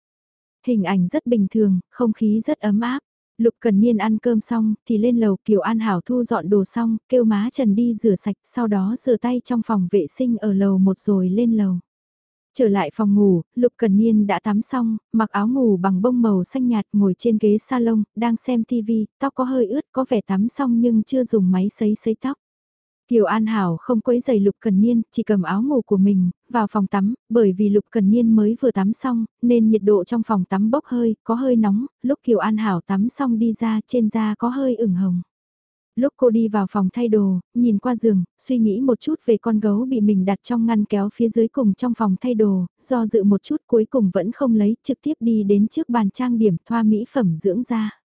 Hình ảnh rất bình thường, không khí rất ấm áp. Lục Cần Niên ăn cơm xong thì lên lầu Kiều An Hảo thu dọn đồ xong, kêu má Trần đi rửa sạch, sau đó rửa tay trong phòng vệ sinh ở lầu một rồi lên lầu. Trở lại phòng ngủ, Lục Cần Niên đã tắm xong, mặc áo ngủ bằng bông màu xanh nhạt ngồi trên ghế salon, đang xem TV, tóc có hơi ướt có vẻ tắm xong nhưng chưa dùng máy sấy sấy tóc. Kiều An Hảo không quấy giày Lục Cần Niên, chỉ cầm áo ngủ của mình, vào phòng tắm, bởi vì Lục Cần Niên mới vừa tắm xong, nên nhiệt độ trong phòng tắm bốc hơi, có hơi nóng, lúc Kiều An Hảo tắm xong đi ra trên da có hơi ửng hồng. Lúc cô đi vào phòng thay đồ, nhìn qua giường, suy nghĩ một chút về con gấu bị mình đặt trong ngăn kéo phía dưới cùng trong phòng thay đồ, do dự một chút cuối cùng vẫn không lấy, trực tiếp đi đến trước bàn trang điểm thoa mỹ phẩm dưỡng da.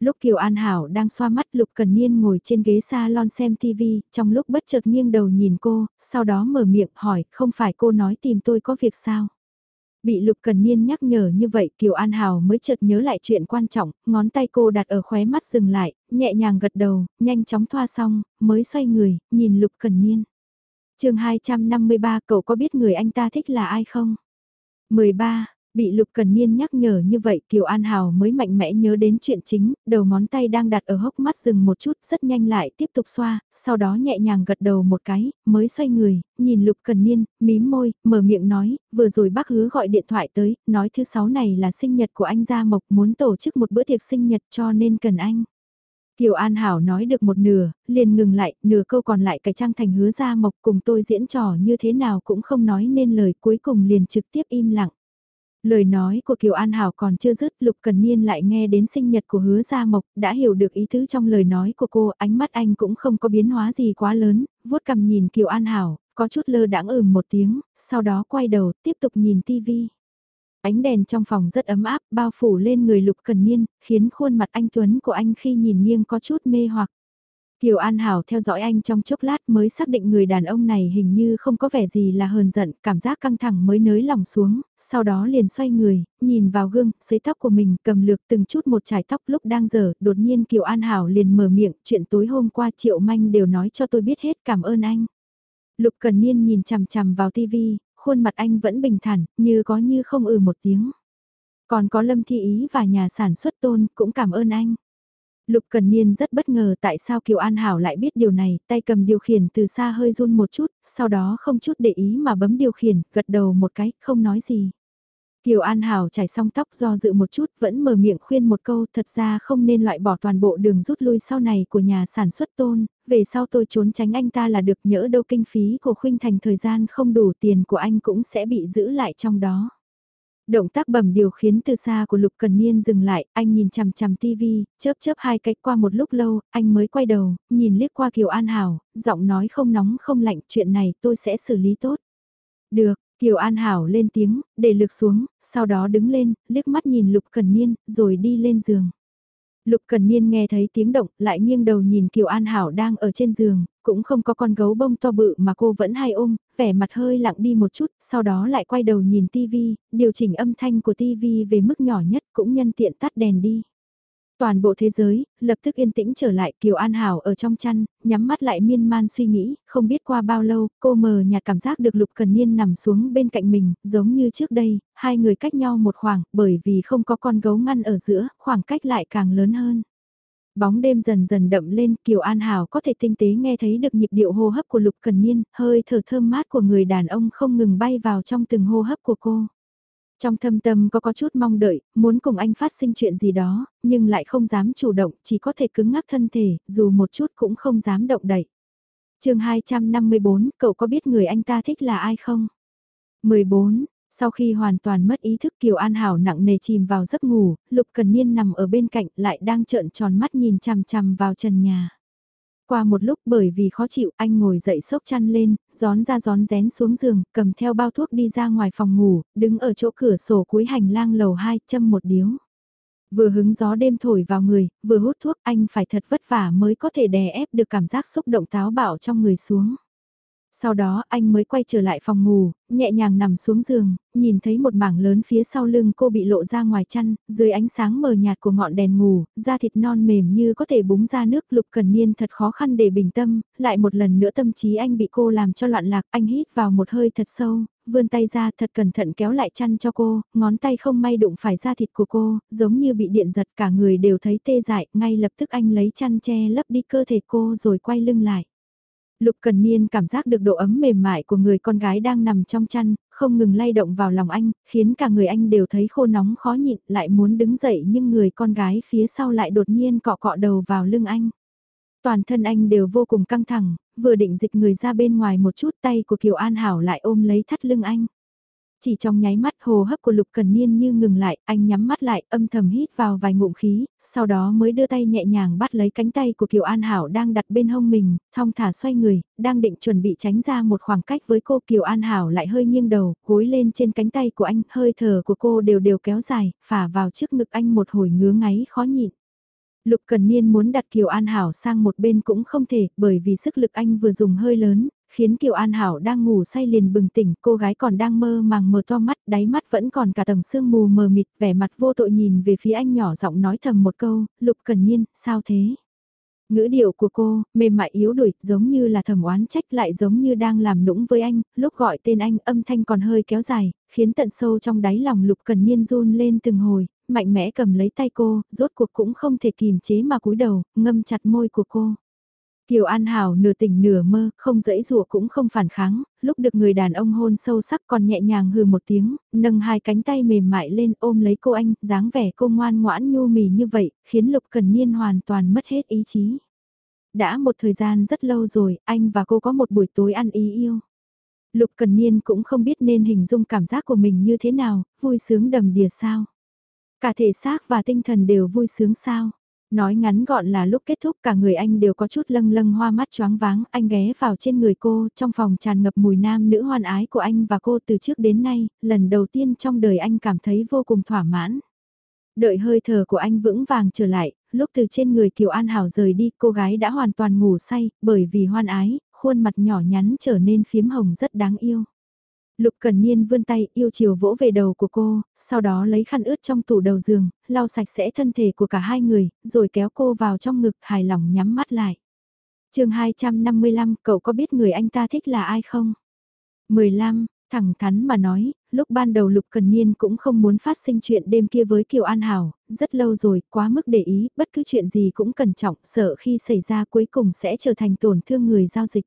Lúc Kiều An Hảo đang xoa mắt Lục Cần Niên ngồi trên ghế salon xem TV, trong lúc bất chợt nghiêng đầu nhìn cô, sau đó mở miệng hỏi, không phải cô nói tìm tôi có việc sao? Bị Lục Cần Niên nhắc nhở như vậy Kiều An Hảo mới chợt nhớ lại chuyện quan trọng, ngón tay cô đặt ở khóe mắt dừng lại, nhẹ nhàng gật đầu, nhanh chóng thoa xong, mới xoay người, nhìn Lục Cần Niên. chương 253 cậu có biết người anh ta thích là ai không? 13, Bị Lục Cần Niên nhắc nhở như vậy Kiều An Hào mới mạnh mẽ nhớ đến chuyện chính, đầu ngón tay đang đặt ở hốc mắt dừng một chút rất nhanh lại tiếp tục xoa, sau đó nhẹ nhàng gật đầu một cái, mới xoay người, nhìn Lục Cần Niên, mím môi, mở miệng nói, vừa rồi bác hứa gọi điện thoại tới, nói thứ sáu này là sinh nhật của anh Gia Mộc muốn tổ chức một bữa tiệc sinh nhật cho nên cần anh. Kiều An Hảo nói được một nửa, liền ngừng lại, nửa câu còn lại cái trang thành hứa Gia Mộc cùng tôi diễn trò như thế nào cũng không nói nên lời cuối cùng liền trực tiếp im lặng. Lời nói của Kiều An Hảo còn chưa dứt, Lục Cần Niên lại nghe đến sinh nhật của hứa Gia Mộc, đã hiểu được ý tứ trong lời nói của cô, ánh mắt anh cũng không có biến hóa gì quá lớn, vuốt cầm nhìn Kiều An Hảo, có chút lơ đãng ừm một tiếng, sau đó quay đầu, tiếp tục nhìn tivi. Ánh đèn trong phòng rất ấm áp, bao phủ lên người Lục Cần Niên, khiến khuôn mặt anh Tuấn của anh khi nhìn nghiêng có chút mê hoặc. Kiều An Hảo theo dõi anh trong chốc lát mới xác định người đàn ông này hình như không có vẻ gì là hờn giận, cảm giác căng thẳng mới nới lòng xuống, sau đó liền xoay người, nhìn vào gương, sấy tóc của mình, cầm lược từng chút một chải tóc lúc đang dở, đột nhiên Kiều An Hảo liền mở miệng, chuyện tối hôm qua Triệu Manh đều nói cho tôi biết hết, cảm ơn anh. Lục Cần Niên nhìn chằm chằm vào tivi, khuôn mặt anh vẫn bình thản, như có như không ừ một tiếng. Còn có Lâm Thi Ý và nhà sản xuất tôn cũng cảm ơn anh. Lục Cần Niên rất bất ngờ tại sao Kiều An Hảo lại biết điều này, tay cầm điều khiển từ xa hơi run một chút, sau đó không chút để ý mà bấm điều khiển, gật đầu một cái, không nói gì. Kiều An Hảo chải xong tóc do dự một chút vẫn mở miệng khuyên một câu thật ra không nên loại bỏ toàn bộ đường rút lui sau này của nhà sản xuất tôn, về sau tôi trốn tránh anh ta là được nhỡ đâu kinh phí của Khuynh Thành thời gian không đủ tiền của anh cũng sẽ bị giữ lại trong đó. Động tác bầm điều khiến từ xa của Lục Cần Niên dừng lại, anh nhìn chằm chằm tivi, chớp chớp hai cách qua một lúc lâu, anh mới quay đầu, nhìn liếc qua Kiều An Hảo, giọng nói không nóng không lạnh, chuyện này tôi sẽ xử lý tốt. Được, Kiều An Hảo lên tiếng, để lực xuống, sau đó đứng lên, liếc mắt nhìn Lục Cần Niên, rồi đi lên giường. Lục Cần Niên nghe thấy tiếng động, lại nghiêng đầu nhìn Kiều An Hảo đang ở trên giường, cũng không có con gấu bông to bự mà cô vẫn hay ôm, vẻ mặt hơi lặng đi một chút, sau đó lại quay đầu nhìn tivi, điều chỉnh âm thanh của tivi về mức nhỏ nhất cũng nhân tiện tắt đèn đi. Toàn bộ thế giới, lập tức yên tĩnh trở lại Kiều An Hảo ở trong chăn, nhắm mắt lại miên man suy nghĩ, không biết qua bao lâu, cô mờ nhạt cảm giác được Lục Cần Niên nằm xuống bên cạnh mình, giống như trước đây, hai người cách nhau một khoảng, bởi vì không có con gấu ngăn ở giữa, khoảng cách lại càng lớn hơn. Bóng đêm dần dần đậm lên, Kiều An Hảo có thể tinh tế nghe thấy được nhịp điệu hô hấp của Lục Cần Niên, hơi thở thơm mát của người đàn ông không ngừng bay vào trong từng hô hấp của cô. Trong thâm tâm có có chút mong đợi, muốn cùng anh phát sinh chuyện gì đó, nhưng lại không dám chủ động, chỉ có thể cứng ngắc thân thể, dù một chút cũng không dám động đậy. chương 254, cậu có biết người anh ta thích là ai không? 14. Sau khi hoàn toàn mất ý thức Kiều An Hảo nặng nề chìm vào giấc ngủ, Lục Cần Niên nằm ở bên cạnh lại đang trợn tròn mắt nhìn chằm chằm vào trần nhà. Qua một lúc bởi vì khó chịu anh ngồi dậy sốc chăn lên, gión ra gión rén xuống giường, cầm theo bao thuốc đi ra ngoài phòng ngủ, đứng ở chỗ cửa sổ cuối hành lang lầu 2 châm một điếu. Vừa hứng gió đêm thổi vào người, vừa hút thuốc anh phải thật vất vả mới có thể đè ép được cảm giác xúc động táo bạo trong người xuống. Sau đó anh mới quay trở lại phòng ngủ, nhẹ nhàng nằm xuống giường, nhìn thấy một mảng lớn phía sau lưng cô bị lộ ra ngoài chăn, dưới ánh sáng mờ nhạt của ngọn đèn ngủ, da thịt non mềm như có thể búng ra nước lục cần niên thật khó khăn để bình tâm, lại một lần nữa tâm trí anh bị cô làm cho loạn lạc, anh hít vào một hơi thật sâu, vươn tay ra thật cẩn thận kéo lại chăn cho cô, ngón tay không may đụng phải da thịt của cô, giống như bị điện giật cả người đều thấy tê dại, ngay lập tức anh lấy chăn che lấp đi cơ thể cô rồi quay lưng lại. Lục Cần Niên cảm giác được độ ấm mềm mại của người con gái đang nằm trong chăn, không ngừng lay động vào lòng anh, khiến cả người anh đều thấy khô nóng khó nhịn, lại muốn đứng dậy nhưng người con gái phía sau lại đột nhiên cọ cọ đầu vào lưng anh. Toàn thân anh đều vô cùng căng thẳng, vừa định dịch người ra bên ngoài một chút tay của Kiều An Hảo lại ôm lấy thắt lưng anh. Chỉ trong nháy mắt hồ hấp của Lục Cần Niên như ngừng lại, anh nhắm mắt lại, âm thầm hít vào vài ngụm khí, sau đó mới đưa tay nhẹ nhàng bắt lấy cánh tay của Kiều An Hảo đang đặt bên hông mình, thong thả xoay người, đang định chuẩn bị tránh ra một khoảng cách với cô Kiều An Hảo lại hơi nghiêng đầu, gối lên trên cánh tay của anh, hơi thở của cô đều đều kéo dài, phả vào trước ngực anh một hồi ngứa ngáy khó nhịn. Lục Cần Niên muốn đặt Kiều An Hảo sang một bên cũng không thể, bởi vì sức lực anh vừa dùng hơi lớn, khiến Kiều An Hảo đang ngủ say liền bừng tỉnh, cô gái còn đang mơ màng mở to mắt, đáy mắt vẫn còn cả tầng sương mù mờ mịt, vẻ mặt vô tội nhìn về phía anh nhỏ giọng nói thầm một câu, Lục Cần Niên, sao thế? Ngữ điệu của cô, mềm mại yếu đuổi, giống như là thầm oán trách lại giống như đang làm nũng với anh, lúc gọi tên anh âm thanh còn hơi kéo dài, khiến tận sâu trong đáy lòng Lục Cần Niên run lên từng hồi, mạnh mẽ cầm lấy tay cô, rốt cuộc cũng không thể kìm chế mà cúi đầu, ngâm chặt môi của cô. Kiều An Hảo nửa tỉnh nửa mơ, không dẫy dụa cũng không phản kháng, lúc được người đàn ông hôn sâu sắc còn nhẹ nhàng hừ một tiếng, nâng hai cánh tay mềm mại lên ôm lấy cô anh, dáng vẻ cô ngoan ngoãn nhu mì như vậy, khiến Lục Cần Niên hoàn toàn mất hết ý chí. Đã một thời gian rất lâu rồi, anh và cô có một buổi tối ăn ý yêu. Lục Cần Niên cũng không biết nên hình dung cảm giác của mình như thế nào, vui sướng đầm đìa sao. Cả thể xác và tinh thần đều vui sướng sao. Nói ngắn gọn là lúc kết thúc cả người anh đều có chút lâng lâng hoa mắt choáng váng, anh ghé vào trên người cô, trong phòng tràn ngập mùi nam nữ hoan ái của anh và cô từ trước đến nay, lần đầu tiên trong đời anh cảm thấy vô cùng thỏa mãn. Đợi hơi thở của anh vững vàng trở lại, lúc từ trên người Kiều An Hảo rời đi, cô gái đã hoàn toàn ngủ say, bởi vì hoan ái, khuôn mặt nhỏ nhắn trở nên phiếm hồng rất đáng yêu. Lục Cần Niên vươn tay yêu chiều vỗ về đầu của cô, sau đó lấy khăn ướt trong tủ đầu giường, lau sạch sẽ thân thể của cả hai người, rồi kéo cô vào trong ngực hài lòng nhắm mắt lại. chương 255, cậu có biết người anh ta thích là ai không? 15, thẳng thắn mà nói, lúc ban đầu Lục Cần Niên cũng không muốn phát sinh chuyện đêm kia với Kiều An Hảo, rất lâu rồi, quá mức để ý, bất cứ chuyện gì cũng cẩn trọng, sợ khi xảy ra cuối cùng sẽ trở thành tổn thương người giao dịch.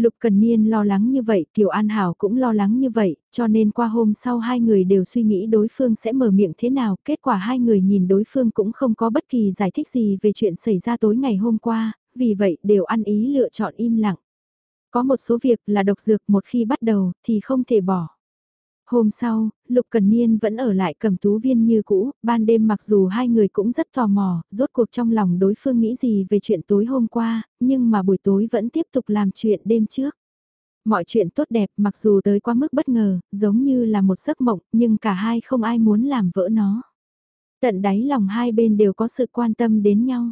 Lục Cần Niên lo lắng như vậy, Kiều An Hảo cũng lo lắng như vậy, cho nên qua hôm sau hai người đều suy nghĩ đối phương sẽ mở miệng thế nào, kết quả hai người nhìn đối phương cũng không có bất kỳ giải thích gì về chuyện xảy ra tối ngày hôm qua, vì vậy đều ăn ý lựa chọn im lặng. Có một số việc là độc dược một khi bắt đầu thì không thể bỏ. Hôm sau, Lục Cần Niên vẫn ở lại cầm tú viên như cũ, ban đêm mặc dù hai người cũng rất tò mò, rốt cuộc trong lòng đối phương nghĩ gì về chuyện tối hôm qua, nhưng mà buổi tối vẫn tiếp tục làm chuyện đêm trước. Mọi chuyện tốt đẹp mặc dù tới quá mức bất ngờ, giống như là một giấc mộng, nhưng cả hai không ai muốn làm vỡ nó. Tận đáy lòng hai bên đều có sự quan tâm đến nhau.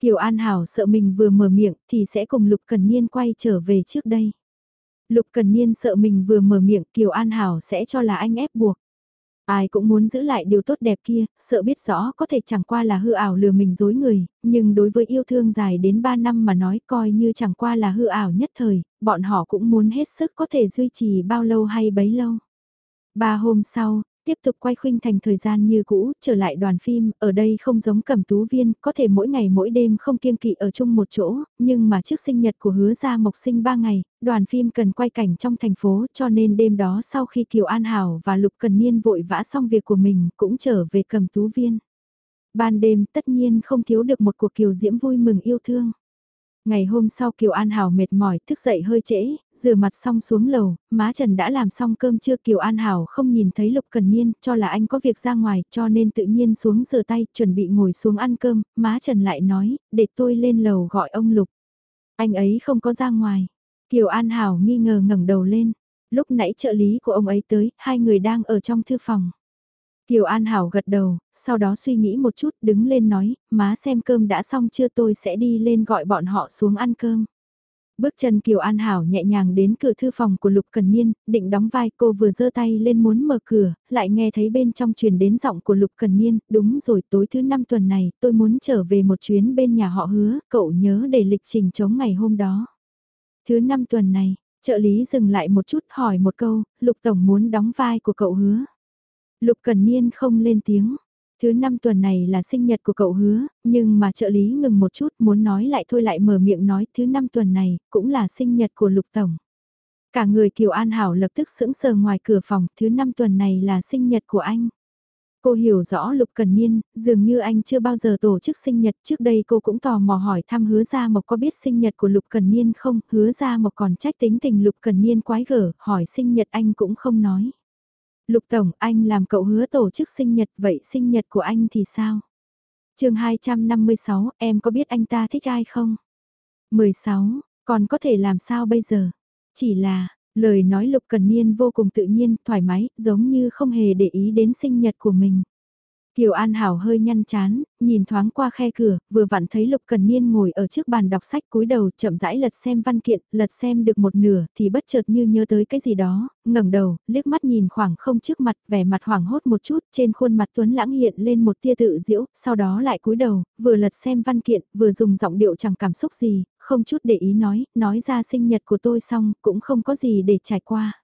Kiều An Hảo sợ mình vừa mở miệng thì sẽ cùng Lục Cần Niên quay trở về trước đây. Lục Cần Niên sợ mình vừa mở miệng Kiều An Hảo sẽ cho là anh ép buộc. Ai cũng muốn giữ lại điều tốt đẹp kia, sợ biết rõ có thể chẳng qua là hư ảo lừa mình dối người, nhưng đối với yêu thương dài đến 3 năm mà nói coi như chẳng qua là hư ảo nhất thời, bọn họ cũng muốn hết sức có thể duy trì bao lâu hay bấy lâu. Ba hôm sau, tiếp tục quay khuynh thành thời gian như cũ, trở lại đoàn phim, ở đây không giống cầm tú viên, có thể mỗi ngày mỗi đêm không kiêng kỵ ở chung một chỗ, nhưng mà trước sinh nhật của hứa gia mộc sinh 3 ngày, đoàn phim cần quay cảnh trong thành phố cho nên đêm đó sau khi Kiều An Hảo và Lục Cần Niên vội vã xong việc của mình cũng trở về cầm tú viên. Ban đêm tất nhiên không thiếu được một cuộc kiều diễm vui mừng yêu thương. Ngày hôm sau Kiều An Hảo mệt mỏi, thức dậy hơi trễ, rửa mặt xong xuống lầu, má Trần đã làm xong cơm chưa Kiều An Hảo không nhìn thấy Lục Cần Niên, cho là anh có việc ra ngoài, cho nên tự nhiên xuống rửa tay, chuẩn bị ngồi xuống ăn cơm, má Trần lại nói, để tôi lên lầu gọi ông Lục. Anh ấy không có ra ngoài. Kiều An Hảo nghi ngờ ngẩng đầu lên, lúc nãy trợ lý của ông ấy tới, hai người đang ở trong thư phòng. Kiều An Hảo gật đầu, sau đó suy nghĩ một chút đứng lên nói, má xem cơm đã xong chưa tôi sẽ đi lên gọi bọn họ xuống ăn cơm. Bước chân Kiều An Hảo nhẹ nhàng đến cửa thư phòng của Lục Cần Niên, định đóng vai cô vừa giơ tay lên muốn mở cửa, lại nghe thấy bên trong truyền đến giọng của Lục Cần Niên, đúng rồi tối thứ năm tuần này tôi muốn trở về một chuyến bên nhà họ hứa, cậu nhớ để lịch trình chống ngày hôm đó. Thứ năm tuần này, trợ lý dừng lại một chút hỏi một câu, Lục Tổng muốn đóng vai của cậu hứa. Lục Cần Niên không lên tiếng. Thứ năm tuần này là sinh nhật của cậu hứa, nhưng mà trợ lý ngừng một chút muốn nói lại thôi lại mở miệng nói thứ năm tuần này cũng là sinh nhật của Lục Tổng. Cả người Kiều An Hảo lập tức sững sờ ngoài cửa phòng, thứ năm tuần này là sinh nhật của anh. Cô hiểu rõ Lục Cần Niên, dường như anh chưa bao giờ tổ chức sinh nhật, trước đây cô cũng tò mò hỏi thăm hứa ra mộc có biết sinh nhật của Lục Cần Niên không, hứa ra mộc còn trách tính tình Lục Cần Niên quái gở, hỏi sinh nhật anh cũng không nói. Lục Tổng, anh làm cậu hứa tổ chức sinh nhật, vậy sinh nhật của anh thì sao? chương 256, em có biết anh ta thích ai không? 16, còn có thể làm sao bây giờ? Chỉ là, lời nói Lục Cần Niên vô cùng tự nhiên, thoải mái, giống như không hề để ý đến sinh nhật của mình. Kiều An Hảo hơi nhăn chán, nhìn thoáng qua khe cửa, vừa vặn thấy Lục Cần Niên ngồi ở trước bàn đọc sách cúi đầu chậm rãi lật xem văn kiện, lật xem được một nửa thì bất chợt như nhớ tới cái gì đó, ngẩng đầu, liếc mắt nhìn khoảng không trước mặt, vẻ mặt hoảng hốt một chút, trên khuôn mặt Tuấn lãng hiện lên một tia tự diễu, sau đó lại cúi đầu, vừa lật xem văn kiện, vừa dùng giọng điệu chẳng cảm xúc gì, không chút để ý nói, nói ra sinh nhật của tôi xong, cũng không có gì để trải qua.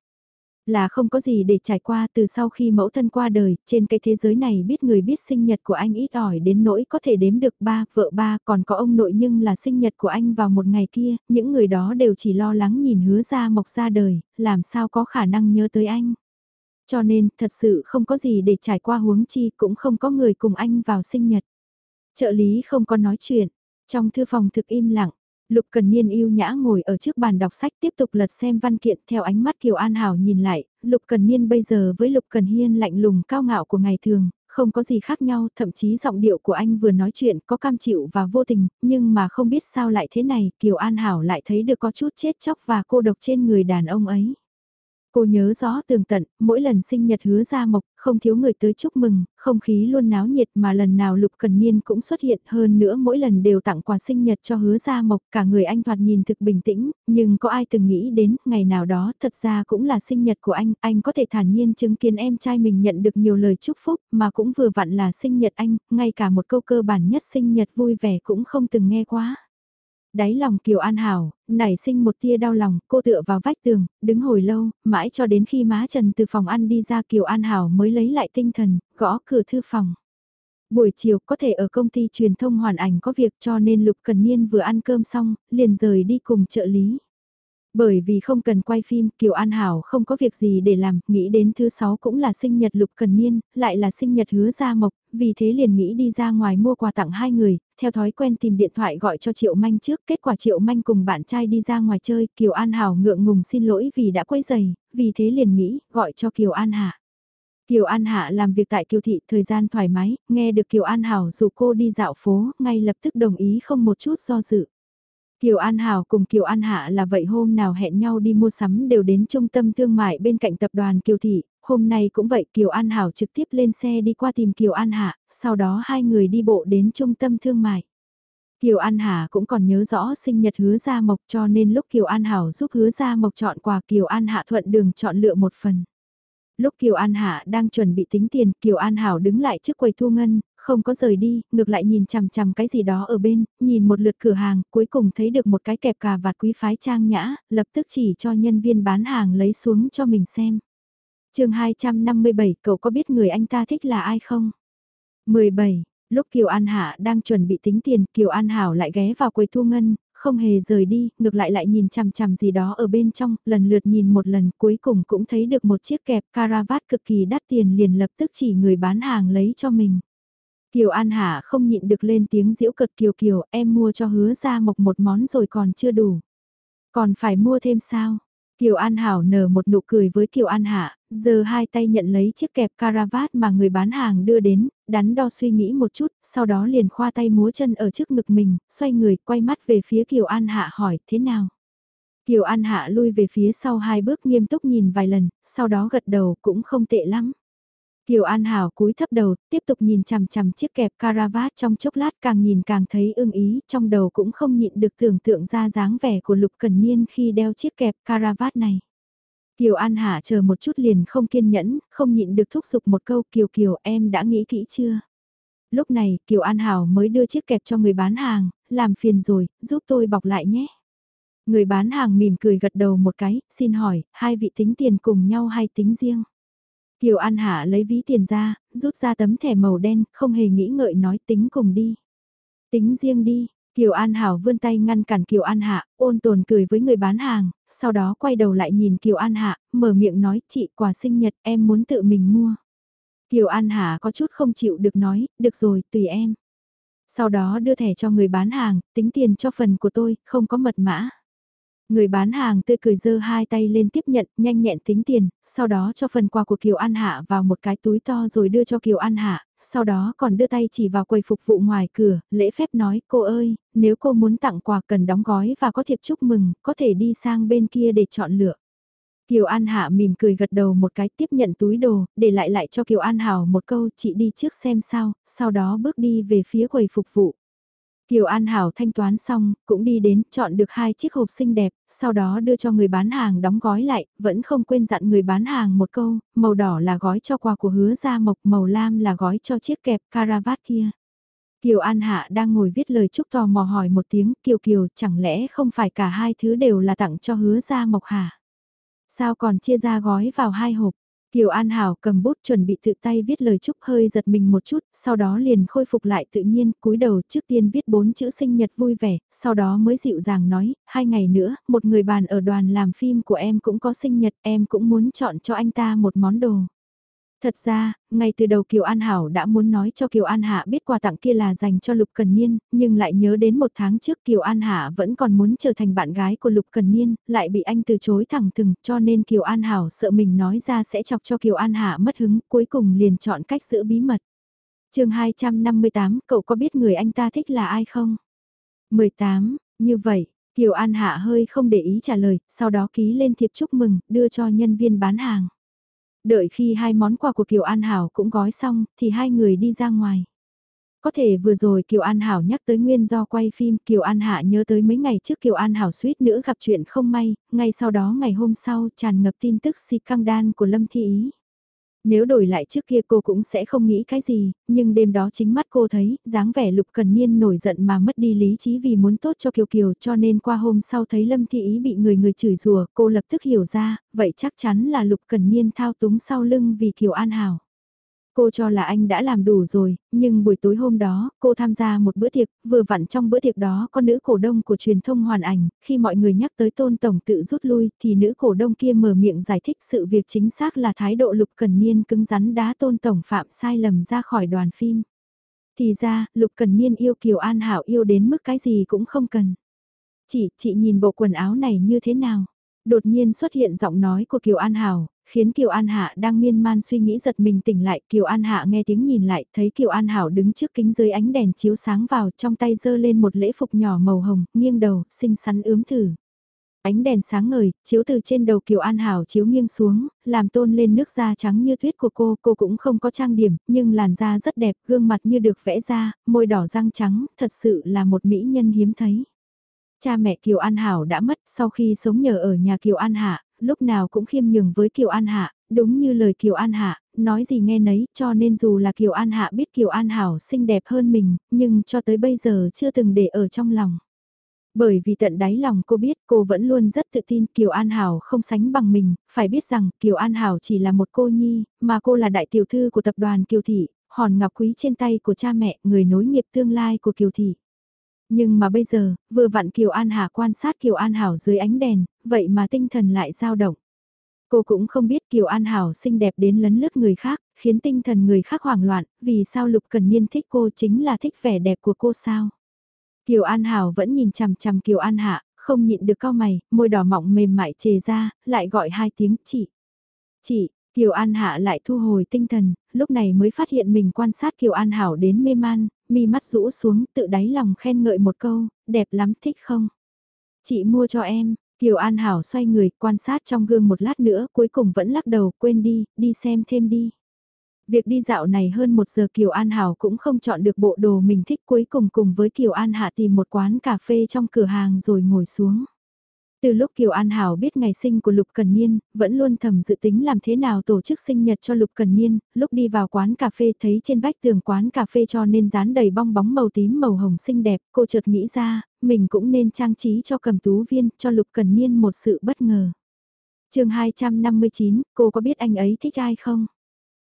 Là không có gì để trải qua từ sau khi mẫu thân qua đời, trên cái thế giới này biết người biết sinh nhật của anh ít ỏi đến nỗi có thể đếm được ba, vợ ba, còn có ông nội nhưng là sinh nhật của anh vào một ngày kia, những người đó đều chỉ lo lắng nhìn hứa ra mộc ra đời, làm sao có khả năng nhớ tới anh. Cho nên, thật sự không có gì để trải qua huống chi, cũng không có người cùng anh vào sinh nhật. Trợ lý không có nói chuyện, trong thư phòng thực im lặng, Lục Cần Niên yêu nhã ngồi ở trước bàn đọc sách tiếp tục lật xem văn kiện theo ánh mắt Kiều An Hảo nhìn lại, Lục Cần Niên bây giờ với Lục Cần Hiên lạnh lùng cao ngạo của ngày thường, không có gì khác nhau, thậm chí giọng điệu của anh vừa nói chuyện có cam chịu và vô tình, nhưng mà không biết sao lại thế này, Kiều An Hảo lại thấy được có chút chết chóc và cô độc trên người đàn ông ấy. Cô nhớ rõ tường tận, mỗi lần sinh nhật hứa ra mộc, không thiếu người tới chúc mừng, không khí luôn náo nhiệt mà lần nào Lục Cần Niên cũng xuất hiện hơn nữa mỗi lần đều tặng quà sinh nhật cho hứa ra mộc, cả người anh thoạt nhìn thực bình tĩnh, nhưng có ai từng nghĩ đến ngày nào đó thật ra cũng là sinh nhật của anh, anh có thể thản nhiên chứng kiến em trai mình nhận được nhiều lời chúc phúc mà cũng vừa vặn là sinh nhật anh, ngay cả một câu cơ bản nhất sinh nhật vui vẻ cũng không từng nghe quá. Đáy lòng Kiều An Hảo, nảy sinh một tia đau lòng, cô tựa vào vách tường, đứng hồi lâu, mãi cho đến khi má Trần từ phòng ăn đi ra Kiều An Hảo mới lấy lại tinh thần, gõ cửa thư phòng. Buổi chiều có thể ở công ty truyền thông hoàn ảnh có việc cho nên Lục Cần Niên vừa ăn cơm xong, liền rời đi cùng trợ lý. Bởi vì không cần quay phim, Kiều An Hảo không có việc gì để làm, nghĩ đến thứ sáu cũng là sinh nhật Lục Cần Niên, lại là sinh nhật hứa Gia Mộc, vì thế liền nghĩ đi ra ngoài mua quà tặng hai người, theo thói quen tìm điện thoại gọi cho Triệu Manh trước, kết quả Triệu Manh cùng bạn trai đi ra ngoài chơi, Kiều An Hảo ngượng ngùng xin lỗi vì đã quấy giày, vì thế liền nghĩ, gọi cho Kiều An Hạ. Kiều An Hạ làm việc tại Kiều Thị thời gian thoải mái, nghe được Kiều An Hảo dù cô đi dạo phố, ngay lập tức đồng ý không một chút do dự. Kiều An Hảo cùng Kiều An Hạ là vậy hôm nào hẹn nhau đi mua sắm đều đến trung tâm thương mại bên cạnh tập đoàn Kiều Thị, hôm nay cũng vậy Kiều An Hảo trực tiếp lên xe đi qua tìm Kiều An Hạ, sau đó hai người đi bộ đến trung tâm thương mại. Kiều An Hà cũng còn nhớ rõ sinh nhật hứa Gia Mộc cho nên lúc Kiều An Hảo giúp hứa Gia Mộc chọn quà Kiều An Hạ thuận đường chọn lựa một phần. Lúc Kiều An Hạ đang chuẩn bị tính tiền, Kiều An Hảo đứng lại trước quầy thu ngân, không có rời đi, ngược lại nhìn chằm chằm cái gì đó ở bên, nhìn một lượt cửa hàng, cuối cùng thấy được một cái kẹp cà vạt quý phái trang nhã, lập tức chỉ cho nhân viên bán hàng lấy xuống cho mình xem chương 257, cậu có biết người anh ta thích là ai không? 17. Lúc Kiều An Hạ đang chuẩn bị tính tiền, Kiều An Hảo lại ghé vào quầy thu ngân, không hề rời đi, ngược lại lại nhìn chằm chằm gì đó ở bên trong, lần lượt nhìn một lần cuối cùng cũng thấy được một chiếc kẹp caravat cực kỳ đắt tiền liền lập tức chỉ người bán hàng lấy cho mình. Kiều An Hạ không nhịn được lên tiếng giễu cợt Kiều Kiều, em mua cho hứa ra mộc một món rồi còn chưa đủ. Còn phải mua thêm sao? Kiều An Hảo nở một nụ cười với Kiều An Hạ, giờ hai tay nhận lấy chiếc kẹp caravat mà người bán hàng đưa đến, đắn đo suy nghĩ một chút, sau đó liền khoa tay múa chân ở trước ngực mình, xoay người, quay mắt về phía Kiều An Hạ hỏi, thế nào? Kiều An Hạ lui về phía sau hai bước nghiêm túc nhìn vài lần, sau đó gật đầu cũng không tệ lắm. Kiều An Hảo cúi thấp đầu, tiếp tục nhìn chằm chằm chiếc kẹp caravat trong chốc lát càng nhìn càng thấy ưng ý, trong đầu cũng không nhịn được tưởng tượng ra dáng vẻ của Lục Cần Niên khi đeo chiếc kẹp caravat này. Kiều An Hạ chờ một chút liền không kiên nhẫn, không nhịn được thúc giục một câu Kiều Kiều em đã nghĩ kỹ chưa? Lúc này Kiều An Hảo mới đưa chiếc kẹp cho người bán hàng, làm phiền rồi, giúp tôi bọc lại nhé. Người bán hàng mỉm cười gật đầu một cái, xin hỏi, hai vị tính tiền cùng nhau hay tính riêng? Kiều An Hạ lấy ví tiền ra, rút ra tấm thẻ màu đen, không hề nghĩ ngợi nói tính cùng đi. Tính riêng đi, Kiều An Hảo vươn tay ngăn cản Kiều An Hạ, ôn tồn cười với người bán hàng, sau đó quay đầu lại nhìn Kiều An Hạ, mở miệng nói chị quà sinh nhật em muốn tự mình mua. Kiều An Hạ có chút không chịu được nói, được rồi, tùy em. Sau đó đưa thẻ cho người bán hàng, tính tiền cho phần của tôi, không có mật mã. Người bán hàng tươi cười dơ hai tay lên tiếp nhận, nhanh nhẹn tính tiền, sau đó cho phần quà của Kiều An Hạ vào một cái túi to rồi đưa cho Kiều An Hạ, sau đó còn đưa tay chỉ vào quầy phục vụ ngoài cửa, lễ phép nói, cô ơi, nếu cô muốn tặng quà cần đóng gói và có thiệp chúc mừng, có thể đi sang bên kia để chọn lựa. Kiều An Hạ mỉm cười gật đầu một cái tiếp nhận túi đồ, để lại lại cho Kiều An Hảo một câu chị đi trước xem sao, sau đó bước đi về phía quầy phục vụ. Kiều An Hảo thanh toán xong, cũng đi đến, chọn được hai chiếc hộp xinh đẹp, sau đó đưa cho người bán hàng đóng gói lại, vẫn không quên dặn người bán hàng một câu, màu đỏ là gói cho quà của hứa gia mộc, màu lam là gói cho chiếc kẹp caravat kia. Kiều An Hạ đang ngồi viết lời chúc tò mò hỏi một tiếng, Kiều Kiều chẳng lẽ không phải cả hai thứ đều là tặng cho hứa gia mộc hả? Sao còn chia ra gói vào hai hộp? Kiều An Hảo cầm bút chuẩn bị tự tay viết lời chúc hơi giật mình một chút, sau đó liền khôi phục lại tự nhiên, cúi đầu trước tiên viết bốn chữ sinh nhật vui vẻ, sau đó mới dịu dàng nói, hai ngày nữa, một người bàn ở đoàn làm phim của em cũng có sinh nhật, em cũng muốn chọn cho anh ta một món đồ. Thật ra, ngay từ đầu Kiều An Hảo đã muốn nói cho Kiều An Hạ biết quà tặng kia là dành cho Lục Cần Niên, nhưng lại nhớ đến một tháng trước Kiều An Hạ vẫn còn muốn trở thành bạn gái của Lục Cần Niên, lại bị anh từ chối thẳng thừng cho nên Kiều An Hảo sợ mình nói ra sẽ chọc cho Kiều An Hạ mất hứng, cuối cùng liền chọn cách giữ bí mật. chương 258, cậu có biết người anh ta thích là ai không? 18, như vậy, Kiều An Hạ hơi không để ý trả lời, sau đó ký lên thiệp chúc mừng, đưa cho nhân viên bán hàng. Đợi khi hai món quà của Kiều An Hảo cũng gói xong, thì hai người đi ra ngoài. Có thể vừa rồi Kiều An Hảo nhắc tới nguyên do quay phim, Kiều An Hạ nhớ tới mấy ngày trước Kiều An Hảo suýt nữa gặp chuyện không may, ngay sau đó ngày hôm sau tràn ngập tin tức si căng đan của Lâm Thi Ý. Nếu đổi lại trước kia cô cũng sẽ không nghĩ cái gì, nhưng đêm đó chính mắt cô thấy, dáng vẻ Lục Cần Niên nổi giận mà mất đi lý trí vì muốn tốt cho Kiều Kiều cho nên qua hôm sau thấy Lâm Thị Ý bị người người chửi rủa cô lập tức hiểu ra, vậy chắc chắn là Lục Cần Niên thao túng sau lưng vì Kiều An Hảo. Cô cho là anh đã làm đủ rồi, nhưng buổi tối hôm đó, cô tham gia một bữa tiệc, vừa vặn trong bữa tiệc đó có nữ cổ đông của truyền thông hoàn ảnh, khi mọi người nhắc tới tôn tổng tự rút lui thì nữ cổ đông kia mở miệng giải thích sự việc chính xác là thái độ lục cần niên cứng rắn đá tôn tổng phạm sai lầm ra khỏi đoàn phim. Thì ra, lục cần niên yêu Kiều An Hảo yêu đến mức cái gì cũng không cần. Chị, chị nhìn bộ quần áo này như thế nào? Đột nhiên xuất hiện giọng nói của Kiều An Hảo, khiến Kiều An Hạ đang miên man suy nghĩ giật mình tỉnh lại. Kiều An Hạ nghe tiếng nhìn lại, thấy Kiều An Hảo đứng trước kính dưới ánh đèn chiếu sáng vào, trong tay giơ lên một lễ phục nhỏ màu hồng, nghiêng đầu, xinh xắn ướm thử. Ánh đèn sáng ngời, chiếu từ trên đầu Kiều An Hảo chiếu nghiêng xuống, làm tôn lên nước da trắng như tuyết của cô, cô cũng không có trang điểm, nhưng làn da rất đẹp, gương mặt như được vẽ ra, môi đỏ răng trắng, thật sự là một mỹ nhân hiếm thấy. Cha mẹ Kiều An Hảo đã mất sau khi sống nhờ ở nhà Kiều An Hạ, lúc nào cũng khiêm nhường với Kiều An Hạ, đúng như lời Kiều An Hạ, nói gì nghe nấy, cho nên dù là Kiều An Hạ biết Kiều An Hảo xinh đẹp hơn mình, nhưng cho tới bây giờ chưa từng để ở trong lòng. Bởi vì tận đáy lòng cô biết cô vẫn luôn rất tự tin Kiều An Hảo không sánh bằng mình, phải biết rằng Kiều An Hảo chỉ là một cô nhi, mà cô là đại tiểu thư của tập đoàn Kiều Thị, hòn ngọc quý trên tay của cha mẹ, người nối nghiệp tương lai của Kiều Thị. Nhưng mà bây giờ, vừa vặn Kiều An Hà quan sát Kiều An Hảo dưới ánh đèn, vậy mà tinh thần lại dao động. Cô cũng không biết Kiều An Hảo xinh đẹp đến lấn lướt người khác, khiến tinh thần người khác hoảng loạn, vì sao Lục Cần Niên thích cô chính là thích vẻ đẹp của cô sao. Kiều An Hảo vẫn nhìn chằm chằm Kiều An Hạ, không nhịn được cao mày, môi đỏ mọng mềm mại chề ra, lại gọi hai tiếng chị. Chị, Kiều An Hạ lại thu hồi tinh thần, lúc này mới phát hiện mình quan sát Kiều An Hảo đến mê man, mi mắt rũ xuống tự đáy lòng khen ngợi một câu, đẹp lắm thích không? Chị mua cho em, Kiều An Hảo xoay người quan sát trong gương một lát nữa cuối cùng vẫn lắc đầu quên đi, đi xem thêm đi. Việc đi dạo này hơn một giờ Kiều An Hảo cũng không chọn được bộ đồ mình thích cuối cùng cùng với Kiều An Hạ tìm một quán cà phê trong cửa hàng rồi ngồi xuống. Từ lúc Kiều An Hảo biết ngày sinh của Lục Cần Niên, vẫn luôn thầm dự tính làm thế nào tổ chức sinh nhật cho Lục Cần Niên, lúc đi vào quán cà phê thấy trên vách tường quán cà phê cho nên dán đầy bong bóng màu tím màu hồng xinh đẹp, cô chợt nghĩ ra, mình cũng nên trang trí cho cầm tú viên, cho Lục Cần Niên một sự bất ngờ. chương 259, cô có biết anh ấy thích ai không?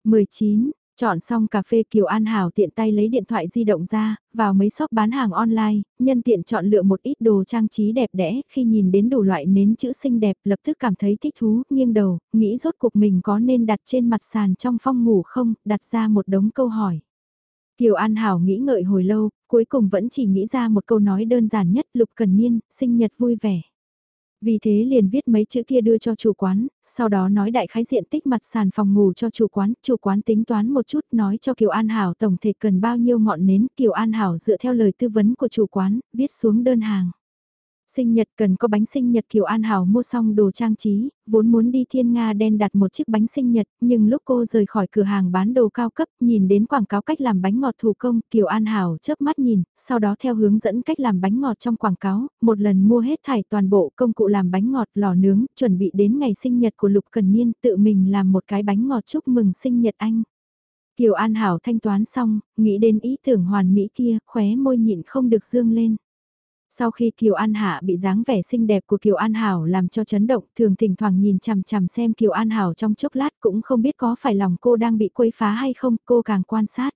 19, Chọn xong cà phê Kiều An Hảo tiện tay lấy điện thoại di động ra, vào mấy shop bán hàng online, nhân tiện chọn lựa một ít đồ trang trí đẹp đẽ, khi nhìn đến đủ loại nến chữ xinh đẹp lập tức cảm thấy thích thú, nghiêng đầu, nghĩ rốt cuộc mình có nên đặt trên mặt sàn trong phong ngủ không, đặt ra một đống câu hỏi. Kiều An Hảo nghĩ ngợi hồi lâu, cuối cùng vẫn chỉ nghĩ ra một câu nói đơn giản nhất Lục Cần Niên, sinh nhật vui vẻ. Vì thế liền viết mấy chữ kia đưa cho chủ quán, sau đó nói đại khái diện tích mặt sàn phòng ngủ cho chủ quán, chủ quán tính toán một chút nói cho Kiều An Hảo tổng thể cần bao nhiêu ngọn nến, Kiều An Hảo dựa theo lời tư vấn của chủ quán, viết xuống đơn hàng. Sinh nhật cần có bánh sinh nhật Kiều An Hảo mua xong đồ trang trí, vốn muốn đi Thiên Nga đen đặt một chiếc bánh sinh nhật, nhưng lúc cô rời khỏi cửa hàng bán đồ cao cấp, nhìn đến quảng cáo cách làm bánh ngọt thủ công, Kiều An Hảo chớp mắt nhìn, sau đó theo hướng dẫn cách làm bánh ngọt trong quảng cáo, một lần mua hết thải toàn bộ công cụ làm bánh ngọt lò nướng, chuẩn bị đến ngày sinh nhật của Lục Cần Niên, tự mình làm một cái bánh ngọt chúc mừng sinh nhật anh. Kiều An Hảo thanh toán xong, nghĩ đến ý tưởng hoàn mỹ kia, khóe môi nhịn không được dương lên. Sau khi Kiều An Hạ bị dáng vẻ xinh đẹp của Kiều An Hảo làm cho chấn động, thường thỉnh thoảng nhìn chằm chằm xem Kiều An Hảo trong chốc lát cũng không biết có phải lòng cô đang bị quấy phá hay không, cô càng quan sát.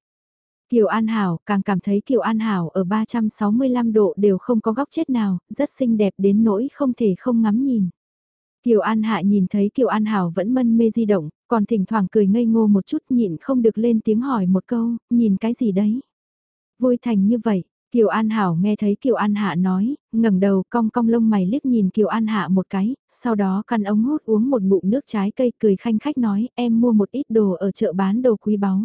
Kiều An Hảo càng cảm thấy Kiều An Hảo ở 365 độ đều không có góc chết nào, rất xinh đẹp đến nỗi không thể không ngắm nhìn. Kiều An Hạ nhìn thấy Kiều An Hảo vẫn mân mê di động, còn thỉnh thoảng cười ngây ngô một chút nhịn không được lên tiếng hỏi một câu, nhìn cái gì đấy. Vui thành như vậy, Kiều An Hảo nghe thấy Kiều An Hạ nói, ngẩng đầu cong cong lông mày liếc nhìn Kiều An Hạ một cái, sau đó căn ống hút uống một bụng nước trái cây cười khanh khách nói em mua một ít đồ ở chợ bán đồ quý báu.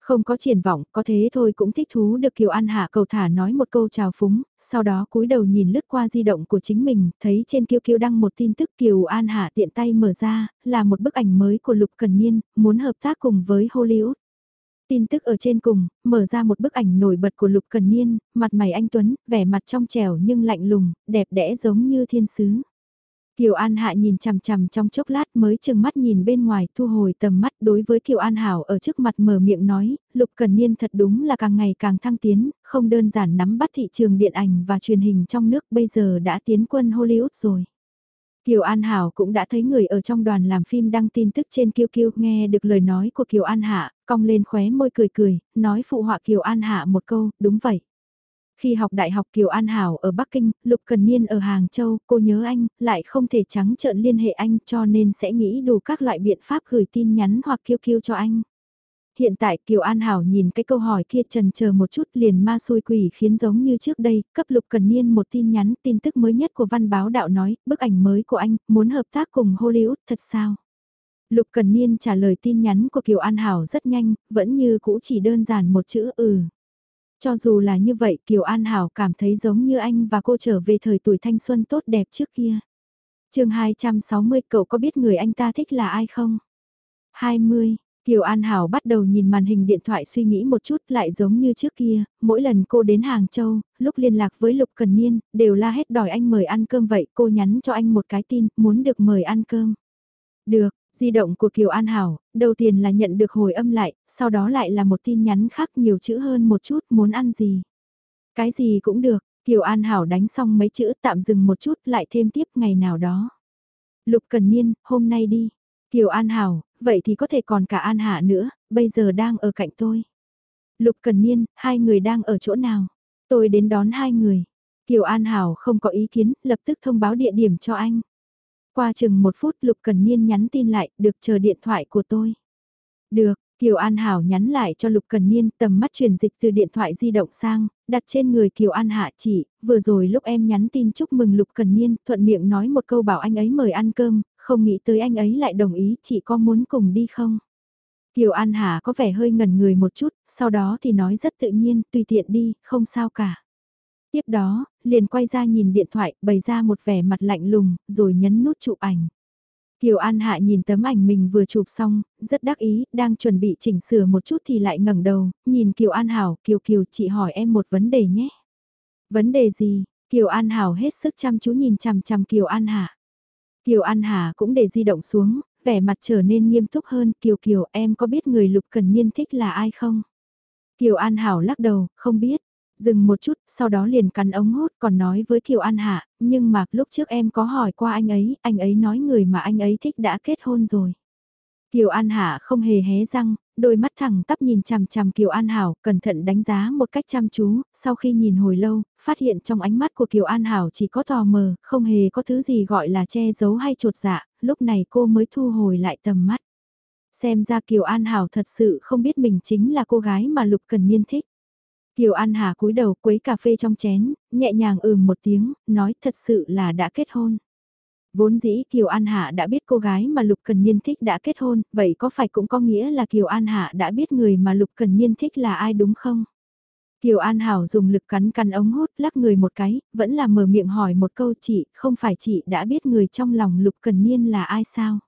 Không có triển vọng, có thế thôi cũng thích thú được Kiều An Hạ cầu thả nói một câu chào phúng, sau đó cúi đầu nhìn lướt qua di động của chính mình, thấy trên Kiều Kiều đăng một tin tức Kiều An Hạ tiện tay mở ra, là một bức ảnh mới của Lục Cần Niên, muốn hợp tác cùng với Hollywood. Tin tức ở trên cùng, mở ra một bức ảnh nổi bật của Lục Cần Niên, mặt mày anh Tuấn, vẻ mặt trong trẻo nhưng lạnh lùng, đẹp đẽ giống như thiên sứ. Kiều An Hạ nhìn chằm chằm trong chốc lát mới chừng mắt nhìn bên ngoài thu hồi tầm mắt đối với Kiều An Hảo ở trước mặt mở miệng nói, Lục Cần Niên thật đúng là càng ngày càng thăng tiến, không đơn giản nắm bắt thị trường điện ảnh và truyền hình trong nước bây giờ đã tiến quân Hollywood rồi. Kiều An Hảo cũng đã thấy người ở trong đoàn làm phim đăng tin tức trên Kiêu Kiêu nghe được lời nói của Kiều An Hạ, cong lên khóe môi cười cười, nói phụ họa Kiều An Hạ một câu, đúng vậy. Khi học đại học Kiều An Hảo ở Bắc Kinh, Lục Cần Niên ở Hàng Châu, cô nhớ anh, lại không thể trắng trợn liên hệ anh cho nên sẽ nghĩ đủ các loại biện pháp gửi tin nhắn hoặc kêu kêu cho anh. Hiện tại Kiều An Hảo nhìn cái câu hỏi kia trần chờ một chút liền ma xui quỷ khiến giống như trước đây, cấp Lục Cần Niên một tin nhắn tin tức mới nhất của văn báo đạo nói, bức ảnh mới của anh, muốn hợp tác cùng Hollywood thật sao? Lục Cần Niên trả lời tin nhắn của Kiều An Hảo rất nhanh, vẫn như cũ chỉ đơn giản một chữ ừ. Cho dù là như vậy Kiều An Hảo cảm thấy giống như anh và cô trở về thời tuổi thanh xuân tốt đẹp trước kia. chương 260 cậu có biết người anh ta thích là ai không? 20, Kiều An Hảo bắt đầu nhìn màn hình điện thoại suy nghĩ một chút lại giống như trước kia, mỗi lần cô đến Hàng Châu, lúc liên lạc với Lục Cần Niên, đều la hết đòi anh mời ăn cơm vậy cô nhắn cho anh một cái tin, muốn được mời ăn cơm. Được, di động của Kiều An Hảo, đầu tiên là nhận được hồi âm lại, sau đó lại là một tin nhắn khác nhiều chữ hơn một chút, muốn ăn gì. Cái gì cũng được, Kiều An Hảo đánh xong mấy chữ tạm dừng một chút lại thêm tiếp ngày nào đó. Lục Cần Niên, hôm nay đi. Kiều An Hảo, vậy thì có thể còn cả An Hạ nữa, bây giờ đang ở cạnh tôi. Lục Cần Niên, hai người đang ở chỗ nào? Tôi đến đón hai người. Kiều An Hảo không có ý kiến, lập tức thông báo địa điểm cho anh. Qua chừng một phút Lục Cần Niên nhắn tin lại, được chờ điện thoại của tôi. Được, Kiều An Hảo nhắn lại cho Lục Cần Niên tầm mắt truyền dịch từ điện thoại di động sang, đặt trên người Kiều An Hạ chỉ, vừa rồi lúc em nhắn tin chúc mừng Lục Cần Niên, thuận miệng nói một câu bảo anh ấy mời ăn cơm, không nghĩ tới anh ấy lại đồng ý chị có muốn cùng đi không? Kiều An Hà có vẻ hơi ngần người một chút, sau đó thì nói rất tự nhiên, tùy tiện đi, không sao cả. Tiếp đó, liền quay ra nhìn điện thoại, bày ra một vẻ mặt lạnh lùng, rồi nhấn nút chụp ảnh. Kiều An Hạ nhìn tấm ảnh mình vừa chụp xong, rất đắc ý, đang chuẩn bị chỉnh sửa một chút thì lại ngẩng đầu, nhìn Kiều An Hảo, Kiều Kiều chị hỏi em một vấn đề nhé. Vấn đề gì? Kiều An Hảo hết sức chăm chú nhìn chằm chằm Kiều An Hạ. Kiều An Hà cũng để di động xuống, vẻ mặt trở nên nghiêm túc hơn. Kiều Kiều em có biết người Lục Cần Niên thích là ai không? Kiều An Hảo lắc đầu, không biết. Dừng một chút, sau đó liền cắn ống hốt còn nói với Kiều An Hạ, nhưng mà lúc trước em có hỏi qua anh ấy, anh ấy nói người mà anh ấy thích đã kết hôn rồi. Kiều An Hạ không hề hé răng, đôi mắt thẳng tắp nhìn chằm chằm Kiều An Hảo, cẩn thận đánh giá một cách chăm chú, sau khi nhìn hồi lâu, phát hiện trong ánh mắt của Kiều An Hảo chỉ có tò mờ, không hề có thứ gì gọi là che giấu hay trột dạ, lúc này cô mới thu hồi lại tầm mắt. Xem ra Kiều An Hảo thật sự không biết mình chính là cô gái mà Lục Cần Niên thích. Kiều An Hà cúi đầu quấy cà phê trong chén, nhẹ nhàng ừm một tiếng, nói thật sự là đã kết hôn. Vốn dĩ Kiều An Hạ đã biết cô gái mà Lục Cần Niên thích đã kết hôn, vậy có phải cũng có nghĩa là Kiều An Hạ đã biết người mà Lục Cần Niên thích là ai đúng không? Kiều An Hảo dùng lực cắn cắn ống hút lắc người một cái, vẫn là mở miệng hỏi một câu chị, không phải chị đã biết người trong lòng Lục Cần Niên là ai sao?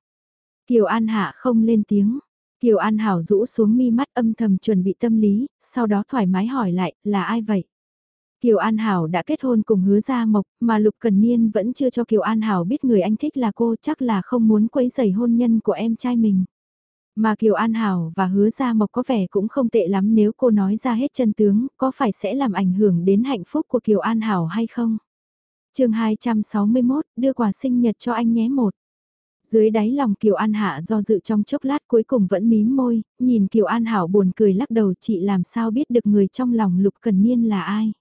Kiều An Hạ không lên tiếng. Kiều An Hảo rũ xuống mi mắt âm thầm chuẩn bị tâm lý, sau đó thoải mái hỏi lại, là ai vậy? Kiều An Hảo đã kết hôn cùng hứa Gia Mộc, mà Lục Cần Niên vẫn chưa cho Kiều An Hảo biết người anh thích là cô chắc là không muốn quấy rầy hôn nhân của em trai mình. Mà Kiều An Hảo và hứa Gia Mộc có vẻ cũng không tệ lắm nếu cô nói ra hết chân tướng, có phải sẽ làm ảnh hưởng đến hạnh phúc của Kiều An Hảo hay không? chương 261, đưa quà sinh nhật cho anh nhé một. Dưới đáy lòng Kiều An Hạ do dự trong chốc lát cuối cùng vẫn mím môi, nhìn Kiều An Hảo buồn cười lắc đầu chị làm sao biết được người trong lòng Lục Cần Niên là ai.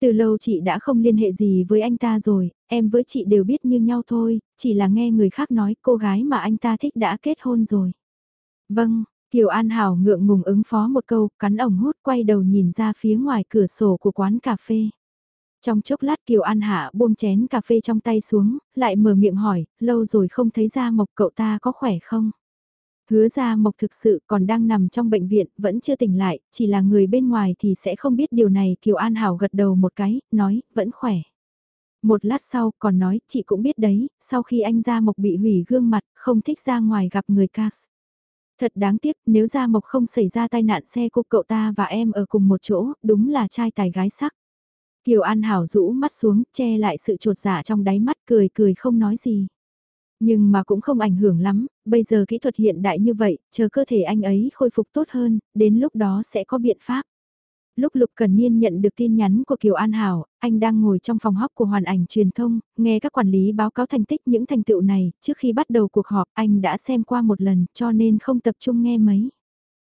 Từ lâu chị đã không liên hệ gì với anh ta rồi, em với chị đều biết như nhau thôi, chỉ là nghe người khác nói cô gái mà anh ta thích đã kết hôn rồi. Vâng, Kiều An Hảo ngượng ngùng ứng phó một câu, cắn ổng hút quay đầu nhìn ra phía ngoài cửa sổ của quán cà phê. Trong chốc lát Kiều An Hạ buông chén cà phê trong tay xuống, lại mở miệng hỏi, lâu rồi không thấy ra mộc cậu ta có khỏe không? Hứa ra mộc thực sự còn đang nằm trong bệnh viện, vẫn chưa tỉnh lại, chỉ là người bên ngoài thì sẽ không biết điều này. Kiều An Hảo gật đầu một cái, nói, vẫn khỏe. Một lát sau còn nói, chị cũng biết đấy, sau khi anh Gia Mộc bị hủy gương mặt, không thích ra ngoài gặp người Cax. Thật đáng tiếc, nếu Gia Mộc không xảy ra tai nạn xe của cậu ta và em ở cùng một chỗ, đúng là trai tài gái sắc. Kiều An Hảo rũ mắt xuống, che lại sự trột dạ trong đáy mắt cười cười không nói gì. Nhưng mà cũng không ảnh hưởng lắm, bây giờ kỹ thuật hiện đại như vậy, chờ cơ thể anh ấy khôi phục tốt hơn, đến lúc đó sẽ có biện pháp. Lúc Lục Cần Niên nhận được tin nhắn của Kiều An Hảo, anh đang ngồi trong phòng họp của hoàn ảnh truyền thông, nghe các quản lý báo cáo thành tích những thành tựu này, trước khi bắt đầu cuộc họp anh đã xem qua một lần cho nên không tập trung nghe mấy.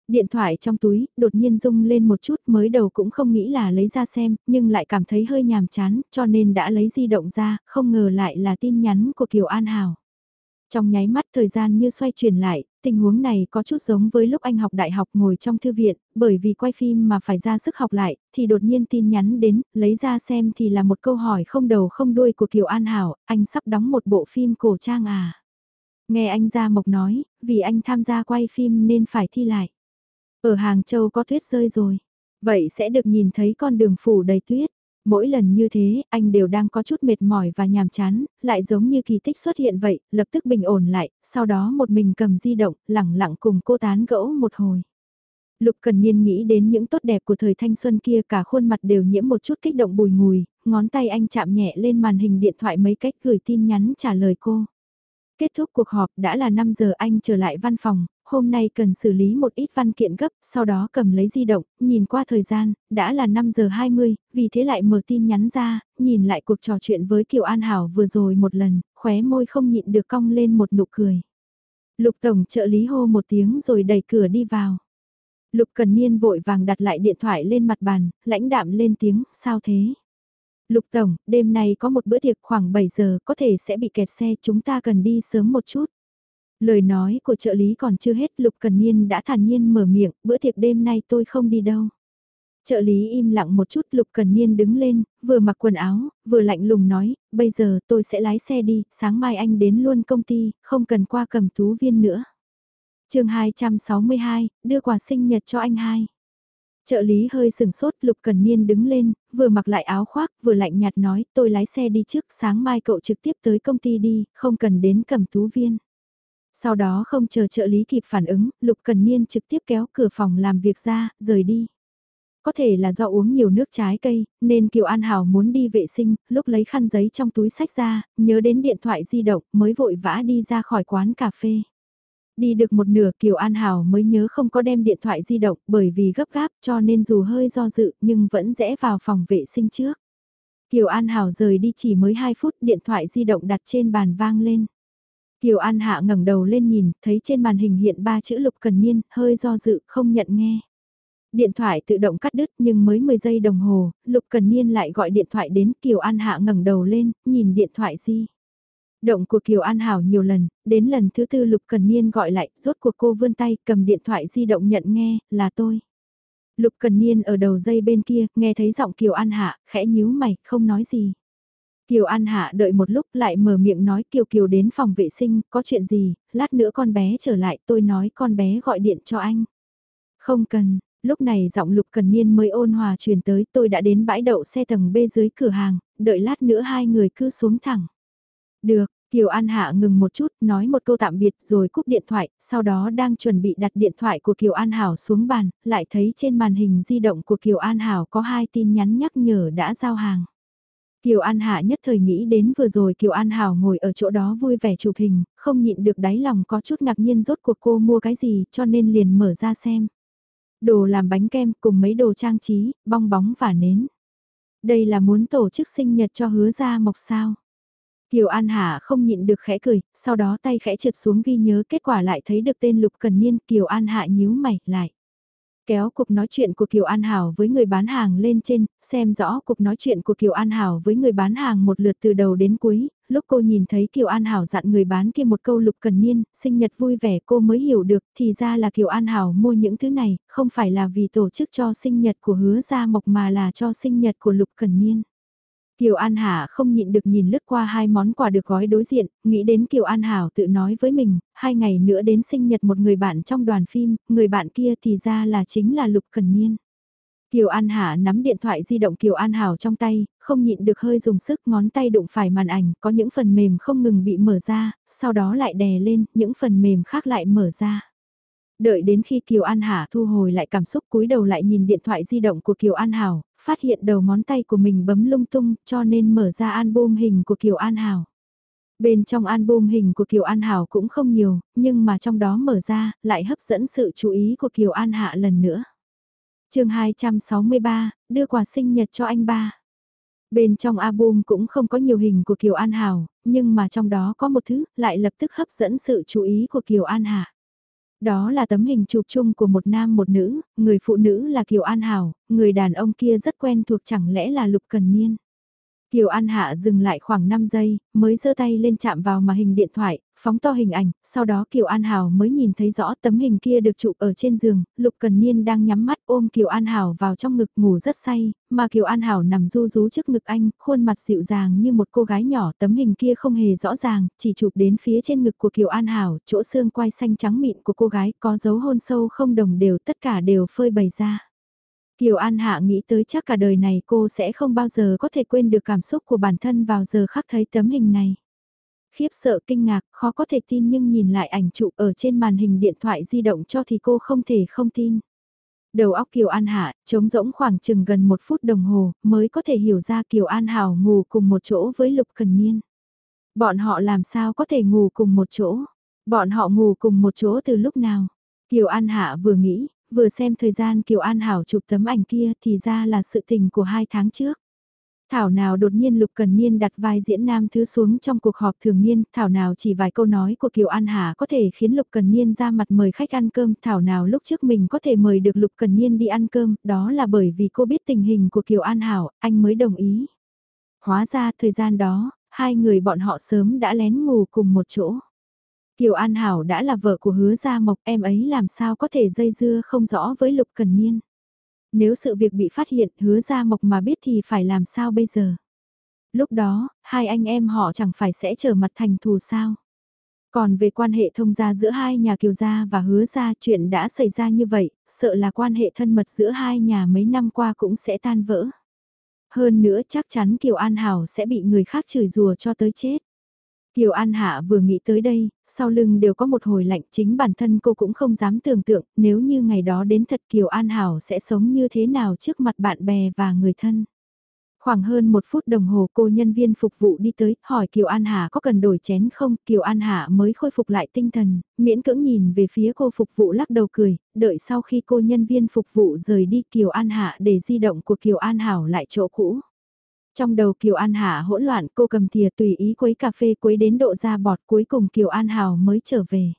Điện thoại trong túi, đột nhiên rung lên một chút mới đầu cũng không nghĩ là lấy ra xem, nhưng lại cảm thấy hơi nhàm chán, cho nên đã lấy di động ra, không ngờ lại là tin nhắn của Kiều An Hảo. Trong nháy mắt thời gian như xoay chuyển lại, tình huống này có chút giống với lúc anh học đại học ngồi trong thư viện, bởi vì quay phim mà phải ra sức học lại, thì đột nhiên tin nhắn đến, lấy ra xem thì là một câu hỏi không đầu không đuôi của Kiều An Hảo, anh sắp đóng một bộ phim cổ trang à. Nghe anh Gia Mộc nói, vì anh tham gia quay phim nên phải thi lại. Ở Hàng Châu có tuyết rơi rồi, vậy sẽ được nhìn thấy con đường phủ đầy tuyết. Mỗi lần như thế, anh đều đang có chút mệt mỏi và nhàm chán, lại giống như kỳ tích xuất hiện vậy, lập tức bình ổn lại, sau đó một mình cầm di động, lẳng lặng cùng cô tán gẫu một hồi. Lục Cần Niên nghĩ đến những tốt đẹp của thời thanh xuân kia cả khuôn mặt đều nhiễm một chút kích động bùi ngùi, ngón tay anh chạm nhẹ lên màn hình điện thoại mấy cách gửi tin nhắn trả lời cô. Kết thúc cuộc họp đã là 5 giờ anh trở lại văn phòng, hôm nay cần xử lý một ít văn kiện gấp, sau đó cầm lấy di động, nhìn qua thời gian, đã là 5 giờ 20, vì thế lại mở tin nhắn ra, nhìn lại cuộc trò chuyện với Kiều An Hảo vừa rồi một lần, khóe môi không nhịn được cong lên một nụ cười. Lục Tổng trợ lý hô một tiếng rồi đẩy cửa đi vào. Lục Cần Niên vội vàng đặt lại điện thoại lên mặt bàn, lãnh đạm lên tiếng, sao thế? Lục Tổng, đêm nay có một bữa tiệc khoảng 7 giờ có thể sẽ bị kẹt xe chúng ta cần đi sớm một chút. Lời nói của trợ lý còn chưa hết Lục Cần Niên đã thản nhiên mở miệng, bữa tiệc đêm nay tôi không đi đâu. Trợ lý im lặng một chút Lục Cần Niên đứng lên, vừa mặc quần áo, vừa lạnh lùng nói, bây giờ tôi sẽ lái xe đi, sáng mai anh đến luôn công ty, không cần qua cầm tú viên nữa. chương 262, đưa quà sinh nhật cho anh hai. Trợ lý hơi sừng sốt Lục Cần Niên đứng lên, vừa mặc lại áo khoác, vừa lạnh nhạt nói, tôi lái xe đi trước, sáng mai cậu trực tiếp tới công ty đi, không cần đến cầm tú viên. Sau đó không chờ trợ lý kịp phản ứng, Lục Cần Niên trực tiếp kéo cửa phòng làm việc ra, rời đi. Có thể là do uống nhiều nước trái cây, nên Kiều An Hảo muốn đi vệ sinh, lúc lấy khăn giấy trong túi sách ra, nhớ đến điện thoại di động mới vội vã đi ra khỏi quán cà phê. Đi được một nửa Kiều An Hảo mới nhớ không có đem điện thoại di động bởi vì gấp gáp cho nên dù hơi do dự nhưng vẫn rẽ vào phòng vệ sinh trước. Kiều An Hảo rời đi chỉ mới 2 phút điện thoại di động đặt trên bàn vang lên. Kiều An Hạ ngẩng đầu lên nhìn, thấy trên màn hình hiện ba chữ Lục Cần Niên, hơi do dự, không nhận nghe. Điện thoại tự động cắt đứt nhưng mới 10 giây đồng hồ, Lục Cần Niên lại gọi điện thoại đến Kiều An Hạ ngẩng đầu lên, nhìn điện thoại di. Động của Kiều An Hảo nhiều lần, đến lần thứ tư Lục Cần Niên gọi lại, rốt cuộc cô vươn tay, cầm điện thoại di động nhận nghe, là tôi. Lục Cần Niên ở đầu dây bên kia, nghe thấy giọng Kiều An Hạ, khẽ nhíu mày, không nói gì. Kiều An Hạ đợi một lúc lại mở miệng nói Kiều Kiều đến phòng vệ sinh, có chuyện gì, lát nữa con bé trở lại tôi nói con bé gọi điện cho anh. Không cần, lúc này giọng Lục Cần Niên mới ôn hòa truyền tới tôi đã đến bãi đậu xe tầng B dưới cửa hàng, đợi lát nữa hai người cứ xuống thẳng. Được, Kiều An Hạ ngừng một chút, nói một câu tạm biệt rồi cúp điện thoại, sau đó đang chuẩn bị đặt điện thoại của Kiều An Hảo xuống bàn, lại thấy trên màn hình di động của Kiều An Hảo có hai tin nhắn nhắc nhở đã giao hàng. Kiều An Hạ nhất thời nghĩ đến vừa rồi Kiều An Hảo ngồi ở chỗ đó vui vẻ chụp hình, không nhịn được đáy lòng có chút ngạc nhiên rốt cuộc cô mua cái gì cho nên liền mở ra xem. Đồ làm bánh kem cùng mấy đồ trang trí, bong bóng và nến. Đây là muốn tổ chức sinh nhật cho hứa ra mộc sao. Kiều An Hạ không nhịn được khẽ cười, sau đó tay khẽ trượt xuống ghi nhớ kết quả lại thấy được tên Lục Cần Niên Kiều An Hạ nhíu mày lại. Kéo cuộc nói chuyện của Kiều An Hảo với người bán hàng lên trên, xem rõ cuộc nói chuyện của Kiều An Hảo với người bán hàng một lượt từ đầu đến cuối, lúc cô nhìn thấy Kiều An Hảo dặn người bán kia một câu lục cần niên, sinh nhật vui vẻ cô mới hiểu được thì ra là Kiều An Hảo mua những thứ này, không phải là vì tổ chức cho sinh nhật của hứa gia mộc mà là cho sinh nhật của lục cần niên. Kiều An Hà không nhịn được nhìn lướt qua hai món quà được gói đối diện, nghĩ đến Kiều An Hảo tự nói với mình, hai ngày nữa đến sinh nhật một người bạn trong đoàn phim, người bạn kia thì ra là chính là Lục Cần Niên. Kiều An Hà nắm điện thoại di động Kiều An Hảo trong tay, không nhịn được hơi dùng sức ngón tay đụng phải màn ảnh, có những phần mềm không ngừng bị mở ra, sau đó lại đè lên, những phần mềm khác lại mở ra. Đợi đến khi Kiều An Hà thu hồi lại cảm xúc cúi đầu lại nhìn điện thoại di động của Kiều An Hảo, phát hiện đầu ngón tay của mình bấm lung tung cho nên mở ra album hình của Kiều An Hảo. Bên trong album hình của Kiều An Hảo cũng không nhiều, nhưng mà trong đó mở ra, lại hấp dẫn sự chú ý của Kiều An Hạ lần nữa. chương 263, đưa quà sinh nhật cho anh ba. Bên trong album cũng không có nhiều hình của Kiều An Hảo, nhưng mà trong đó có một thứ lại lập tức hấp dẫn sự chú ý của Kiều An Hạ. Đó là tấm hình chụp chung của một nam một nữ, người phụ nữ là Kiều An Hảo, người đàn ông kia rất quen thuộc chẳng lẽ là Lục Cần Niên. Kiều An Hạ dừng lại khoảng 5 giây, mới giơ tay lên chạm vào màn hình điện thoại, phóng to hình ảnh, sau đó Kiều An Hảo mới nhìn thấy rõ tấm hình kia được chụp ở trên giường, Lục Cần Niên đang nhắm mắt ôm Kiều An Hảo vào trong ngực ngủ rất say, mà Kiều An Hảo nằm ru rú trước ngực anh, khuôn mặt dịu dàng như một cô gái nhỏ, tấm hình kia không hề rõ ràng, chỉ chụp đến phía trên ngực của Kiều An Hảo, chỗ xương quai xanh trắng mịn của cô gái có dấu hôn sâu không đồng đều tất cả đều phơi bày ra. Kiều An Hạ nghĩ tới chắc cả đời này cô sẽ không bao giờ có thể quên được cảm xúc của bản thân vào giờ khắc thấy tấm hình này. Khiếp sợ kinh ngạc, khó có thể tin nhưng nhìn lại ảnh chụp ở trên màn hình điện thoại di động cho thì cô không thể không tin. Đầu óc Kiều An Hạ, trống rỗng khoảng chừng gần một phút đồng hồ, mới có thể hiểu ra Kiều An Hảo ngủ cùng một chỗ với Lục Cần Niên. Bọn họ làm sao có thể ngủ cùng một chỗ? Bọn họ ngủ cùng một chỗ từ lúc nào? Kiều An Hạ vừa nghĩ, vừa xem thời gian Kiều An Hảo chụp tấm ảnh kia thì ra là sự tình của hai tháng trước. Thảo nào đột nhiên Lục Cần Niên đặt vai diễn nam thứ xuống trong cuộc họp thường niên, Thảo nào chỉ vài câu nói của Kiều An Hà có thể khiến Lục Cần Niên ra mặt mời khách ăn cơm, Thảo nào lúc trước mình có thể mời được Lục Cần Niên đi ăn cơm, đó là bởi vì cô biết tình hình của Kiều An Hảo, anh mới đồng ý. Hóa ra thời gian đó, hai người bọn họ sớm đã lén ngủ cùng một chỗ. Kiều An Hảo đã là vợ của hứa Gia Mộc, em ấy làm sao có thể dây dưa không rõ với Lục Cần Niên. Nếu sự việc bị phát hiện hứa Gia Mộc mà biết thì phải làm sao bây giờ? Lúc đó, hai anh em họ chẳng phải sẽ trở mặt thành thù sao? Còn về quan hệ thông gia giữa hai nhà Kiều Gia và hứa Gia chuyện đã xảy ra như vậy, sợ là quan hệ thân mật giữa hai nhà mấy năm qua cũng sẽ tan vỡ. Hơn nữa chắc chắn Kiều An Hảo sẽ bị người khác chửi rùa cho tới chết. Kiều An Hạ vừa nghĩ tới đây, sau lưng đều có một hồi lạnh chính bản thân cô cũng không dám tưởng tượng nếu như ngày đó đến thật Kiều An Hảo sẽ sống như thế nào trước mặt bạn bè và người thân. Khoảng hơn một phút đồng hồ cô nhân viên phục vụ đi tới, hỏi Kiều An hà có cần đổi chén không, Kiều An hà mới khôi phục lại tinh thần, miễn cưỡng nhìn về phía cô phục vụ lắc đầu cười, đợi sau khi cô nhân viên phục vụ rời đi Kiều An Hạ để di động của Kiều An Hảo lại chỗ cũ. Trong đầu Kiều An Hạ hỗn loạn cô cầm thìa tùy ý quấy cà phê quấy đến độ ra bọt cuối cùng Kiều An Hảo mới trở về.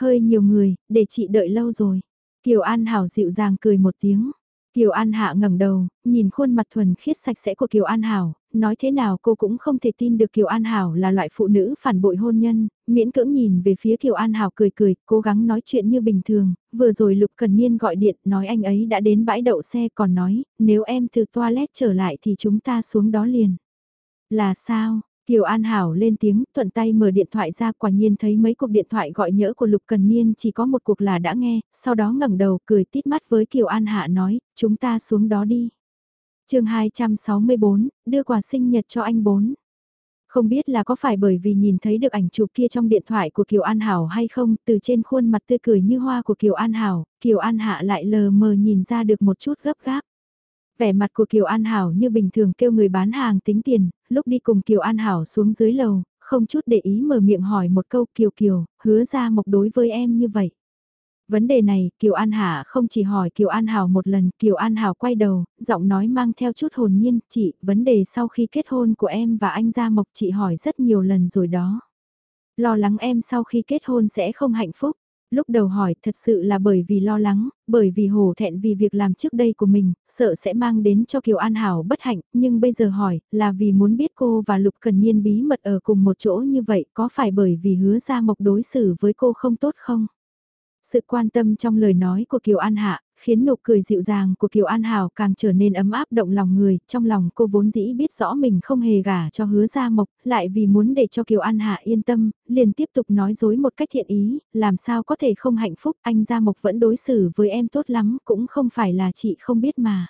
Hơi nhiều người, để chị đợi lâu rồi. Kiều An Hảo dịu dàng cười một tiếng. Kiều An Hạ ngẩng đầu, nhìn khuôn mặt thuần khiết sạch sẽ của Kiều An Hảo, nói thế nào cô cũng không thể tin được Kiều An Hảo là loại phụ nữ phản bội hôn nhân, miễn cưỡng nhìn về phía Kiều An Hảo cười cười, cố gắng nói chuyện như bình thường, vừa rồi Lục Cần Niên gọi điện nói anh ấy đã đến bãi đậu xe còn nói, nếu em từ toilet trở lại thì chúng ta xuống đó liền. Là sao? Kiều An Hảo lên tiếng, thuận tay mở điện thoại ra quả nhiên thấy mấy cuộc điện thoại gọi nhỡ của Lục Cần Niên chỉ có một cuộc là đã nghe, sau đó ngẩng đầu cười tít mắt với Kiều An Hạ nói, chúng ta xuống đó đi chương 264, đưa quà sinh nhật cho anh bốn. Không biết là có phải bởi vì nhìn thấy được ảnh chụp kia trong điện thoại của Kiều An Hảo hay không, từ trên khuôn mặt tươi cười như hoa của Kiều An Hảo, Kiều An Hạ lại lờ mờ nhìn ra được một chút gấp gáp. Vẻ mặt của Kiều An Hảo như bình thường kêu người bán hàng tính tiền, lúc đi cùng Kiều An Hảo xuống dưới lầu, không chút để ý mở miệng hỏi một câu Kiều Kiều, hứa ra mộc đối với em như vậy. Vấn đề này, Kiều An hà không chỉ hỏi Kiều An Hảo một lần, Kiều An Hảo quay đầu, giọng nói mang theo chút hồn nhiên, chị, vấn đề sau khi kết hôn của em và anh Gia Mộc chị hỏi rất nhiều lần rồi đó. Lo lắng em sau khi kết hôn sẽ không hạnh phúc, lúc đầu hỏi thật sự là bởi vì lo lắng, bởi vì hổ thẹn vì việc làm trước đây của mình, sợ sẽ mang đến cho Kiều An Hảo bất hạnh, nhưng bây giờ hỏi là vì muốn biết cô và Lục Cần Niên bí mật ở cùng một chỗ như vậy có phải bởi vì hứa ra mộc đối xử với cô không tốt không? Sự quan tâm trong lời nói của Kiều An Hạ, khiến nụ cười dịu dàng của Kiều An Hảo càng trở nên ấm áp động lòng người, trong lòng cô vốn dĩ biết rõ mình không hề gả cho hứa gia mộc, lại vì muốn để cho Kiều An Hạ yên tâm, liền tiếp tục nói dối một cách thiện ý, làm sao có thể không hạnh phúc, anh gia mộc vẫn đối xử với em tốt lắm, cũng không phải là chị không biết mà.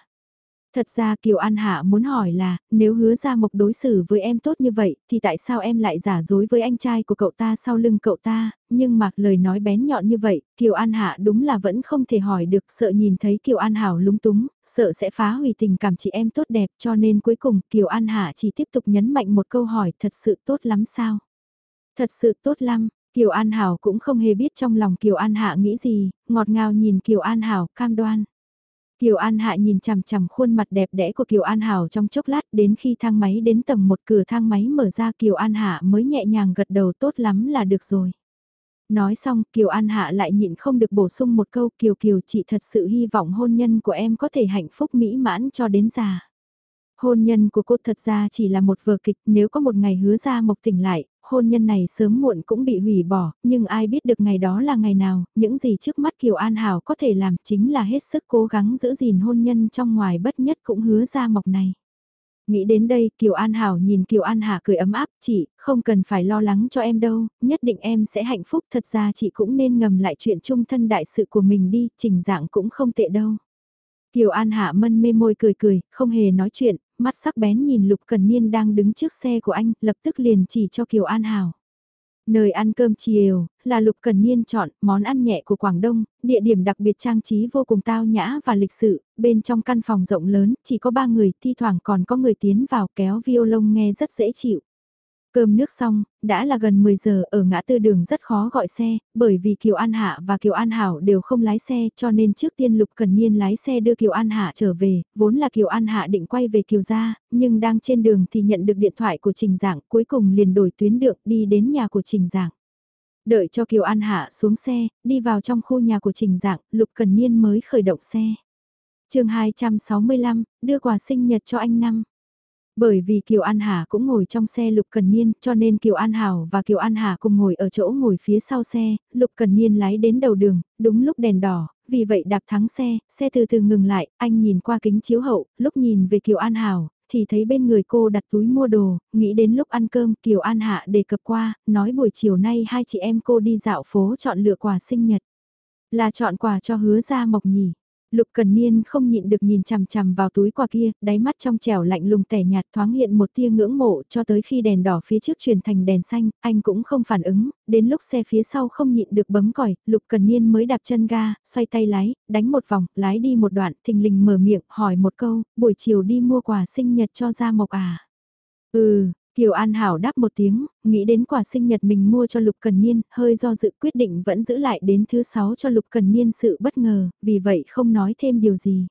Thật ra Kiều An Hạ muốn hỏi là, nếu hứa ra mộc đối xử với em tốt như vậy, thì tại sao em lại giả dối với anh trai của cậu ta sau lưng cậu ta, nhưng mặc lời nói bén nhọn như vậy, Kiều An Hạ đúng là vẫn không thể hỏi được, sợ nhìn thấy Kiều An Hảo lúng túng, sợ sẽ phá hủy tình cảm chị em tốt đẹp, cho nên cuối cùng Kiều An Hạ chỉ tiếp tục nhấn mạnh một câu hỏi thật sự tốt lắm sao? Thật sự tốt lắm, Kiều An Hảo cũng không hề biết trong lòng Kiều An Hạ nghĩ gì, ngọt ngào nhìn Kiều An Hảo cam đoan. Kiều An Hạ nhìn chằm chằm khuôn mặt đẹp đẽ của Kiều An Hảo trong chốc lát đến khi thang máy đến tầng một cửa thang máy mở ra Kiều An Hạ mới nhẹ nhàng gật đầu tốt lắm là được rồi. Nói xong Kiều An Hạ lại nhịn không được bổ sung một câu Kiều Kiều chị thật sự hy vọng hôn nhân của em có thể hạnh phúc mỹ mãn cho đến già. Hôn nhân của cô thật ra chỉ là một vở kịch nếu có một ngày hứa ra mộc tỉnh lại, hôn nhân này sớm muộn cũng bị hủy bỏ, nhưng ai biết được ngày đó là ngày nào, những gì trước mắt Kiều An Hảo có thể làm chính là hết sức cố gắng giữ gìn hôn nhân trong ngoài bất nhất cũng hứa ra mộc này. Nghĩ đến đây Kiều An Hảo nhìn Kiều An Hạ cười ấm áp, chị, không cần phải lo lắng cho em đâu, nhất định em sẽ hạnh phúc, thật ra chị cũng nên ngầm lại chuyện chung thân đại sự của mình đi, trình dạng cũng không tệ đâu. Kiều An Hạ mân mê môi cười cười, không hề nói chuyện, mắt sắc bén nhìn Lục Cần Niên đang đứng trước xe của anh, lập tức liền chỉ cho Kiều An Hảo. Nơi ăn cơm chiều, là Lục Cần Niên chọn món ăn nhẹ của Quảng Đông, địa điểm đặc biệt trang trí vô cùng tao nhã và lịch sự, bên trong căn phòng rộng lớn, chỉ có ba người, thi thoảng còn có người tiến vào kéo violon nghe rất dễ chịu. Cơm nước xong, đã là gần 10 giờ ở ngã tư đường rất khó gọi xe, bởi vì Kiều An Hạ và Kiều An Hảo đều không lái xe cho nên trước tiên Lục Cần Niên lái xe đưa Kiều An Hạ trở về, vốn là Kiều An Hạ định quay về Kiều gia, nhưng đang trên đường thì nhận được điện thoại của Trình Giảng, cuối cùng liền đổi tuyến đường đi đến nhà của Trình Giảng. Đợi cho Kiều An Hạ xuống xe, đi vào trong khu nhà của Trình Giảng, Lục Cần Niên mới khởi động xe. chương 265, đưa quà sinh nhật cho anh Năm. Bởi vì Kiều An Hà cũng ngồi trong xe Lục Cần Niên cho nên Kiều An Hảo và Kiều An Hà cùng ngồi ở chỗ ngồi phía sau xe, Lục Cần Niên lái đến đầu đường, đúng lúc đèn đỏ, vì vậy đạp thắng xe, xe từ từ ngừng lại, anh nhìn qua kính chiếu hậu, lúc nhìn về Kiều An Hảo, thì thấy bên người cô đặt túi mua đồ, nghĩ đến lúc ăn cơm Kiều An Hạ đề cập qua, nói buổi chiều nay hai chị em cô đi dạo phố chọn lựa quà sinh nhật. Là chọn quà cho hứa ra mộc nhỉ. Lục Cần Niên không nhịn được nhìn chằm chằm vào túi quà kia, đáy mắt trong trẻo lạnh lùng tẻ nhạt thoáng hiện một tia ngưỡng mộ cho tới khi đèn đỏ phía trước chuyển thành đèn xanh, anh cũng không phản ứng, đến lúc xe phía sau không nhịn được bấm còi, Lục Cần Niên mới đạp chân ga, xoay tay lái, đánh một vòng, lái đi một đoạn, thình lình mở miệng, hỏi một câu, buổi chiều đi mua quà sinh nhật cho Gia Mộc à? Ừ, Kiều An Hảo đáp một tiếng, nghĩ đến quà sinh nhật mình mua cho Lục Cần Niên, hơi do dự quyết định vẫn giữ lại đến thứ sáu cho Lục Cần Niên sự bất ngờ, vì vậy không nói thêm điều gì.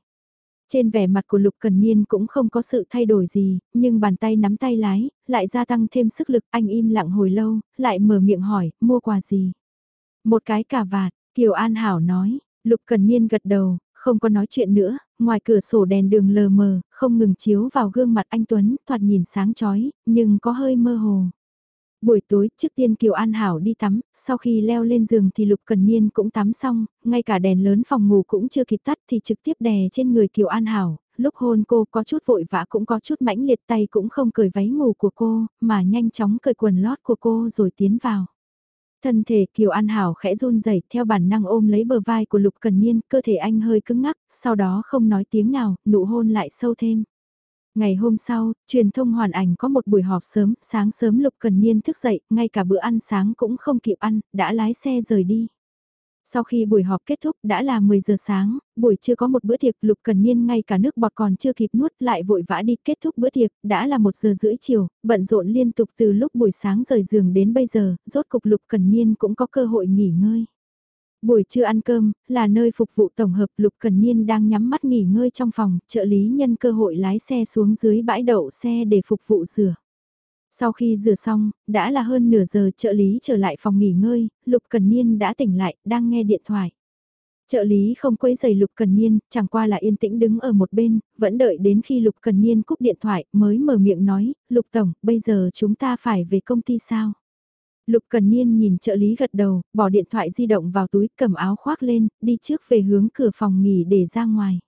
Trên vẻ mặt của Lục Cần Niên cũng không có sự thay đổi gì, nhưng bàn tay nắm tay lái, lại gia tăng thêm sức lực, anh im lặng hồi lâu, lại mở miệng hỏi, mua quà gì? Một cái cà vạt, Kiều An Hảo nói, Lục Cần Niên gật đầu, không có nói chuyện nữa, ngoài cửa sổ đèn đường lờ mờ, không ngừng chiếu vào gương mặt anh Tuấn, thoạt nhìn sáng chói, nhưng có hơi mơ hồ. Buổi tối, trước tiên Kiều An Hảo đi tắm, sau khi leo lên giường thì Lục Cần Niên cũng tắm xong, ngay cả đèn lớn phòng ngủ cũng chưa kịp tắt thì trực tiếp đè trên người Kiều An Hảo, lúc hôn cô có chút vội vã cũng có chút mãnh liệt tay cũng không cởi váy ngủ của cô, mà nhanh chóng cởi quần lót của cô rồi tiến vào. Thân thể Kiều An Hảo khẽ run rẩy theo bản năng ôm lấy bờ vai của Lục Cần Niên, cơ thể anh hơi cứng ngắc, sau đó không nói tiếng nào, nụ hôn lại sâu thêm. Ngày hôm sau, truyền thông hoàn ảnh có một buổi họp sớm, sáng sớm Lục Cần Niên thức dậy, ngay cả bữa ăn sáng cũng không kịp ăn, đã lái xe rời đi. Sau khi buổi họp kết thúc đã là 10 giờ sáng, buổi trưa có một bữa tiệc Lục Cần Niên ngay cả nước bọt còn chưa kịp nuốt lại vội vã đi kết thúc bữa tiệc, đã là một giờ rưỡi chiều, bận rộn liên tục từ lúc buổi sáng rời giường đến bây giờ, rốt cục Lục Cần Niên cũng có cơ hội nghỉ ngơi. Buổi trưa ăn cơm, là nơi phục vụ tổng hợp Lục Cần Niên đang nhắm mắt nghỉ ngơi trong phòng, trợ lý nhân cơ hội lái xe xuống dưới bãi đậu xe để phục vụ rửa. Sau khi rửa xong, đã là hơn nửa giờ trợ lý trở lại phòng nghỉ ngơi, Lục Cần Niên đã tỉnh lại, đang nghe điện thoại. Trợ lý không quấy giày Lục Cần Niên, chẳng qua là yên tĩnh đứng ở một bên, vẫn đợi đến khi Lục Cần Niên cúp điện thoại mới mở miệng nói, Lục Tổng, bây giờ chúng ta phải về công ty sao? Lục Cần Niên nhìn trợ lý gật đầu, bỏ điện thoại di động vào túi, cầm áo khoác lên, đi trước về hướng cửa phòng nghỉ để ra ngoài.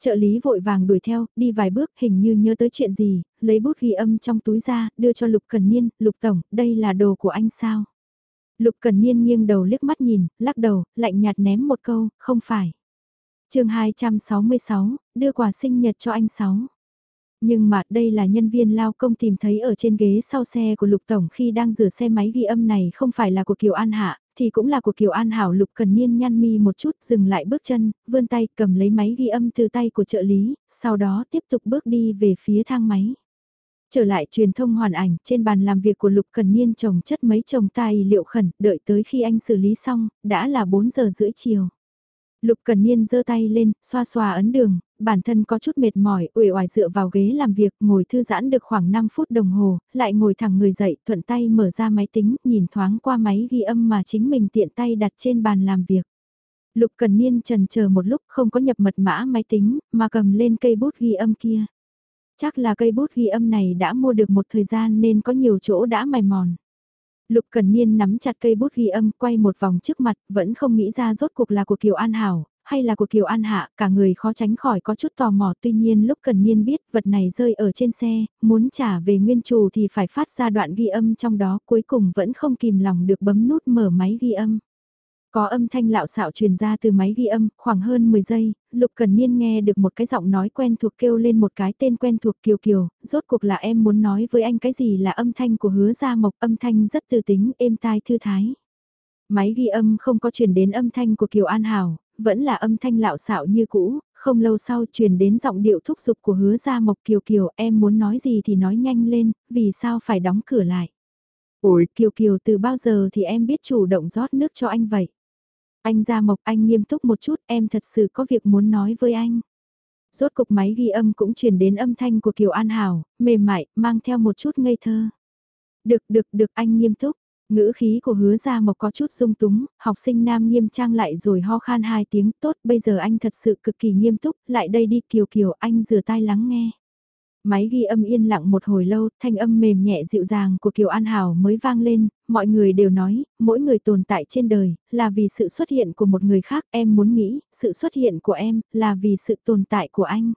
Trợ lý vội vàng đuổi theo, đi vài bước hình như nhớ tới chuyện gì, lấy bút ghi âm trong túi ra, đưa cho Lục Cần Niên, Lục Tổng, đây là đồ của anh sao? Lục Cần Niên nghiêng đầu liếc mắt nhìn, lắc đầu, lạnh nhạt ném một câu, không phải. chương 266, đưa quà sinh nhật cho anh Sáu. Nhưng mà đây là nhân viên lao công tìm thấy ở trên ghế sau xe của Lục Tổng khi đang rửa xe máy ghi âm này không phải là của Kiều An Hạ, thì cũng là của Kiều An Hảo Lục Cần Niên nhăn mi một chút dừng lại bước chân, vươn tay cầm lấy máy ghi âm từ tay của trợ lý, sau đó tiếp tục bước đi về phía thang máy. Trở lại truyền thông hoàn ảnh, trên bàn làm việc của Lục Cần Niên trồng chất mấy chồng tài liệu khẩn, đợi tới khi anh xử lý xong, đã là 4 giờ rưỡi chiều. Lục Cần Niên giơ tay lên, xoa xoa ấn đường, bản thân có chút mệt mỏi, uể oải dựa vào ghế làm việc, ngồi thư giãn được khoảng 5 phút đồng hồ, lại ngồi thẳng người dậy, thuận tay mở ra máy tính, nhìn thoáng qua máy ghi âm mà chính mình tiện tay đặt trên bàn làm việc. Lục Cần Niên trần chờ một lúc không có nhập mật mã máy tính, mà cầm lên cây bút ghi âm kia. Chắc là cây bút ghi âm này đã mua được một thời gian nên có nhiều chỗ đã mài mòn. Lục Cần Niên nắm chặt cây bút ghi âm quay một vòng trước mặt, vẫn không nghĩ ra rốt cuộc là của Kiều An Hảo, hay là của Kiều An Hạ, cả người khó tránh khỏi có chút tò mò tuy nhiên lúc Cần Niên biết vật này rơi ở trên xe, muốn trả về nguyên chủ thì phải phát ra đoạn ghi âm trong đó cuối cùng vẫn không kìm lòng được bấm nút mở máy ghi âm. Có âm thanh lạo xạo truyền ra từ máy ghi âm, khoảng hơn 10 giây, Lục Cần Niên nghe được một cái giọng nói quen thuộc kêu lên một cái tên quen thuộc Kiều Kiều, rốt cuộc là em muốn nói với anh cái gì là âm thanh của hứa gia mộc, âm thanh rất từ tính, êm tai thư thái. Máy ghi âm không có truyền đến âm thanh của Kiều An Hảo, vẫn là âm thanh lạo xạo như cũ, không lâu sau truyền đến giọng điệu thúc giục của hứa gia mộc Kiều Kiều, em muốn nói gì thì nói nhanh lên, vì sao phải đóng cửa lại. Ôi Kiều Kiều từ bao giờ thì em biết chủ động rót nước cho anh vậy? Anh ra mộc anh nghiêm túc một chút em thật sự có việc muốn nói với anh. Rốt cục máy ghi âm cũng truyền đến âm thanh của Kiều An Hảo, mềm mại, mang theo một chút ngây thơ. Được được được anh nghiêm túc, ngữ khí của hứa gia mộc có chút dung túng, học sinh nam nghiêm trang lại rồi ho khan hai tiếng tốt bây giờ anh thật sự cực kỳ nghiêm túc, lại đây đi Kiều Kiều anh rửa tai lắng nghe. Máy ghi âm yên lặng một hồi lâu, thanh âm mềm nhẹ dịu dàng của Kiều An Hảo mới vang lên, mọi người đều nói, mỗi người tồn tại trên đời, là vì sự xuất hiện của một người khác, em muốn nghĩ, sự xuất hiện của em, là vì sự tồn tại của anh.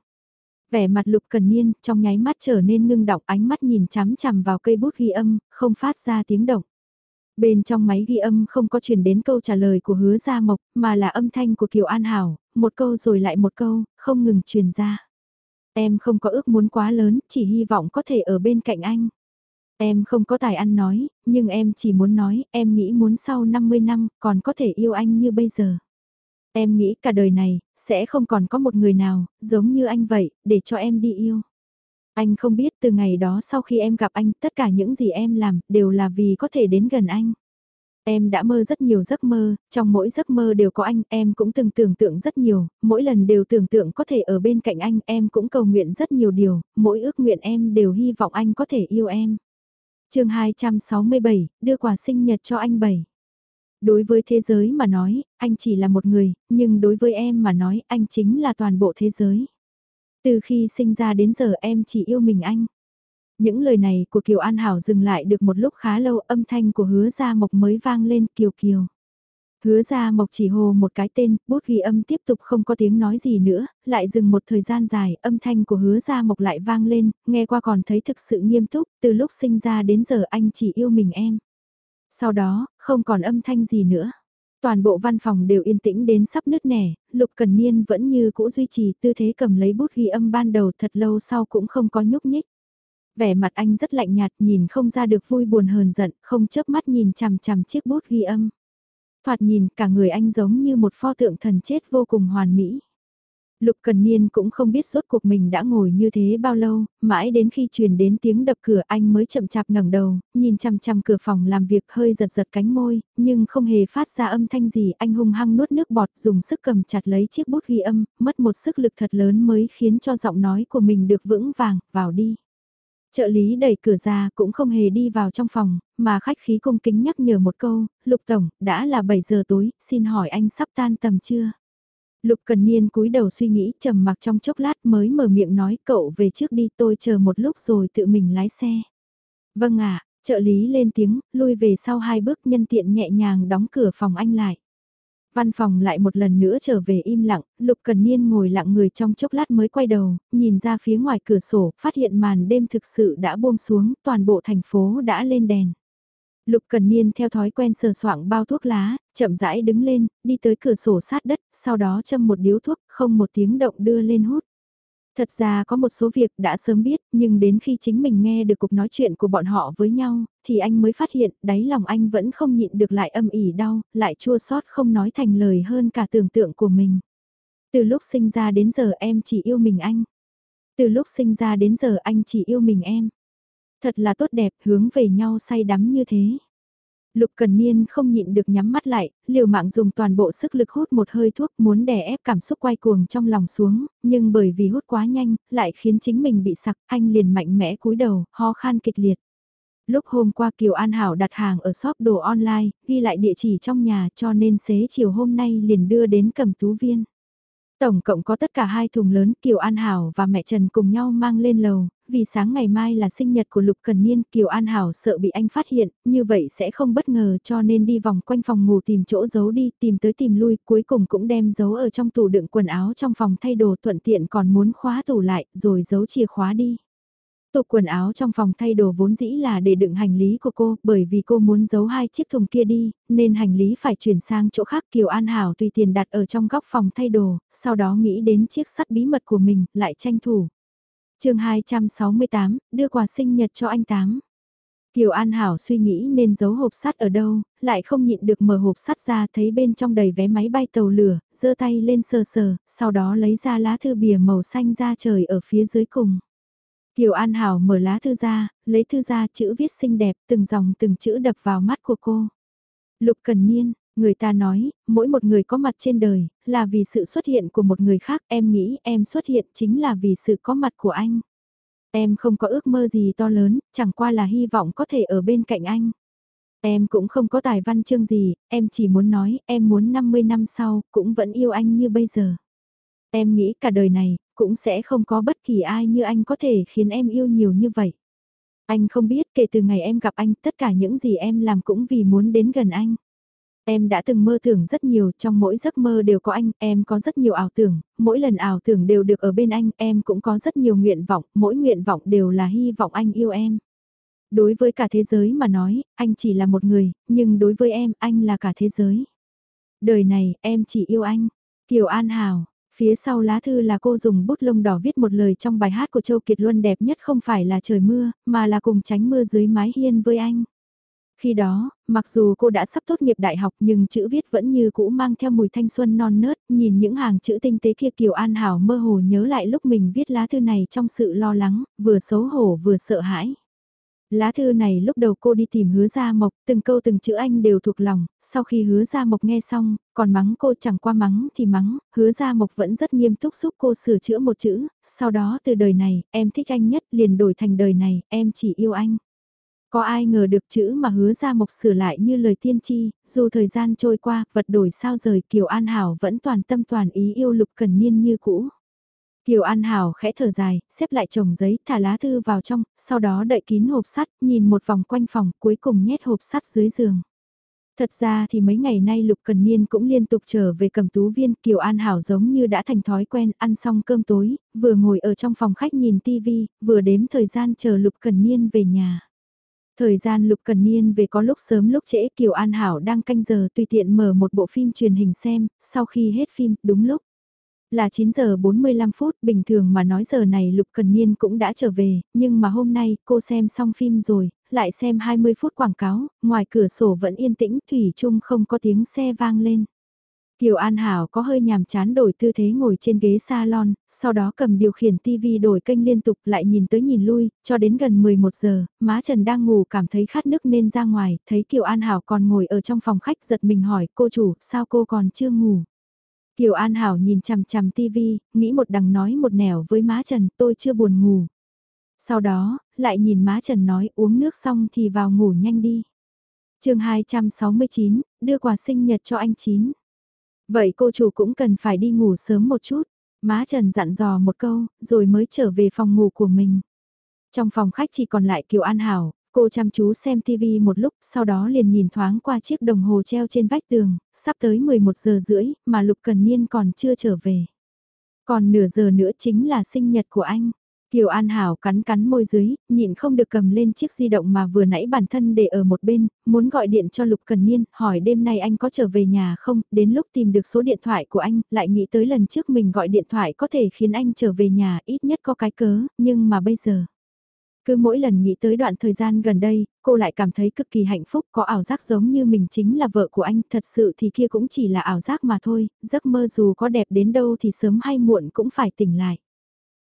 Vẻ mặt lục cần niên, trong nháy mắt trở nên ngưng đọc ánh mắt nhìn chằm chằm vào cây bút ghi âm, không phát ra tiếng động. Bên trong máy ghi âm không có truyền đến câu trả lời của hứa Gia Mộc, mà là âm thanh của Kiều An Hảo, một câu rồi lại một câu, không ngừng truyền ra. Em không có ước muốn quá lớn, chỉ hy vọng có thể ở bên cạnh anh. Em không có tài ăn nói, nhưng em chỉ muốn nói, em nghĩ muốn sau 50 năm, còn có thể yêu anh như bây giờ. Em nghĩ cả đời này, sẽ không còn có một người nào, giống như anh vậy, để cho em đi yêu. Anh không biết từ ngày đó sau khi em gặp anh, tất cả những gì em làm, đều là vì có thể đến gần anh. Em đã mơ rất nhiều giấc mơ, trong mỗi giấc mơ đều có anh, em cũng từng tưởng tượng rất nhiều, mỗi lần đều tưởng tượng có thể ở bên cạnh anh, em cũng cầu nguyện rất nhiều điều, mỗi ước nguyện em đều hy vọng anh có thể yêu em. chương 267, đưa quà sinh nhật cho anh bảy. Đối với thế giới mà nói, anh chỉ là một người, nhưng đối với em mà nói, anh chính là toàn bộ thế giới. Từ khi sinh ra đến giờ em chỉ yêu mình anh. Những lời này của Kiều An Hảo dừng lại được một lúc khá lâu âm thanh của hứa gia mộc mới vang lên Kiều Kiều. Hứa gia mộc chỉ hồ một cái tên, bút ghi âm tiếp tục không có tiếng nói gì nữa, lại dừng một thời gian dài, âm thanh của hứa gia mộc lại vang lên, nghe qua còn thấy thực sự nghiêm túc, từ lúc sinh ra đến giờ anh chỉ yêu mình em. Sau đó, không còn âm thanh gì nữa. Toàn bộ văn phòng đều yên tĩnh đến sắp nứt nẻ, Lục Cần Niên vẫn như cũ duy trì tư thế cầm lấy bút ghi âm ban đầu thật lâu sau cũng không có nhúc nhích. Vẻ mặt anh rất lạnh nhạt nhìn không ra được vui buồn hờn giận, không chớp mắt nhìn chằm chằm chiếc bút ghi âm. Thoạt nhìn cả người anh giống như một pho tượng thần chết vô cùng hoàn mỹ. Lục Cần Niên cũng không biết suốt cuộc mình đã ngồi như thế bao lâu, mãi đến khi truyền đến tiếng đập cửa anh mới chậm chạp ngẩng đầu, nhìn chằm chằm cửa phòng làm việc hơi giật giật cánh môi, nhưng không hề phát ra âm thanh gì, anh hung hăng nuốt nước bọt dùng sức cầm chặt lấy chiếc bút ghi âm, mất một sức lực thật lớn mới khiến cho giọng nói của mình được vững vàng, vào đi. Trợ lý đẩy cửa ra cũng không hề đi vào trong phòng, mà khách khí cung kính nhắc nhở một câu, Lục Tổng, đã là 7 giờ tối, xin hỏi anh sắp tan tầm chưa? Lục Cần Niên cúi đầu suy nghĩ trầm mặc trong chốc lát mới mở miệng nói cậu về trước đi tôi chờ một lúc rồi tự mình lái xe. Vâng ạ, trợ lý lên tiếng, lui về sau hai bước nhân tiện nhẹ nhàng đóng cửa phòng anh lại. Văn phòng lại một lần nữa trở về im lặng, Lục Cần Niên ngồi lặng người trong chốc lát mới quay đầu, nhìn ra phía ngoài cửa sổ, phát hiện màn đêm thực sự đã buông xuống, toàn bộ thành phố đã lên đèn. Lục Cần Niên theo thói quen sờ soạng bao thuốc lá, chậm rãi đứng lên, đi tới cửa sổ sát đất, sau đó châm một điếu thuốc, không một tiếng động đưa lên hút. Thật ra có một số việc đã sớm biết, nhưng đến khi chính mình nghe được cuộc nói chuyện của bọn họ với nhau, thì anh mới phát hiện đáy lòng anh vẫn không nhịn được lại âm ỉ đau, lại chua xót không nói thành lời hơn cả tưởng tượng của mình. Từ lúc sinh ra đến giờ em chỉ yêu mình anh. Từ lúc sinh ra đến giờ anh chỉ yêu mình em. Thật là tốt đẹp hướng về nhau say đắm như thế. Lục Cần Niên không nhịn được nhắm mắt lại, liều mạng dùng toàn bộ sức lực hút một hơi thuốc muốn đè ép cảm xúc quay cuồng trong lòng xuống, nhưng bởi vì hút quá nhanh, lại khiến chính mình bị sặc, anh liền mạnh mẽ cúi đầu, ho khan kịch liệt. Lúc hôm qua Kiều An Hảo đặt hàng ở shop đồ online, ghi lại địa chỉ trong nhà cho nên xế chiều hôm nay liền đưa đến cầm tú viên. Tổng cộng có tất cả hai thùng lớn Kiều An Hảo và mẹ Trần cùng nhau mang lên lầu, vì sáng ngày mai là sinh nhật của Lục Cần Niên, Kiều An Hảo sợ bị anh phát hiện, như vậy sẽ không bất ngờ cho nên đi vòng quanh phòng ngủ tìm chỗ giấu đi, tìm tới tìm lui, cuối cùng cũng đem giấu ở trong tủ đựng quần áo trong phòng thay đồ thuận tiện còn muốn khóa tủ lại, rồi giấu chìa khóa đi. Tụ quần áo trong phòng thay đồ vốn dĩ là để đựng hành lý của cô, bởi vì cô muốn giấu hai chiếc thùng kia đi, nên hành lý phải chuyển sang chỗ khác Kiều An Hảo tùy tiền đặt ở trong góc phòng thay đồ, sau đó nghĩ đến chiếc sắt bí mật của mình, lại tranh thủ. chương 268, đưa quà sinh nhật cho anh Tám. Kiều An Hảo suy nghĩ nên giấu hộp sắt ở đâu, lại không nhịn được mở hộp sắt ra thấy bên trong đầy vé máy bay tàu lửa, giơ tay lên sờ sờ, sau đó lấy ra lá thư bìa màu xanh ra trời ở phía dưới cùng. Tiểu An Hảo mở lá thư ra, lấy thư ra chữ viết xinh đẹp, từng dòng từng chữ đập vào mắt của cô. Lục Cần Niên, người ta nói, mỗi một người có mặt trên đời, là vì sự xuất hiện của một người khác, em nghĩ em xuất hiện chính là vì sự có mặt của anh. Em không có ước mơ gì to lớn, chẳng qua là hy vọng có thể ở bên cạnh anh. Em cũng không có tài văn chương gì, em chỉ muốn nói, em muốn 50 năm sau, cũng vẫn yêu anh như bây giờ. Em nghĩ cả đời này, cũng sẽ không có bất kỳ ai như anh có thể khiến em yêu nhiều như vậy. Anh không biết kể từ ngày em gặp anh tất cả những gì em làm cũng vì muốn đến gần anh. Em đã từng mơ tưởng rất nhiều, trong mỗi giấc mơ đều có anh, em có rất nhiều ảo tưởng, mỗi lần ảo tưởng đều được ở bên anh, em cũng có rất nhiều nguyện vọng, mỗi nguyện vọng đều là hy vọng anh yêu em. Đối với cả thế giới mà nói, anh chỉ là một người, nhưng đối với em, anh là cả thế giới. Đời này, em chỉ yêu anh. Kiều An Hảo, Phía sau lá thư là cô dùng bút lông đỏ viết một lời trong bài hát của Châu Kiệt Luân đẹp nhất không phải là trời mưa, mà là cùng tránh mưa dưới mái hiên với anh. Khi đó, mặc dù cô đã sắp tốt nghiệp đại học nhưng chữ viết vẫn như cũ mang theo mùi thanh xuân non nớt, nhìn những hàng chữ tinh tế kia Kiều An Hảo mơ hồ nhớ lại lúc mình viết lá thư này trong sự lo lắng, vừa xấu hổ vừa sợ hãi. Lá thư này lúc đầu cô đi tìm hứa Gia Mộc, từng câu từng chữ anh đều thuộc lòng, sau khi hứa Gia Mộc nghe xong, còn mắng cô chẳng qua mắng thì mắng, hứa Gia Mộc vẫn rất nghiêm túc giúp cô sửa chữa một chữ, sau đó từ đời này, em thích anh nhất liền đổi thành đời này, em chỉ yêu anh. Có ai ngờ được chữ mà hứa Gia Mộc sửa lại như lời tiên tri, dù thời gian trôi qua, vật đổi sao rời Kiều An Hảo vẫn toàn tâm toàn ý yêu Lục Cần Niên như cũ. Kiều An Hảo khẽ thở dài, xếp lại chồng giấy, thả lá thư vào trong, sau đó đậy kín hộp sắt, nhìn một vòng quanh phòng, cuối cùng nhét hộp sắt dưới giường. Thật ra thì mấy ngày nay Lục Cần Niên cũng liên tục trở về cầm tú viên, Kiều An Hảo giống như đã thành thói quen, ăn xong cơm tối, vừa ngồi ở trong phòng khách nhìn tivi, vừa đếm thời gian chờ Lục Cần Niên về nhà. Thời gian Lục Cần Niên về có lúc sớm lúc trễ Kiều An Hảo đang canh giờ tùy tiện mở một bộ phim truyền hình xem, sau khi hết phim, đúng lúc. Là 9 giờ 45 phút, bình thường mà nói giờ này Lục Cần Niên cũng đã trở về, nhưng mà hôm nay cô xem xong phim rồi, lại xem 20 phút quảng cáo, ngoài cửa sổ vẫn yên tĩnh, Thủy chung không có tiếng xe vang lên. Kiều An Hảo có hơi nhàm chán đổi tư thế ngồi trên ghế salon, sau đó cầm điều khiển TV đổi kênh liên tục lại nhìn tới nhìn lui, cho đến gần 11 giờ, má Trần đang ngủ cảm thấy khát nước nên ra ngoài, thấy Kiều An Hảo còn ngồi ở trong phòng khách giật mình hỏi cô chủ sao cô còn chưa ngủ. Kiều An Hảo nhìn chằm chằm tivi, nghĩ một đằng nói một nẻo với má Trần, tôi chưa buồn ngủ. Sau đó, lại nhìn má Trần nói uống nước xong thì vào ngủ nhanh đi. chương 269, đưa quà sinh nhật cho anh Chín. Vậy cô chủ cũng cần phải đi ngủ sớm một chút. Má Trần dặn dò một câu, rồi mới trở về phòng ngủ của mình. Trong phòng khách chỉ còn lại Kiều An Hảo, Cô chăm chú xem TV một lúc, sau đó liền nhìn thoáng qua chiếc đồng hồ treo trên vách tường, sắp tới 11 giờ rưỡi, mà Lục Cần Niên còn chưa trở về. Còn nửa giờ nữa chính là sinh nhật của anh. Kiều An Hảo cắn cắn môi dưới, nhịn không được cầm lên chiếc di động mà vừa nãy bản thân để ở một bên, muốn gọi điện cho Lục Cần Niên, hỏi đêm nay anh có trở về nhà không, đến lúc tìm được số điện thoại của anh, lại nghĩ tới lần trước mình gọi điện thoại có thể khiến anh trở về nhà ít nhất có cái cớ, nhưng mà bây giờ. Cứ mỗi lần nghĩ tới đoạn thời gian gần đây, cô lại cảm thấy cực kỳ hạnh phúc, có ảo giác giống như mình chính là vợ của anh, thật sự thì kia cũng chỉ là ảo giác mà thôi, giấc mơ dù có đẹp đến đâu thì sớm hay muộn cũng phải tỉnh lại.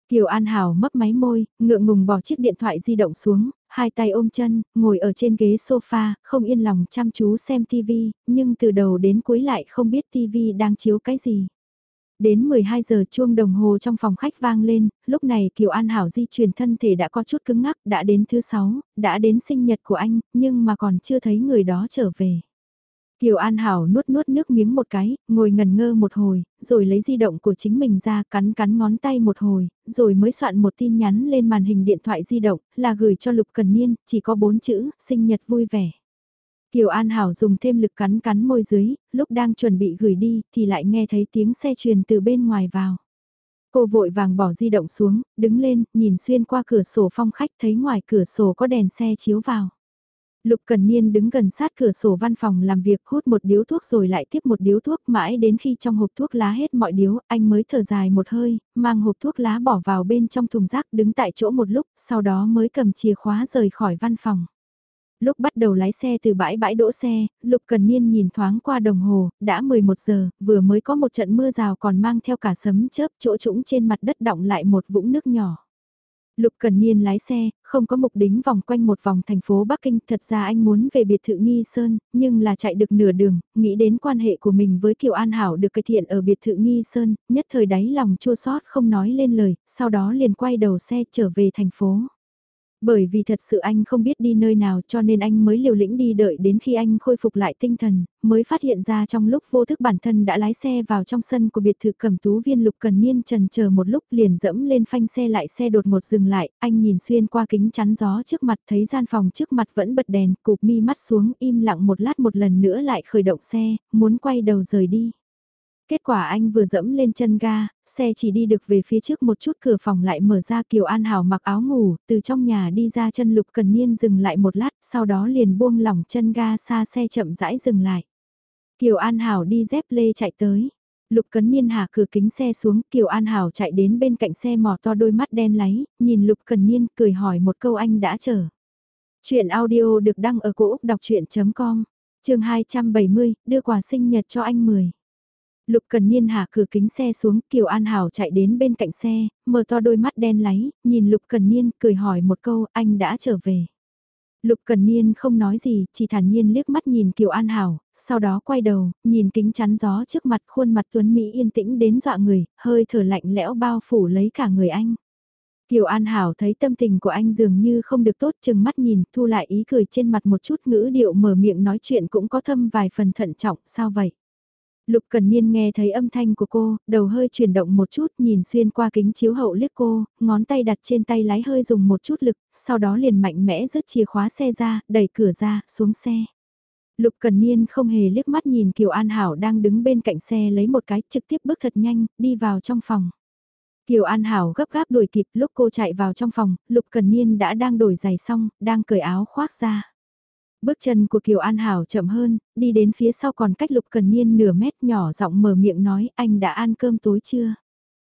Kiều An Hảo mấp máy môi, ngượng ngùng bỏ chiếc điện thoại di động xuống, hai tay ôm chân, ngồi ở trên ghế sofa, không yên lòng chăm chú xem TV, nhưng từ đầu đến cuối lại không biết TV đang chiếu cái gì. Đến 12 giờ chuông đồng hồ trong phòng khách vang lên, lúc này Kiều An Hảo di chuyển thân thể đã có chút cứng ngắc, đã đến thứ 6, đã đến sinh nhật của anh, nhưng mà còn chưa thấy người đó trở về. Kiều An Hảo nuốt nuốt nước miếng một cái, ngồi ngần ngơ một hồi, rồi lấy di động của chính mình ra cắn cắn ngón tay một hồi, rồi mới soạn một tin nhắn lên màn hình điện thoại di động, là gửi cho Lục Cần Niên, chỉ có bốn chữ, sinh nhật vui vẻ. Kiều An Hảo dùng thêm lực cắn cắn môi dưới, lúc đang chuẩn bị gửi đi thì lại nghe thấy tiếng xe truyền từ bên ngoài vào. Cô vội vàng bỏ di động xuống, đứng lên, nhìn xuyên qua cửa sổ phong khách thấy ngoài cửa sổ có đèn xe chiếu vào. Lục Cần Niên đứng gần sát cửa sổ văn phòng làm việc hút một điếu thuốc rồi lại tiếp một điếu thuốc mãi đến khi trong hộp thuốc lá hết mọi điếu, anh mới thở dài một hơi, mang hộp thuốc lá bỏ vào bên trong thùng rác đứng tại chỗ một lúc, sau đó mới cầm chìa khóa rời khỏi văn phòng. Lúc bắt đầu lái xe từ bãi bãi đỗ xe, Lục Cần Niên nhìn thoáng qua đồng hồ, đã 11 giờ, vừa mới có một trận mưa rào còn mang theo cả sấm chớp chỗ trũng trên mặt đất động lại một vũng nước nhỏ. Lục Cần Niên lái xe, không có mục đính vòng quanh một vòng thành phố Bắc Kinh, thật ra anh muốn về biệt thự Nghi Sơn, nhưng là chạy được nửa đường, nghĩ đến quan hệ của mình với Kiều An Hảo được cải thiện ở biệt thự Nghi Sơn, nhất thời đáy lòng chua xót không nói lên lời, sau đó liền quay đầu xe trở về thành phố. Bởi vì thật sự anh không biết đi nơi nào cho nên anh mới liều lĩnh đi đợi đến khi anh khôi phục lại tinh thần, mới phát hiện ra trong lúc vô thức bản thân đã lái xe vào trong sân của biệt thự cầm tú viên lục cần niên trần chờ một lúc liền dẫm lên phanh xe lại xe đột ngột dừng lại, anh nhìn xuyên qua kính chắn gió trước mặt thấy gian phòng trước mặt vẫn bật đèn, cụp mi mắt xuống im lặng một lát một lần nữa lại khởi động xe, muốn quay đầu rời đi. Kết quả anh vừa dẫm lên chân ga, xe chỉ đi được về phía trước một chút cửa phòng lại mở ra Kiều An Hảo mặc áo ngủ, từ trong nhà đi ra chân Lục Cần Niên dừng lại một lát, sau đó liền buông lỏng chân ga xa xe chậm rãi dừng lại. Kiều An Hảo đi dép lê chạy tới. Lục Cấn Niên hạ cửa kính xe xuống, Kiều An Hảo chạy đến bên cạnh xe mỏ to đôi mắt đen láy, nhìn Lục Cần Niên cười hỏi một câu anh đã chờ. Chuyện audio được đăng ở cổ Úc đọc chuyện.com, trường 270, đưa quà sinh nhật cho anh 10. Lục Cần Niên hạ cửa kính xe xuống, Kiều An Hảo chạy đến bên cạnh xe, mở to đôi mắt đen láy, nhìn Lục Cần Niên, cười hỏi một câu, anh đã trở về. Lục Cần Niên không nói gì, chỉ thản nhiên liếc mắt nhìn Kiều An Hảo, sau đó quay đầu, nhìn kính chắn gió trước mặt khuôn mặt Tuấn Mỹ yên tĩnh đến dọa người, hơi thở lạnh lẽo bao phủ lấy cả người anh. Kiều An Hảo thấy tâm tình của anh dường như không được tốt chừng mắt nhìn, thu lại ý cười trên mặt một chút ngữ điệu mở miệng nói chuyện cũng có thâm vài phần thận trọng, sao vậy? Lục Cần Niên nghe thấy âm thanh của cô, đầu hơi chuyển động một chút nhìn xuyên qua kính chiếu hậu liếc cô, ngón tay đặt trên tay lái hơi dùng một chút lực, sau đó liền mạnh mẽ rứt chìa khóa xe ra, đẩy cửa ra, xuống xe. Lục Cần Niên không hề liếc mắt nhìn Kiều An Hảo đang đứng bên cạnh xe lấy một cái trực tiếp bước thật nhanh, đi vào trong phòng. Kiều An Hảo gấp gáp đuổi kịp lúc cô chạy vào trong phòng, Lục Cần Niên đã đang đổi giày xong, đang cởi áo khoác ra. Bước chân của Kiều An Hảo chậm hơn, đi đến phía sau còn cách Lục Cần Niên nửa mét nhỏ giọng mở miệng nói anh đã ăn cơm tối chưa?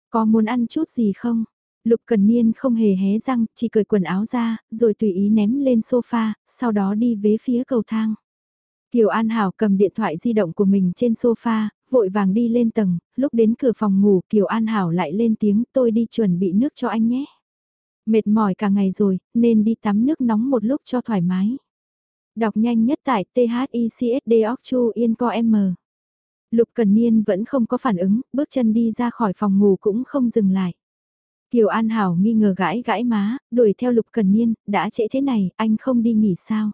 Có muốn ăn chút gì không? Lục Cần Niên không hề hé răng, chỉ cởi quần áo ra, rồi tùy ý ném lên sofa, sau đó đi về phía cầu thang. Kiều An Hảo cầm điện thoại di động của mình trên sofa, vội vàng đi lên tầng, lúc đến cửa phòng ngủ Kiều An Hảo lại lên tiếng tôi đi chuẩn bị nước cho anh nhé. Mệt mỏi cả ngày rồi, nên đi tắm nước nóng một lúc cho thoải mái. Đọc nhanh nhất tại THICSD Lục Cần Niên vẫn không có phản ứng, bước chân đi ra khỏi phòng ngủ cũng không dừng lại. Kiều An Hảo nghi ngờ gãi gãi má, đuổi theo Lục Cần Niên, đã trễ thế này, anh không đi nghỉ sao?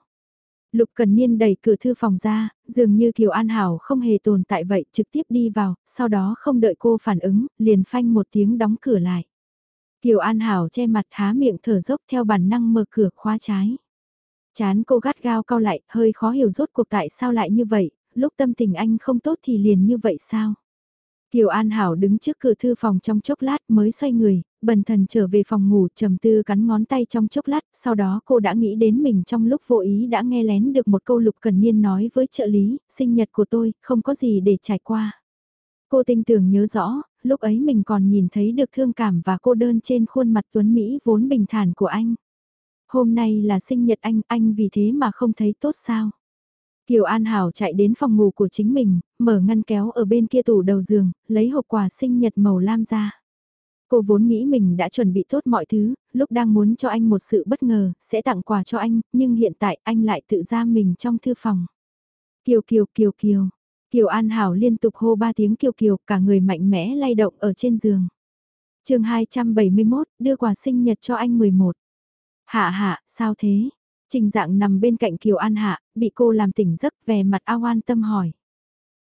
Lục Cần Niên đẩy cửa thư phòng ra, dường như Kiều An Hảo không hề tồn tại vậy, trực tiếp đi vào, sau đó không đợi cô phản ứng, liền phanh một tiếng đóng cửa lại. Kiều An Hảo che mặt há miệng thở dốc theo bản năng mở cửa khóa trái. Chán cô gắt gao cao lại, hơi khó hiểu rốt cuộc tại sao lại như vậy, lúc tâm tình anh không tốt thì liền như vậy sao? Kiều An Hảo đứng trước cửa thư phòng trong chốc lát mới xoay người, bần thần trở về phòng ngủ trầm tư cắn ngón tay trong chốc lát, sau đó cô đã nghĩ đến mình trong lúc vô ý đã nghe lén được một câu lục cần niên nói với trợ lý, sinh nhật của tôi, không có gì để trải qua. Cô tinh tưởng nhớ rõ, lúc ấy mình còn nhìn thấy được thương cảm và cô đơn trên khuôn mặt tuấn Mỹ vốn bình thản của anh. Hôm nay là sinh nhật anh, anh vì thế mà không thấy tốt sao? Kiều An Hảo chạy đến phòng ngủ của chính mình, mở ngăn kéo ở bên kia tủ đầu giường, lấy hộp quà sinh nhật màu lam ra. Cô vốn nghĩ mình đã chuẩn bị tốt mọi thứ, lúc đang muốn cho anh một sự bất ngờ, sẽ tặng quà cho anh, nhưng hiện tại anh lại tự ra mình trong thư phòng. Kiều Kiều Kiều Kiều. Kiều An Hảo liên tục hô ba tiếng Kiều Kiều, cả người mạnh mẽ lay động ở trên giường. chương 271, đưa quà sinh nhật cho anh 11. Hạ hạ, sao thế? Trình dạng nằm bên cạnh Kiều An Hạ, bị cô làm tỉnh giấc về mặt ao an tâm hỏi.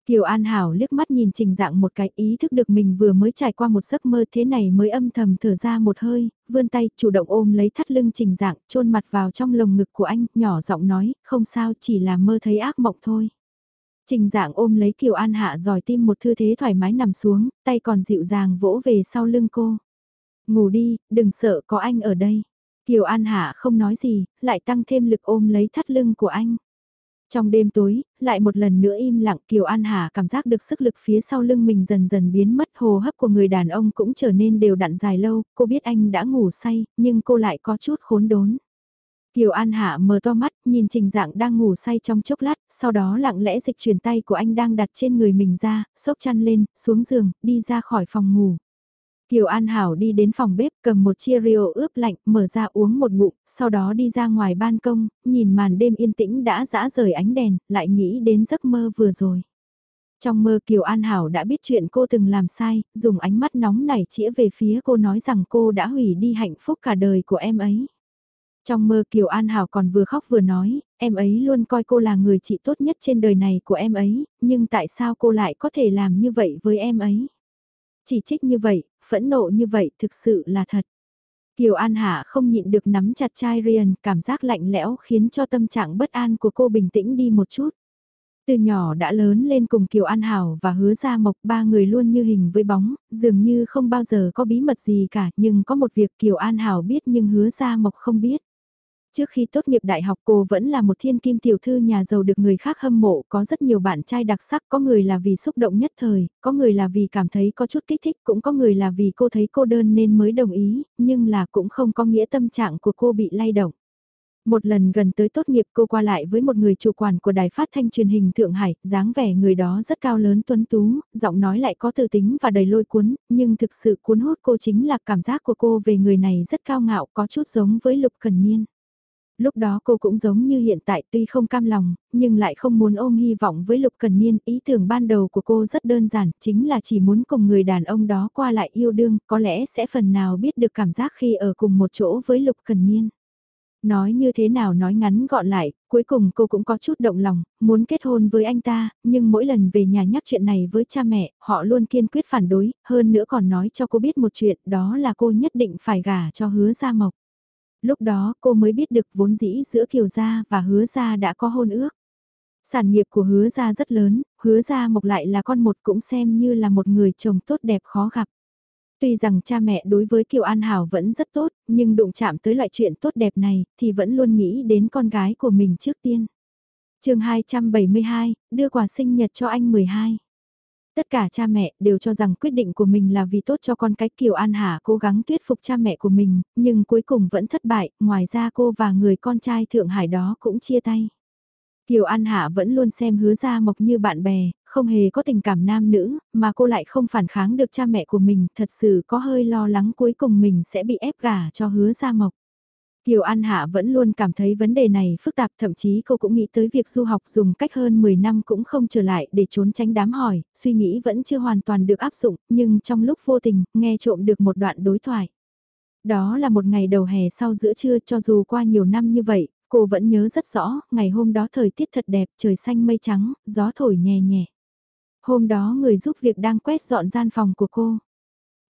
Kiều An Hảo liếc mắt nhìn trình dạng một cái ý thức được mình vừa mới trải qua một giấc mơ thế này mới âm thầm thở ra một hơi, vươn tay chủ động ôm lấy thắt lưng trình dạng chôn mặt vào trong lồng ngực của anh, nhỏ giọng nói, không sao chỉ là mơ thấy ác mộng thôi. Trình dạng ôm lấy Kiều An Hạ dòi tim một thư thế thoải mái nằm xuống, tay còn dịu dàng vỗ về sau lưng cô. Ngủ đi, đừng sợ có anh ở đây. Kiều An Hạ không nói gì, lại tăng thêm lực ôm lấy thắt lưng của anh. Trong đêm tối, lại một lần nữa im lặng Kiều An Hà cảm giác được sức lực phía sau lưng mình dần dần biến mất hồ hấp của người đàn ông cũng trở nên đều đặn dài lâu, cô biết anh đã ngủ say, nhưng cô lại có chút khốn đốn. Kiều An Hạ mở to mắt, nhìn trình dạng đang ngủ say trong chốc lát, sau đó lặng lẽ dịch chuyển tay của anh đang đặt trên người mình ra, xốc chăn lên, xuống giường, đi ra khỏi phòng ngủ. Kiều An Hảo đi đến phòng bếp cầm một chia rượu ướp lạnh, mở ra uống một ngụm, sau đó đi ra ngoài ban công, nhìn màn đêm yên tĩnh đã dã rời ánh đèn, lại nghĩ đến giấc mơ vừa rồi. Trong mơ Kiều An Hảo đã biết chuyện cô từng làm sai, dùng ánh mắt nóng nảy chĩa về phía cô nói rằng cô đã hủy đi hạnh phúc cả đời của em ấy. Trong mơ Kiều An Hảo còn vừa khóc vừa nói, em ấy luôn coi cô là người chị tốt nhất trên đời này của em ấy, nhưng tại sao cô lại có thể làm như vậy với em ấy? Chỉ trích như vậy, phẫn nộ như vậy thực sự là thật. Kiều An Hạ không nhịn được nắm chặt chai Rian, cảm giác lạnh lẽo khiến cho tâm trạng bất an của cô bình tĩnh đi một chút. Từ nhỏ đã lớn lên cùng Kiều An Hảo và hứa ra mộc ba người luôn như hình với bóng, dường như không bao giờ có bí mật gì cả nhưng có một việc Kiều An Hảo biết nhưng hứa ra mộc không biết. Trước khi tốt nghiệp đại học cô vẫn là một thiên kim tiểu thư nhà giàu được người khác hâm mộ, có rất nhiều bạn trai đặc sắc, có người là vì xúc động nhất thời, có người là vì cảm thấy có chút kích thích, cũng có người là vì cô thấy cô đơn nên mới đồng ý, nhưng là cũng không có nghĩa tâm trạng của cô bị lay động. Một lần gần tới tốt nghiệp cô qua lại với một người chủ quản của đài phát thanh truyền hình Thượng Hải, dáng vẻ người đó rất cao lớn tuấn tú, giọng nói lại có tự tính và đầy lôi cuốn, nhưng thực sự cuốn hút cô chính là cảm giác của cô về người này rất cao ngạo có chút giống với Lục Cần Niên. Lúc đó cô cũng giống như hiện tại tuy không cam lòng, nhưng lại không muốn ôm hy vọng với Lục Cần Niên. Ý tưởng ban đầu của cô rất đơn giản, chính là chỉ muốn cùng người đàn ông đó qua lại yêu đương, có lẽ sẽ phần nào biết được cảm giác khi ở cùng một chỗ với Lục Cần Niên. Nói như thế nào nói ngắn gọn lại, cuối cùng cô cũng có chút động lòng, muốn kết hôn với anh ta, nhưng mỗi lần về nhà nhắc chuyện này với cha mẹ, họ luôn kiên quyết phản đối, hơn nữa còn nói cho cô biết một chuyện, đó là cô nhất định phải gả cho hứa Gia Mộc lúc đó cô mới biết được vốn dĩ giữa Kiều Gia và Hứa Gia đã có hôn ước. Sản nghiệp của Hứa Gia rất lớn, Hứa Gia Mộc lại là con một cũng xem như là một người chồng tốt đẹp khó gặp. Tuy rằng cha mẹ đối với Kiều An Hảo vẫn rất tốt, nhưng đụng chạm tới loại chuyện tốt đẹp này thì vẫn luôn nghĩ đến con gái của mình trước tiên. chương 272, đưa quà sinh nhật cho anh 12. Tất cả cha mẹ đều cho rằng quyết định của mình là vì tốt cho con cái Kiều An Hà cố gắng thuyết phục cha mẹ của mình, nhưng cuối cùng vẫn thất bại, ngoài ra cô và người con trai Thượng Hải đó cũng chia tay. Kiều An Hạ vẫn luôn xem hứa gia mộc như bạn bè, không hề có tình cảm nam nữ, mà cô lại không phản kháng được cha mẹ của mình, thật sự có hơi lo lắng cuối cùng mình sẽ bị ép gả cho hứa gia mộc. Kiều An Hạ vẫn luôn cảm thấy vấn đề này phức tạp thậm chí cô cũng nghĩ tới việc du học dùng cách hơn 10 năm cũng không trở lại để trốn tránh đám hỏi, suy nghĩ vẫn chưa hoàn toàn được áp dụng, nhưng trong lúc vô tình, nghe trộm được một đoạn đối thoại. Đó là một ngày đầu hè sau giữa trưa cho dù qua nhiều năm như vậy, cô vẫn nhớ rất rõ, ngày hôm đó thời tiết thật đẹp, trời xanh mây trắng, gió thổi nhẹ nhẹ. Hôm đó người giúp việc đang quét dọn gian phòng của cô.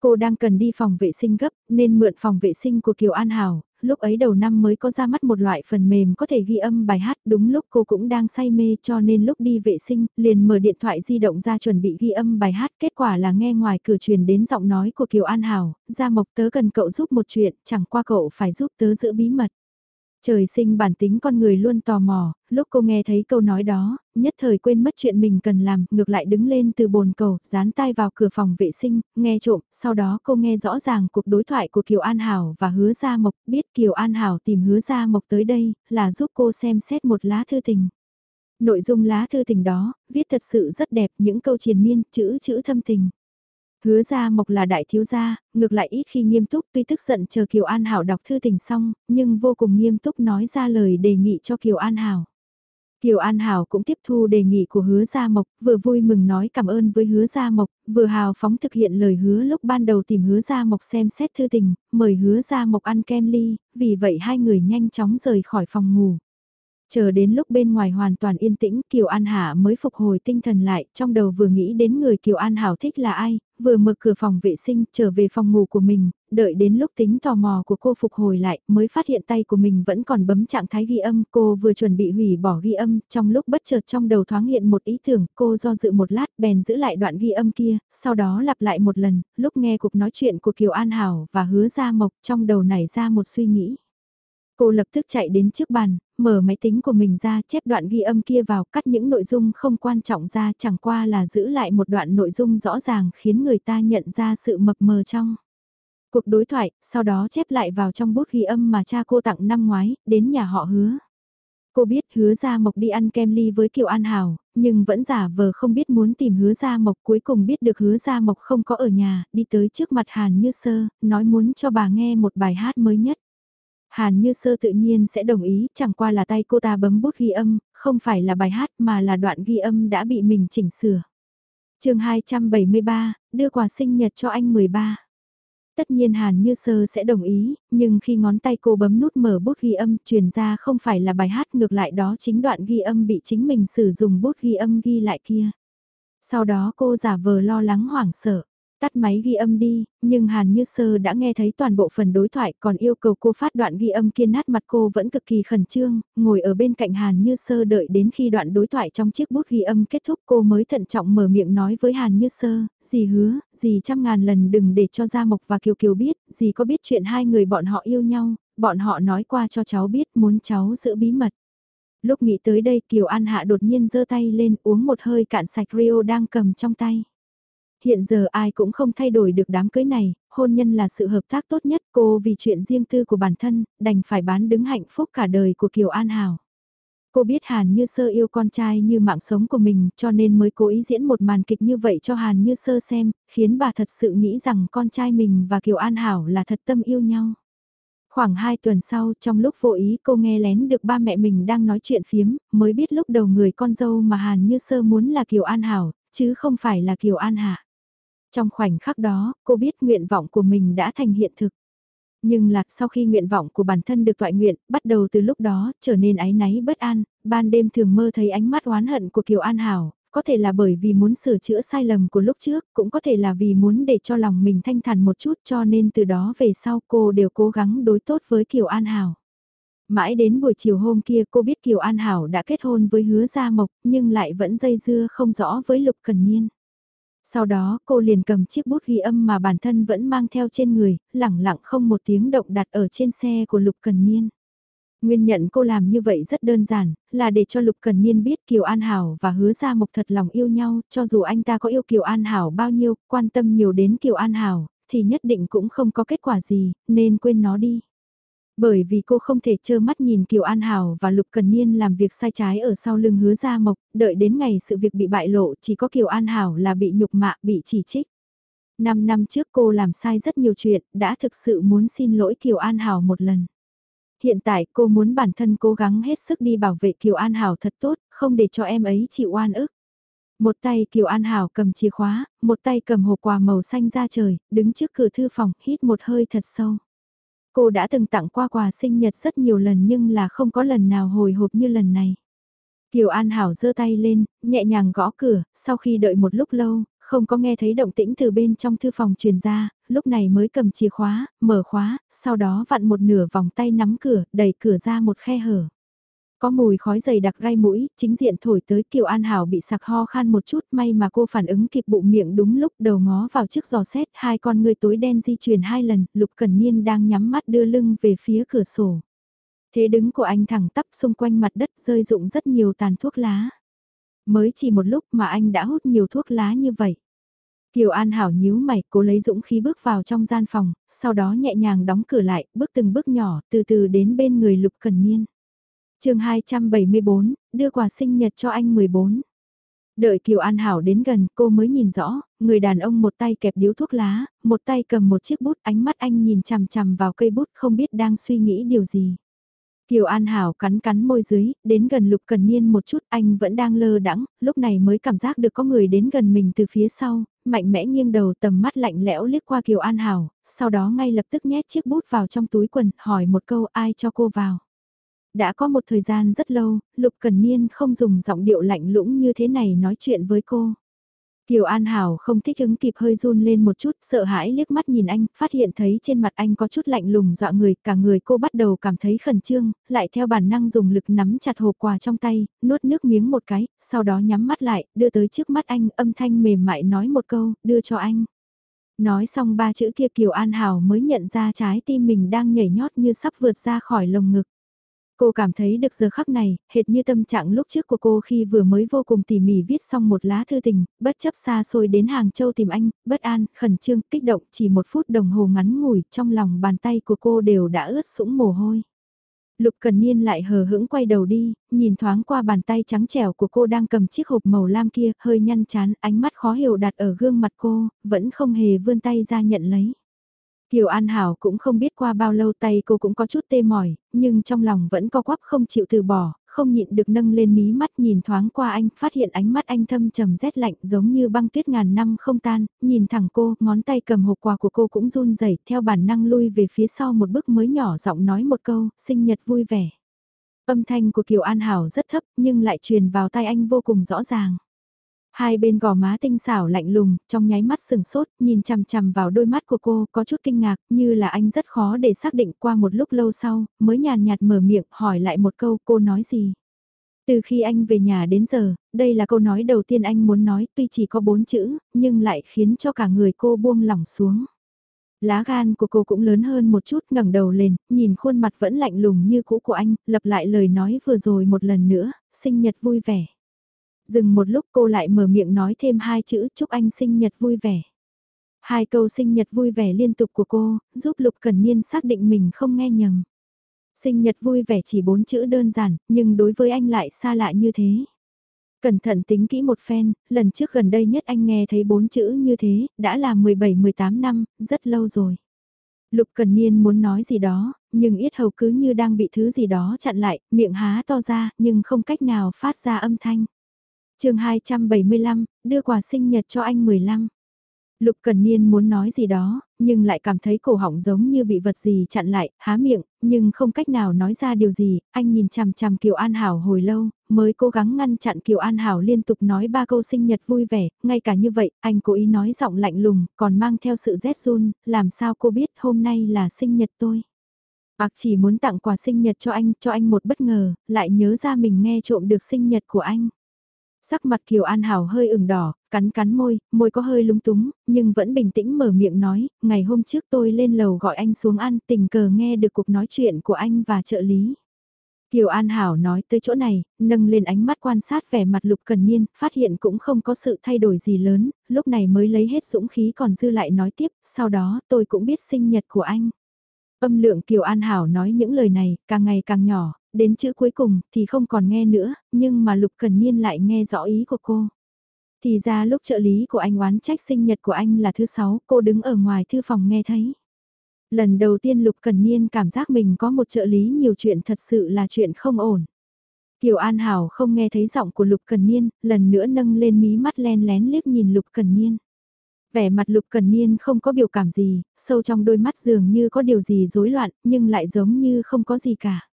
Cô đang cần đi phòng vệ sinh gấp nên mượn phòng vệ sinh của Kiều An Hảo, lúc ấy đầu năm mới có ra mắt một loại phần mềm có thể ghi âm bài hát đúng lúc cô cũng đang say mê cho nên lúc đi vệ sinh liền mở điện thoại di động ra chuẩn bị ghi âm bài hát kết quả là nghe ngoài cửa truyền đến giọng nói của Kiều An Hảo, ra mộc tớ cần cậu giúp một chuyện, chẳng qua cậu phải giúp tớ giữ bí mật. Trời sinh bản tính con người luôn tò mò, lúc cô nghe thấy câu nói đó, nhất thời quên mất chuyện mình cần làm, ngược lại đứng lên từ bồn cầu, dán tay vào cửa phòng vệ sinh, nghe trộm, sau đó cô nghe rõ ràng cuộc đối thoại của Kiều An Hảo và Hứa Gia Mộc, biết Kiều An Hảo tìm Hứa Gia Mộc tới đây, là giúp cô xem xét một lá thư tình. Nội dung lá thư tình đó, viết thật sự rất đẹp, những câu triền miên, chữ chữ thâm tình. Hứa ra mộc là đại thiếu gia, ngược lại ít khi nghiêm túc tuy tức giận chờ Kiều An Hảo đọc thư tình xong, nhưng vô cùng nghiêm túc nói ra lời đề nghị cho Kiều An Hảo. Kiều An Hảo cũng tiếp thu đề nghị của hứa Gia Mộc, vừa vui mừng nói cảm ơn với hứa Gia Mộc, vừa hào phóng thực hiện lời hứa lúc ban đầu tìm hứa Gia Mộc xem xét thư tình, mời hứa Gia Mộc ăn kem ly, vì vậy hai người nhanh chóng rời khỏi phòng ngủ. Chờ đến lúc bên ngoài hoàn toàn yên tĩnh, Kiều An Hạ mới phục hồi tinh thần lại, trong đầu vừa nghĩ đến người Kiều An Hảo thích là ai, vừa mở cửa phòng vệ sinh, trở về phòng ngủ của mình, đợi đến lúc tính tò mò của cô phục hồi lại, mới phát hiện tay của mình vẫn còn bấm trạng thái ghi âm, cô vừa chuẩn bị hủy bỏ ghi âm, trong lúc bất chợt trong đầu thoáng hiện một ý tưởng, cô do dự một lát, bèn giữ lại đoạn ghi âm kia, sau đó lặp lại một lần, lúc nghe cuộc nói chuyện của Kiều An Hảo và hứa ra mộc, trong đầu nảy ra một suy nghĩ. Cô lập tức chạy đến trước bàn, mở máy tính của mình ra chép đoạn ghi âm kia vào cắt những nội dung không quan trọng ra chẳng qua là giữ lại một đoạn nội dung rõ ràng khiến người ta nhận ra sự mập mờ trong. Cuộc đối thoại, sau đó chép lại vào trong bút ghi âm mà cha cô tặng năm ngoái, đến nhà họ hứa. Cô biết hứa Gia Mộc đi ăn kem ly với Kiều An Hảo, nhưng vẫn giả vờ không biết muốn tìm hứa Gia Mộc cuối cùng biết được hứa Gia Mộc không có ở nhà, đi tới trước mặt Hàn Như Sơ, nói muốn cho bà nghe một bài hát mới nhất. Hàn Như Sơ tự nhiên sẽ đồng ý, chẳng qua là tay cô ta bấm bút ghi âm, không phải là bài hát mà là đoạn ghi âm đã bị mình chỉnh sửa. chương 273, đưa quà sinh nhật cho anh 13. Tất nhiên Hàn Như Sơ sẽ đồng ý, nhưng khi ngón tay cô bấm nút mở bút ghi âm truyền ra không phải là bài hát ngược lại đó chính đoạn ghi âm bị chính mình sử dụng bút ghi âm ghi lại kia. Sau đó cô giả vờ lo lắng hoảng sợ. Tắt máy ghi âm đi, nhưng Hàn Như Sơ đã nghe thấy toàn bộ phần đối thoại còn yêu cầu cô phát đoạn ghi âm kiên nát mặt cô vẫn cực kỳ khẩn trương, ngồi ở bên cạnh Hàn Như Sơ đợi đến khi đoạn đối thoại trong chiếc bút ghi âm kết thúc cô mới thận trọng mở miệng nói với Hàn Như Sơ, dì hứa, dì trăm ngàn lần đừng để cho Gia Mộc và Kiều Kiều biết, dì có biết chuyện hai người bọn họ yêu nhau, bọn họ nói qua cho cháu biết muốn cháu giữ bí mật. Lúc nghĩ tới đây Kiều An Hạ đột nhiên giơ tay lên uống một hơi cạn sạch Rio đang cầm trong tay hiện giờ ai cũng không thay đổi được đám cưới này, hôn nhân là sự hợp tác tốt nhất cô vì chuyện riêng tư của bản thân, đành phải bán đứng hạnh phúc cả đời của Kiều An Hảo. Cô biết Hàn Như Sơ yêu con trai như mạng sống của mình cho nên mới cố ý diễn một màn kịch như vậy cho Hàn Như Sơ xem, khiến bà thật sự nghĩ rằng con trai mình và Kiều An Hảo là thật tâm yêu nhau. Khoảng 2 tuần sau, trong lúc vô ý cô nghe lén được ba mẹ mình đang nói chuyện phiếm, mới biết lúc đầu người con dâu mà Hàn Như Sơ muốn là Kiều An Hảo, chứ không phải là Kiều An Hạ. Trong khoảnh khắc đó, cô biết nguyện vọng của mình đã thành hiện thực. Nhưng lạc sau khi nguyện vọng của bản thân được toại nguyện, bắt đầu từ lúc đó, trở nên ái náy bất an, ban đêm thường mơ thấy ánh mắt oán hận của Kiều An Hảo, có thể là bởi vì muốn sửa chữa sai lầm của lúc trước, cũng có thể là vì muốn để cho lòng mình thanh thản một chút cho nên từ đó về sau cô đều cố gắng đối tốt với Kiều An Hảo. Mãi đến buổi chiều hôm kia cô biết Kiều An Hảo đã kết hôn với hứa Gia Mộc nhưng lại vẫn dây dưa không rõ với Lục Cần Niên. Sau đó cô liền cầm chiếc bút ghi âm mà bản thân vẫn mang theo trên người, lẳng lặng không một tiếng động đặt ở trên xe của Lục Cần Niên. Nguyên nhận cô làm như vậy rất đơn giản, là để cho Lục Cần Niên biết Kiều An Hảo và hứa ra một thật lòng yêu nhau, cho dù anh ta có yêu Kiều An Hảo bao nhiêu, quan tâm nhiều đến Kiều An Hảo, thì nhất định cũng không có kết quả gì, nên quên nó đi. Bởi vì cô không thể trơ mắt nhìn Kiều An Hảo và Lục Cần Niên làm việc sai trái ở sau lưng hứa gia mộc, đợi đến ngày sự việc bị bại lộ chỉ có Kiều An Hảo là bị nhục mạ, bị chỉ trích. Năm năm trước cô làm sai rất nhiều chuyện, đã thực sự muốn xin lỗi Kiều An Hảo một lần. Hiện tại cô muốn bản thân cố gắng hết sức đi bảo vệ Kiều An Hảo thật tốt, không để cho em ấy chịu oan ức. Một tay Kiều An Hảo cầm chìa khóa, một tay cầm hộp quà màu xanh ra trời, đứng trước cửa thư phòng, hít một hơi thật sâu. Cô đã từng tặng qua quà sinh nhật rất nhiều lần nhưng là không có lần nào hồi hộp như lần này. Kiều An Hảo giơ tay lên, nhẹ nhàng gõ cửa, sau khi đợi một lúc lâu, không có nghe thấy động tĩnh từ bên trong thư phòng truyền ra, lúc này mới cầm chìa khóa, mở khóa, sau đó vặn một nửa vòng tay nắm cửa, đẩy cửa ra một khe hở. Có mùi khói dày đặc gai mũi, chính diện thổi tới Kiều An Hảo bị sặc ho khan một chút may mà cô phản ứng kịp bụng miệng đúng lúc đầu ngó vào trước giò xét hai con người tối đen di chuyển hai lần, Lục Cần Niên đang nhắm mắt đưa lưng về phía cửa sổ. Thế đứng của anh thẳng tắp xung quanh mặt đất rơi rụng rất nhiều tàn thuốc lá. Mới chỉ một lúc mà anh đã hút nhiều thuốc lá như vậy. Kiều An Hảo nhíu mày, cố lấy dũng khí bước vào trong gian phòng, sau đó nhẹ nhàng đóng cửa lại, bước từng bước nhỏ, từ từ đến bên người Lục Cần Niên chương 274, đưa quà sinh nhật cho anh 14. Đợi Kiều An Hảo đến gần cô mới nhìn rõ, người đàn ông một tay kẹp điếu thuốc lá, một tay cầm một chiếc bút ánh mắt anh nhìn chằm chằm vào cây bút không biết đang suy nghĩ điều gì. Kiều An Hảo cắn cắn môi dưới, đến gần Lục Cần Niên một chút anh vẫn đang lơ đắng, lúc này mới cảm giác được có người đến gần mình từ phía sau, mạnh mẽ nghiêng đầu tầm mắt lạnh lẽo liếc qua Kiều An Hảo, sau đó ngay lập tức nhét chiếc bút vào trong túi quần, hỏi một câu ai cho cô vào. Đã có một thời gian rất lâu, Lục Cần Niên không dùng giọng điệu lạnh lũng như thế này nói chuyện với cô. Kiều An Hảo không thích ứng kịp hơi run lên một chút, sợ hãi liếc mắt nhìn anh, phát hiện thấy trên mặt anh có chút lạnh lùng dọa người, cả người cô bắt đầu cảm thấy khẩn trương, lại theo bản năng dùng lực nắm chặt hộp quà trong tay, nuốt nước miếng một cái, sau đó nhắm mắt lại, đưa tới trước mắt anh, âm thanh mềm mại nói một câu, đưa cho anh. Nói xong ba chữ kia Kiều An Hảo mới nhận ra trái tim mình đang nhảy nhót như sắp vượt ra khỏi lồng ngực. Cô cảm thấy được giờ khắc này, hệt như tâm trạng lúc trước của cô khi vừa mới vô cùng tỉ mỉ viết xong một lá thư tình, bất chấp xa xôi đến Hàng Châu tìm anh, bất an, khẩn trương, kích động, chỉ một phút đồng hồ ngắn ngủi, trong lòng bàn tay của cô đều đã ướt sũng mồ hôi. Lục Cần Niên lại hờ hững quay đầu đi, nhìn thoáng qua bàn tay trắng trẻo của cô đang cầm chiếc hộp màu lam kia, hơi nhăn chán, ánh mắt khó hiểu đặt ở gương mặt cô, vẫn không hề vươn tay ra nhận lấy. Kiều An Hảo cũng không biết qua bao lâu tay cô cũng có chút tê mỏi, nhưng trong lòng vẫn co quắp không chịu từ bỏ, không nhịn được nâng lên mí mắt nhìn thoáng qua anh, phát hiện ánh mắt anh thâm trầm rét lạnh giống như băng tuyết ngàn năm không tan, nhìn thẳng cô, ngón tay cầm hộp quà của cô cũng run rẩy theo bản năng lui về phía sau một bước mới nhỏ giọng nói một câu, sinh nhật vui vẻ. Âm thanh của Kiều An Hảo rất thấp nhưng lại truyền vào tai anh vô cùng rõ ràng. Hai bên gò má tinh xảo lạnh lùng, trong nháy mắt sừng sốt, nhìn chằm chằm vào đôi mắt của cô, có chút kinh ngạc, như là anh rất khó để xác định qua một lúc lâu sau, mới nhàn nhạt mở miệng hỏi lại một câu cô nói gì. Từ khi anh về nhà đến giờ, đây là câu nói đầu tiên anh muốn nói tuy chỉ có bốn chữ, nhưng lại khiến cho cả người cô buông lỏng xuống. Lá gan của cô cũng lớn hơn một chút ngẩng đầu lên, nhìn khuôn mặt vẫn lạnh lùng như cũ của anh, lặp lại lời nói vừa rồi một lần nữa, sinh nhật vui vẻ. Dừng một lúc cô lại mở miệng nói thêm hai chữ chúc anh sinh nhật vui vẻ. Hai câu sinh nhật vui vẻ liên tục của cô, giúp Lục Cần Niên xác định mình không nghe nhầm. Sinh nhật vui vẻ chỉ bốn chữ đơn giản, nhưng đối với anh lại xa lạ như thế. Cẩn thận tính kỹ một phen, lần trước gần đây nhất anh nghe thấy bốn chữ như thế, đã là 17-18 năm, rất lâu rồi. Lục Cần Niên muốn nói gì đó, nhưng yết hầu cứ như đang bị thứ gì đó chặn lại, miệng há to ra, nhưng không cách nào phát ra âm thanh chương 275, đưa quà sinh nhật cho anh 15. Lục Cần Niên muốn nói gì đó, nhưng lại cảm thấy cổ họng giống như bị vật gì chặn lại, há miệng, nhưng không cách nào nói ra điều gì, anh nhìn chằm chằm Kiều An Hảo hồi lâu, mới cố gắng ngăn chặn Kiều An Hảo liên tục nói ba câu sinh nhật vui vẻ, ngay cả như vậy, anh cố ý nói giọng lạnh lùng, còn mang theo sự rét run, làm sao cô biết hôm nay là sinh nhật tôi. Bạc chỉ muốn tặng quà sinh nhật cho anh, cho anh một bất ngờ, lại nhớ ra mình nghe trộm được sinh nhật của anh. Sắc mặt Kiều An Hảo hơi ửng đỏ, cắn cắn môi, môi có hơi lúng túng, nhưng vẫn bình tĩnh mở miệng nói, ngày hôm trước tôi lên lầu gọi anh xuống ăn, tình cờ nghe được cuộc nói chuyện của anh và trợ lý. Kiều An Hảo nói tới chỗ này, nâng lên ánh mắt quan sát vẻ mặt Lục Cần Niên, phát hiện cũng không có sự thay đổi gì lớn, lúc này mới lấy hết dũng khí còn dư lại nói tiếp, sau đó tôi cũng biết sinh nhật của anh. Âm lượng Kiều An Hảo nói những lời này, càng ngày càng nhỏ, đến chữ cuối cùng thì không còn nghe nữa, nhưng mà Lục Cần Niên lại nghe rõ ý của cô. Thì ra lúc trợ lý của anh oán trách sinh nhật của anh là thứ sáu, cô đứng ở ngoài thư phòng nghe thấy. Lần đầu tiên Lục Cần Niên cảm giác mình có một trợ lý nhiều chuyện thật sự là chuyện không ổn. Kiều An Hảo không nghe thấy giọng của Lục Cần Niên, lần nữa nâng lên mí mắt len lén liếc nhìn Lục Cần Niên. Vẻ mặt Lục Cần Niên không có biểu cảm gì, sâu trong đôi mắt dường như có điều gì rối loạn, nhưng lại giống như không có gì cả.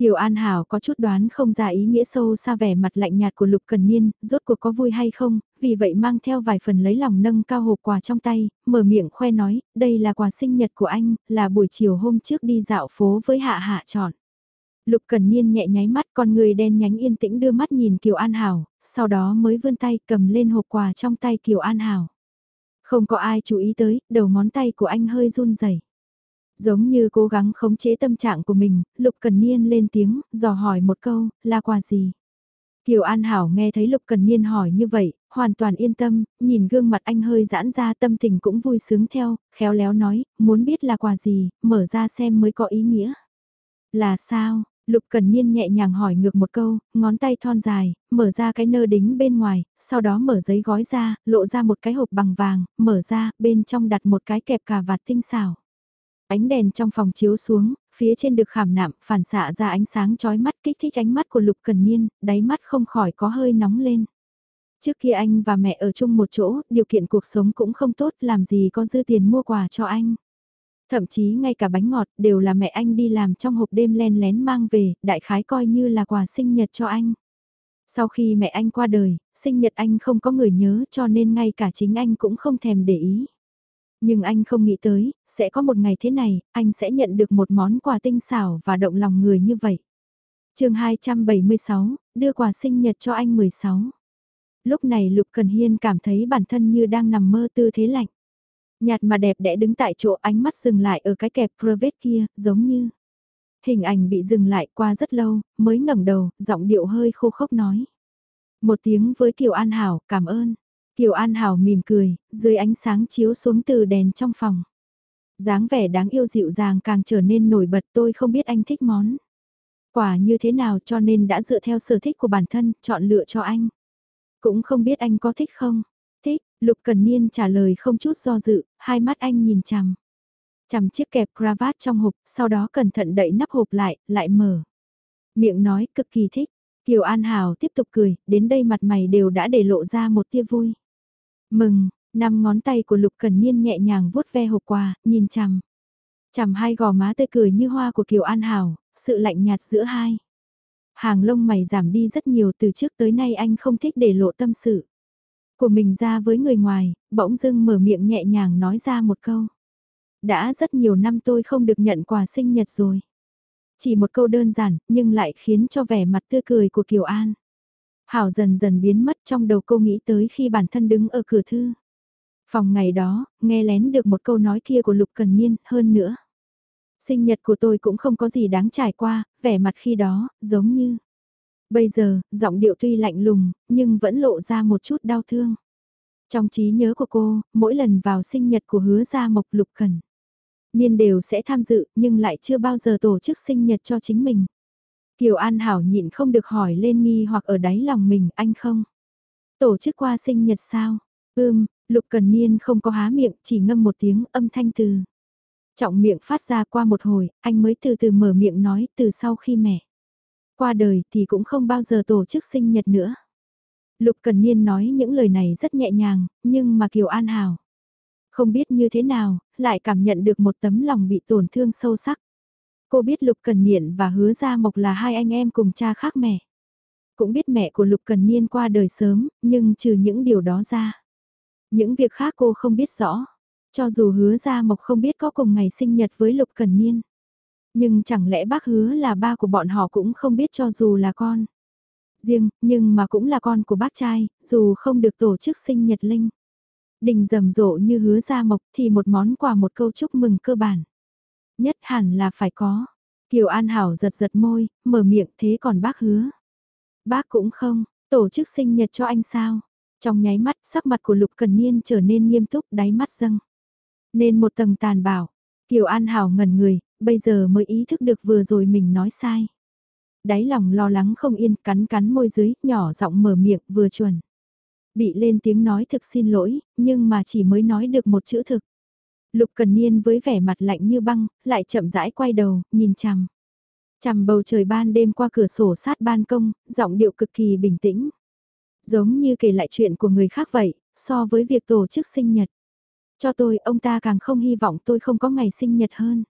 Kiều An Hảo có chút đoán không ra ý nghĩa sâu xa vẻ mặt lạnh nhạt của Lục Cần Niên, rốt cuộc có vui hay không, vì vậy mang theo vài phần lấy lòng nâng cao hộp quà trong tay, mở miệng khoe nói, đây là quà sinh nhật của anh, là buổi chiều hôm trước đi dạo phố với Hạ Hạ chọn. Lục Cần Niên nhẹ nháy mắt con người đen nhánh yên tĩnh đưa mắt nhìn Kiều An Hảo, sau đó mới vươn tay cầm lên hộp quà trong tay Kiều An Hảo. Không có ai chú ý tới, đầu ngón tay của anh hơi run rẩy. Giống như cố gắng khống chế tâm trạng của mình, Lục Cần Niên lên tiếng, dò hỏi một câu, là quà gì? Kiều An Hảo nghe thấy Lục Cần Niên hỏi như vậy, hoàn toàn yên tâm, nhìn gương mặt anh hơi giãn ra tâm tình cũng vui sướng theo, khéo léo nói, muốn biết là quà gì, mở ra xem mới có ý nghĩa. Là sao? Lục Cần Niên nhẹ nhàng hỏi ngược một câu, ngón tay thon dài, mở ra cái nơ đính bên ngoài, sau đó mở giấy gói ra, lộ ra một cái hộp bằng vàng, mở ra, bên trong đặt một cái kẹp cà vạt tinh xảo. Ánh đèn trong phòng chiếu xuống, phía trên được khảm nạm, phản xạ ra ánh sáng chói mắt kích thích ánh mắt của Lục Cần Niên, đáy mắt không khỏi có hơi nóng lên. Trước kia anh và mẹ ở chung một chỗ, điều kiện cuộc sống cũng không tốt, làm gì có dư tiền mua quà cho anh. Thậm chí ngay cả bánh ngọt đều là mẹ anh đi làm trong hộp đêm len lén mang về, đại khái coi như là quà sinh nhật cho anh. Sau khi mẹ anh qua đời, sinh nhật anh không có người nhớ cho nên ngay cả chính anh cũng không thèm để ý. Nhưng anh không nghĩ tới, sẽ có một ngày thế này, anh sẽ nhận được một món quà tinh xảo và động lòng người như vậy. chương 276, đưa quà sinh nhật cho anh 16. Lúc này Lục Cần Hiên cảm thấy bản thân như đang nằm mơ tư thế lạnh. Nhạt mà đẹp đẽ đứng tại chỗ ánh mắt dừng lại ở cái kẹp private kia, giống như. Hình ảnh bị dừng lại qua rất lâu, mới ngẩng đầu, giọng điệu hơi khô khốc nói. Một tiếng với Kiều An Hảo, cảm ơn. Kiều An Hảo mỉm cười, dưới ánh sáng chiếu xuống từ đèn trong phòng. dáng vẻ đáng yêu dịu dàng càng trở nên nổi bật tôi không biết anh thích món. Quả như thế nào cho nên đã dựa theo sở thích của bản thân, chọn lựa cho anh. Cũng không biết anh có thích không? Thích, Lục Cần Niên trả lời không chút do dự, hai mắt anh nhìn chằm. Chằm chiếc kẹp cravat trong hộp, sau đó cẩn thận đậy nắp hộp lại, lại mở. Miệng nói cực kỳ thích. Kiều An Hảo tiếp tục cười, đến đây mặt mày đều đã để lộ ra một tia vui. Mừng, năm ngón tay của Lục Cần Niên nhẹ nhàng vuốt ve hộp quà, nhìn chằm. Chằm hai gò má tươi cười như hoa của Kiều An Hảo, sự lạnh nhạt giữa hai. Hàng lông mày giảm đi rất nhiều từ trước tới nay anh không thích để lộ tâm sự. Của mình ra với người ngoài, bỗng dưng mở miệng nhẹ nhàng nói ra một câu. Đã rất nhiều năm tôi không được nhận quà sinh nhật rồi. Chỉ một câu đơn giản, nhưng lại khiến cho vẻ mặt tươi cười của Kiều An. Hảo dần dần biến mất trong đầu cô nghĩ tới khi bản thân đứng ở cửa thư. Phòng ngày đó, nghe lén được một câu nói kia của Lục Cần Niên, hơn nữa. Sinh nhật của tôi cũng không có gì đáng trải qua, vẻ mặt khi đó, giống như... Bây giờ, giọng điệu tuy lạnh lùng, nhưng vẫn lộ ra một chút đau thương. Trong trí nhớ của cô, mỗi lần vào sinh nhật của hứa gia mộc lục cần. Niên đều sẽ tham dự, nhưng lại chưa bao giờ tổ chức sinh nhật cho chính mình. Kiều An Hảo nhịn không được hỏi lên nghi hoặc ở đáy lòng mình, anh không? Tổ chức qua sinh nhật sao? Ưm, Lục Cần Niên không có há miệng, chỉ ngâm một tiếng âm thanh từ. Trọng miệng phát ra qua một hồi, anh mới từ từ mở miệng nói từ sau khi mẹ. Qua đời thì cũng không bao giờ tổ chức sinh nhật nữa. Lục Cần Niên nói những lời này rất nhẹ nhàng, nhưng mà Kiều An Hảo. Không biết như thế nào, lại cảm nhận được một tấm lòng bị tổn thương sâu sắc. Cô biết Lục Cần Niên và Hứa Gia Mộc là hai anh em cùng cha khác mẹ. Cũng biết mẹ của Lục Cần Niên qua đời sớm, nhưng trừ những điều đó ra. Những việc khác cô không biết rõ. Cho dù Hứa Gia Mộc không biết có cùng ngày sinh nhật với Lục Cần Niên. Nhưng chẳng lẽ bác hứa là ba của bọn họ cũng không biết cho dù là con. Riêng, nhưng mà cũng là con của bác trai, dù không được tổ chức sinh nhật linh. Đình rầm rộ như hứa ra mộc thì một món quà một câu chúc mừng cơ bản. Nhất hẳn là phải có. Kiều An Hảo giật giật môi, mở miệng thế còn bác hứa. Bác cũng không, tổ chức sinh nhật cho anh sao? Trong nháy mắt sắc mặt của Lục Cần Niên trở nên nghiêm túc đáy mắt dâng. Nên một tầng tàn bảo, Kiều An Hảo ngẩn người, bây giờ mới ý thức được vừa rồi mình nói sai. Đáy lòng lo lắng không yên, cắn cắn môi dưới, nhỏ giọng mở miệng, vừa chuẩn. Bị lên tiếng nói thực xin lỗi, nhưng mà chỉ mới nói được một chữ thực. Lục Cần Niên với vẻ mặt lạnh như băng, lại chậm rãi quay đầu, nhìn chằm. Chằm bầu trời ban đêm qua cửa sổ sát ban công, giọng điệu cực kỳ bình tĩnh. Giống như kể lại chuyện của người khác vậy, so với việc tổ chức sinh nhật. Cho tôi, ông ta càng không hy vọng tôi không có ngày sinh nhật hơn.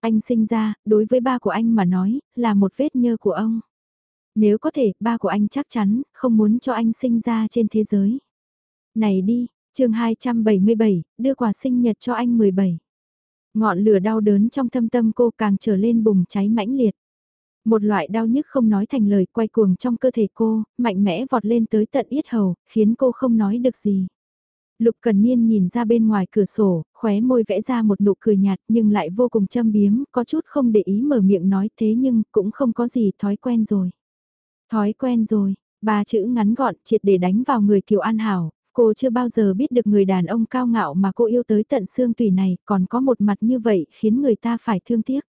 Anh sinh ra, đối với ba của anh mà nói, là một vết nhơ của ông. Nếu có thể, ba của anh chắc chắn, không muốn cho anh sinh ra trên thế giới. Này đi, chương 277, đưa quà sinh nhật cho anh 17. Ngọn lửa đau đớn trong thâm tâm cô càng trở lên bùng cháy mãnh liệt. Một loại đau nhức không nói thành lời quay cuồng trong cơ thể cô, mạnh mẽ vọt lên tới tận yết hầu, khiến cô không nói được gì. Lục Cần Niên nhìn ra bên ngoài cửa sổ, khóe môi vẽ ra một nụ cười nhạt nhưng lại vô cùng châm biếm, có chút không để ý mở miệng nói thế nhưng cũng không có gì thói quen rồi. Thói quen rồi, ba chữ ngắn gọn triệt để đánh vào người Kiều An Hảo, cô chưa bao giờ biết được người đàn ông cao ngạo mà cô yêu tới tận xương tùy này còn có một mặt như vậy khiến người ta phải thương tiếc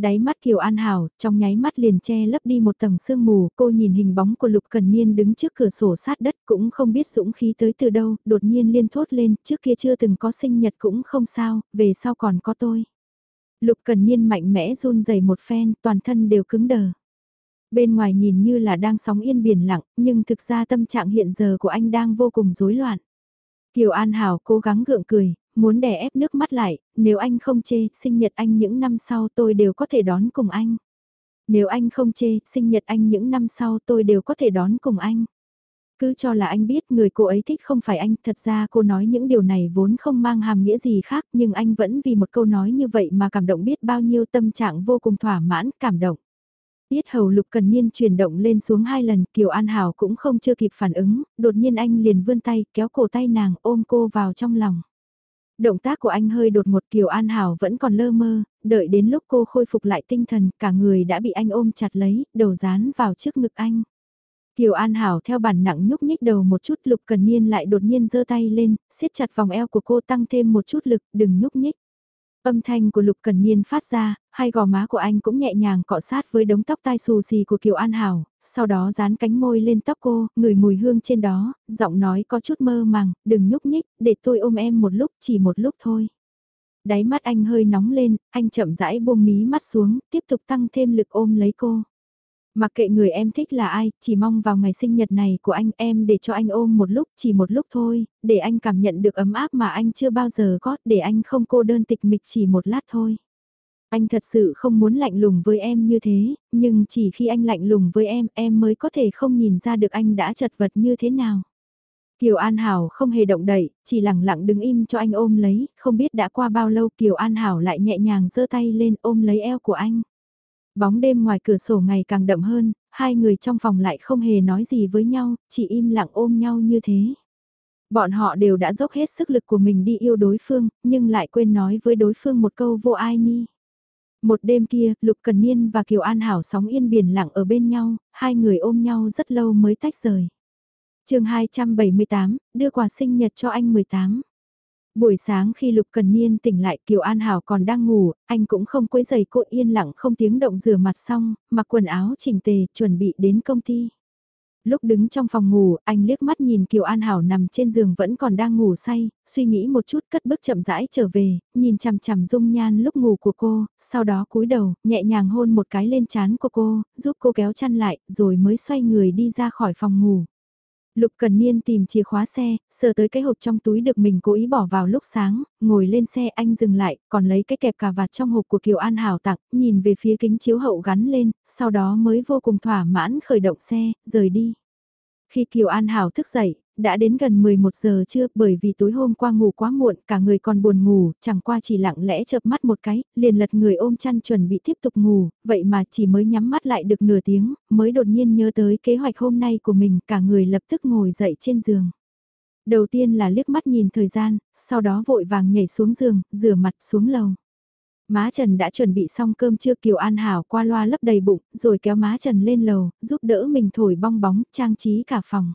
đáy mắt Kiều An Hảo, trong nháy mắt liền che lấp đi một tầng sương mù, cô nhìn hình bóng của Lục Cần Niên đứng trước cửa sổ sát đất cũng không biết dũng khí tới từ đâu, đột nhiên liên thốt lên, trước kia chưa từng có sinh nhật cũng không sao, về sau còn có tôi. Lục Cần Niên mạnh mẽ run rẩy một phen, toàn thân đều cứng đờ. Bên ngoài nhìn như là đang sóng yên biển lặng, nhưng thực ra tâm trạng hiện giờ của anh đang vô cùng rối loạn. Kiều An Hảo cố gắng gượng cười, muốn đè ép nước mắt lại, nếu anh không chê, sinh nhật anh những năm sau tôi đều có thể đón cùng anh. Nếu anh không chê, sinh nhật anh những năm sau tôi đều có thể đón cùng anh. Cứ cho là anh biết người cô ấy thích không phải anh, thật ra cô nói những điều này vốn không mang hàm nghĩa gì khác nhưng anh vẫn vì một câu nói như vậy mà cảm động biết bao nhiêu tâm trạng vô cùng thỏa mãn, cảm động. Biết hầu lục cần niên chuyển động lên xuống hai lần, Kiều An Hảo cũng không chưa kịp phản ứng, đột nhiên anh liền vươn tay, kéo cổ tay nàng, ôm cô vào trong lòng. Động tác của anh hơi đột một Kiều An Hảo vẫn còn lơ mơ, đợi đến lúc cô khôi phục lại tinh thần, cả người đã bị anh ôm chặt lấy, đầu dán vào trước ngực anh. Kiều An Hảo theo bản nặng nhúc nhích đầu một chút Lục Cần Niên lại đột nhiên giơ tay lên, siết chặt vòng eo của cô tăng thêm một chút lực, đừng nhúc nhích. Âm thanh của Lục Cần Niên phát ra, hai gò má của anh cũng nhẹ nhàng cọ sát với đống tóc tai xù xì của Kiều An Hảo, sau đó dán cánh môi lên tóc cô, ngửi mùi hương trên đó, giọng nói có chút mơ màng, đừng nhúc nhích, để tôi ôm em một lúc, chỉ một lúc thôi. Đáy mắt anh hơi nóng lên, anh chậm rãi buông mí mắt xuống, tiếp tục tăng thêm lực ôm lấy cô. Mặc kệ người em thích là ai, chỉ mong vào ngày sinh nhật này của anh em để cho anh ôm một lúc, chỉ một lúc thôi, để anh cảm nhận được ấm áp mà anh chưa bao giờ có, để anh không cô đơn tịch mịch chỉ một lát thôi. Anh thật sự không muốn lạnh lùng với em như thế, nhưng chỉ khi anh lạnh lùng với em, em mới có thể không nhìn ra được anh đã chật vật như thế nào. Kiều An Hảo không hề động đậy, chỉ lặng lặng đứng im cho anh ôm lấy, không biết đã qua bao lâu Kiều An Hảo lại nhẹ nhàng giơ tay lên ôm lấy eo của anh. Bóng đêm ngoài cửa sổ ngày càng đậm hơn, hai người trong phòng lại không hề nói gì với nhau, chỉ im lặng ôm nhau như thế. Bọn họ đều đã dốc hết sức lực của mình đi yêu đối phương, nhưng lại quên nói với đối phương một câu vô ai ni. Một đêm kia, Lục Cần Niên và Kiều An Hảo sóng yên biển lặng ở bên nhau, hai người ôm nhau rất lâu mới tách rời. chương 278, đưa quà sinh nhật cho anh 18. Buổi sáng khi Lục Cần Niên tỉnh lại Kiều An Hảo còn đang ngủ, anh cũng không quấy giày cô yên lặng không tiếng động rửa mặt xong, mặc quần áo chỉnh tề, chuẩn bị đến công ty. Lúc đứng trong phòng ngủ, anh liếc mắt nhìn Kiều An Hảo nằm trên giường vẫn còn đang ngủ say, suy nghĩ một chút cất bước chậm rãi trở về, nhìn chằm chằm dung nhan lúc ngủ của cô, sau đó cúi đầu, nhẹ nhàng hôn một cái lên trán của cô, giúp cô kéo chăn lại, rồi mới xoay người đi ra khỏi phòng ngủ. Lục Cần Niên tìm chìa khóa xe, sờ tới cái hộp trong túi được mình cố ý bỏ vào lúc sáng, ngồi lên xe anh dừng lại, còn lấy cái kẹp cà vạt trong hộp của Kiều An Hảo tặng, nhìn về phía kính chiếu hậu gắn lên, sau đó mới vô cùng thỏa mãn khởi động xe, rời đi. Khi Kiều An Hảo thức dậy, đã đến gần 11 giờ trưa bởi vì tối hôm qua ngủ quá muộn cả người còn buồn ngủ, chẳng qua chỉ lặng lẽ chợp mắt một cái, liền lật người ôm chăn chuẩn bị tiếp tục ngủ, vậy mà chỉ mới nhắm mắt lại được nửa tiếng, mới đột nhiên nhớ tới kế hoạch hôm nay của mình cả người lập tức ngồi dậy trên giường. Đầu tiên là liếc mắt nhìn thời gian, sau đó vội vàng nhảy xuống giường, rửa mặt xuống lầu. Má Trần đã chuẩn bị xong cơm trưa Kiều An Hảo qua loa lấp đầy bụng, rồi kéo má Trần lên lầu, giúp đỡ mình thổi bong bóng, trang trí cả phòng.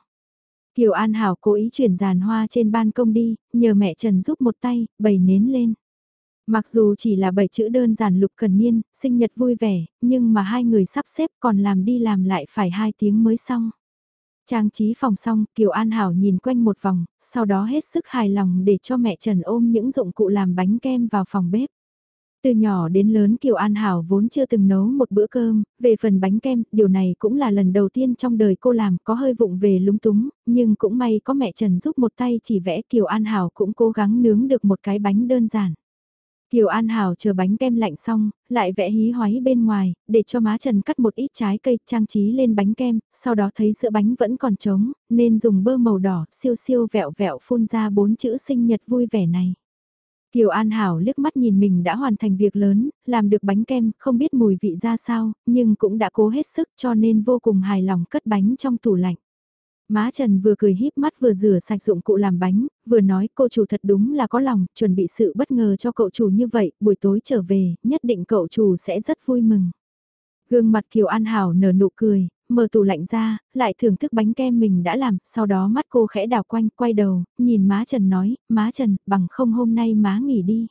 Kiều An Hảo cố ý chuyển giàn hoa trên ban công đi, nhờ mẹ Trần giúp một tay, bày nến lên. Mặc dù chỉ là bảy chữ đơn giản lục cần niên, sinh nhật vui vẻ, nhưng mà hai người sắp xếp còn làm đi làm lại phải hai tiếng mới xong. Trang trí phòng xong, Kiều An Hảo nhìn quanh một vòng, sau đó hết sức hài lòng để cho mẹ Trần ôm những dụng cụ làm bánh kem vào phòng bếp. Từ nhỏ đến lớn Kiều An Hảo vốn chưa từng nấu một bữa cơm, về phần bánh kem, điều này cũng là lần đầu tiên trong đời cô làm có hơi vụng về lúng túng, nhưng cũng may có mẹ Trần giúp một tay chỉ vẽ Kiều An Hảo cũng cố gắng nướng được một cái bánh đơn giản. Kiều An Hảo chờ bánh kem lạnh xong, lại vẽ hí hoáy bên ngoài, để cho má Trần cắt một ít trái cây trang trí lên bánh kem, sau đó thấy sữa bánh vẫn còn trống, nên dùng bơ màu đỏ siêu siêu vẹo vẹo phun ra bốn chữ sinh nhật vui vẻ này. Kiều An Hảo liếc mắt nhìn mình đã hoàn thành việc lớn, làm được bánh kem, không biết mùi vị ra sao, nhưng cũng đã cố hết sức cho nên vô cùng hài lòng cất bánh trong tủ lạnh. Má Trần vừa cười híp mắt vừa rửa sạch dụng cụ làm bánh, vừa nói cô chủ thật đúng là có lòng, chuẩn bị sự bất ngờ cho cậu chủ như vậy, buổi tối trở về, nhất định cậu chủ sẽ rất vui mừng. Gương mặt Kiều An Hảo nở nụ cười, mở tủ lạnh ra, lại thưởng thức bánh kem mình đã làm, sau đó mắt cô khẽ đào quanh, quay đầu, nhìn má Trần nói, má Trần, bằng không hôm nay má nghỉ đi.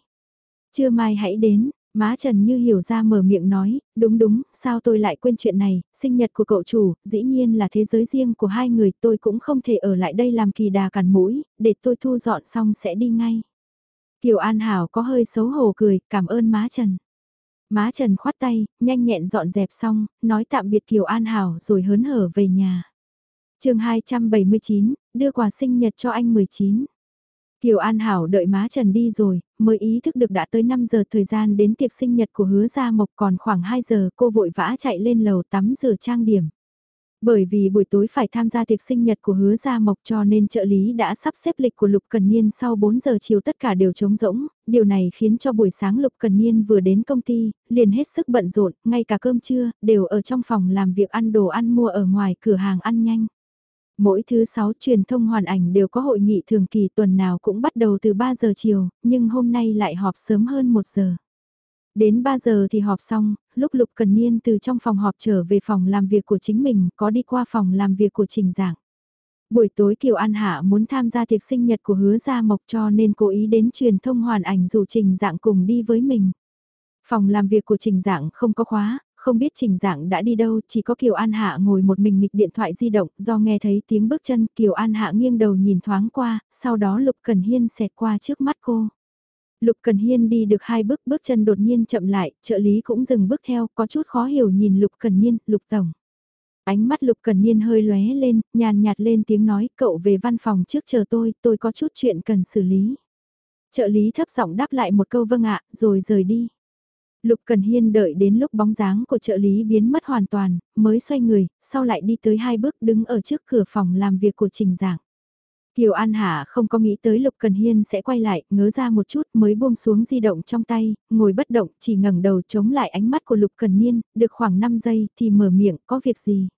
Chưa mai hãy đến, má Trần như hiểu ra mở miệng nói, đúng đúng, sao tôi lại quên chuyện này, sinh nhật của cậu chủ, dĩ nhiên là thế giới riêng của hai người, tôi cũng không thể ở lại đây làm kỳ đà cằn mũi, để tôi thu dọn xong sẽ đi ngay. Kiều An Hảo có hơi xấu hổ cười, cảm ơn má Trần. Má Trần khoát tay, nhanh nhẹn dọn dẹp xong, nói tạm biệt Kiều An Hảo rồi hớn hở về nhà. chương 279, đưa quà sinh nhật cho anh 19. Kiều An Hảo đợi má Trần đi rồi, mới ý thức được đã tới 5 giờ thời gian đến tiệc sinh nhật của hứa gia mộc còn khoảng 2 giờ cô vội vã chạy lên lầu tắm rửa trang điểm. Bởi vì buổi tối phải tham gia tiệc sinh nhật của hứa gia mộc cho nên trợ lý đã sắp xếp lịch của Lục Cần Niên sau 4 giờ chiều tất cả đều trống rỗng, điều này khiến cho buổi sáng Lục Cần Niên vừa đến công ty, liền hết sức bận rộn, ngay cả cơm trưa, đều ở trong phòng làm việc ăn đồ ăn mua ở ngoài cửa hàng ăn nhanh. Mỗi thứ 6 truyền thông hoàn ảnh đều có hội nghị thường kỳ tuần nào cũng bắt đầu từ 3 giờ chiều, nhưng hôm nay lại họp sớm hơn 1 giờ. Đến 3 giờ thì họp xong, lúc Lục Cần Niên từ trong phòng họp trở về phòng làm việc của chính mình, có đi qua phòng làm việc của Trình Giảng. Buổi tối Kiều An Hạ muốn tham gia tiệc sinh nhật của hứa Gia Mộc cho nên cố ý đến truyền thông hoàn ảnh dù Trình Dạng cùng đi với mình. Phòng làm việc của Trình Dạng không có khóa, không biết Trình Dạng đã đi đâu, chỉ có Kiều An Hạ ngồi một mình nghịch điện thoại di động, do nghe thấy tiếng bước chân, Kiều An Hạ nghiêng đầu nhìn thoáng qua, sau đó Lục Cần Hiên xẹt qua trước mắt cô. Lục Cần Hiên đi được hai bước, bước chân đột nhiên chậm lại, trợ lý cũng dừng bước theo, có chút khó hiểu nhìn Lục Cần Niên, Lục Tổng. Ánh mắt Lục Cần Niên hơi lóe lên, nhàn nhạt lên tiếng nói, cậu về văn phòng trước chờ tôi, tôi có chút chuyện cần xử lý. Trợ lý thấp giọng đáp lại một câu vâng ạ, rồi rời đi. Lục Cần Hiên đợi đến lúc bóng dáng của trợ lý biến mất hoàn toàn, mới xoay người, sau lại đi tới hai bước đứng ở trước cửa phòng làm việc của Trình Giảng. Kiều An Hạ không có nghĩ tới Lục Cần Hiên sẽ quay lại, ngớ ra một chút mới buông xuống di động trong tay, ngồi bất động, chỉ ngẩng đầu chống lại ánh mắt của Lục Cần Niên, được khoảng 5 giây thì mở miệng, có việc gì?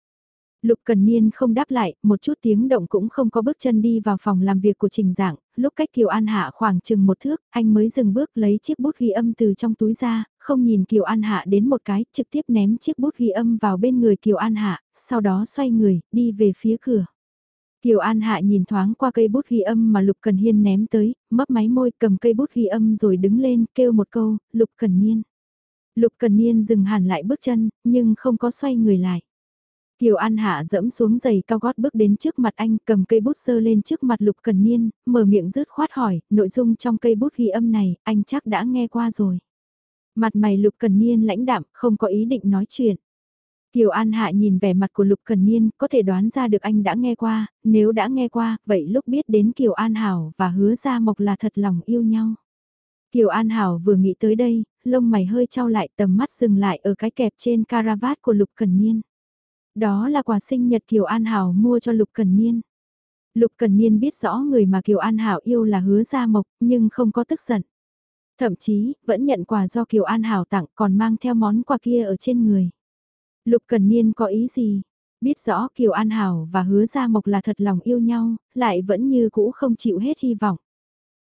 Lục Cần Niên không đáp lại, một chút tiếng động cũng không có bước chân đi vào phòng làm việc của Trình Giảng, lúc cách Kiều An Hạ khoảng chừng một thước, anh mới dừng bước lấy chiếc bút ghi âm từ trong túi ra, không nhìn Kiều An Hạ đến một cái, trực tiếp ném chiếc bút ghi âm vào bên người Kiều An Hạ, sau đó xoay người, đi về phía cửa. Kiều An Hạ nhìn thoáng qua cây bút ghi âm mà Lục Cần Hiên ném tới, mấp máy môi cầm cây bút ghi âm rồi đứng lên kêu một câu, Lục Cần Niên. Lục Cần Niên dừng hẳn lại bước chân, nhưng không có xoay người lại. Kiều An Hạ dẫm xuống giày cao gót bước đến trước mặt anh cầm cây bút sơ lên trước mặt Lục Cần Niên, mở miệng rứt khoát hỏi, nội dung trong cây bút ghi âm này, anh chắc đã nghe qua rồi. Mặt mày Lục Cần Niên lãnh đạm, không có ý định nói chuyện. Kiều An Hạ nhìn vẻ mặt của Lục Cần Niên, có thể đoán ra được anh đã nghe qua, nếu đã nghe qua, vậy lúc biết đến Kiều An Hảo và hứa ra mộc là thật lòng yêu nhau. Kiều An Hảo vừa nghĩ tới đây, lông mày hơi trao lại tầm mắt dừng lại ở cái kẹp trên caravat của Lục Cần Niên. Đó là quà sinh nhật Kiều An Hảo mua cho Lục Cần Niên. Lục Cần Niên biết rõ người mà Kiều An Hảo yêu là hứa gia mộc, nhưng không có tức giận. Thậm chí, vẫn nhận quà do Kiều An Hảo tặng còn mang theo món quà kia ở trên người. Lục Cần Niên có ý gì? Biết rõ Kiều An Hảo và hứa Gia Mộc là thật lòng yêu nhau, lại vẫn như cũ không chịu hết hy vọng.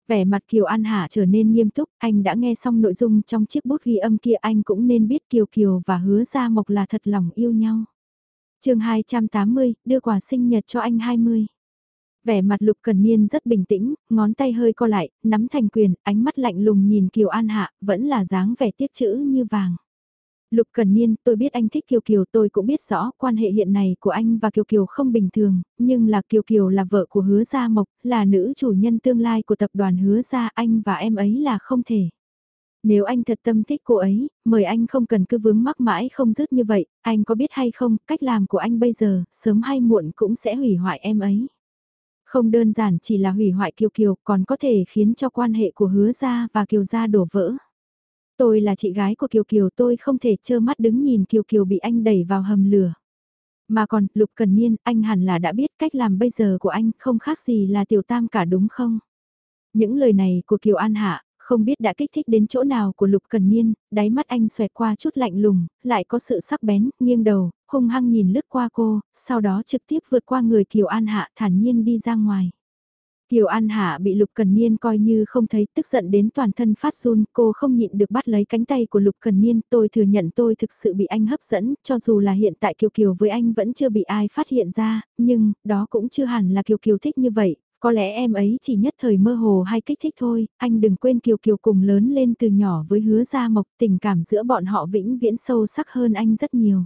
Vẻ mặt Kiều An Hạ trở nên nghiêm túc, anh đã nghe xong nội dung trong chiếc bút ghi âm kia anh cũng nên biết Kiều Kiều và hứa Gia Mộc là thật lòng yêu nhau. chương 280, đưa quà sinh nhật cho anh 20. Vẻ mặt Lục Cần Niên rất bình tĩnh, ngón tay hơi co lại, nắm thành quyền, ánh mắt lạnh lùng nhìn Kiều An Hạ, vẫn là dáng vẻ tiếc chữ như vàng. Lục Cần Niên, tôi biết anh thích Kiều Kiều, tôi cũng biết rõ quan hệ hiện này của anh và Kiều Kiều không bình thường, nhưng là Kiều Kiều là vợ của Hứa Gia Mộc, là nữ chủ nhân tương lai của tập đoàn Hứa Gia, anh và em ấy là không thể. Nếu anh thật tâm thích cô ấy, mời anh không cần cứ vướng mắc mãi không dứt như vậy, anh có biết hay không, cách làm của anh bây giờ, sớm hay muộn cũng sẽ hủy hoại em ấy. Không đơn giản chỉ là hủy hoại Kiều Kiều, còn có thể khiến cho quan hệ của Hứa Gia và Kiều Gia đổ vỡ. Tôi là chị gái của Kiều Kiều tôi không thể trơ mắt đứng nhìn Kiều Kiều bị anh đẩy vào hầm lửa. Mà còn, Lục Cần Niên, anh hẳn là đã biết cách làm bây giờ của anh không khác gì là tiểu tam cả đúng không? Những lời này của Kiều An Hạ, không biết đã kích thích đến chỗ nào của Lục Cần Niên, đáy mắt anh xoẹt qua chút lạnh lùng, lại có sự sắc bén, nghiêng đầu, hung hăng nhìn lướt qua cô, sau đó trực tiếp vượt qua người Kiều An Hạ thản nhiên đi ra ngoài. Kiều An Hạ bị Lục Cần Niên coi như không thấy tức giận đến toàn thân phát run, cô không nhịn được bắt lấy cánh tay của Lục Cần Niên, tôi thừa nhận tôi thực sự bị anh hấp dẫn, cho dù là hiện tại Kiều Kiều với anh vẫn chưa bị ai phát hiện ra, nhưng, đó cũng chưa hẳn là Kiều Kiều thích như vậy, có lẽ em ấy chỉ nhất thời mơ hồ hay kích thích thôi, anh đừng quên Kiều Kiều cùng lớn lên từ nhỏ với hứa gia mộc tình cảm giữa bọn họ vĩnh viễn sâu sắc hơn anh rất nhiều.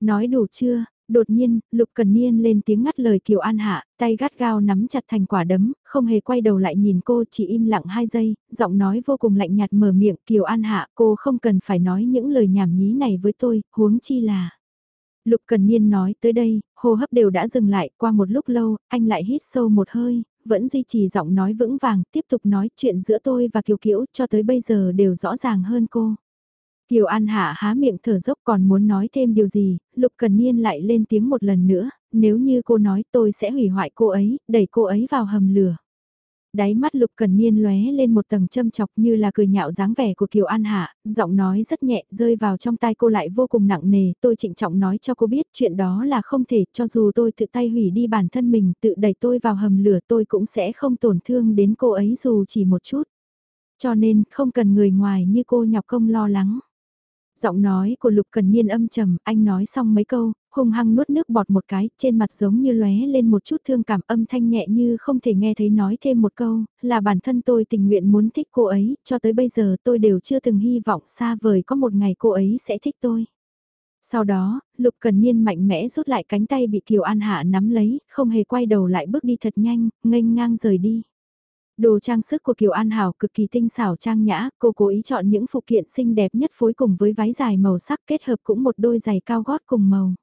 Nói đủ chưa, Đột nhiên, Lục Cần Niên lên tiếng ngắt lời Kiều An Hạ, tay gắt gao nắm chặt thành quả đấm, không hề quay đầu lại nhìn cô chỉ im lặng hai giây, giọng nói vô cùng lạnh nhạt mở miệng Kiều An Hạ cô không cần phải nói những lời nhảm nhí này với tôi, huống chi là... Lục Cần Niên nói tới đây, hô hấp đều đã dừng lại, qua một lúc lâu, anh lại hít sâu một hơi, vẫn duy trì giọng nói vững vàng, tiếp tục nói chuyện giữa tôi và Kiều Kiễu cho tới bây giờ đều rõ ràng hơn cô. Kiều An Hạ há miệng thở dốc còn muốn nói thêm điều gì, Lục Cần Niên lại lên tiếng một lần nữa, nếu như cô nói tôi sẽ hủy hoại cô ấy, đẩy cô ấy vào hầm lửa. Đáy mắt Lục Cần Niên lóe lên một tầng châm chọc như là cười nhạo dáng vẻ của Kiều An Hạ, giọng nói rất nhẹ rơi vào trong tai cô lại vô cùng nặng nề, tôi trịnh trọng nói cho cô biết chuyện đó là không thể, cho dù tôi tự tay hủy đi bản thân mình, tự đẩy tôi vào hầm lửa tôi cũng sẽ không tổn thương đến cô ấy dù chỉ một chút. Cho nên không cần người ngoài như cô nhọc công lo lắng. Giọng nói của Lục Cần Niên âm trầm, anh nói xong mấy câu, hung hăng nuốt nước bọt một cái, trên mặt giống như lóe lên một chút thương cảm âm thanh nhẹ như không thể nghe thấy nói thêm một câu, là bản thân tôi tình nguyện muốn thích cô ấy, cho tới bây giờ tôi đều chưa từng hy vọng xa vời có một ngày cô ấy sẽ thích tôi. Sau đó, Lục Cần Niên mạnh mẽ rút lại cánh tay bị Kiều An Hạ nắm lấy, không hề quay đầu lại bước đi thật nhanh, nghênh ngang rời đi. Đồ trang sức của Kiều An Hảo cực kỳ tinh xảo trang nhã, cô cố ý chọn những phụ kiện xinh đẹp nhất phối cùng với váy dài màu sắc kết hợp cũng một đôi giày cao gót cùng màu.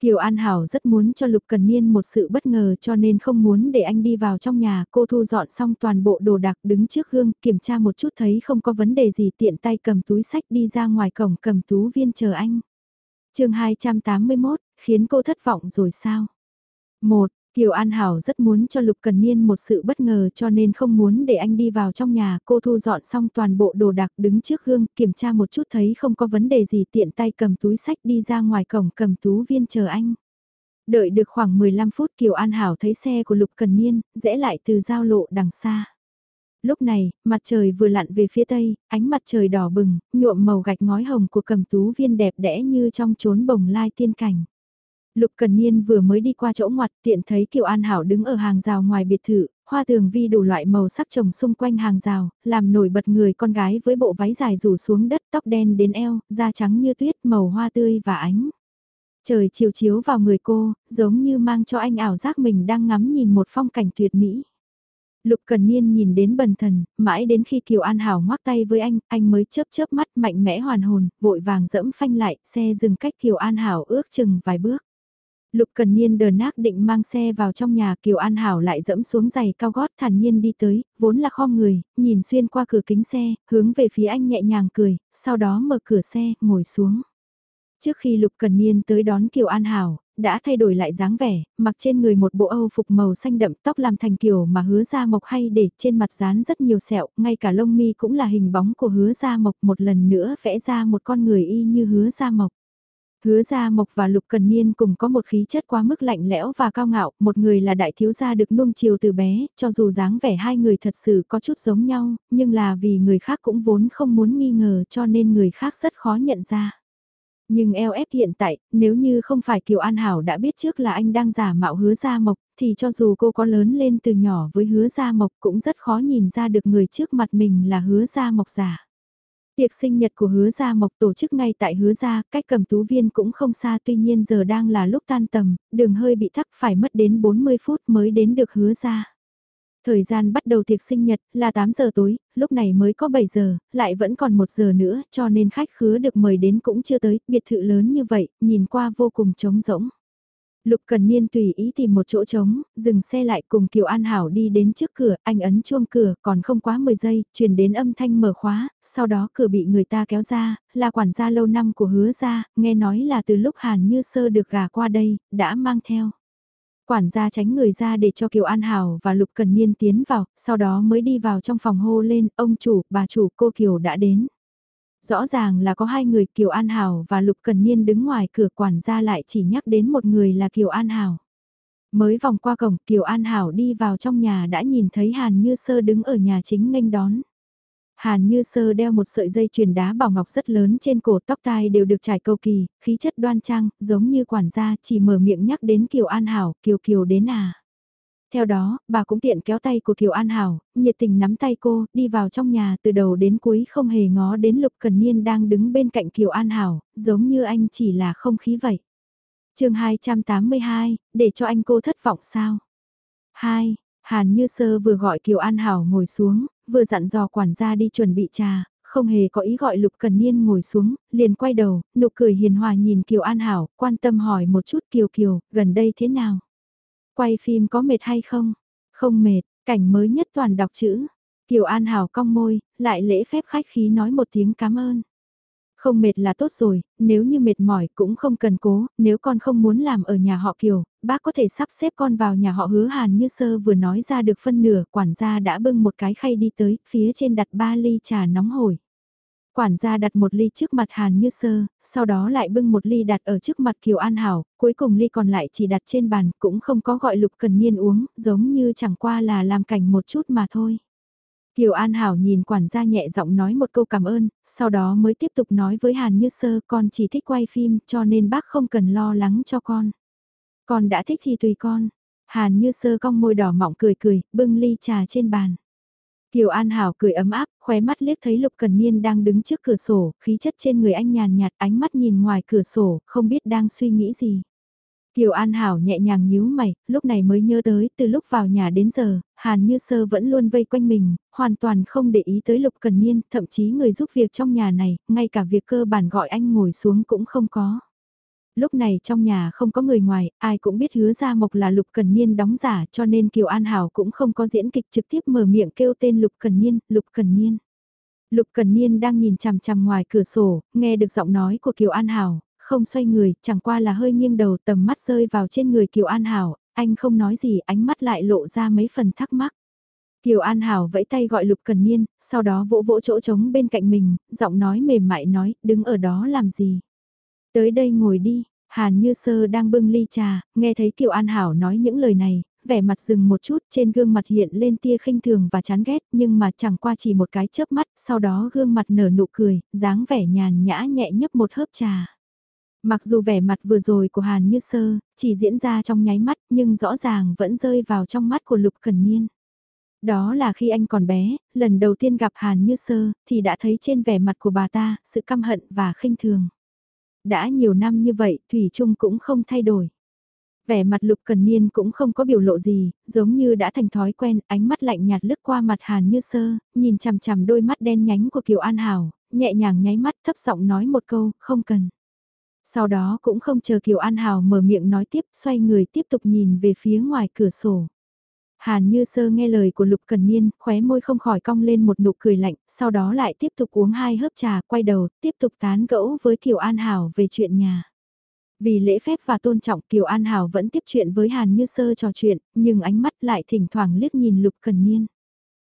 Kiều An Hảo rất muốn cho Lục Cần Niên một sự bất ngờ cho nên không muốn để anh đi vào trong nhà. Cô thu dọn xong toàn bộ đồ đạc đứng trước gương kiểm tra một chút thấy không có vấn đề gì tiện tay cầm túi sách đi ra ngoài cổng cầm tú viên chờ anh. chương 281, khiến cô thất vọng rồi sao? 1. Kiều An Hảo rất muốn cho Lục Cần Niên một sự bất ngờ cho nên không muốn để anh đi vào trong nhà. Cô thu dọn xong toàn bộ đồ đạc đứng trước gương, kiểm tra một chút thấy không có vấn đề gì tiện tay cầm túi sách đi ra ngoài cổng cầm tú viên chờ anh. Đợi được khoảng 15 phút Kiều An Hảo thấy xe của Lục Cần Niên, rẽ lại từ giao lộ đằng xa. Lúc này, mặt trời vừa lặn về phía tây, ánh mặt trời đỏ bừng, nhuộm màu gạch ngói hồng của cầm tú viên đẹp đẽ như trong chốn bồng lai tiên cảnh. Lục Cần Niên vừa mới đi qua chỗ ngoặt tiện thấy Kiều An Hảo đứng ở hàng rào ngoài biệt thự, hoa tường vi đủ loại màu sắc trồng xung quanh hàng rào, làm nổi bật người con gái với bộ váy dài rủ xuống đất tóc đen đến eo, da trắng như tuyết màu hoa tươi và ánh. Trời chiều chiếu vào người cô, giống như mang cho anh ảo giác mình đang ngắm nhìn một phong cảnh tuyệt mỹ. Lục Cần Niên nhìn đến bần thần, mãi đến khi Kiều An Hảo ngoắc tay với anh, anh mới chớp chớp mắt mạnh mẽ hoàn hồn, vội vàng dẫm phanh lại, xe dừng cách Kiều An Hảo ước chừng vài bước. Lục Cần Niên đờ nác định mang xe vào trong nhà Kiều An Hảo lại dẫm xuống giày cao gót thản nhiên đi tới, vốn là kho người, nhìn xuyên qua cửa kính xe, hướng về phía anh nhẹ nhàng cười, sau đó mở cửa xe, ngồi xuống. Trước khi Lục Cần Niên tới đón Kiều An Hảo, đã thay đổi lại dáng vẻ, mặc trên người một bộ âu phục màu xanh đậm tóc làm thành kiểu mà hứa ra mộc hay để trên mặt dán rất nhiều sẹo, ngay cả lông mi cũng là hình bóng của hứa ra mộc một lần nữa vẽ ra một con người y như hứa ra mộc. Hứa gia Mộc và Lục Cần Niên cùng có một khí chất quá mức lạnh lẽo và cao ngạo, một người là đại thiếu gia được nuông chiều từ bé, cho dù dáng vẻ hai người thật sự có chút giống nhau, nhưng là vì người khác cũng vốn không muốn nghi ngờ cho nên người khác rất khó nhận ra. Nhưng LF hiện tại, nếu như không phải Kiều An Hảo đã biết trước là anh đang giả mạo hứa gia mộc, thì cho dù cô có lớn lên từ nhỏ với hứa gia mộc cũng rất khó nhìn ra được người trước mặt mình là hứa gia mộc giả. Tiệc sinh nhật của hứa gia mộc tổ chức ngay tại hứa gia, cách cầm tú viên cũng không xa tuy nhiên giờ đang là lúc tan tầm, đường hơi bị thắc phải mất đến 40 phút mới đến được hứa gia. Thời gian bắt đầu tiệc sinh nhật là 8 giờ tối, lúc này mới có 7 giờ, lại vẫn còn 1 giờ nữa cho nên khách khứa được mời đến cũng chưa tới, biệt thự lớn như vậy, nhìn qua vô cùng trống rỗng. Lục Cần Niên tùy ý tìm một chỗ trống, dừng xe lại cùng Kiều An Hảo đi đến trước cửa, anh ấn chuông cửa, còn không quá 10 giây, truyền đến âm thanh mở khóa, sau đó cửa bị người ta kéo ra, là quản gia lâu năm của hứa gia, nghe nói là từ lúc Hàn Như Sơ được gà qua đây, đã mang theo. Quản gia tránh người ra để cho Kiều An Hảo và Lục Cần Niên tiến vào, sau đó mới đi vào trong phòng hô lên, ông chủ, bà chủ, cô Kiều đã đến. Rõ ràng là có hai người Kiều An Hảo và Lục Cần Niên đứng ngoài cửa quản gia lại chỉ nhắc đến một người là Kiều An Hảo. Mới vòng qua cổng Kiều An Hảo đi vào trong nhà đã nhìn thấy Hàn Như Sơ đứng ở nhà chính nghênh đón. Hàn Như Sơ đeo một sợi dây chuyền đá bảo ngọc rất lớn trên cổ tóc tai đều được trải cầu kỳ, khí chất đoan trang, giống như quản gia chỉ mở miệng nhắc đến Kiều An Hảo, Kiều Kiều đến à. Theo đó, bà cũng tiện kéo tay của Kiều An Hảo, nhiệt tình nắm tay cô, đi vào trong nhà từ đầu đến cuối không hề ngó đến Lục Cần Niên đang đứng bên cạnh Kiều An Hảo, giống như anh chỉ là không khí vậy. chương 282, để cho anh cô thất vọng sao? 2. Hàn Như Sơ vừa gọi Kiều An Hảo ngồi xuống, vừa dặn dò quản gia đi chuẩn bị trà, không hề có ý gọi Lục Cần Niên ngồi xuống, liền quay đầu, nụ cười hiền hòa nhìn Kiều An Hảo, quan tâm hỏi một chút Kiều Kiều, gần đây thế nào? Quay phim có mệt hay không? Không mệt, cảnh mới nhất toàn đọc chữ. Kiều An Hảo cong môi, lại lễ phép khách khí nói một tiếng cảm ơn. Không mệt là tốt rồi, nếu như mệt mỏi cũng không cần cố, nếu con không muốn làm ở nhà họ Kiều, bác có thể sắp xếp con vào nhà họ hứa Hàn như sơ vừa nói ra được phân nửa, quản gia đã bưng một cái khay đi tới, phía trên đặt ba ly trà nóng hổi. Quản gia đặt một ly trước mặt Hàn Như Sơ, sau đó lại bưng một ly đặt ở trước mặt Kiều An Hảo, cuối cùng ly còn lại chỉ đặt trên bàn, cũng không có gọi Lục Cần Niên uống, giống như chẳng qua là làm cảnh một chút mà thôi. Kiều An Hảo nhìn quản gia nhẹ giọng nói một câu cảm ơn, sau đó mới tiếp tục nói với Hàn Như Sơ con chỉ thích quay phim cho nên bác không cần lo lắng cho con. Con đã thích thì tùy con. Hàn Như Sơ cong môi đỏ mọng cười cười, bưng ly trà trên bàn. Kiều An Hảo cười ấm áp, khóe mắt liếc thấy Lục Cần Niên đang đứng trước cửa sổ, khí chất trên người anh nhàn nhạt ánh mắt nhìn ngoài cửa sổ, không biết đang suy nghĩ gì. Kiều An Hảo nhẹ nhàng nhíu mày, lúc này mới nhớ tới, từ lúc vào nhà đến giờ, Hàn Như Sơ vẫn luôn vây quanh mình, hoàn toàn không để ý tới Lục Cần Niên, thậm chí người giúp việc trong nhà này, ngay cả việc cơ bản gọi anh ngồi xuống cũng không có. Lúc này trong nhà không có người ngoài, ai cũng biết hứa ra mộc là Lục Cần Niên đóng giả cho nên Kiều An Hảo cũng không có diễn kịch trực tiếp mở miệng kêu tên Lục Cần Niên, Lục Cần Niên. Lục Cần Niên đang nhìn chằm chằm ngoài cửa sổ, nghe được giọng nói của Kiều An Hảo, không xoay người, chẳng qua là hơi nghiêng đầu tầm mắt rơi vào trên người Kiều An Hảo, anh không nói gì, ánh mắt lại lộ ra mấy phần thắc mắc. Kiều An Hảo vẫy tay gọi Lục Cần Niên, sau đó vỗ vỗ chỗ trống bên cạnh mình, giọng nói mềm mại nói, đứng ở đó làm gì. Tới đây ngồi đi, Hàn Như Sơ đang bưng ly trà, nghe thấy Kiều An Hảo nói những lời này, vẻ mặt dừng một chút trên gương mặt hiện lên tia khinh thường và chán ghét nhưng mà chẳng qua chỉ một cái chớp mắt, sau đó gương mặt nở nụ cười, dáng vẻ nhàn nhã nhẹ nhấp một hớp trà. Mặc dù vẻ mặt vừa rồi của Hàn Như Sơ, chỉ diễn ra trong nháy mắt nhưng rõ ràng vẫn rơi vào trong mắt của Lục Cần Niên. Đó là khi anh còn bé, lần đầu tiên gặp Hàn Như Sơ, thì đã thấy trên vẻ mặt của bà ta, sự căm hận và khinh thường. Đã nhiều năm như vậy, Thủy Trung cũng không thay đổi. Vẻ mặt Lục Cần Niên cũng không có biểu lộ gì, giống như đã thành thói quen, ánh mắt lạnh nhạt lướt qua mặt Hàn Như Sơ, nhìn chằm chằm đôi mắt đen nhánh của Kiều An Hảo, nhẹ nhàng nháy mắt thấp giọng nói một câu, không cần. Sau đó cũng không chờ Kiều An Hảo mở miệng nói tiếp, xoay người tiếp tục nhìn về phía ngoài cửa sổ. Hàn Như Sơ nghe lời của Lục Cần Niên, khóe môi không khỏi cong lên một nụ cười lạnh, sau đó lại tiếp tục uống hai hớp trà, quay đầu, tiếp tục tán gẫu với Kiều An Hảo về chuyện nhà. Vì lễ phép và tôn trọng Kiều An Hảo vẫn tiếp chuyện với Hàn Như Sơ trò chuyện, nhưng ánh mắt lại thỉnh thoảng liếc nhìn Lục Cần Niên.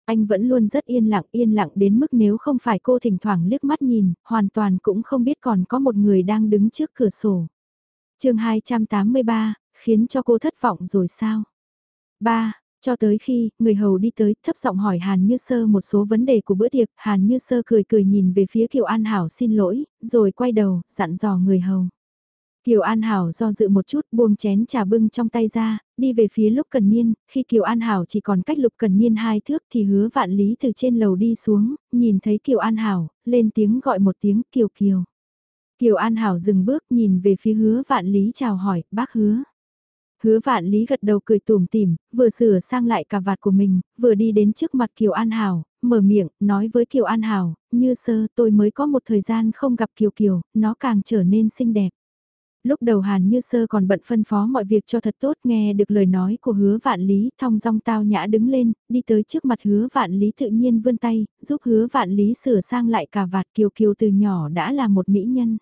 Anh vẫn luôn rất yên lặng yên lặng đến mức nếu không phải cô thỉnh thoảng liếc mắt nhìn, hoàn toàn cũng không biết còn có một người đang đứng trước cửa sổ. chương 283, khiến cho cô thất vọng rồi sao? 3. Cho tới khi, người hầu đi tới, thấp giọng hỏi Hàn Như Sơ một số vấn đề của bữa tiệc, Hàn Như Sơ cười cười nhìn về phía Kiều An Hảo xin lỗi, rồi quay đầu, dặn dò người hầu. Kiều An Hảo do dự một chút buông chén trà bưng trong tay ra, đi về phía lục cần niên, khi Kiều An Hảo chỉ còn cách lục cần niên hai thước thì hứa vạn lý từ trên lầu đi xuống, nhìn thấy Kiều An Hảo, lên tiếng gọi một tiếng Kiều Kiều. Kiều An Hảo dừng bước nhìn về phía hứa vạn lý chào hỏi, bác hứa. Hứa vạn lý gật đầu cười tùm tìm, vừa sửa sang lại cà vạt của mình, vừa đi đến trước mặt Kiều An Hảo, mở miệng, nói với Kiều An Hảo, như sơ tôi mới có một thời gian không gặp Kiều Kiều, nó càng trở nên xinh đẹp lúc đầu Hàn Như Sơ còn bận phân phó mọi việc cho thật tốt nghe được lời nói của hứa vạn lý thong dong tao nhã đứng lên, đi tới trước mặt hứa vạn lý tự nhiên vươn tay, giúp hứa vạn lý sửa sang lại cà vạt kiều kiều từ nhỏ đã là một mỹ nhân.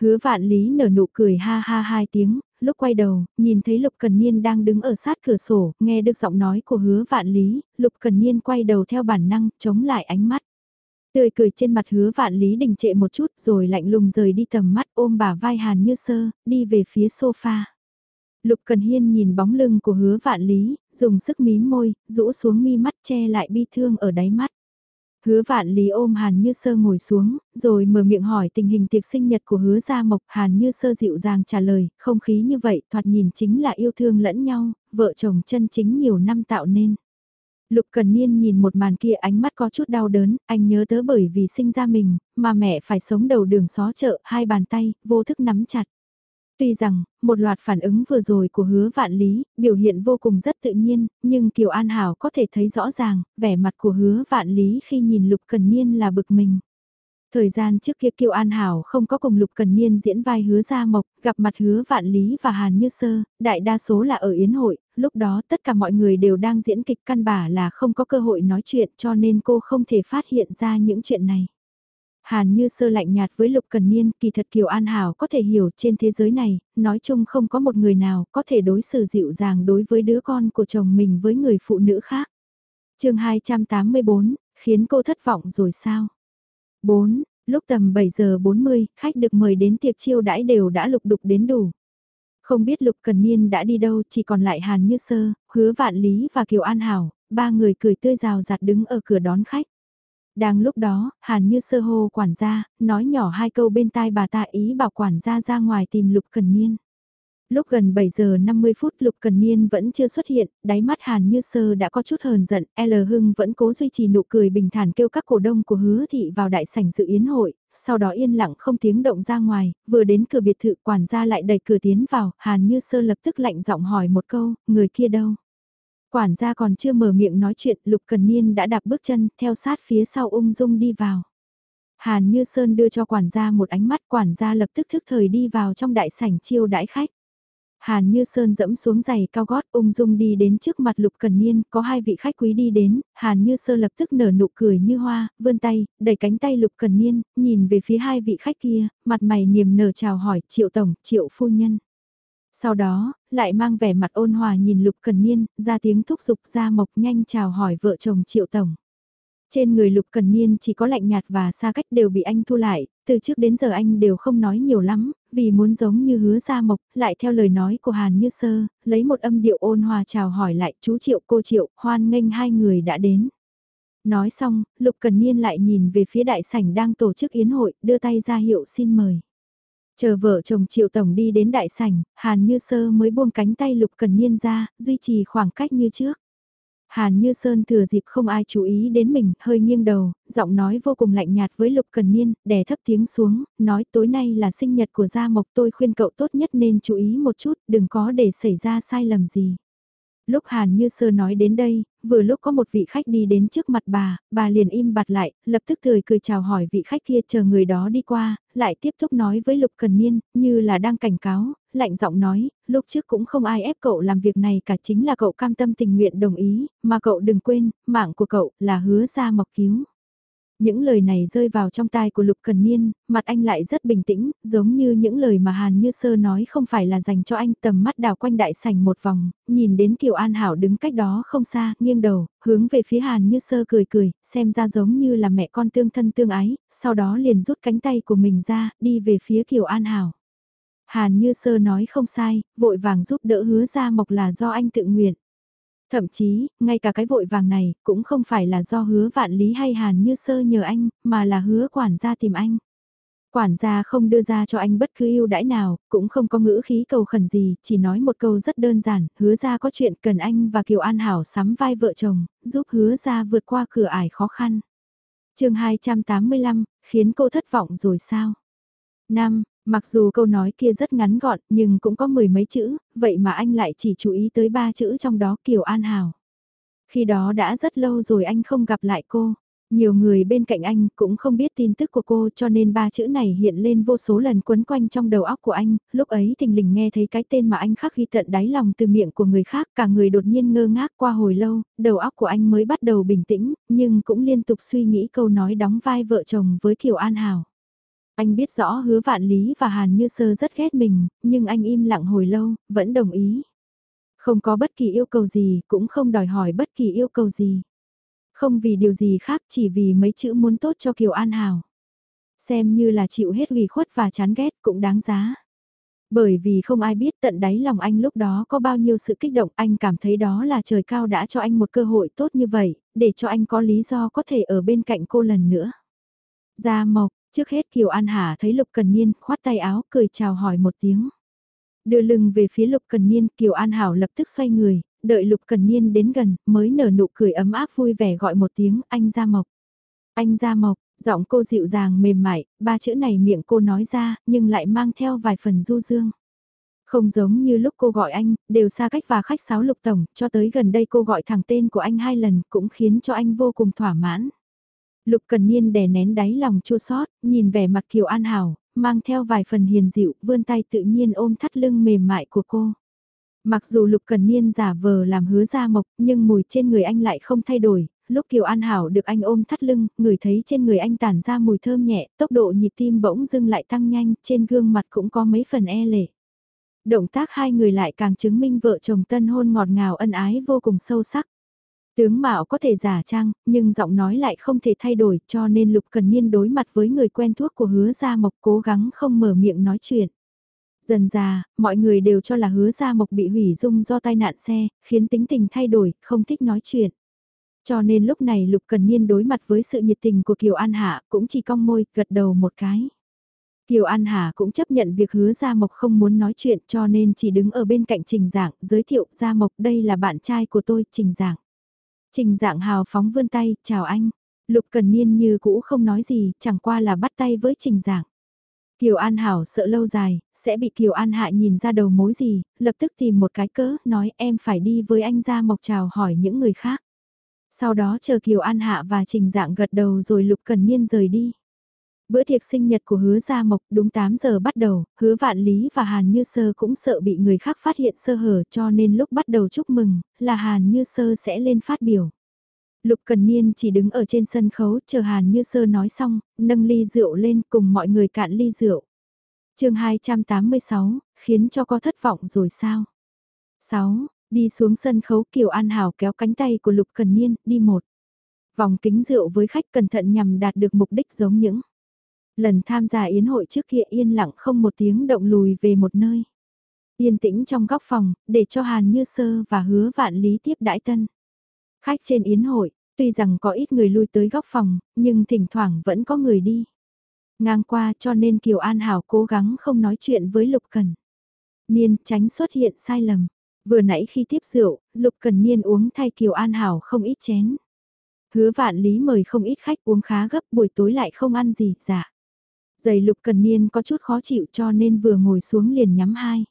Hứa vạn lý nở nụ cười ha ha hai tiếng, lúc quay đầu, nhìn thấy Lục Cần Niên đang đứng ở sát cửa sổ, nghe được giọng nói của hứa vạn lý, Lục Cần Niên quay đầu theo bản năng, chống lại ánh mắt. Tươi cười trên mặt hứa vạn lý đình trệ một chút rồi lạnh lùng rời đi tầm mắt ôm bà vai hàn như sơ, đi về phía sofa. Lục Cần Hiên nhìn bóng lưng của hứa vạn lý, dùng sức mím môi, rũ xuống mi mắt che lại bi thương ở đáy mắt. Hứa vạn lý ôm Hàn Như Sơ ngồi xuống, rồi mở miệng hỏi tình hình tiệc sinh nhật của hứa gia mộc. Hàn Như Sơ dịu dàng trả lời, không khí như vậy thoạt nhìn chính là yêu thương lẫn nhau, vợ chồng chân chính nhiều năm tạo nên. Lục Cần Niên nhìn một màn kia ánh mắt có chút đau đớn, anh nhớ tới bởi vì sinh ra mình, mà mẹ phải sống đầu đường xó chợ, hai bàn tay, vô thức nắm chặt. Tuy rằng, một loạt phản ứng vừa rồi của hứa vạn lý, biểu hiện vô cùng rất tự nhiên, nhưng Kiều An Hảo có thể thấy rõ ràng, vẻ mặt của hứa vạn lý khi nhìn Lục Cần Niên là bực mình. Thời gian trước kia Kiều An Hảo không có cùng Lục Cần Niên diễn vai hứa Gia Mộc, gặp mặt hứa Vạn Lý và Hàn Như Sơ, đại đa số là ở Yến hội, lúc đó tất cả mọi người đều đang diễn kịch căn bản là không có cơ hội nói chuyện cho nên cô không thể phát hiện ra những chuyện này. Hàn Như Sơ lạnh nhạt với Lục Cần Niên, kỳ thật Kiều An Hảo có thể hiểu trên thế giới này, nói chung không có một người nào có thể đối xử dịu dàng đối với đứa con của chồng mình với người phụ nữ khác. chương 284, khiến cô thất vọng rồi sao? 4. Lúc tầm 7 giờ 40, khách được mời đến tiệc chiêu đãi đều đã lục đục đến đủ. Không biết Lục Cần Niên đã đi đâu, chỉ còn lại Hàn Như Sơ, Hứa Vạn Lý và Kiều An Hảo, ba người cười tươi rào rạt đứng ở cửa đón khách. Đang lúc đó, Hàn Như Sơ hô quản gia, nói nhỏ hai câu bên tai bà ta ý bảo quản gia ra ngoài tìm Lục Cần Niên. Lúc gần 7 giờ 50 phút Lục Cần Niên vẫn chưa xuất hiện, đáy mắt Hàn Như Sơ đã có chút hờn giận, L Hưng vẫn cố duy trì nụ cười bình thản kêu các cổ đông của hứa thị vào đại sảnh dự yến hội, sau đó yên lặng không tiếng động ra ngoài, vừa đến cửa biệt thự quản gia lại đẩy cửa tiến vào, Hàn Như Sơ lập tức lạnh giọng hỏi một câu, người kia đâu? Quản gia còn chưa mở miệng nói chuyện, Lục Cần Niên đã đạp bước chân, theo sát phía sau ung dung đi vào. Hàn Như Sơn đưa cho quản gia một ánh mắt, quản gia lập tức thức thời đi vào trong đại sảnh chiêu đãi khách. Hàn Như Sơn dẫm xuống giày cao gót ung dung đi đến trước mặt Lục Cần Niên, có hai vị khách quý đi đến, Hàn Như Sơn lập tức nở nụ cười như hoa, vươn tay, đẩy cánh tay Lục Cần Niên, nhìn về phía hai vị khách kia, mặt mày niềm nở chào hỏi, triệu tổng, triệu phu nhân. Sau đó, lại mang vẻ mặt ôn hòa nhìn Lục Cần Niên, ra tiếng thúc giục ra mộc nhanh chào hỏi vợ chồng triệu tổng. Trên người Lục Cần Niên chỉ có lạnh nhạt và xa cách đều bị anh thu lại, từ trước đến giờ anh đều không nói nhiều lắm, vì muốn giống như hứa ra mộc, lại theo lời nói của Hàn Như Sơ, lấy một âm điệu ôn hòa chào hỏi lại chú Triệu cô Triệu, hoan nghênh hai người đã đến. Nói xong, Lục Cần Niên lại nhìn về phía đại sảnh đang tổ chức yến hội, đưa tay ra hiệu xin mời. Chờ vợ chồng Triệu Tổng đi đến đại sảnh, Hàn Như Sơ mới buông cánh tay Lục Cần Niên ra, duy trì khoảng cách như trước. Hàn Như Sơn thừa dịp không ai chú ý đến mình, hơi nghiêng đầu, giọng nói vô cùng lạnh nhạt với Lục Cần Niên, đè thấp tiếng xuống, nói tối nay là sinh nhật của Gia Mộc tôi khuyên cậu tốt nhất nên chú ý một chút, đừng có để xảy ra sai lầm gì. Lúc Hàn Như Sơ nói đến đây, vừa lúc có một vị khách đi đến trước mặt bà, bà liền im bặt lại, lập tức cười cười chào hỏi vị khách kia chờ người đó đi qua, lại tiếp tục nói với Lục Cần Niên, như là đang cảnh cáo, lạnh giọng nói, lúc trước cũng không ai ép cậu làm việc này cả chính là cậu cam tâm tình nguyện đồng ý, mà cậu đừng quên, mạng của cậu là hứa ra mọc cứu. Những lời này rơi vào trong tai của Lục Cần Niên, mặt anh lại rất bình tĩnh, giống như những lời mà Hàn Như Sơ nói không phải là dành cho anh tầm mắt đào quanh đại sảnh một vòng, nhìn đến Kiều An Hảo đứng cách đó không xa, nghiêng đầu, hướng về phía Hàn Như Sơ cười cười, xem ra giống như là mẹ con tương thân tương ái, sau đó liền rút cánh tay của mình ra, đi về phía Kiều An Hảo. Hàn Như Sơ nói không sai, vội vàng giúp đỡ hứa ra mộc là do anh tự nguyện. Thậm chí, ngay cả cái vội vàng này, cũng không phải là do hứa vạn lý hay hàn như sơ nhờ anh, mà là hứa quản gia tìm anh. Quản gia không đưa ra cho anh bất cứ ưu đãi nào, cũng không có ngữ khí cầu khẩn gì, chỉ nói một câu rất đơn giản, hứa ra có chuyện cần anh và Kiều An Hảo sắm vai vợ chồng, giúp hứa ra vượt qua cửa ải khó khăn. chương 285, khiến cô thất vọng rồi sao? 5. Mặc dù câu nói kia rất ngắn gọn nhưng cũng có mười mấy chữ, vậy mà anh lại chỉ chú ý tới ba chữ trong đó Kiều An Hảo. Khi đó đã rất lâu rồi anh không gặp lại cô. Nhiều người bên cạnh anh cũng không biết tin tức của cô cho nên ba chữ này hiện lên vô số lần quấn quanh trong đầu óc của anh, lúc ấy thình lình nghe thấy cái tên mà anh khắc ghi tận đáy lòng từ miệng của người khác, cả người đột nhiên ngơ ngác qua hồi lâu, đầu óc của anh mới bắt đầu bình tĩnh, nhưng cũng liên tục suy nghĩ câu nói đóng vai vợ chồng với Kiều An Hảo. Anh biết rõ hứa vạn lý và Hàn Như Sơ rất ghét mình, nhưng anh im lặng hồi lâu, vẫn đồng ý. Không có bất kỳ yêu cầu gì, cũng không đòi hỏi bất kỳ yêu cầu gì. Không vì điều gì khác chỉ vì mấy chữ muốn tốt cho Kiều An Hảo. Xem như là chịu hết ủy khuất và chán ghét cũng đáng giá. Bởi vì không ai biết tận đáy lòng anh lúc đó có bao nhiêu sự kích động anh cảm thấy đó là trời cao đã cho anh một cơ hội tốt như vậy, để cho anh có lý do có thể ở bên cạnh cô lần nữa. Gia Mộc, Trước hết Kiều An Hà thấy Lục Cần Niên khoát tay áo cười chào hỏi một tiếng. Đưa lưng về phía Lục Cần Niên Kiều An Hảo lập tức xoay người, đợi Lục Cần Niên đến gần mới nở nụ cười ấm áp vui vẻ gọi một tiếng anh Gia Mộc. Anh Gia Mộc, giọng cô dịu dàng mềm mại, ba chữ này miệng cô nói ra nhưng lại mang theo vài phần du dương. Không giống như lúc cô gọi anh, đều xa cách và khách sáo lục tổng, cho tới gần đây cô gọi thẳng tên của anh hai lần cũng khiến cho anh vô cùng thỏa mãn. Lục Cần Niên đè nén đáy lòng chua xót, nhìn vẻ mặt Kiều An Hảo, mang theo vài phần hiền dịu, vươn tay tự nhiên ôm thắt lưng mềm mại của cô. Mặc dù Lục Cần Niên giả vờ làm hứa ra mộc, nhưng mùi trên người anh lại không thay đổi. Lúc Kiều An Hảo được anh ôm thắt lưng, người thấy trên người anh tản ra mùi thơm nhẹ, tốc độ nhịp tim bỗng dưng lại tăng nhanh, trên gương mặt cũng có mấy phần e lệ. Động tác hai người lại càng chứng minh vợ chồng tân hôn ngọt ngào ân ái vô cùng sâu sắc. Tướng mạo có thể giả trang, nhưng giọng nói lại không thể thay đổi cho nên Lục Cần Niên đối mặt với người quen thuốc của hứa Gia Mộc cố gắng không mở miệng nói chuyện. Dần già, mọi người đều cho là hứa Gia Mộc bị hủy dung do tai nạn xe, khiến tính tình thay đổi, không thích nói chuyện. Cho nên lúc này Lục Cần Niên đối mặt với sự nhiệt tình của Kiều An Hạ cũng chỉ cong môi, gật đầu một cái. Kiều An Hà cũng chấp nhận việc hứa Gia Mộc không muốn nói chuyện cho nên chỉ đứng ở bên cạnh Trình Giảng, giới thiệu Gia Mộc đây là bạn trai của tôi, Trình Giảng. Trình Dạng hào phóng vươn tay, chào anh. Lục Cần Niên như cũ không nói gì, chẳng qua là bắt tay với Trình Dạng. Kiều An Hảo sợ lâu dài, sẽ bị Kiều An Hạ nhìn ra đầu mối gì, lập tức tìm một cái cớ, nói em phải đi với anh ra Mộc chào hỏi những người khác. Sau đó chờ Kiều An Hạ và Trình Dạng gật đầu rồi Lục Cần Niên rời đi. Bữa tiệc sinh nhật của hứa Gia Mộc đúng 8 giờ bắt đầu, hứa Vạn Lý và Hàn Như Sơ cũng sợ bị người khác phát hiện sơ hở cho nên lúc bắt đầu chúc mừng, là Hàn Như Sơ sẽ lên phát biểu. Lục Cần Niên chỉ đứng ở trên sân khấu chờ Hàn Như Sơ nói xong, nâng ly rượu lên cùng mọi người cạn ly rượu. chương 286, khiến cho có thất vọng rồi sao? 6. Đi xuống sân khấu Kiều An Hảo kéo cánh tay của Lục Cần Niên, đi một. Vòng kính rượu với khách cẩn thận nhằm đạt được mục đích giống những Lần tham gia yến hội trước kia yên lặng không một tiếng động lùi về một nơi. Yên tĩnh trong góc phòng, để cho Hàn Như Sơ và hứa vạn lý tiếp đãi tân. Khách trên yến hội, tuy rằng có ít người lui tới góc phòng, nhưng thỉnh thoảng vẫn có người đi. Ngang qua cho nên Kiều An Hảo cố gắng không nói chuyện với Lục Cần. Niên tránh xuất hiện sai lầm. Vừa nãy khi tiếp rượu, Lục Cần Niên uống thay Kiều An Hảo không ít chén. Hứa vạn lý mời không ít khách uống khá gấp buổi tối lại không ăn gì, dạ. Giày lục cần niên có chút khó chịu cho nên vừa ngồi xuống liền nhắm hai.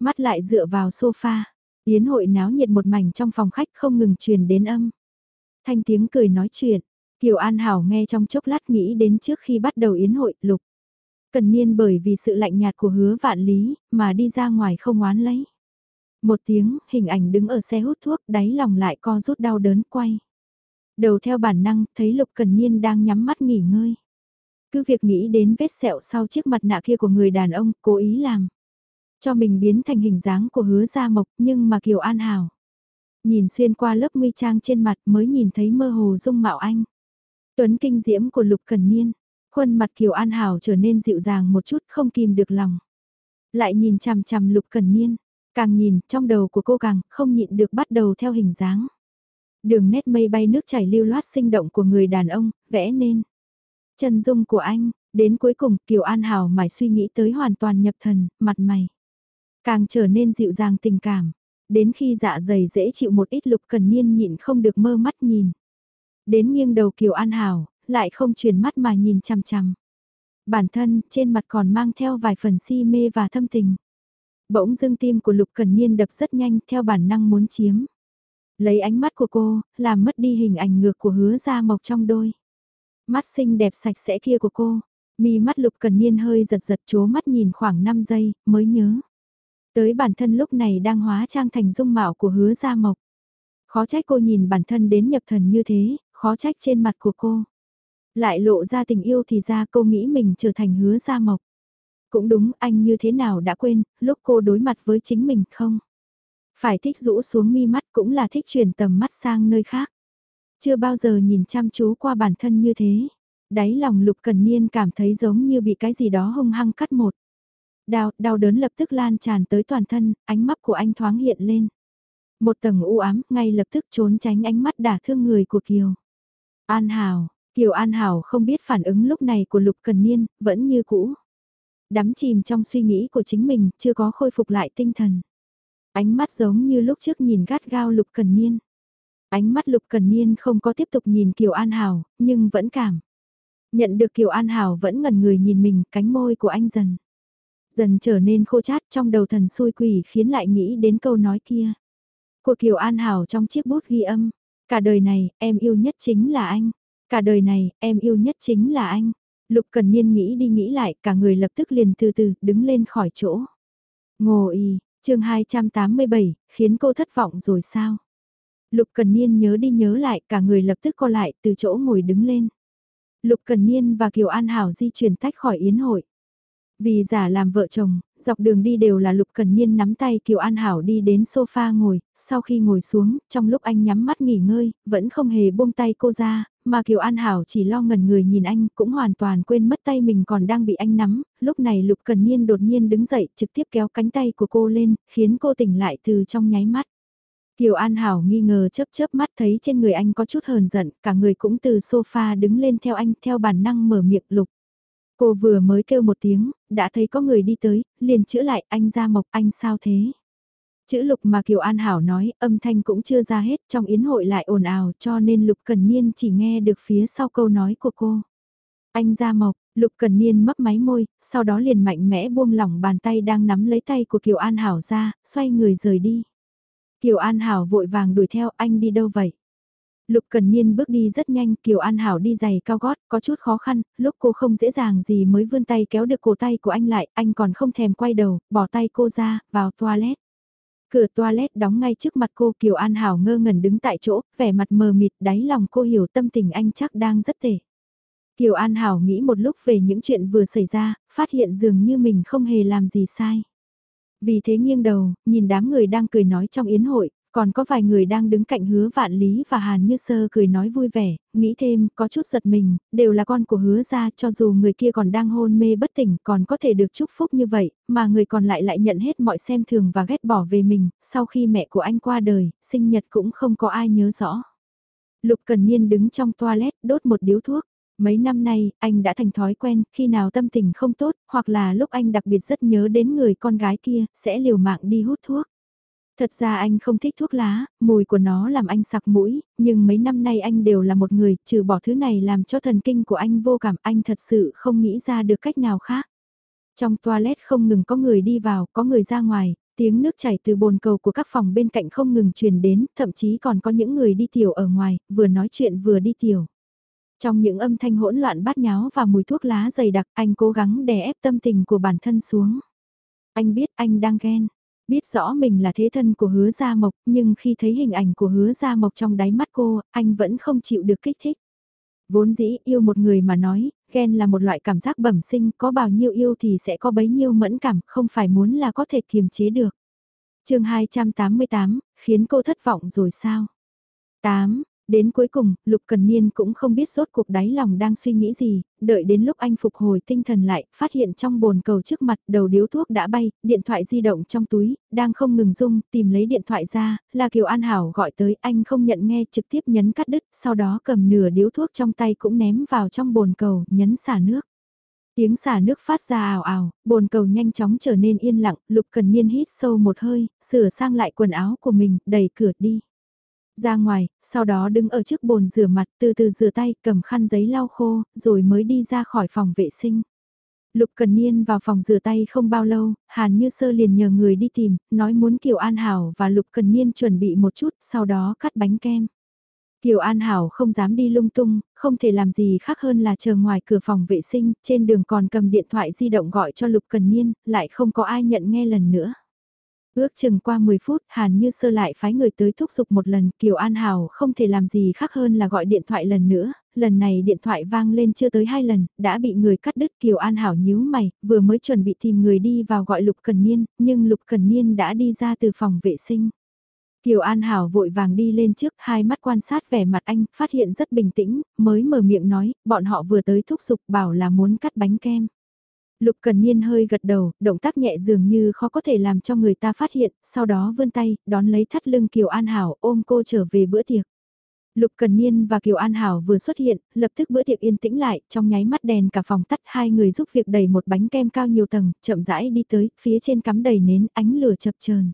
Mắt lại dựa vào sofa. Yến hội náo nhiệt một mảnh trong phòng khách không ngừng truyền đến âm. Thanh tiếng cười nói chuyện. Kiều An Hảo nghe trong chốc lát nghĩ đến trước khi bắt đầu yến hội, lục. Cần niên bởi vì sự lạnh nhạt của hứa vạn lý, mà đi ra ngoài không oán lấy. Một tiếng, hình ảnh đứng ở xe hút thuốc, đáy lòng lại co rút đau đớn quay. Đầu theo bản năng, thấy Lục Cần Niên đang nhắm mắt nghỉ ngơi. Cứ việc nghĩ đến vết sẹo sau chiếc mặt nạ kia của người đàn ông, cố ý làm. Cho mình biến thành hình dáng của hứa gia mộc, nhưng mà Kiều An Hảo. Nhìn xuyên qua lớp nguy trang trên mặt mới nhìn thấy mơ hồ dung mạo anh. Tuấn kinh diễm của Lục Cần Niên, khuôn mặt Kiều An Hảo trở nên dịu dàng một chút không kìm được lòng. Lại nhìn chằm chằm Lục Cần Niên, càng nhìn trong đầu của cô càng không nhịn được bắt đầu theo hình dáng. Đường nét mây bay nước chảy lưu loát sinh động của người đàn ông, vẽ nên. Chân dung của anh, đến cuối cùng Kiều An Hảo mải suy nghĩ tới hoàn toàn nhập thần, mặt mày. Càng trở nên dịu dàng tình cảm. Đến khi dạ dày dễ chịu một ít lục cần niên nhịn không được mơ mắt nhìn. Đến nghiêng đầu Kiều An Hảo, lại không chuyển mắt mà nhìn chằm chằm. Bản thân, trên mặt còn mang theo vài phần si mê và thâm tình. Bỗng dưng tim của Lục Cần Niên đập rất nhanh theo bản năng muốn chiếm. Lấy ánh mắt của cô, làm mất đi hình ảnh ngược của hứa ra mộc trong đôi. Mắt xinh đẹp sạch sẽ kia của cô, mi mắt lục cần niên hơi giật giật chố mắt nhìn khoảng 5 giây, mới nhớ. Tới bản thân lúc này đang hóa trang thành dung mạo của hứa gia mộc. Khó trách cô nhìn bản thân đến nhập thần như thế, khó trách trên mặt của cô. Lại lộ ra tình yêu thì ra cô nghĩ mình trở thành hứa gia mộc. Cũng đúng anh như thế nào đã quên, lúc cô đối mặt với chính mình không? Phải thích rũ xuống mi mắt cũng là thích chuyển tầm mắt sang nơi khác. Chưa bao giờ nhìn chăm chú qua bản thân như thế. Đáy lòng Lục Cần Niên cảm thấy giống như bị cái gì đó hung hăng cắt một. Đau, đau đớn lập tức lan tràn tới toàn thân, ánh mắt của anh thoáng hiện lên. Một tầng u ám, ngay lập tức trốn tránh ánh mắt đả thương người của Kiều. An Hảo, Kiều An Hảo không biết phản ứng lúc này của Lục Cần Niên, vẫn như cũ. Đắm chìm trong suy nghĩ của chính mình, chưa có khôi phục lại tinh thần. Ánh mắt giống như lúc trước nhìn gắt gao Lục Cần Niên. Ánh mắt Lục Cần Niên không có tiếp tục nhìn Kiều An Hảo, nhưng vẫn cảm. Nhận được Kiều An Hảo vẫn ngẩn người nhìn mình, cánh môi của anh dần. Dần trở nên khô chát trong đầu thần xui quỷ khiến lại nghĩ đến câu nói kia. Của Kiều An Hảo trong chiếc bút ghi âm. Cả đời này, em yêu nhất chính là anh. Cả đời này, em yêu nhất chính là anh. Lục Cần Niên nghĩ đi nghĩ lại, cả người lập tức liền từ từ, đứng lên khỏi chỗ. Ngồi y, chương 287, khiến cô thất vọng rồi sao? Lục Cần Niên nhớ đi nhớ lại, cả người lập tức co lại, từ chỗ ngồi đứng lên. Lục Cần Niên và Kiều An Hảo di chuyển tách khỏi yến hội. Vì giả làm vợ chồng, dọc đường đi đều là Lục Cần Niên nắm tay Kiều An Hảo đi đến sofa ngồi, sau khi ngồi xuống, trong lúc anh nhắm mắt nghỉ ngơi, vẫn không hề buông tay cô ra, mà Kiều An Hảo chỉ lo ngẩn người nhìn anh, cũng hoàn toàn quên mất tay mình còn đang bị anh nắm, lúc này Lục Cần Niên đột nhiên đứng dậy, trực tiếp kéo cánh tay của cô lên, khiến cô tỉnh lại từ trong nháy mắt. Kiều An Hảo nghi ngờ chớp chớp mắt thấy trên người anh có chút hờn giận, cả người cũng từ sofa đứng lên theo anh theo bản năng mở miệng lục. Cô vừa mới kêu một tiếng, đã thấy có người đi tới, liền chữa lại anh ra mộc anh sao thế. Chữ lục mà Kiều An Hảo nói âm thanh cũng chưa ra hết trong yến hội lại ồn ào cho nên lục cần niên chỉ nghe được phía sau câu nói của cô. Anh ra mộc, lục cần niên mấp máy môi, sau đó liền mạnh mẽ buông lỏng bàn tay đang nắm lấy tay của Kiều An Hảo ra, xoay người rời đi. Kiều An Hảo vội vàng đuổi theo anh đi đâu vậy? Lục Cần Niên bước đi rất nhanh, Kiều An Hảo đi giày cao gót, có chút khó khăn, lúc cô không dễ dàng gì mới vươn tay kéo được cổ tay của anh lại, anh còn không thèm quay đầu, bỏ tay cô ra, vào toilet. Cửa toilet đóng ngay trước mặt cô Kiều An Hảo ngơ ngẩn đứng tại chỗ, vẻ mặt mờ mịt, đáy lòng cô hiểu tâm tình anh chắc đang rất tệ. Kiều An Hảo nghĩ một lúc về những chuyện vừa xảy ra, phát hiện dường như mình không hề làm gì sai. Vì thế nghiêng đầu, nhìn đám người đang cười nói trong yến hội, còn có vài người đang đứng cạnh hứa vạn lý và Hàn Như Sơ cười nói vui vẻ, nghĩ thêm, có chút giật mình, đều là con của hứa ra cho dù người kia còn đang hôn mê bất tỉnh còn có thể được chúc phúc như vậy, mà người còn lại lại nhận hết mọi xem thường và ghét bỏ về mình, sau khi mẹ của anh qua đời, sinh nhật cũng không có ai nhớ rõ. Lục Cần Niên đứng trong toilet đốt một điếu thuốc. Mấy năm nay, anh đã thành thói quen, khi nào tâm tình không tốt, hoặc là lúc anh đặc biệt rất nhớ đến người con gái kia, sẽ liều mạng đi hút thuốc. Thật ra anh không thích thuốc lá, mùi của nó làm anh sặc mũi, nhưng mấy năm nay anh đều là một người, trừ bỏ thứ này làm cho thần kinh của anh vô cảm, anh thật sự không nghĩ ra được cách nào khác. Trong toilet không ngừng có người đi vào, có người ra ngoài, tiếng nước chảy từ bồn cầu của các phòng bên cạnh không ngừng truyền đến, thậm chí còn có những người đi tiểu ở ngoài, vừa nói chuyện vừa đi tiểu. Trong những âm thanh hỗn loạn bát nháo và mùi thuốc lá dày đặc, anh cố gắng đè ép tâm tình của bản thân xuống. Anh biết anh đang ghen, biết rõ mình là thế thân của hứa gia mộc, nhưng khi thấy hình ảnh của hứa gia mộc trong đáy mắt cô, anh vẫn không chịu được kích thích. Vốn dĩ yêu một người mà nói, ghen là một loại cảm giác bẩm sinh, có bao nhiêu yêu thì sẽ có bấy nhiêu mẫn cảm, không phải muốn là có thể kiềm chế được. chương 288, khiến cô thất vọng rồi sao? 8. Đến cuối cùng, Lục Cần Niên cũng không biết rốt cuộc đáy lòng đang suy nghĩ gì, đợi đến lúc anh phục hồi tinh thần lại, phát hiện trong bồn cầu trước mặt đầu điếu thuốc đã bay, điện thoại di động trong túi, đang không ngừng rung, tìm lấy điện thoại ra, là Kiều An Hảo gọi tới, anh không nhận nghe trực tiếp nhấn cắt đứt, sau đó cầm nửa điếu thuốc trong tay cũng ném vào trong bồn cầu, nhấn xả nước. Tiếng xả nước phát ra ào ào, bồn cầu nhanh chóng trở nên yên lặng, Lục Cần Niên hít sâu một hơi, sửa sang lại quần áo của mình, đẩy cửa đi. Ra ngoài, sau đó đứng ở trước bồn rửa mặt từ từ rửa tay cầm khăn giấy lau khô, rồi mới đi ra khỏi phòng vệ sinh. Lục Cần Niên vào phòng rửa tay không bao lâu, Hàn Như Sơ liền nhờ người đi tìm, nói muốn Kiều An Hảo và Lục Cần Niên chuẩn bị một chút, sau đó cắt bánh kem. Kiều An Hảo không dám đi lung tung, không thể làm gì khác hơn là chờ ngoài cửa phòng vệ sinh, trên đường còn cầm điện thoại di động gọi cho Lục Cần Niên, lại không có ai nhận nghe lần nữa. Ước chừng qua 10 phút, Hàn Như Sơ lại phái người tới thúc giục một lần, Kiều An Hảo không thể làm gì khác hơn là gọi điện thoại lần nữa, lần này điện thoại vang lên chưa tới hai lần, đã bị người cắt đứt Kiều An Hảo nhíu mày, vừa mới chuẩn bị tìm người đi vào gọi Lục Cần Niên, nhưng Lục Cần Niên đã đi ra từ phòng vệ sinh. Kiều An Hảo vội vàng đi lên trước, hai mắt quan sát vẻ mặt anh, phát hiện rất bình tĩnh, mới mở miệng nói, bọn họ vừa tới thúc giục bảo là muốn cắt bánh kem. Lục Cần Niên hơi gật đầu, động tác nhẹ dường như khó có thể làm cho người ta phát hiện, sau đó vươn tay, đón lấy thắt lưng Kiều An Hảo ôm cô trở về bữa tiệc. Lục Cần Niên và Kiều An Hảo vừa xuất hiện, lập tức bữa tiệc yên tĩnh lại, trong nháy mắt đèn cả phòng tắt hai người giúp việc đầy một bánh kem cao nhiều tầng, chậm rãi đi tới, phía trên cắm đầy nến, ánh lửa chập chờn.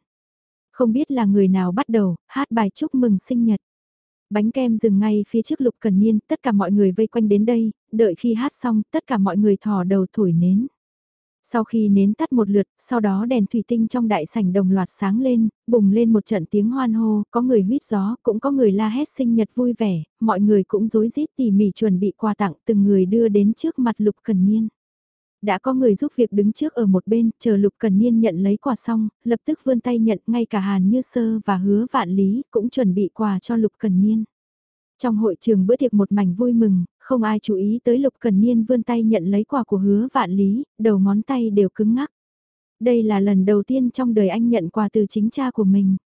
Không biết là người nào bắt đầu, hát bài chúc mừng sinh nhật. Bánh kem dừng ngay phía trước Lục Cần Niên, tất cả mọi người vây quanh đến đây, đợi khi hát xong, tất cả mọi người thò đầu thổi nến. Sau khi nến tắt một lượt, sau đó đèn thủy tinh trong đại sảnh đồng loạt sáng lên, bùng lên một trận tiếng hoan hô, có người huýt gió, cũng có người la hét sinh nhật vui vẻ, mọi người cũng rối rít tỉ mỉ chuẩn bị quà tặng từng người đưa đến trước mặt Lục Cần Niên. Đã có người giúp việc đứng trước ở một bên, chờ Lục Cần Niên nhận lấy quà xong, lập tức vươn tay nhận ngay cả Hàn Như Sơ và hứa vạn lý cũng chuẩn bị quà cho Lục Cần Niên. Trong hội trường bữa tiệc một mảnh vui mừng, không ai chú ý tới Lục Cần Niên vươn tay nhận lấy quà của hứa vạn lý, đầu ngón tay đều cứng ngắc. Đây là lần đầu tiên trong đời anh nhận quà từ chính cha của mình.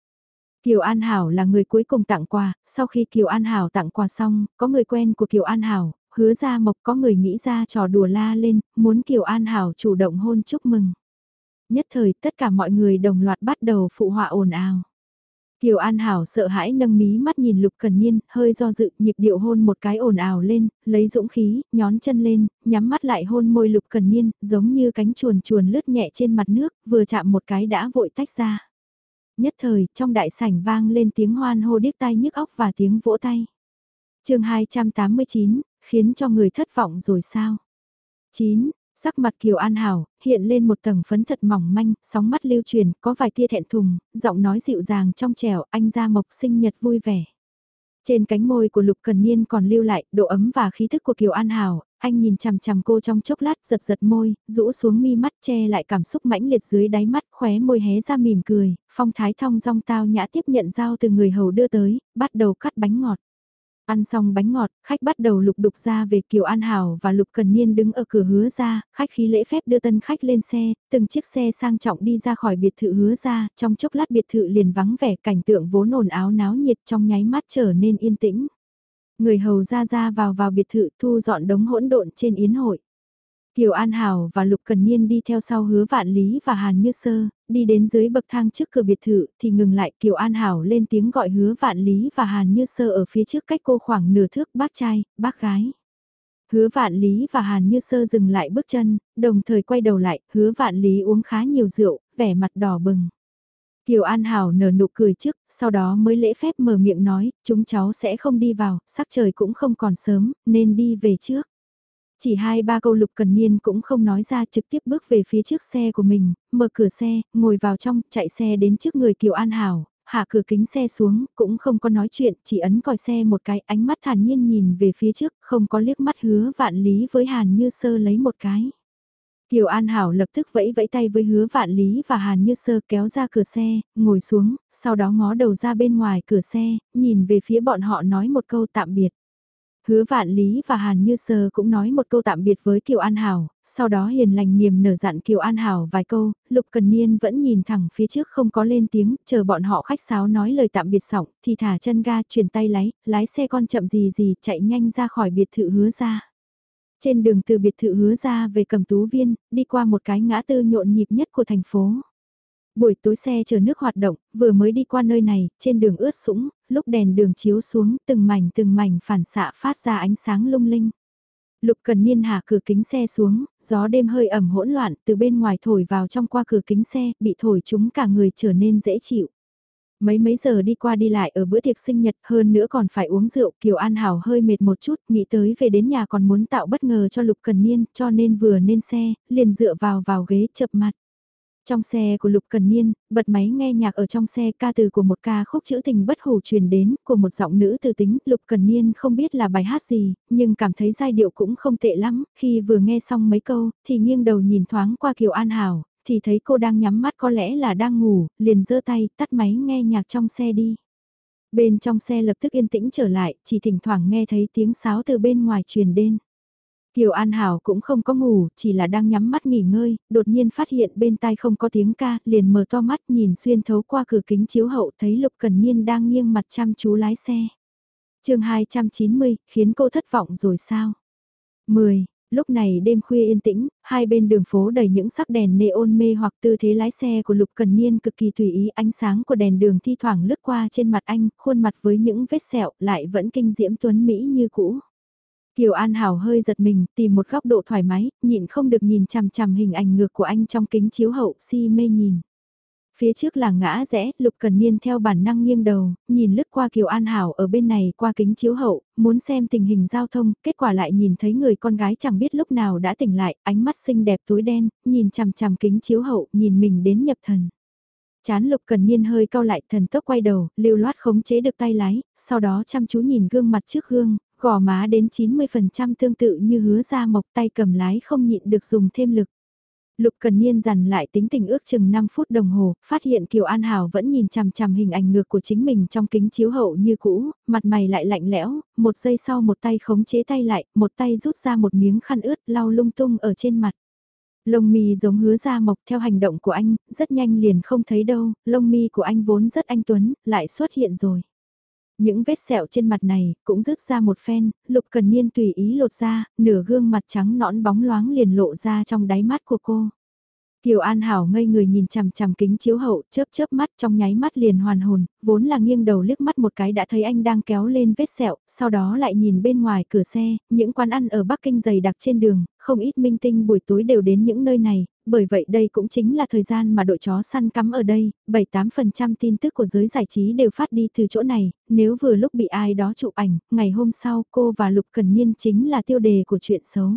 Kiều An Hảo là người cuối cùng tặng quà, sau khi Kiều An Hảo tặng quà xong, có người quen của Kiều An Hảo, hứa ra mộc có người nghĩ ra trò đùa la lên, muốn Kiều An Hảo chủ động hôn chúc mừng. Nhất thời tất cả mọi người đồng loạt bắt đầu phụ họa ồn ào. Kiều An Hảo sợ hãi nâng mí mắt nhìn Lục Cần Niên, hơi do dự, nhịp điệu hôn một cái ồn ào lên, lấy dũng khí, nhón chân lên, nhắm mắt lại hôn môi Lục Cần Niên, giống như cánh chuồn chuồn lướt nhẹ trên mặt nước, vừa chạm một cái đã vội tách ra. Nhất thời, trong đại sảnh vang lên tiếng hoan hô điếc tai nhức óc và tiếng vỗ tay. chương 289, khiến cho người thất vọng rồi sao? 9. Sắc mặt Kiều An Hảo, hiện lên một tầng phấn thật mỏng manh, sóng mắt lưu truyền, có vài tia thẹn thùng, giọng nói dịu dàng trong trẻo, anh ra mộc sinh nhật vui vẻ. Trên cánh môi của Lục Cần Niên còn lưu lại độ ấm và khí thức của Kiều An Hảo, anh nhìn chằm chằm cô trong chốc lát giật giật môi, rũ xuống mi mắt che lại cảm xúc mãnh liệt dưới đáy mắt khóe môi hé ra mỉm cười, phong thái thong dong tao nhã tiếp nhận dao từ người hầu đưa tới, bắt đầu cắt bánh ngọt. Ăn xong bánh ngọt, khách bắt đầu lục đục ra về Kiều An Hảo và Lục Cần Niên đứng ở cửa hứa ra, khách khí lễ phép đưa tân khách lên xe, từng chiếc xe sang trọng đi ra khỏi biệt thự hứa ra, trong chốc lát biệt thự liền vắng vẻ cảnh tượng vốn ồn áo náo nhiệt trong nháy mắt trở nên yên tĩnh. Người hầu ra ra vào vào biệt thự thu dọn đống hỗn độn trên yến hội. Kiều An Hảo và Lục Cần Niên đi theo sau hứa vạn lý và Hàn Như Sơ, đi đến dưới bậc thang trước cửa biệt thự thì ngừng lại Kiều An Hảo lên tiếng gọi hứa vạn lý và Hàn Như Sơ ở phía trước cách cô khoảng nửa thước bác trai, bác gái. Hứa vạn lý và Hàn Như Sơ dừng lại bước chân, đồng thời quay đầu lại, hứa vạn lý uống khá nhiều rượu, vẻ mặt đỏ bừng. Kiều An Hảo nở nụ cười trước, sau đó mới lễ phép mở miệng nói, chúng cháu sẽ không đi vào, sắc trời cũng không còn sớm, nên đi về trước. Chỉ hai ba câu lục cần niên cũng không nói ra trực tiếp bước về phía trước xe của mình, mở cửa xe, ngồi vào trong, chạy xe đến trước người Kiều An Hảo, hạ cửa kính xe xuống, cũng không có nói chuyện, chỉ ấn còi xe một cái, ánh mắt thản nhiên nhìn về phía trước, không có liếc mắt hứa vạn lý với Hàn Như Sơ lấy một cái. Kiều An Hảo lập tức vẫy vẫy tay với hứa vạn lý và Hàn Như Sơ kéo ra cửa xe, ngồi xuống, sau đó ngó đầu ra bên ngoài cửa xe, nhìn về phía bọn họ nói một câu tạm biệt. Hứa vạn lý và Hàn Như Sơ cũng nói một câu tạm biệt với Kiều An Hảo, sau đó hiền lành niềm nở dặn Kiều An Hảo vài câu, Lục Cần Niên vẫn nhìn thẳng phía trước không có lên tiếng, chờ bọn họ khách sáo nói lời tạm biệt xong thì thả chân ga chuyển tay lái, lái xe con chậm gì gì chạy nhanh ra khỏi biệt thự hứa ra. Trên đường từ biệt thự hứa ra về cầm tú viên, đi qua một cái ngã tư nhộn nhịp nhất của thành phố. Buổi tối xe chở nước hoạt động, vừa mới đi qua nơi này, trên đường ướt sũng, lúc đèn đường chiếu xuống, từng mảnh từng mảnh phản xạ phát ra ánh sáng lung linh. Lục Cần Niên hạ cửa kính xe xuống, gió đêm hơi ẩm hỗn loạn từ bên ngoài thổi vào trong qua cửa kính xe, bị thổi chúng cả người trở nên dễ chịu. Mấy mấy giờ đi qua đi lại ở bữa tiệc sinh nhật hơn nữa còn phải uống rượu Kiều An Hảo hơi mệt một chút nghĩ tới về đến nhà còn muốn tạo bất ngờ cho Lục Cần Niên cho nên vừa lên xe liền dựa vào vào ghế chập mặt. Trong xe của Lục Cần Niên, bật máy nghe nhạc ở trong xe ca từ của một ca khúc trữ tình bất hủ truyền đến của một giọng nữ từ tính. Lục Cần Niên không biết là bài hát gì, nhưng cảm thấy giai điệu cũng không tệ lắm. Khi vừa nghe xong mấy câu, thì nghiêng đầu nhìn thoáng qua Kiều An Hảo, thì thấy cô đang nhắm mắt có lẽ là đang ngủ, liền giơ tay tắt máy nghe nhạc trong xe đi. Bên trong xe lập tức yên tĩnh trở lại, chỉ thỉnh thoảng nghe thấy tiếng sáo từ bên ngoài truyền đến. Kiều An Hảo cũng không có ngủ, chỉ là đang nhắm mắt nghỉ ngơi, đột nhiên phát hiện bên tai không có tiếng ca, liền mở to mắt nhìn xuyên thấu qua cửa kính chiếu hậu thấy Lục Cần Niên đang nghiêng mặt chăm chú lái xe. chương 290, khiến cô thất vọng rồi sao? 10. Lúc này đêm khuya yên tĩnh, hai bên đường phố đầy những sắc đèn neon mê hoặc tư thế lái xe của Lục Cần Niên cực kỳ tùy ý ánh sáng của đèn đường thi thoảng lướt qua trên mặt anh, khuôn mặt với những vết sẹo lại vẫn kinh diễm tuấn Mỹ như cũ. Kiều An Hảo hơi giật mình, tìm một góc độ thoải mái, nhịn không được nhìn chằm chằm hình ảnh ngược của anh trong kính chiếu hậu si mê nhìn. Phía trước là ngã rẽ, Lục Cần Niên theo bản năng nghiêng đầu, nhìn lướt qua Kiều An Hảo ở bên này qua kính chiếu hậu, muốn xem tình hình giao thông, kết quả lại nhìn thấy người con gái chẳng biết lúc nào đã tỉnh lại, ánh mắt xinh đẹp tối đen, nhìn chằm chằm kính chiếu hậu, nhìn mình đến nhập thần. Chán Lục Cần Niên hơi cau lại thần tốc quay đầu, lưu loát khống chế được tay lái, sau đó chăm chú nhìn gương mặt trước gương, gò má đến 90% tương tự như hứa ra mộc tay cầm lái không nhịn được dùng thêm lực. Lục Cần Niên dằn lại tính tình ước chừng 5 phút đồng hồ, phát hiện Kiều An Hảo vẫn nhìn chằm chằm hình ảnh ngược của chính mình trong kính chiếu hậu như cũ, mặt mày lại lạnh lẽo, một giây sau một tay khống chế tay lại, một tay rút ra một miếng khăn ướt lau lung tung ở trên mặt. Lông mi giống hứa ra mộc theo hành động của anh, rất nhanh liền không thấy đâu, lông mi của anh vốn rất anh tuấn, lại xuất hiện rồi. Những vết sẹo trên mặt này cũng rứt ra một phen, Lục Cần Niên tùy ý lột ra, nửa gương mặt trắng nõn bóng loáng liền lộ ra trong đáy mắt của cô. Kiều An Hảo ngây người nhìn chằm chằm kính chiếu hậu, chớp chớp mắt trong nháy mắt liền hoàn hồn, vốn là nghiêng đầu liếc mắt một cái đã thấy anh đang kéo lên vết sẹo, sau đó lại nhìn bên ngoài cửa xe, những quán ăn ở Bắc Kinh dày đặc trên đường, không ít minh tinh buổi tối đều đến những nơi này, bởi vậy đây cũng chính là thời gian mà đội chó săn cắm ở đây, 7-8% tin tức của giới giải trí đều phát đi từ chỗ này, nếu vừa lúc bị ai đó chụp ảnh, ngày hôm sau cô và Lục Cần Niên chính là tiêu đề của chuyện xấu.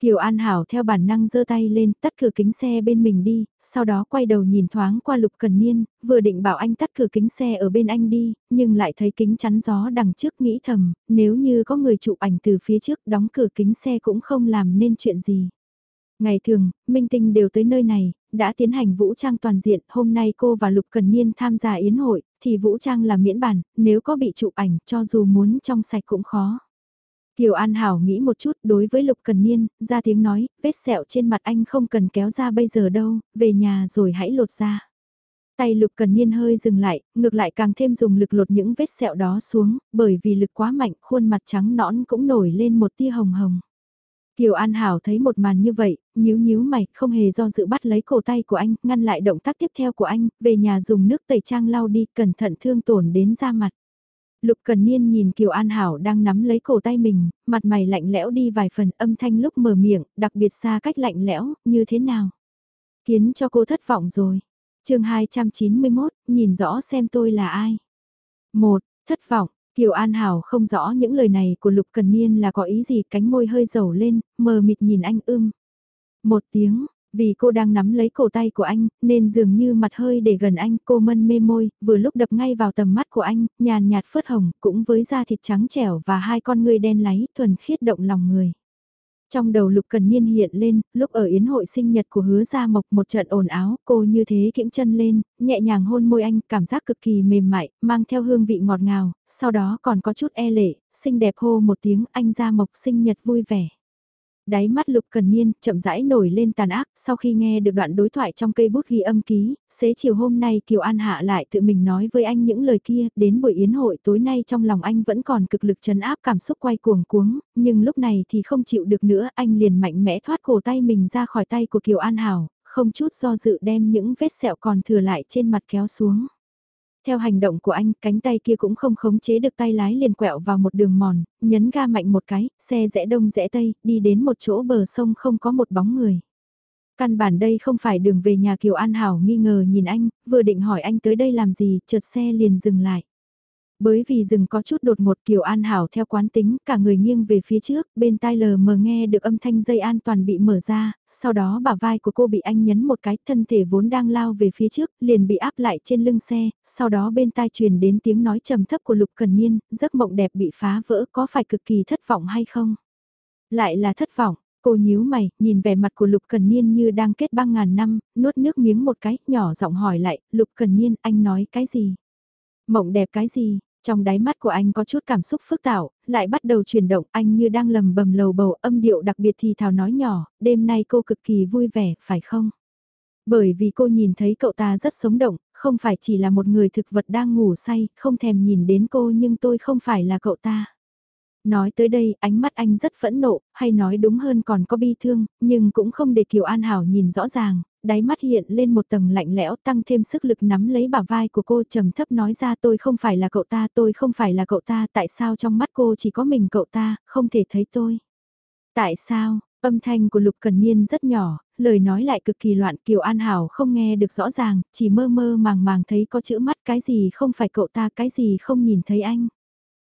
Kiều An Hảo theo bản năng giơ tay lên tắt cửa kính xe bên mình đi, sau đó quay đầu nhìn thoáng qua Lục Cần Niên, vừa định bảo anh tắt cửa kính xe ở bên anh đi, nhưng lại thấy kính chắn gió đằng trước nghĩ thầm, nếu như có người chụp ảnh từ phía trước đóng cửa kính xe cũng không làm nên chuyện gì. Ngày thường, Minh Tinh đều tới nơi này, đã tiến hành vũ trang toàn diện, hôm nay cô và Lục Cần Niên tham gia yến hội, thì vũ trang là miễn bản, nếu có bị chụp ảnh cho dù muốn trong sạch cũng khó. Kiều An Hảo nghĩ một chút đối với Lục Cần Niên, ra tiếng nói, vết sẹo trên mặt anh không cần kéo ra bây giờ đâu, về nhà rồi hãy lột ra. Tay Lục Cần Niên hơi dừng lại, ngược lại càng thêm dùng lực lột những vết sẹo đó xuống, bởi vì lực quá mạnh, khuôn mặt trắng nõn cũng nổi lên một tia hồng hồng. Kiều An Hảo thấy một màn như vậy, nhíu nhíu mày, không hề do dự bắt lấy cổ tay của anh, ngăn lại động tác tiếp theo của anh, về nhà dùng nước tẩy trang lau đi, cẩn thận thương tổn đến da mặt. Lục Cần Niên nhìn Kiều An Hảo đang nắm lấy cổ tay mình, mặt mày lạnh lẽo đi vài phần âm thanh lúc mở miệng, đặc biệt xa cách lạnh lẽo, như thế nào? Khiến cho cô thất vọng rồi. chương 291, nhìn rõ xem tôi là ai. một Thất vọng, Kiều An Hảo không rõ những lời này của Lục Cần Niên là có ý gì, cánh môi hơi dầu lên, mờ mịt nhìn anh ưm. Một tiếng, vì cô đang nắm lấy cổ tay của anh, nên dường như mặt hơi để gần anh, cô mân mê môi, vừa lúc đập ngay vào tầm mắt của anh, nhàn nhạt phớt hồng, cũng với da thịt trắng trẻo và hai con ngươi đen láy, thuần khiết động lòng người. Trong đầu Lục Cần Niên hiện lên, lúc ở yến hội sinh nhật của hứa gia mộc một trận ồn áo, cô như thế kiễng chân lên, nhẹ nhàng hôn môi anh, cảm giác cực kỳ mềm mại, mang theo hương vị ngọt ngào, sau đó còn có chút e lệ, xinh đẹp hô một tiếng anh gia mộc sinh nhật vui vẻ đáy mắt Lục Cần Niên chậm rãi nổi lên tàn ác sau khi nghe được đoạn đối thoại trong cây bút ghi âm ký, xế chiều hôm nay Kiều An Hạ lại tự mình nói với anh những lời kia, đến buổi yến hội tối nay trong lòng anh vẫn còn cực lực chấn áp cảm xúc quay cuồng cuống, nhưng lúc này thì không chịu được nữa, anh liền mạnh mẽ thoát cổ tay mình ra khỏi tay của Kiều An Hảo, không chút do dự đem những vết sẹo còn thừa lại trên mặt kéo xuống. Theo hành động của anh, cánh tay kia cũng không khống chế được tay lái liền quẹo vào một đường mòn, nhấn ga mạnh một cái, xe rẽ đông rẽ tây, đi đến một chỗ bờ sông không có một bóng người. Căn bản đây không phải đường về nhà Kiều An Hảo nghi ngờ nhìn anh, vừa định hỏi anh tới đây làm gì, chợt xe liền dừng lại. Bởi vì rừng có chút đột ngột Kiều An Hảo theo quán tính, cả người nghiêng về phía trước, bên tai lờ mờ nghe được âm thanh dây an toàn bị mở ra, sau đó bả vai của cô bị anh nhấn một cái, thân thể vốn đang lao về phía trước, liền bị áp lại trên lưng xe, sau đó bên tai truyền đến tiếng nói trầm thấp của Lục Cần Niên, giấc mộng đẹp bị phá vỡ có phải cực kỳ thất vọng hay không? Lại là thất vọng, cô nhíu mày, nhìn vẻ mặt của Lục Cần Niên như đang kết băng ngàn năm, nuốt nước miếng một cái, nhỏ giọng hỏi lại, Lục Cần Niên, anh nói cái gì? Mộng đẹp cái gì? Trong đáy mắt của anh có chút cảm xúc phức tạo lại bắt đầu chuyển động anh như đang lầm bầm lầu bầu âm điệu đặc biệt thì thào nói nhỏ, đêm nay cô cực kỳ vui vẻ, phải không? Bởi vì cô nhìn thấy cậu ta rất sống động, không phải chỉ là một người thực vật đang ngủ say, không thèm nhìn đến cô nhưng tôi không phải là cậu ta. Nói tới đây, ánh mắt anh rất phẫn nộ, hay nói đúng hơn còn có bi thương, nhưng cũng không để Kiều An Hảo nhìn rõ ràng, đáy mắt hiện lên một tầng lạnh lẽo tăng thêm sức lực nắm lấy bả vai của cô trầm thấp nói ra tôi không phải là cậu ta, tôi không phải là cậu ta, tại sao trong mắt cô chỉ có mình cậu ta, không thể thấy tôi. Tại sao, âm thanh của Lục Cần Niên rất nhỏ, lời nói lại cực kỳ loạn Kiều An Hảo không nghe được rõ ràng, chỉ mơ mơ màng màng thấy có chữ mắt cái gì không phải cậu ta cái gì không nhìn thấy anh.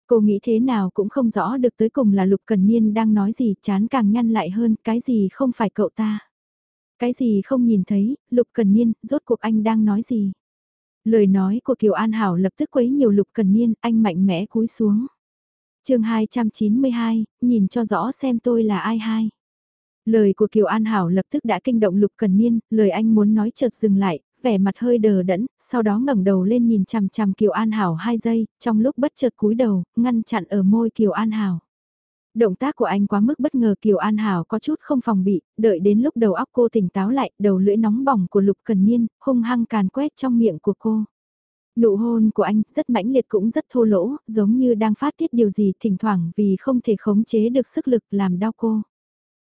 Cô nghĩ thế nào cũng không rõ được tới cùng là Lục Cần Niên đang nói gì chán càng nhăn lại hơn cái gì không phải cậu ta. Cái gì không nhìn thấy, Lục Cần Niên, rốt cuộc anh đang nói gì. Lời nói của Kiều An Hảo lập tức quấy nhiều Lục Cần Niên, anh mạnh mẽ cúi xuống. chương 292, nhìn cho rõ xem tôi là ai hai. Lời của Kiều An Hảo lập tức đã kinh động Lục Cần Niên, lời anh muốn nói chợt dừng lại, vẻ mặt hơi đờ đẫn, sau đó ngẩng đầu lên nhìn chằm chằm Kiều An Hảo hai giây, trong lúc bất chợt cúi đầu, ngăn chặn ở môi Kiều An Hảo. Động tác của anh quá mức bất ngờ Kiều An Hảo có chút không phòng bị, đợi đến lúc đầu óc cô tỉnh táo lại, đầu lưỡi nóng bỏng của Lục Cần Niên, hung hăng càn quét trong miệng của cô. Nụ hôn của anh rất mãnh liệt cũng rất thô lỗ, giống như đang phát tiết điều gì thỉnh thoảng vì không thể khống chế được sức lực làm đau cô.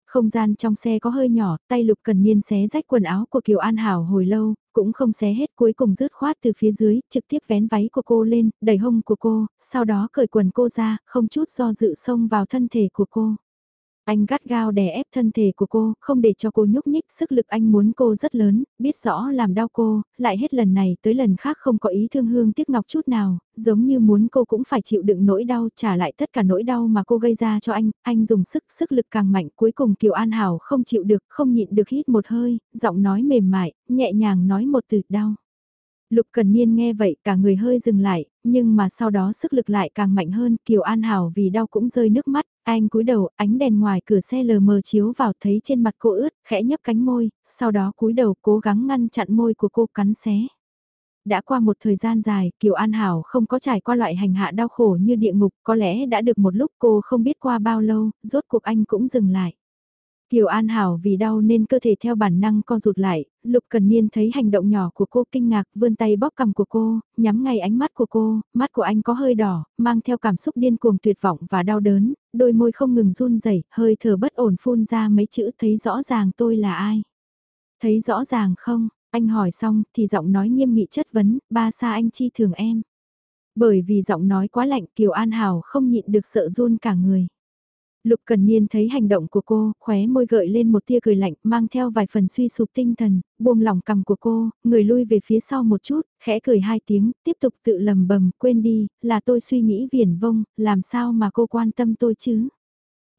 Không gian trong xe có hơi nhỏ, tay Lục Cần Niên xé rách quần áo của Kiều An Hảo hồi lâu, cũng không xé hết cuối cùng rớt khoát từ phía dưới, trực tiếp vén váy của cô lên, đẩy hông của cô, sau đó cởi quần cô ra, không chút do dự xông vào thân thể của cô. Anh gắt gao đè ép thân thể của cô, không để cho cô nhúc nhích, sức lực anh muốn cô rất lớn, biết rõ làm đau cô, lại hết lần này tới lần khác không có ý thương hương tiếc ngọc chút nào, giống như muốn cô cũng phải chịu đựng nỗi đau, trả lại tất cả nỗi đau mà cô gây ra cho anh, anh dùng sức, sức lực càng mạnh, cuối cùng Kiều An Hảo không chịu được, không nhịn được hít một hơi, giọng nói mềm mại, nhẹ nhàng nói một từ đau. Lục Cần Niên nghe vậy cả người hơi dừng lại, nhưng mà sau đó sức lực lại càng mạnh hơn, Kiều An Hảo vì đau cũng rơi nước mắt, anh cúi đầu, ánh đèn ngoài cửa xe lờ mờ chiếu vào thấy trên mặt cô ướt, khẽ nhấp cánh môi, sau đó cúi đầu cố gắng ngăn chặn môi của cô cắn xé. Đã qua một thời gian dài, Kiều An Hảo không có trải qua loại hành hạ đau khổ như địa ngục, có lẽ đã được một lúc cô không biết qua bao lâu, rốt cuộc anh cũng dừng lại. Kiều An Hảo vì đau nên cơ thể theo bản năng co rụt lại, Lục Cần Niên thấy hành động nhỏ của cô kinh ngạc vươn tay bóp cầm của cô, nhắm ngay ánh mắt của cô, mắt của anh có hơi đỏ, mang theo cảm xúc điên cuồng tuyệt vọng và đau đớn, đôi môi không ngừng run rẩy, hơi thở bất ổn phun ra mấy chữ thấy rõ ràng tôi là ai. Thấy rõ ràng không, anh hỏi xong thì giọng nói nghiêm nghị chất vấn, ba xa anh chi thường em. Bởi vì giọng nói quá lạnh Kiều An Hảo không nhịn được sợ run cả người. Lục Cần Niên thấy hành động của cô, khóe môi gợi lên một tia cười lạnh, mang theo vài phần suy sụp tinh thần, buông lỏng cầm của cô, người lui về phía sau một chút, khẽ cười hai tiếng, tiếp tục tự lầm bầm, quên đi, là tôi suy nghĩ viển vông, làm sao mà cô quan tâm tôi chứ?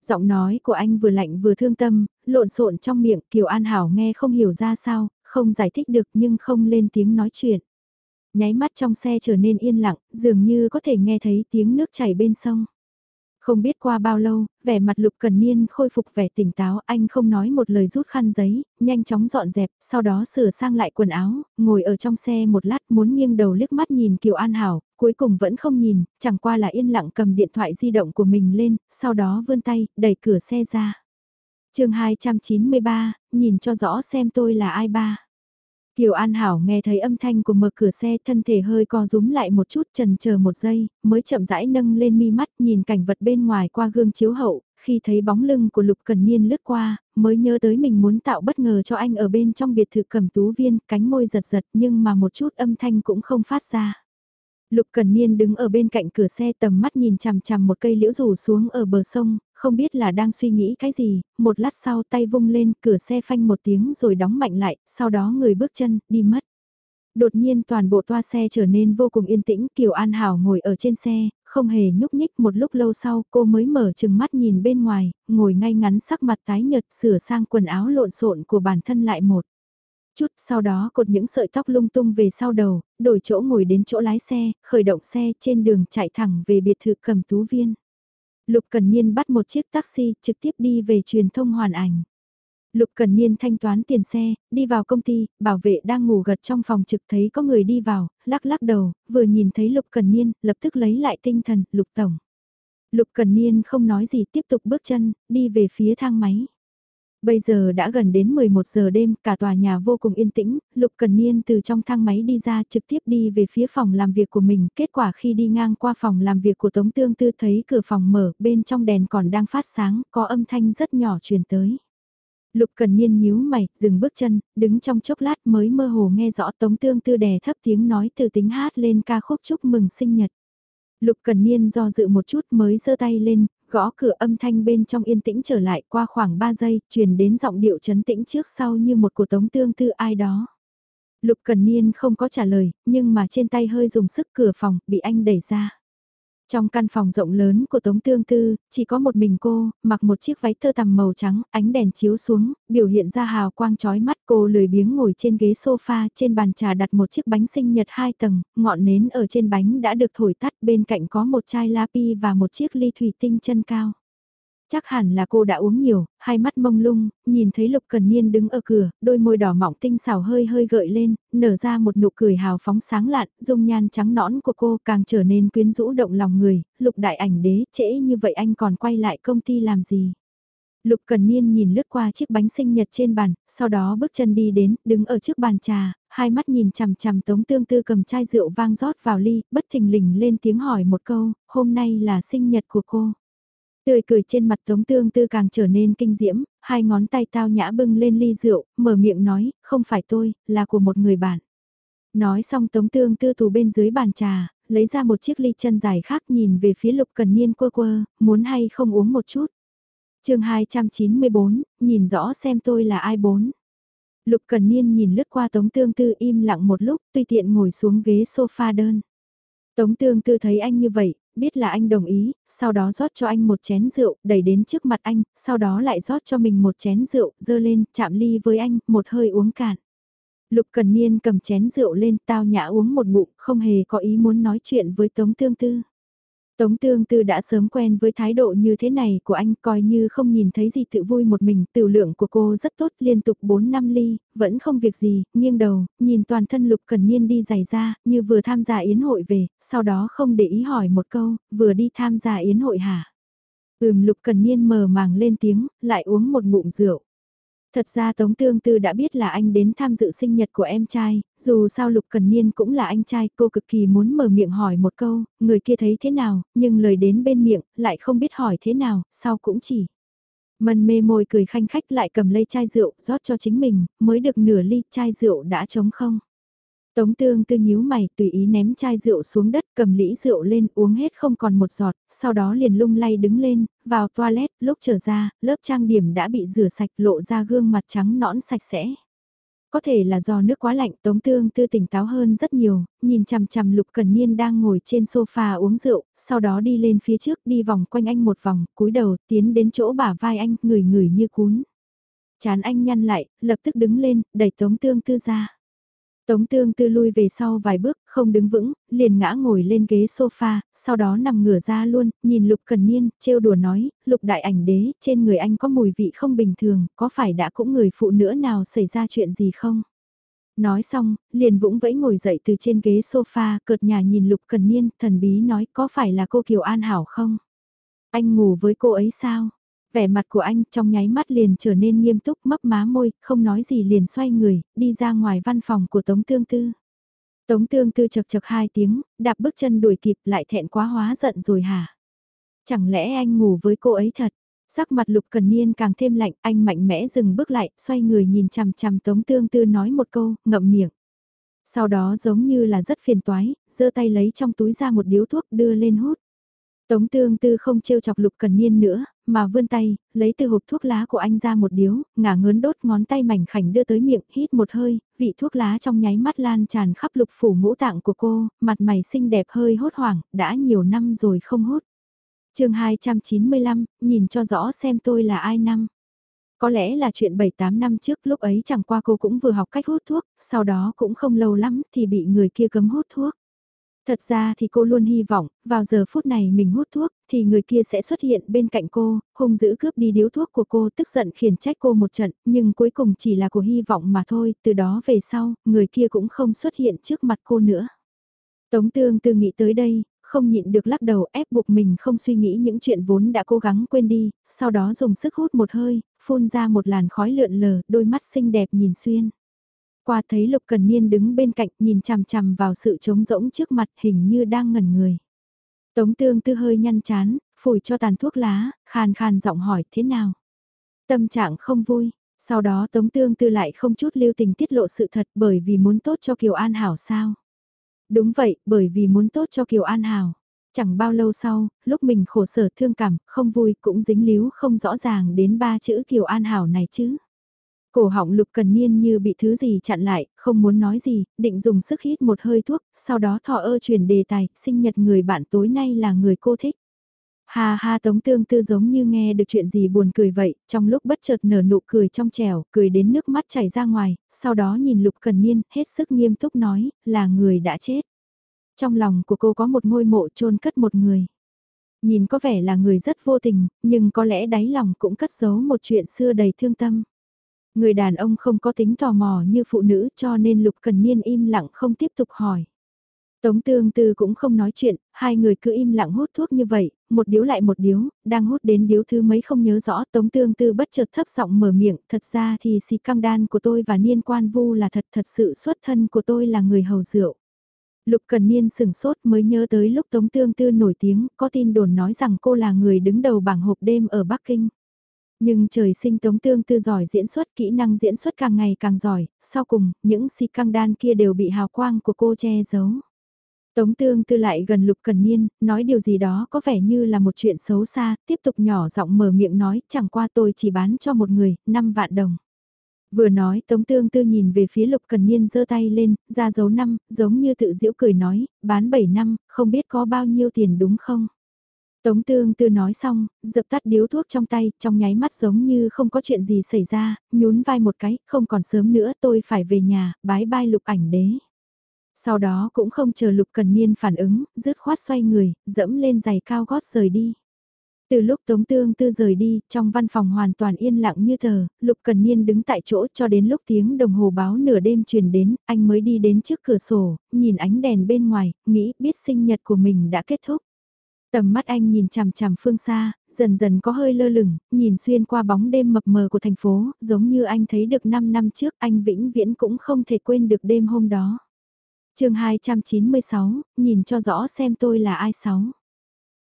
Giọng nói của anh vừa lạnh vừa thương tâm, lộn xộn trong miệng, Kiều An Hảo nghe không hiểu ra sao, không giải thích được nhưng không lên tiếng nói chuyện. Nháy mắt trong xe trở nên yên lặng, dường như có thể nghe thấy tiếng nước chảy bên sông. Không biết qua bao lâu, vẻ mặt lục cần niên khôi phục vẻ tỉnh táo, anh không nói một lời rút khăn giấy, nhanh chóng dọn dẹp, sau đó sửa sang lại quần áo, ngồi ở trong xe một lát muốn nghiêng đầu liếc mắt nhìn Kiều An Hảo, cuối cùng vẫn không nhìn, chẳng qua là yên lặng cầm điện thoại di động của mình lên, sau đó vươn tay, đẩy cửa xe ra. chương 293, nhìn cho rõ xem tôi là ai ba. Kiều An Hảo nghe thấy âm thanh của mở cửa xe thân thể hơi co rúm lại một chút trần chờ một giây, mới chậm rãi nâng lên mi mắt nhìn cảnh vật bên ngoài qua gương chiếu hậu, khi thấy bóng lưng của Lục Cần Niên lướt qua, mới nhớ tới mình muốn tạo bất ngờ cho anh ở bên trong biệt thự cầm tú viên, cánh môi giật giật nhưng mà một chút âm thanh cũng không phát ra. Lục Cần Niên đứng ở bên cạnh cửa xe tầm mắt nhìn chằm chằm một cây liễu rủ xuống ở bờ sông, không biết là đang suy nghĩ cái gì, một lát sau tay vung lên cửa xe phanh một tiếng rồi đóng mạnh lại, sau đó người bước chân, đi mất. Đột nhiên toàn bộ toa xe trở nên vô cùng yên tĩnh, Kiều An Hảo ngồi ở trên xe, không hề nhúc nhích một lúc lâu sau cô mới mở chừng mắt nhìn bên ngoài, ngồi ngay ngắn sắc mặt tái nhợt sửa sang quần áo lộn xộn của bản thân lại một. Chút sau đó cột những sợi tóc lung tung về sau đầu, đổi chỗ ngồi đến chỗ lái xe, khởi động xe trên đường chạy thẳng về biệt thự cầm tú viên. Lục Cần Niên bắt một chiếc taxi trực tiếp đi về truyền thông hoàn ảnh. Lục Cần Niên thanh toán tiền xe, đi vào công ty, bảo vệ đang ngủ gật trong phòng trực thấy có người đi vào, lắc lắc đầu, vừa nhìn thấy Lục Cần Niên, lập tức lấy lại tinh thần, Lục Tổng. Lục Cần Niên không nói gì tiếp tục bước chân, đi về phía thang máy. Bây giờ đã gần đến 11 giờ đêm, cả tòa nhà vô cùng yên tĩnh, Lục Cần Niên từ trong thang máy đi ra trực tiếp đi về phía phòng làm việc của mình. Kết quả khi đi ngang qua phòng làm việc của Tống Tương Tư thấy cửa phòng mở, bên trong đèn còn đang phát sáng, có âm thanh rất nhỏ truyền tới. Lục Cần Niên nhíu mày, dừng bước chân, đứng trong chốc lát mới mơ hồ nghe rõ Tống Tương Tư đè thấp tiếng nói từ tính hát lên ca khúc chúc mừng sinh nhật. Lục Cần Niên do dự một chút mới giơ tay lên, Gõ cửa âm thanh bên trong yên tĩnh trở lại qua khoảng 3 giây, truyền đến giọng điệu chấn tĩnh trước sau như một cuộc tống tương tư ai đó. Lục Cần Niên không có trả lời, nhưng mà trên tay hơi dùng sức cửa phòng, bị anh đẩy ra. Trong căn phòng rộng lớn của Tống Tương Tư, chỉ có một mình cô, mặc một chiếc váy tơ tằm màu trắng, ánh đèn chiếu xuống, biểu hiện ra hào quang chói mắt cô lười biếng ngồi trên ghế sofa, trên bàn trà đặt một chiếc bánh sinh nhật hai tầng, ngọn nến ở trên bánh đã được thổi tắt, bên cạnh có một chai lapi và một chiếc ly thủy tinh chân cao. Chắc hẳn là cô đã uống nhiều, hai mắt mông lung, nhìn thấy Lục Cần Niên đứng ở cửa, đôi môi đỏ mọng tinh xảo hơi hơi gợi lên, nở ra một nụ cười hào phóng sáng lạn, dung nhan trắng nõn của cô càng trở nên quyến rũ động lòng người, Lục đại ảnh đế, trễ như vậy anh còn quay lại công ty làm gì? Lục Cần Niên nhìn lướt qua chiếc bánh sinh nhật trên bàn, sau đó bước chân đi đến, đứng ở trước bàn trà, hai mắt nhìn chằm chằm Tống Tương Tư cầm chai rượu vang rót vào ly, bất thình lình lên tiếng hỏi một câu, hôm nay là sinh nhật của cô. Tươi cười trên mặt Tống Tương Tư càng trở nên kinh diễm, hai ngón tay tao nhã bưng lên ly rượu, mở miệng nói, không phải tôi, là của một người bạn. Nói xong Tống Tương Tư tù bên dưới bàn trà, lấy ra một chiếc ly chân dài khác nhìn về phía Lục Cần Niên quơ quơ, muốn hay không uống một chút. chương 294, nhìn rõ xem tôi là ai bốn. Lục Cần Niên nhìn lướt qua Tống Tương Tư im lặng một lúc, tùy tiện ngồi xuống ghế sofa đơn. Tống Tương Tư thấy anh như vậy, biết là anh đồng ý, sau đó rót cho anh một chén rượu, đẩy đến trước mặt anh, sau đó lại rót cho mình một chén rượu, dơ lên, chạm ly với anh, một hơi uống cạn. Lục Cần Niên cầm chén rượu lên, tao nhã uống một ngụm, không hề có ý muốn nói chuyện với Tống Tương Tư. Tống Tương Tư đã sớm quen với thái độ như thế này của anh coi như không nhìn thấy gì tự vui một mình, tiểu lượng của cô rất tốt liên tục 4 năm ly, vẫn không việc gì, nghiêng đầu, nhìn toàn thân Lục Cần Niên đi giày ra, như vừa tham gia yến hội về, sau đó không để ý hỏi một câu, vừa đi tham gia yến hội hả? Ừm Lục Cần Niên mờ màng lên tiếng, lại uống một ngụm rượu. Thật ra Tống Tương Tư đã biết là anh đến tham dự sinh nhật của em trai, dù sao Lục Cần Niên cũng là anh trai, cô cực kỳ muốn mở miệng hỏi một câu, người kia thấy thế nào, nhưng lời đến bên miệng, lại không biết hỏi thế nào, sau cũng chỉ. Mân mê môi cười khanh khách lại cầm lấy chai rượu, rót cho chính mình, mới được nửa ly chai rượu đã trống không. Tống tương tư nhíu mày tùy ý ném chai rượu xuống đất cầm lĩ rượu lên uống hết không còn một giọt, sau đó liền lung lay đứng lên, vào toilet, lúc trở ra, lớp trang điểm đã bị rửa sạch lộ ra gương mặt trắng nõn sạch sẽ. Có thể là do nước quá lạnh Tống Tương Tư tỉnh táo hơn rất nhiều, nhìn chằm chằm Lục Cần Niên đang ngồi trên sofa uống rượu, sau đó đi lên phía trước đi vòng quanh anh một vòng, cúi đầu tiến đến chỗ bả vai anh, người người như cún. Chán anh nhăn lại, lập tức đứng lên, đẩy Tống Tương Tư ra. Tống tương tư lui về sau vài bước, không đứng vững, liền ngã ngồi lên ghế sofa, sau đó nằm ngửa ra luôn, nhìn Lục Cần Niên, trêu đùa nói, Lục đại ảnh đế, trên người anh có mùi vị không bình thường, có phải đã cũng người phụ nữ nào xảy ra chuyện gì không? Nói xong, liền vũng vẫy ngồi dậy từ trên ghế sofa, cợt nhà nhìn Lục Cần Niên, thần bí nói, có phải là cô Kiều An Hảo không? Anh ngủ với cô ấy sao? Vẻ mặt của anh trong nháy mắt liền trở nên nghiêm túc mấp má môi, không nói gì liền xoay người, đi ra ngoài văn phòng của Tống Tương Tư. Tống Tương Tư chật chật hai tiếng, đạp bước chân đuổi kịp lại thẹn quá hóa giận rồi hả? Chẳng lẽ anh ngủ với cô ấy thật? Sắc mặt lục cần niên càng thêm lạnh, anh mạnh mẽ dừng bước lại, xoay người nhìn chằm chằm Tống Tương Tư nói một câu, ngậm miệng. Sau đó giống như là rất phiền toái, giơ tay lấy trong túi ra một điếu thuốc đưa lên hút. Tống tương tư không trêu chọc lục cần niên nữa, mà vươn tay, lấy từ hộp thuốc lá của anh ra một điếu, ngả ngớn đốt ngón tay mảnh khảnh đưa tới miệng, hít một hơi, vị thuốc lá trong nháy mắt lan tràn khắp lục phủ ngũ tạng của cô, mặt mày xinh đẹp hơi hốt hoảng, đã nhiều năm rồi không hút. chương 295, nhìn cho rõ xem tôi là ai năm. Có lẽ là chuyện 7-8 năm trước lúc ấy chẳng qua cô cũng vừa học cách hút thuốc, sau đó cũng không lâu lắm thì bị người kia cấm hút thuốc. Thật ra thì cô luôn hy vọng, vào giờ phút này mình hút thuốc, thì người kia sẽ xuất hiện bên cạnh cô, hung dữ cướp đi điếu thuốc của cô tức giận khiển trách cô một trận, nhưng cuối cùng chỉ là của hy vọng mà thôi, từ đó về sau, người kia cũng không xuất hiện trước mặt cô nữa. Tống tương tư nghĩ tới đây, không nhịn được lắc đầu ép buộc mình không suy nghĩ những chuyện vốn đã cố gắng quên đi, sau đó dùng sức hút một hơi, phun ra một làn khói lượn lờ, đôi mắt xinh đẹp nhìn xuyên qua thấy Lục Cần Niên đứng bên cạnh nhìn chằm chằm vào sự trống rỗng trước mặt hình như đang ngẩn người. Tống tương tư hơi nhăn chán, phủi cho tàn thuốc lá, khàn khàn giọng hỏi thế nào. Tâm trạng không vui, sau đó Tống tương tư lại không chút lưu tình tiết lộ sự thật bởi vì muốn tốt cho Kiều An Hảo sao. Đúng vậy, bởi vì muốn tốt cho Kiều An Hảo. Chẳng bao lâu sau, lúc mình khổ sở thương cảm, không vui cũng dính líu không rõ ràng đến ba chữ Kiều An Hảo này chứ. Cổ họng lục cần niên như bị thứ gì chặn lại, không muốn nói gì, định dùng sức hít một hơi thuốc, sau đó thọ ơ chuyển đề tài, sinh nhật người bạn tối nay là người cô thích. Ha ha tống tương tư giống như nghe được chuyện gì buồn cười vậy, trong lúc bất chợt nở nụ cười trong trẻo, cười đến nước mắt chảy ra ngoài, sau đó nhìn lục cần niên, hết sức nghiêm túc nói, là người đã chết. Trong lòng của cô có một ngôi mộ chôn cất một người. Nhìn có vẻ là người rất vô tình, nhưng có lẽ đáy lòng cũng cất giấu một chuyện xưa đầy thương tâm. Người đàn ông không có tính tò mò như phụ nữ cho nên Lục Cần Niên im lặng không tiếp tục hỏi. Tống tương tư cũng không nói chuyện, hai người cứ im lặng hút thuốc như vậy, một điếu lại một điếu, đang hút đến điếu thứ mấy không nhớ rõ. Tống tương tư bất chợt thấp giọng mở miệng, thật ra thì xì căng đan của tôi và niên quan vu là thật thật sự xuất thân của tôi là người hầu rượu. Lục Cần Niên sừng sốt mới nhớ tới lúc Tống Tương Tư nổi tiếng, có tin đồn nói rằng cô là người đứng đầu bảng hộp đêm ở Bắc Kinh. Nhưng trời sinh Tống Tương Tư giỏi diễn xuất, kỹ năng diễn xuất càng ngày càng giỏi, sau cùng, những si căng đan kia đều bị hào quang của cô che giấu. Tống Tương Tư lại gần Lục Cần Niên, nói điều gì đó có vẻ như là một chuyện xấu xa, tiếp tục nhỏ giọng mở miệng nói, chẳng qua tôi chỉ bán cho một người, 5 vạn đồng. Vừa nói Tống Tương Tư nhìn về phía Lục Cần Niên giơ tay lên, ra dấu năm, giống như tự giễu cười nói, bán 7 năm, không biết có bao nhiêu tiền đúng không? Tống Tương Tư nói xong, dập tắt điếu thuốc trong tay, trong nháy mắt giống như không có chuyện gì xảy ra, nhún vai một cái, không còn sớm nữa tôi phải về nhà, bái bai Lục ảnh đế. Sau đó cũng không chờ Lục Cần Niên phản ứng, dứt khoát xoay người, dẫm lên giày cao gót rời đi. Từ lúc Tống Tương Tư rời đi, trong văn phòng hoàn toàn yên lặng như tờ, Lục Cần Niên đứng tại chỗ cho đến lúc tiếng đồng hồ báo nửa đêm truyền đến, anh mới đi đến trước cửa sổ, nhìn ánh đèn bên ngoài, nghĩ biết sinh nhật của mình đã kết thúc. Tầm mắt anh nhìn chằm chằm phương xa, dần dần có hơi lơ lửng, nhìn xuyên qua bóng đêm mập mờ của thành phố, giống như anh thấy được 5 năm trước anh vĩnh viễn cũng không thể quên được đêm hôm đó. chương 296, nhìn cho rõ xem tôi là ai sáu.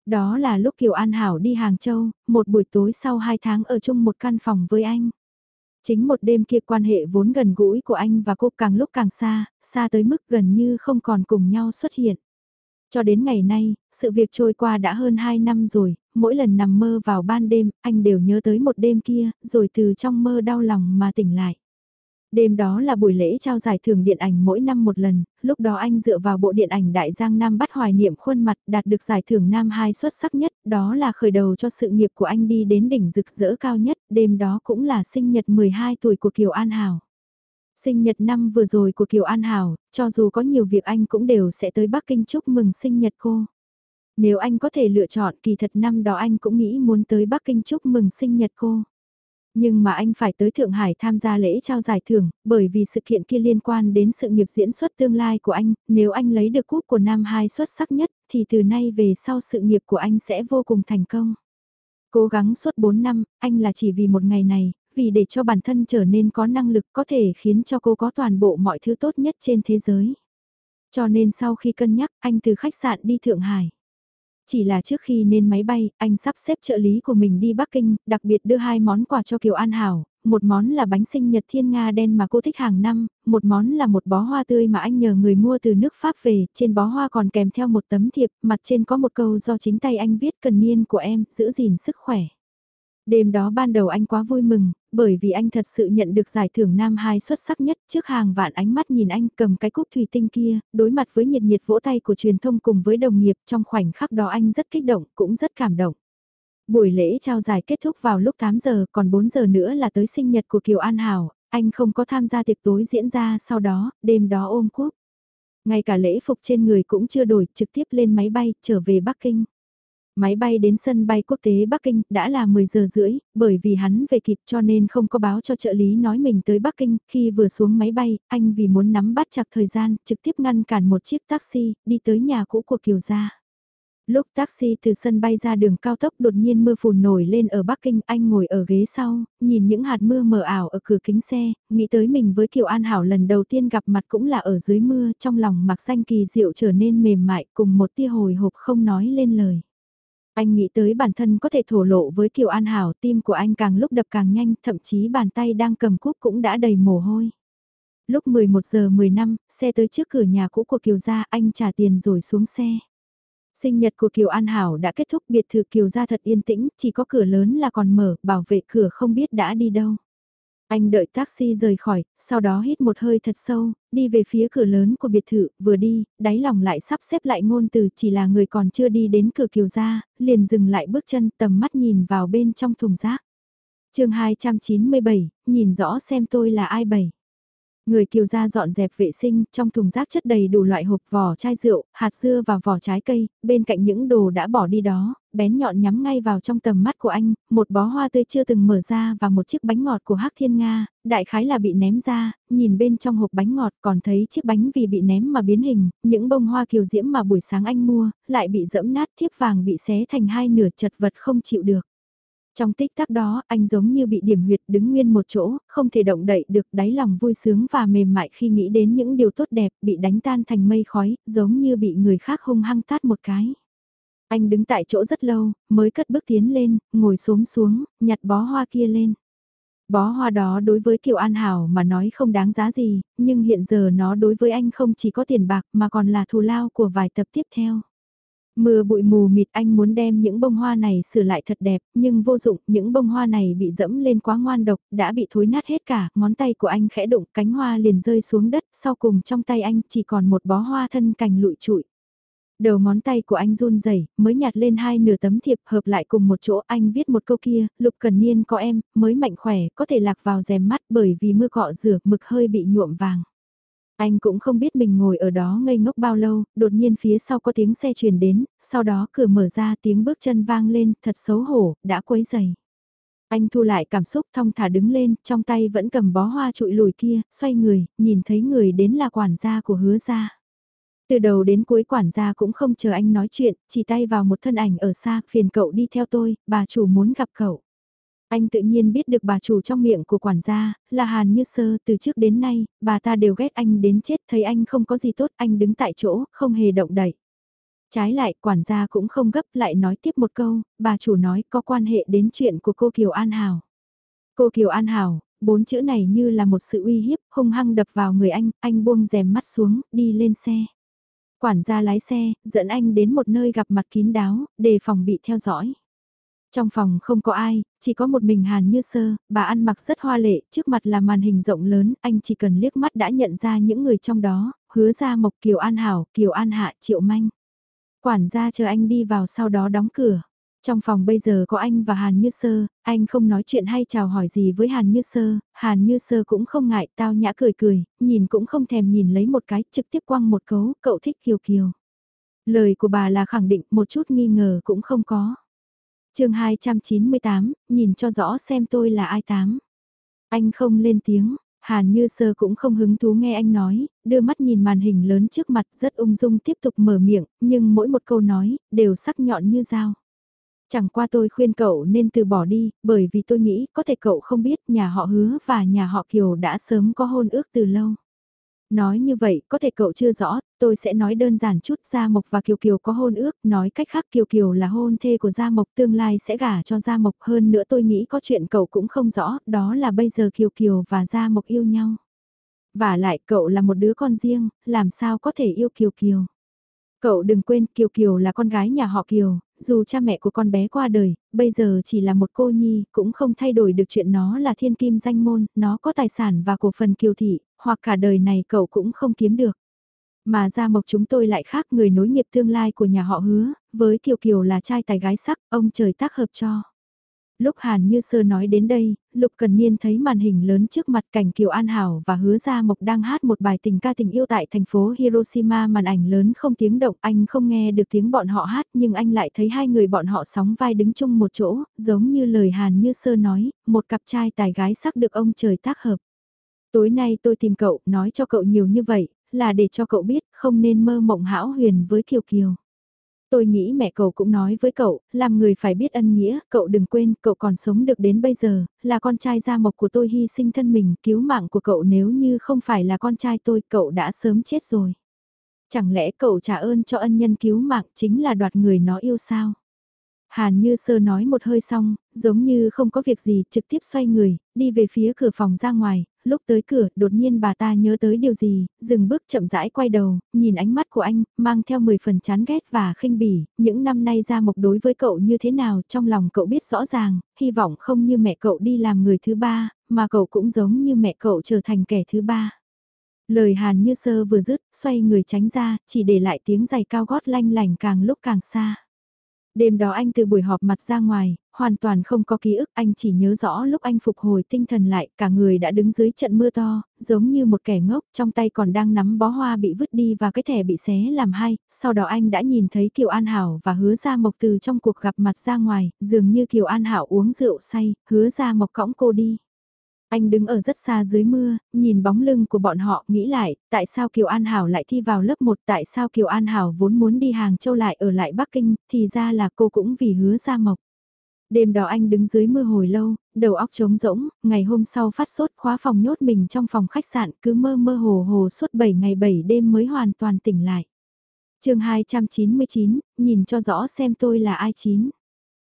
Đó là lúc Kiều An Hảo đi Hàng Châu, một buổi tối sau 2 tháng ở chung một căn phòng với anh. Chính một đêm kia quan hệ vốn gần gũi của anh và cô càng lúc càng xa, xa tới mức gần như không còn cùng nhau xuất hiện. Cho đến ngày nay, sự việc trôi qua đã hơn 2 năm rồi, mỗi lần nằm mơ vào ban đêm, anh đều nhớ tới một đêm kia, rồi từ trong mơ đau lòng mà tỉnh lại. Đêm đó là buổi lễ trao giải thưởng điện ảnh mỗi năm một lần, lúc đó anh dựa vào bộ điện ảnh Đại Giang Nam bắt hoài niệm khuôn mặt đạt được giải thưởng Nam 2 xuất sắc nhất, đó là khởi đầu cho sự nghiệp của anh đi đến đỉnh rực rỡ cao nhất, đêm đó cũng là sinh nhật 12 tuổi của Kiều An Hảo. Sinh nhật năm vừa rồi của Kiều An Hảo, cho dù có nhiều việc anh cũng đều sẽ tới Bắc Kinh chúc mừng sinh nhật cô. Nếu anh có thể lựa chọn kỳ thật năm đó anh cũng nghĩ muốn tới Bắc Kinh chúc mừng sinh nhật cô. Nhưng mà anh phải tới Thượng Hải tham gia lễ trao giải thưởng, bởi vì sự kiện kia liên quan đến sự nghiệp diễn xuất tương lai của anh, nếu anh lấy được cúp của nam hai xuất sắc nhất, thì từ nay về sau sự nghiệp của anh sẽ vô cùng thành công. Cố gắng suốt 4 năm, anh là chỉ vì một ngày này, vì để cho bản thân trở nên có năng lực có thể khiến cho cô có toàn bộ mọi thứ tốt nhất trên thế giới. Cho nên sau khi cân nhắc, anh từ khách sạn đi Thượng Hải. Chỉ là trước khi lên máy bay, anh sắp xếp trợ lý của mình đi Bắc Kinh, đặc biệt đưa hai món quà cho Kiều An Hảo, một món là bánh sinh nhật thiên nga đen mà cô thích hàng năm, một món là một bó hoa tươi mà anh nhờ người mua từ nước Pháp về, trên bó hoa còn kèm theo một tấm thiệp, mặt trên có một câu do chính tay anh viết cần niên của em, giữ gìn sức khỏe. Đêm đó ban đầu anh quá vui mừng, bởi vì anh thật sự nhận được giải thưởng Nam hai xuất sắc nhất trước hàng vạn ánh mắt nhìn anh cầm cái cúp thủy tinh kia, đối mặt với nhiệt nhiệt vỗ tay của truyền thông cùng với đồng nghiệp trong khoảnh khắc đó anh rất kích động, cũng rất cảm động. Buổi lễ trao giải kết thúc vào lúc 8 giờ, còn 4 giờ nữa là tới sinh nhật của Kiều An Hảo, anh không có tham gia tiệc tối diễn ra sau đó, đêm đó ôm cúp. Ngay cả lễ phục trên người cũng chưa đổi, trực tiếp lên máy bay, trở về Bắc Kinh. Máy bay đến sân bay quốc tế Bắc Kinh đã là 10 giờ rưỡi, bởi vì hắn về kịp cho nên không có báo cho trợ lý nói mình tới Bắc Kinh. Khi vừa xuống máy bay, anh vì muốn nắm bắt chặt thời gian, trực tiếp ngăn cản một chiếc taxi, đi tới nhà cũ của Kiều Gia. Lúc taxi từ sân bay ra đường cao tốc đột nhiên mưa phùn nổi lên ở Bắc Kinh, anh ngồi ở ghế sau, nhìn những hạt mưa mờ ảo ở cửa kính xe, nghĩ tới mình với Kiều An Hảo lần đầu tiên gặp mặt cũng là ở dưới mưa, trong lòng mặc xanh kỳ diệu trở nên mềm mại cùng một tia hồi hộp không nói lên lời. Anh nghĩ tới bản thân có thể thổ lộ với Kiều An Hảo, tim của anh càng lúc đập càng nhanh, thậm chí bàn tay đang cầm cúp cũng đã đầy mồ hôi. Lúc 11 giờ 15, xe tới trước cửa nhà cũ của Kiều gia, anh trả tiền rồi xuống xe. Sinh nhật của Kiều An Hảo đã kết thúc biệt thự Kiều gia thật yên tĩnh, chỉ có cửa lớn là còn mở, bảo vệ cửa không biết đã đi đâu. Anh đợi taxi rời khỏi, sau đó hít một hơi thật sâu, đi về phía cửa lớn của biệt thự, vừa đi, đáy lòng lại sắp xếp lại ngôn từ chỉ là người còn chưa đi đến cửa kiều ra, liền dừng lại bước chân tầm mắt nhìn vào bên trong thùng rác. chương 297, nhìn rõ xem tôi là ai bảy. Người kiều gia dọn dẹp vệ sinh, trong thùng rác chất đầy đủ loại hộp vỏ chai rượu, hạt dưa và vỏ trái cây, bên cạnh những đồ đã bỏ đi đó, bén nhọn nhắm ngay vào trong tầm mắt của anh, một bó hoa tươi chưa từng mở ra và một chiếc bánh ngọt của Hắc Thiên Nga, đại khái là bị ném ra, nhìn bên trong hộp bánh ngọt còn thấy chiếc bánh vì bị ném mà biến hình, những bông hoa kiều diễm mà buổi sáng anh mua, lại bị dẫm nát thiếp vàng bị xé thành hai nửa chật vật không chịu được. Trong tích tắc đó, anh giống như bị điểm huyệt đứng nguyên một chỗ, không thể động đậy được đáy lòng vui sướng và mềm mại khi nghĩ đến những điều tốt đẹp bị đánh tan thành mây khói, giống như bị người khác hung hăng tát một cái. Anh đứng tại chỗ rất lâu, mới cất bước tiến lên, ngồi xốm xuống, nhặt bó hoa kia lên. Bó hoa đó đối với Kiều An Hảo mà nói không đáng giá gì, nhưng hiện giờ nó đối với anh không chỉ có tiền bạc mà còn là thù lao của vài tập tiếp theo. Mưa bụi mù mịt anh muốn đem những bông hoa này sửa lại thật đẹp, nhưng vô dụng, những bông hoa này bị dẫm lên quá ngoan độc, đã bị thối nát hết cả, ngón tay của anh khẽ đụng, cánh hoa liền rơi xuống đất, sau cùng trong tay anh chỉ còn một bó hoa thân cành lụi trụi. Đầu ngón tay của anh run rẩy mới nhặt lên hai nửa tấm thiệp hợp lại cùng một chỗ anh viết một câu kia, lục cần niên có em, mới mạnh khỏe, có thể lạc vào rèm mắt bởi vì mưa cọ rửa mực hơi bị nhuộm vàng. Anh cũng không biết mình ngồi ở đó ngây ngốc bao lâu, đột nhiên phía sau có tiếng xe truyền đến, sau đó cửa mở ra tiếng bước chân vang lên, thật xấu hổ, đã quấy dày. Anh thu lại cảm xúc thong thả đứng lên, trong tay vẫn cầm bó hoa trụi lùi kia, xoay người, nhìn thấy người đến là quản gia của hứa gia. Từ đầu đến cuối quản gia cũng không chờ anh nói chuyện, chỉ tay vào một thân ảnh ở xa, phiền cậu đi theo tôi, bà chủ muốn gặp cậu. Anh tự nhiên biết được bà chủ trong miệng của quản gia, là Hàn Như Sơ, từ trước đến nay, bà ta đều ghét anh đến chết, thấy anh không có gì tốt, anh đứng tại chỗ, không hề động đậy. Trái lại, quản gia cũng không gấp lại nói tiếp một câu, bà chủ nói có quan hệ đến chuyện của cô Kiều An Hảo. Cô Kiều An Hảo, bốn chữ này như là một sự uy hiếp, hung hăng đập vào người anh, anh buông rèm mắt xuống, đi lên xe. Quản gia lái xe, dẫn anh đến một nơi gặp mặt kín đáo, đề phòng bị theo dõi. Trong phòng không có ai, chỉ có một mình Hàn Như Sơ, bà ăn mặc rất hoa lệ, trước mặt là màn hình rộng lớn, anh chỉ cần liếc mắt đã nhận ra những người trong đó, hứa ra Mộc Kiều An Hảo, Kiều An Hạ, Triệu Manh. Quản gia chờ anh đi vào sau đó đóng cửa. Trong phòng bây giờ có anh và Hàn Như Sơ, anh không nói chuyện hay chào hỏi gì với Hàn Như Sơ, Hàn Như Sơ cũng không ngại, tao nhã cười cười, nhìn cũng không thèm nhìn lấy một cái, trực tiếp quăng một cấu, cậu thích Kiều Kiều. Lời của bà là khẳng định, một chút nghi ngờ cũng không có chương 298, nhìn cho rõ xem tôi là ai tám. Anh không lên tiếng, Hàn Như Sơ cũng không hứng thú nghe anh nói, đưa mắt nhìn màn hình lớn trước mặt rất ung dung tiếp tục mở miệng, nhưng mỗi một câu nói, đều sắc nhọn như dao. Chẳng qua tôi khuyên cậu nên từ bỏ đi, bởi vì tôi nghĩ có thể cậu không biết nhà họ hứa và nhà họ Kiều đã sớm có hôn ước từ lâu. Nói như vậy, có thể cậu chưa rõ, tôi sẽ nói đơn giản chút Gia Mộc và Kiều Kiều có hôn ước, nói cách khác Kiều Kiều là hôn thê của Gia Mộc tương lai sẽ gả cho Gia Mộc hơn nữa tôi nghĩ có chuyện cậu cũng không rõ, đó là bây giờ Kiều Kiều và Gia Mộc yêu nhau. Và lại cậu là một đứa con riêng, làm sao có thể yêu Kiều Kiều. Cậu đừng quên Kiều Kiều là con gái nhà họ Kiều, dù cha mẹ của con bé qua đời, bây giờ chỉ là một cô nhi, cũng không thay đổi được chuyện nó là thiên kim danh môn, nó có tài sản và cổ phần Kiều Thị, hoặc cả đời này cậu cũng không kiếm được. Mà gia mộc chúng tôi lại khác người nối nghiệp tương lai của nhà họ hứa, với Kiều Kiều là trai tài gái sắc, ông trời tác hợp cho. Lúc Hàn Như Sơ nói đến đây, Lục Cần Niên thấy màn hình lớn trước mặt cảnh Kiều An Hảo và hứa Gia Mộc đang hát một bài tình ca tình yêu tại thành phố Hiroshima màn ảnh lớn không tiếng động anh không nghe được tiếng bọn họ hát nhưng anh lại thấy hai người bọn họ sóng vai đứng chung một chỗ, giống như lời Hàn Như Sơ nói, một cặp trai tài gái sắc được ông trời tác hợp. Tối nay tôi tìm cậu, nói cho cậu nhiều như vậy, là để cho cậu biết không nên mơ mộng hão huyền với Kiều Kiều. Tôi nghĩ mẹ cậu cũng nói với cậu, làm người phải biết ân nghĩa, cậu đừng quên, cậu còn sống được đến bây giờ, là con trai gia mộc của tôi hy sinh thân mình, cứu mạng của cậu nếu như không phải là con trai tôi, cậu đã sớm chết rồi. Chẳng lẽ cậu trả ơn cho ân nhân cứu mạng chính là đoạt người nó yêu sao? Hàn Như Sơ nói một hơi xong, giống như không có việc gì, trực tiếp xoay người, đi về phía cửa phòng ra ngoài, lúc tới cửa, đột nhiên bà ta nhớ tới điều gì, dừng bước chậm rãi quay đầu, nhìn ánh mắt của anh, mang theo 10 phần chán ghét và khinh bỉ, những năm nay ra mộc đối với cậu như thế nào, trong lòng cậu biết rõ ràng, hy vọng không như mẹ cậu đi làm người thứ ba, mà cậu cũng giống như mẹ cậu trở thành kẻ thứ ba. Lời hàn như sơ vừa dứt, xoay người tránh ra, chỉ để lại tiếng giày cao gót lanh lành càng lúc càng xa. Đêm đó anh từ buổi họp mặt ra ngoài, hoàn toàn không có ký ức, anh chỉ nhớ rõ lúc anh phục hồi tinh thần lại, cả người đã đứng dưới trận mưa to, giống như một kẻ ngốc, trong tay còn đang nắm bó hoa bị vứt đi và cái thẻ bị xé làm hai, sau đó anh đã nhìn thấy Kiều An Hảo và hứa ra mộc từ trong cuộc gặp mặt ra ngoài, dường như Kiều An Hảo uống rượu say, hứa ra mộc cõng cô đi. Anh đứng ở rất xa dưới mưa, nhìn bóng lưng của bọn họ, nghĩ lại, tại sao Kiều An Hảo lại thi vào lớp 1, tại sao Kiều An Hảo vốn muốn đi Hàng Châu lại ở lại Bắc Kinh, thì ra là cô cũng vì hứa ra mộc. Đêm đó anh đứng dưới mưa hồi lâu, đầu óc trống rỗng, ngày hôm sau phát sốt khóa phòng nhốt mình trong phòng khách sạn cứ mơ mơ hồ hồ suốt 7 ngày 7 đêm mới hoàn toàn tỉnh lại. chương 299, nhìn cho rõ xem tôi là ai chín.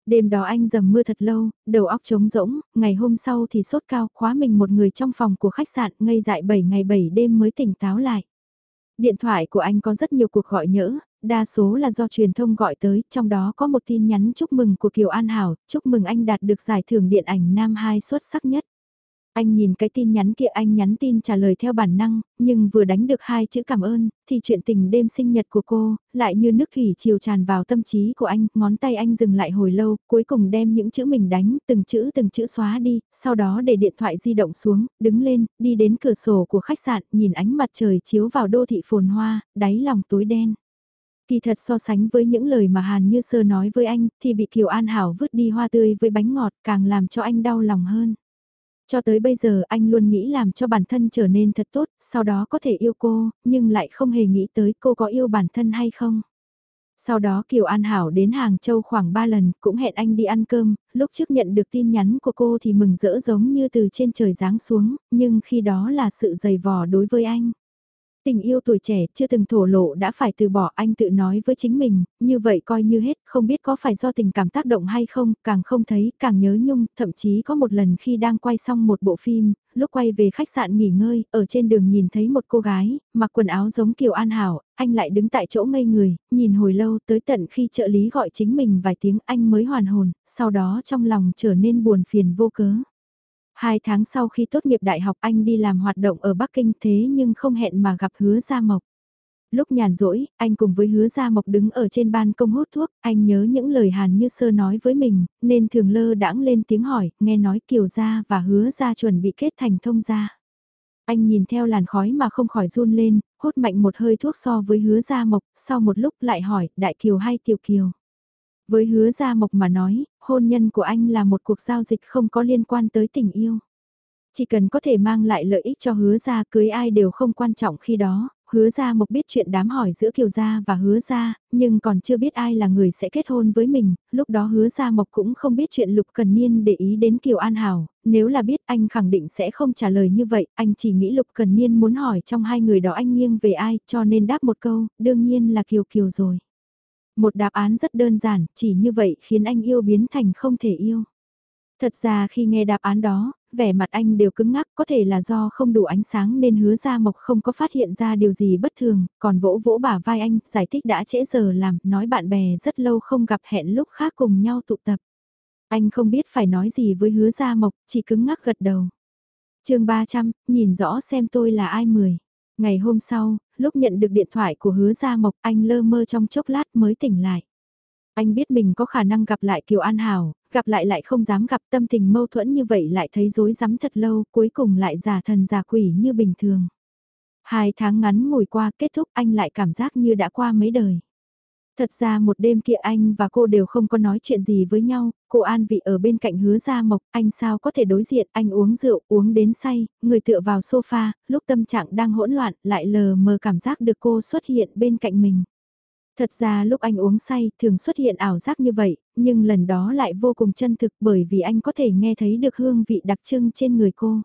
Đêm đó anh dầm mưa thật lâu, đầu óc trống rỗng, ngày hôm sau thì sốt cao khóa mình một người trong phòng của khách sạn ngây dại 7 ngày 7 đêm mới tỉnh táo lại. Điện thoại của anh có rất nhiều cuộc gọi nhỡ, đa số là do truyền thông gọi tới, trong đó có một tin nhắn chúc mừng của Kiều An Hảo, chúc mừng anh đạt được giải thưởng điện ảnh Nam 2 xuất sắc nhất. Anh nhìn cái tin nhắn kia anh nhắn tin trả lời theo bản năng, nhưng vừa đánh được hai chữ cảm ơn, thì chuyện tình đêm sinh nhật của cô, lại như nước thủy chiều tràn vào tâm trí của anh, ngón tay anh dừng lại hồi lâu, cuối cùng đem những chữ mình đánh, từng chữ từng chữ xóa đi, sau đó để điện thoại di động xuống, đứng lên, đi đến cửa sổ của khách sạn, nhìn ánh mặt trời chiếu vào đô thị phồn hoa, đáy lòng tối đen. Kỳ thật so sánh với những lời mà Hàn Như Sơ nói với anh, thì bị Kiều An Hảo vứt đi hoa tươi với bánh ngọt càng làm cho anh đau lòng hơn. Cho tới bây giờ anh luôn nghĩ làm cho bản thân trở nên thật tốt, sau đó có thể yêu cô, nhưng lại không hề nghĩ tới cô có yêu bản thân hay không. Sau đó Kiều An Hảo đến Hàng Châu khoảng 3 lần, cũng hẹn anh đi ăn cơm, lúc trước nhận được tin nhắn của cô thì mừng rỡ giống như từ trên trời giáng xuống, nhưng khi đó là sự dày vò đối với anh. Tình yêu tuổi trẻ chưa từng thổ lộ đã phải từ bỏ anh tự nói với chính mình, như vậy coi như hết, không biết có phải do tình cảm tác động hay không, càng không thấy, càng nhớ nhung, thậm chí có một lần khi đang quay xong một bộ phim, lúc quay về khách sạn nghỉ ngơi, ở trên đường nhìn thấy một cô gái, mặc quần áo giống Kiều An Hảo, anh lại đứng tại chỗ ngây người, nhìn hồi lâu tới tận khi trợ lý gọi chính mình vài tiếng anh mới hoàn hồn, sau đó trong lòng trở nên buồn phiền vô cớ. Hai tháng sau khi tốt nghiệp đại học anh đi làm hoạt động ở Bắc Kinh thế nhưng không hẹn mà gặp hứa Gia Mộc. Lúc nhàn rỗi, anh cùng với hứa Gia Mộc đứng ở trên ban công hút thuốc, anh nhớ những lời Hàn Như Sơ nói với mình, nên thường lơ đãng lên tiếng hỏi, nghe nói Kiều Gia và hứa Gia chuẩn bị kết thành thông gia. Anh nhìn theo làn khói mà không khỏi run lên, hốt mạnh một hơi thuốc so với hứa Gia Mộc, sau một lúc lại hỏi, Đại Kiều hay Tiểu Kiều? Với hứa Gia Mộc mà nói, hôn nhân của anh là một cuộc giao dịch không có liên quan tới tình yêu. Chỉ cần có thể mang lại lợi ích cho hứa gia cưới ai đều không quan trọng khi đó, hứa gia mộc biết chuyện đám hỏi giữa kiều gia và hứa gia, nhưng còn chưa biết ai là người sẽ kết hôn với mình, lúc đó hứa gia mộc cũng không biết chuyện lục cần niên để ý đến kiều an hảo, nếu là biết anh khẳng định sẽ không trả lời như vậy, anh chỉ nghĩ lục cần niên muốn hỏi trong hai người đó anh nghiêng về ai, cho nên đáp một câu, đương nhiên là kiều kiều rồi. Một đáp án rất đơn giản, chỉ như vậy khiến anh yêu biến thành không thể yêu. Thật ra khi nghe đáp án đó, vẻ mặt anh đều cứng ngắc có thể là do không đủ ánh sáng nên hứa ra mộc không có phát hiện ra điều gì bất thường, còn vỗ vỗ bả vai anh, giải thích đã trễ giờ làm, nói bạn bè rất lâu không gặp hẹn lúc khác cùng nhau tụ tập. Anh không biết phải nói gì với hứa ra mộc, chỉ cứng ngắc gật đầu. chương 300, nhìn rõ xem tôi là ai mười. Ngày hôm sau, lúc nhận được điện thoại của hứa Gia Mộc anh lơ mơ trong chốc lát mới tỉnh lại. Anh biết mình có khả năng gặp lại Kiều An Hảo, gặp lại lại không dám gặp tâm tình mâu thuẫn như vậy lại thấy dối rắm thật lâu, cuối cùng lại giả thần giả quỷ như bình thường. Hai tháng ngắn ngồi qua kết thúc anh lại cảm giác như đã qua mấy đời. Thật ra một đêm kia anh và cô đều không có nói chuyện gì với nhau, cô An Vị ở bên cạnh hứa ra mộc, anh sao có thể đối diện, anh uống rượu, uống đến say, người tựa vào sofa, lúc tâm trạng đang hỗn loạn, lại lờ mờ cảm giác được cô xuất hiện bên cạnh mình. Thật ra lúc anh uống say thường xuất hiện ảo giác như vậy, nhưng lần đó lại vô cùng chân thực bởi vì anh có thể nghe thấy được hương vị đặc trưng trên người cô.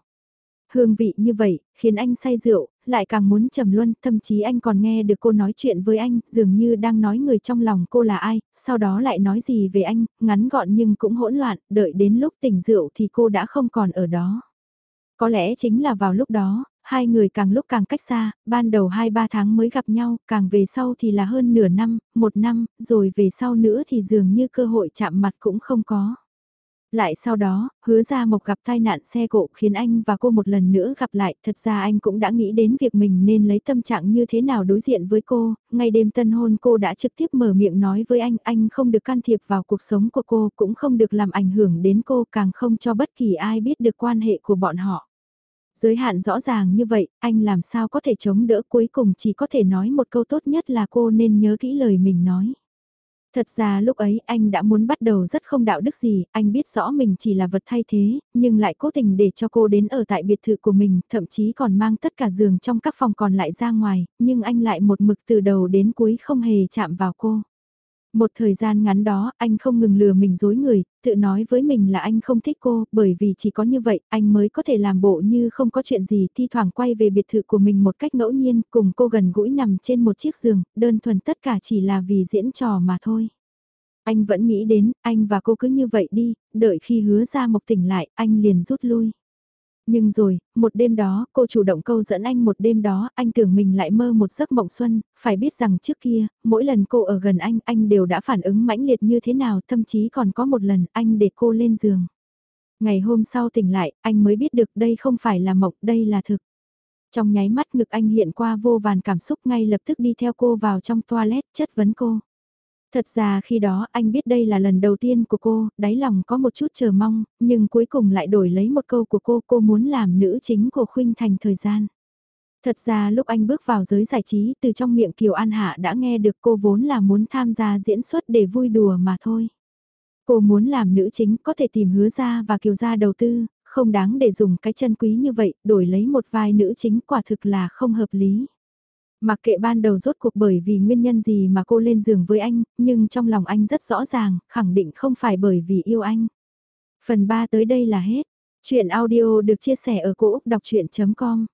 Hương vị như vậy, khiến anh say rượu, lại càng muốn trầm luân, thậm chí anh còn nghe được cô nói chuyện với anh, dường như đang nói người trong lòng cô là ai, sau đó lại nói gì về anh, ngắn gọn nhưng cũng hỗn loạn, đợi đến lúc tỉnh rượu thì cô đã không còn ở đó. Có lẽ chính là vào lúc đó, hai người càng lúc càng cách xa, ban đầu 2-3 tháng mới gặp nhau, càng về sau thì là hơn nửa năm, một năm, rồi về sau nữa thì dường như cơ hội chạm mặt cũng không có. Lại sau đó, hứa ra mộc gặp tai nạn xe cộ khiến anh và cô một lần nữa gặp lại, thật ra anh cũng đã nghĩ đến việc mình nên lấy tâm trạng như thế nào đối diện với cô, ngay đêm tân hôn cô đã trực tiếp mở miệng nói với anh, anh không được can thiệp vào cuộc sống của cô, cũng không được làm ảnh hưởng đến cô, càng không cho bất kỳ ai biết được quan hệ của bọn họ. Giới hạn rõ ràng như vậy, anh làm sao có thể chống đỡ cuối cùng chỉ có thể nói một câu tốt nhất là cô nên nhớ kỹ lời mình nói. Thật ra lúc ấy anh đã muốn bắt đầu rất không đạo đức gì, anh biết rõ mình chỉ là vật thay thế, nhưng lại cố tình để cho cô đến ở tại biệt thự của mình, thậm chí còn mang tất cả giường trong các phòng còn lại ra ngoài, nhưng anh lại một mực từ đầu đến cuối không hề chạm vào cô. Một thời gian ngắn đó, anh không ngừng lừa mình dối người, tự nói với mình là anh không thích cô, bởi vì chỉ có như vậy, anh mới có thể làm bộ như không có chuyện gì, thi thoảng quay về biệt thự của mình một cách ngẫu nhiên, cùng cô gần gũi nằm trên một chiếc giường, đơn thuần tất cả chỉ là vì diễn trò mà thôi. Anh vẫn nghĩ đến, anh và cô cứ như vậy đi, đợi khi hứa ra mộc tỉnh lại, anh liền rút lui. Nhưng rồi, một đêm đó, cô chủ động câu dẫn anh một đêm đó, anh tưởng mình lại mơ một giấc mộng xuân, phải biết rằng trước kia, mỗi lần cô ở gần anh, anh đều đã phản ứng mãnh liệt như thế nào, thậm chí còn có một lần anh để cô lên giường. Ngày hôm sau tỉnh lại, anh mới biết được đây không phải là mộng, đây là thực. Trong nháy mắt ngực anh hiện qua vô vàn cảm xúc ngay lập tức đi theo cô vào trong toilet chất vấn cô. Thật ra khi đó anh biết đây là lần đầu tiên của cô, đáy lòng có một chút chờ mong, nhưng cuối cùng lại đổi lấy một câu của cô, cô muốn làm nữ chính của Khuynh Thành thời gian. Thật ra lúc anh bước vào giới giải trí từ trong miệng Kiều An Hạ đã nghe được cô vốn là muốn tham gia diễn xuất để vui đùa mà thôi. Cô muốn làm nữ chính có thể tìm hứa ra và Kiều ra đầu tư, không đáng để dùng cái chân quý như vậy đổi lấy một vai nữ chính quả thực là không hợp lý. Mặc kệ ban đầu rốt cuộc bởi vì nguyên nhân gì mà cô lên giường với anh, nhưng trong lòng anh rất rõ ràng, khẳng định không phải bởi vì yêu anh. Phần 3 tới đây là hết. Chuyện audio được chia sẻ ở cỗ đọc chuyện.com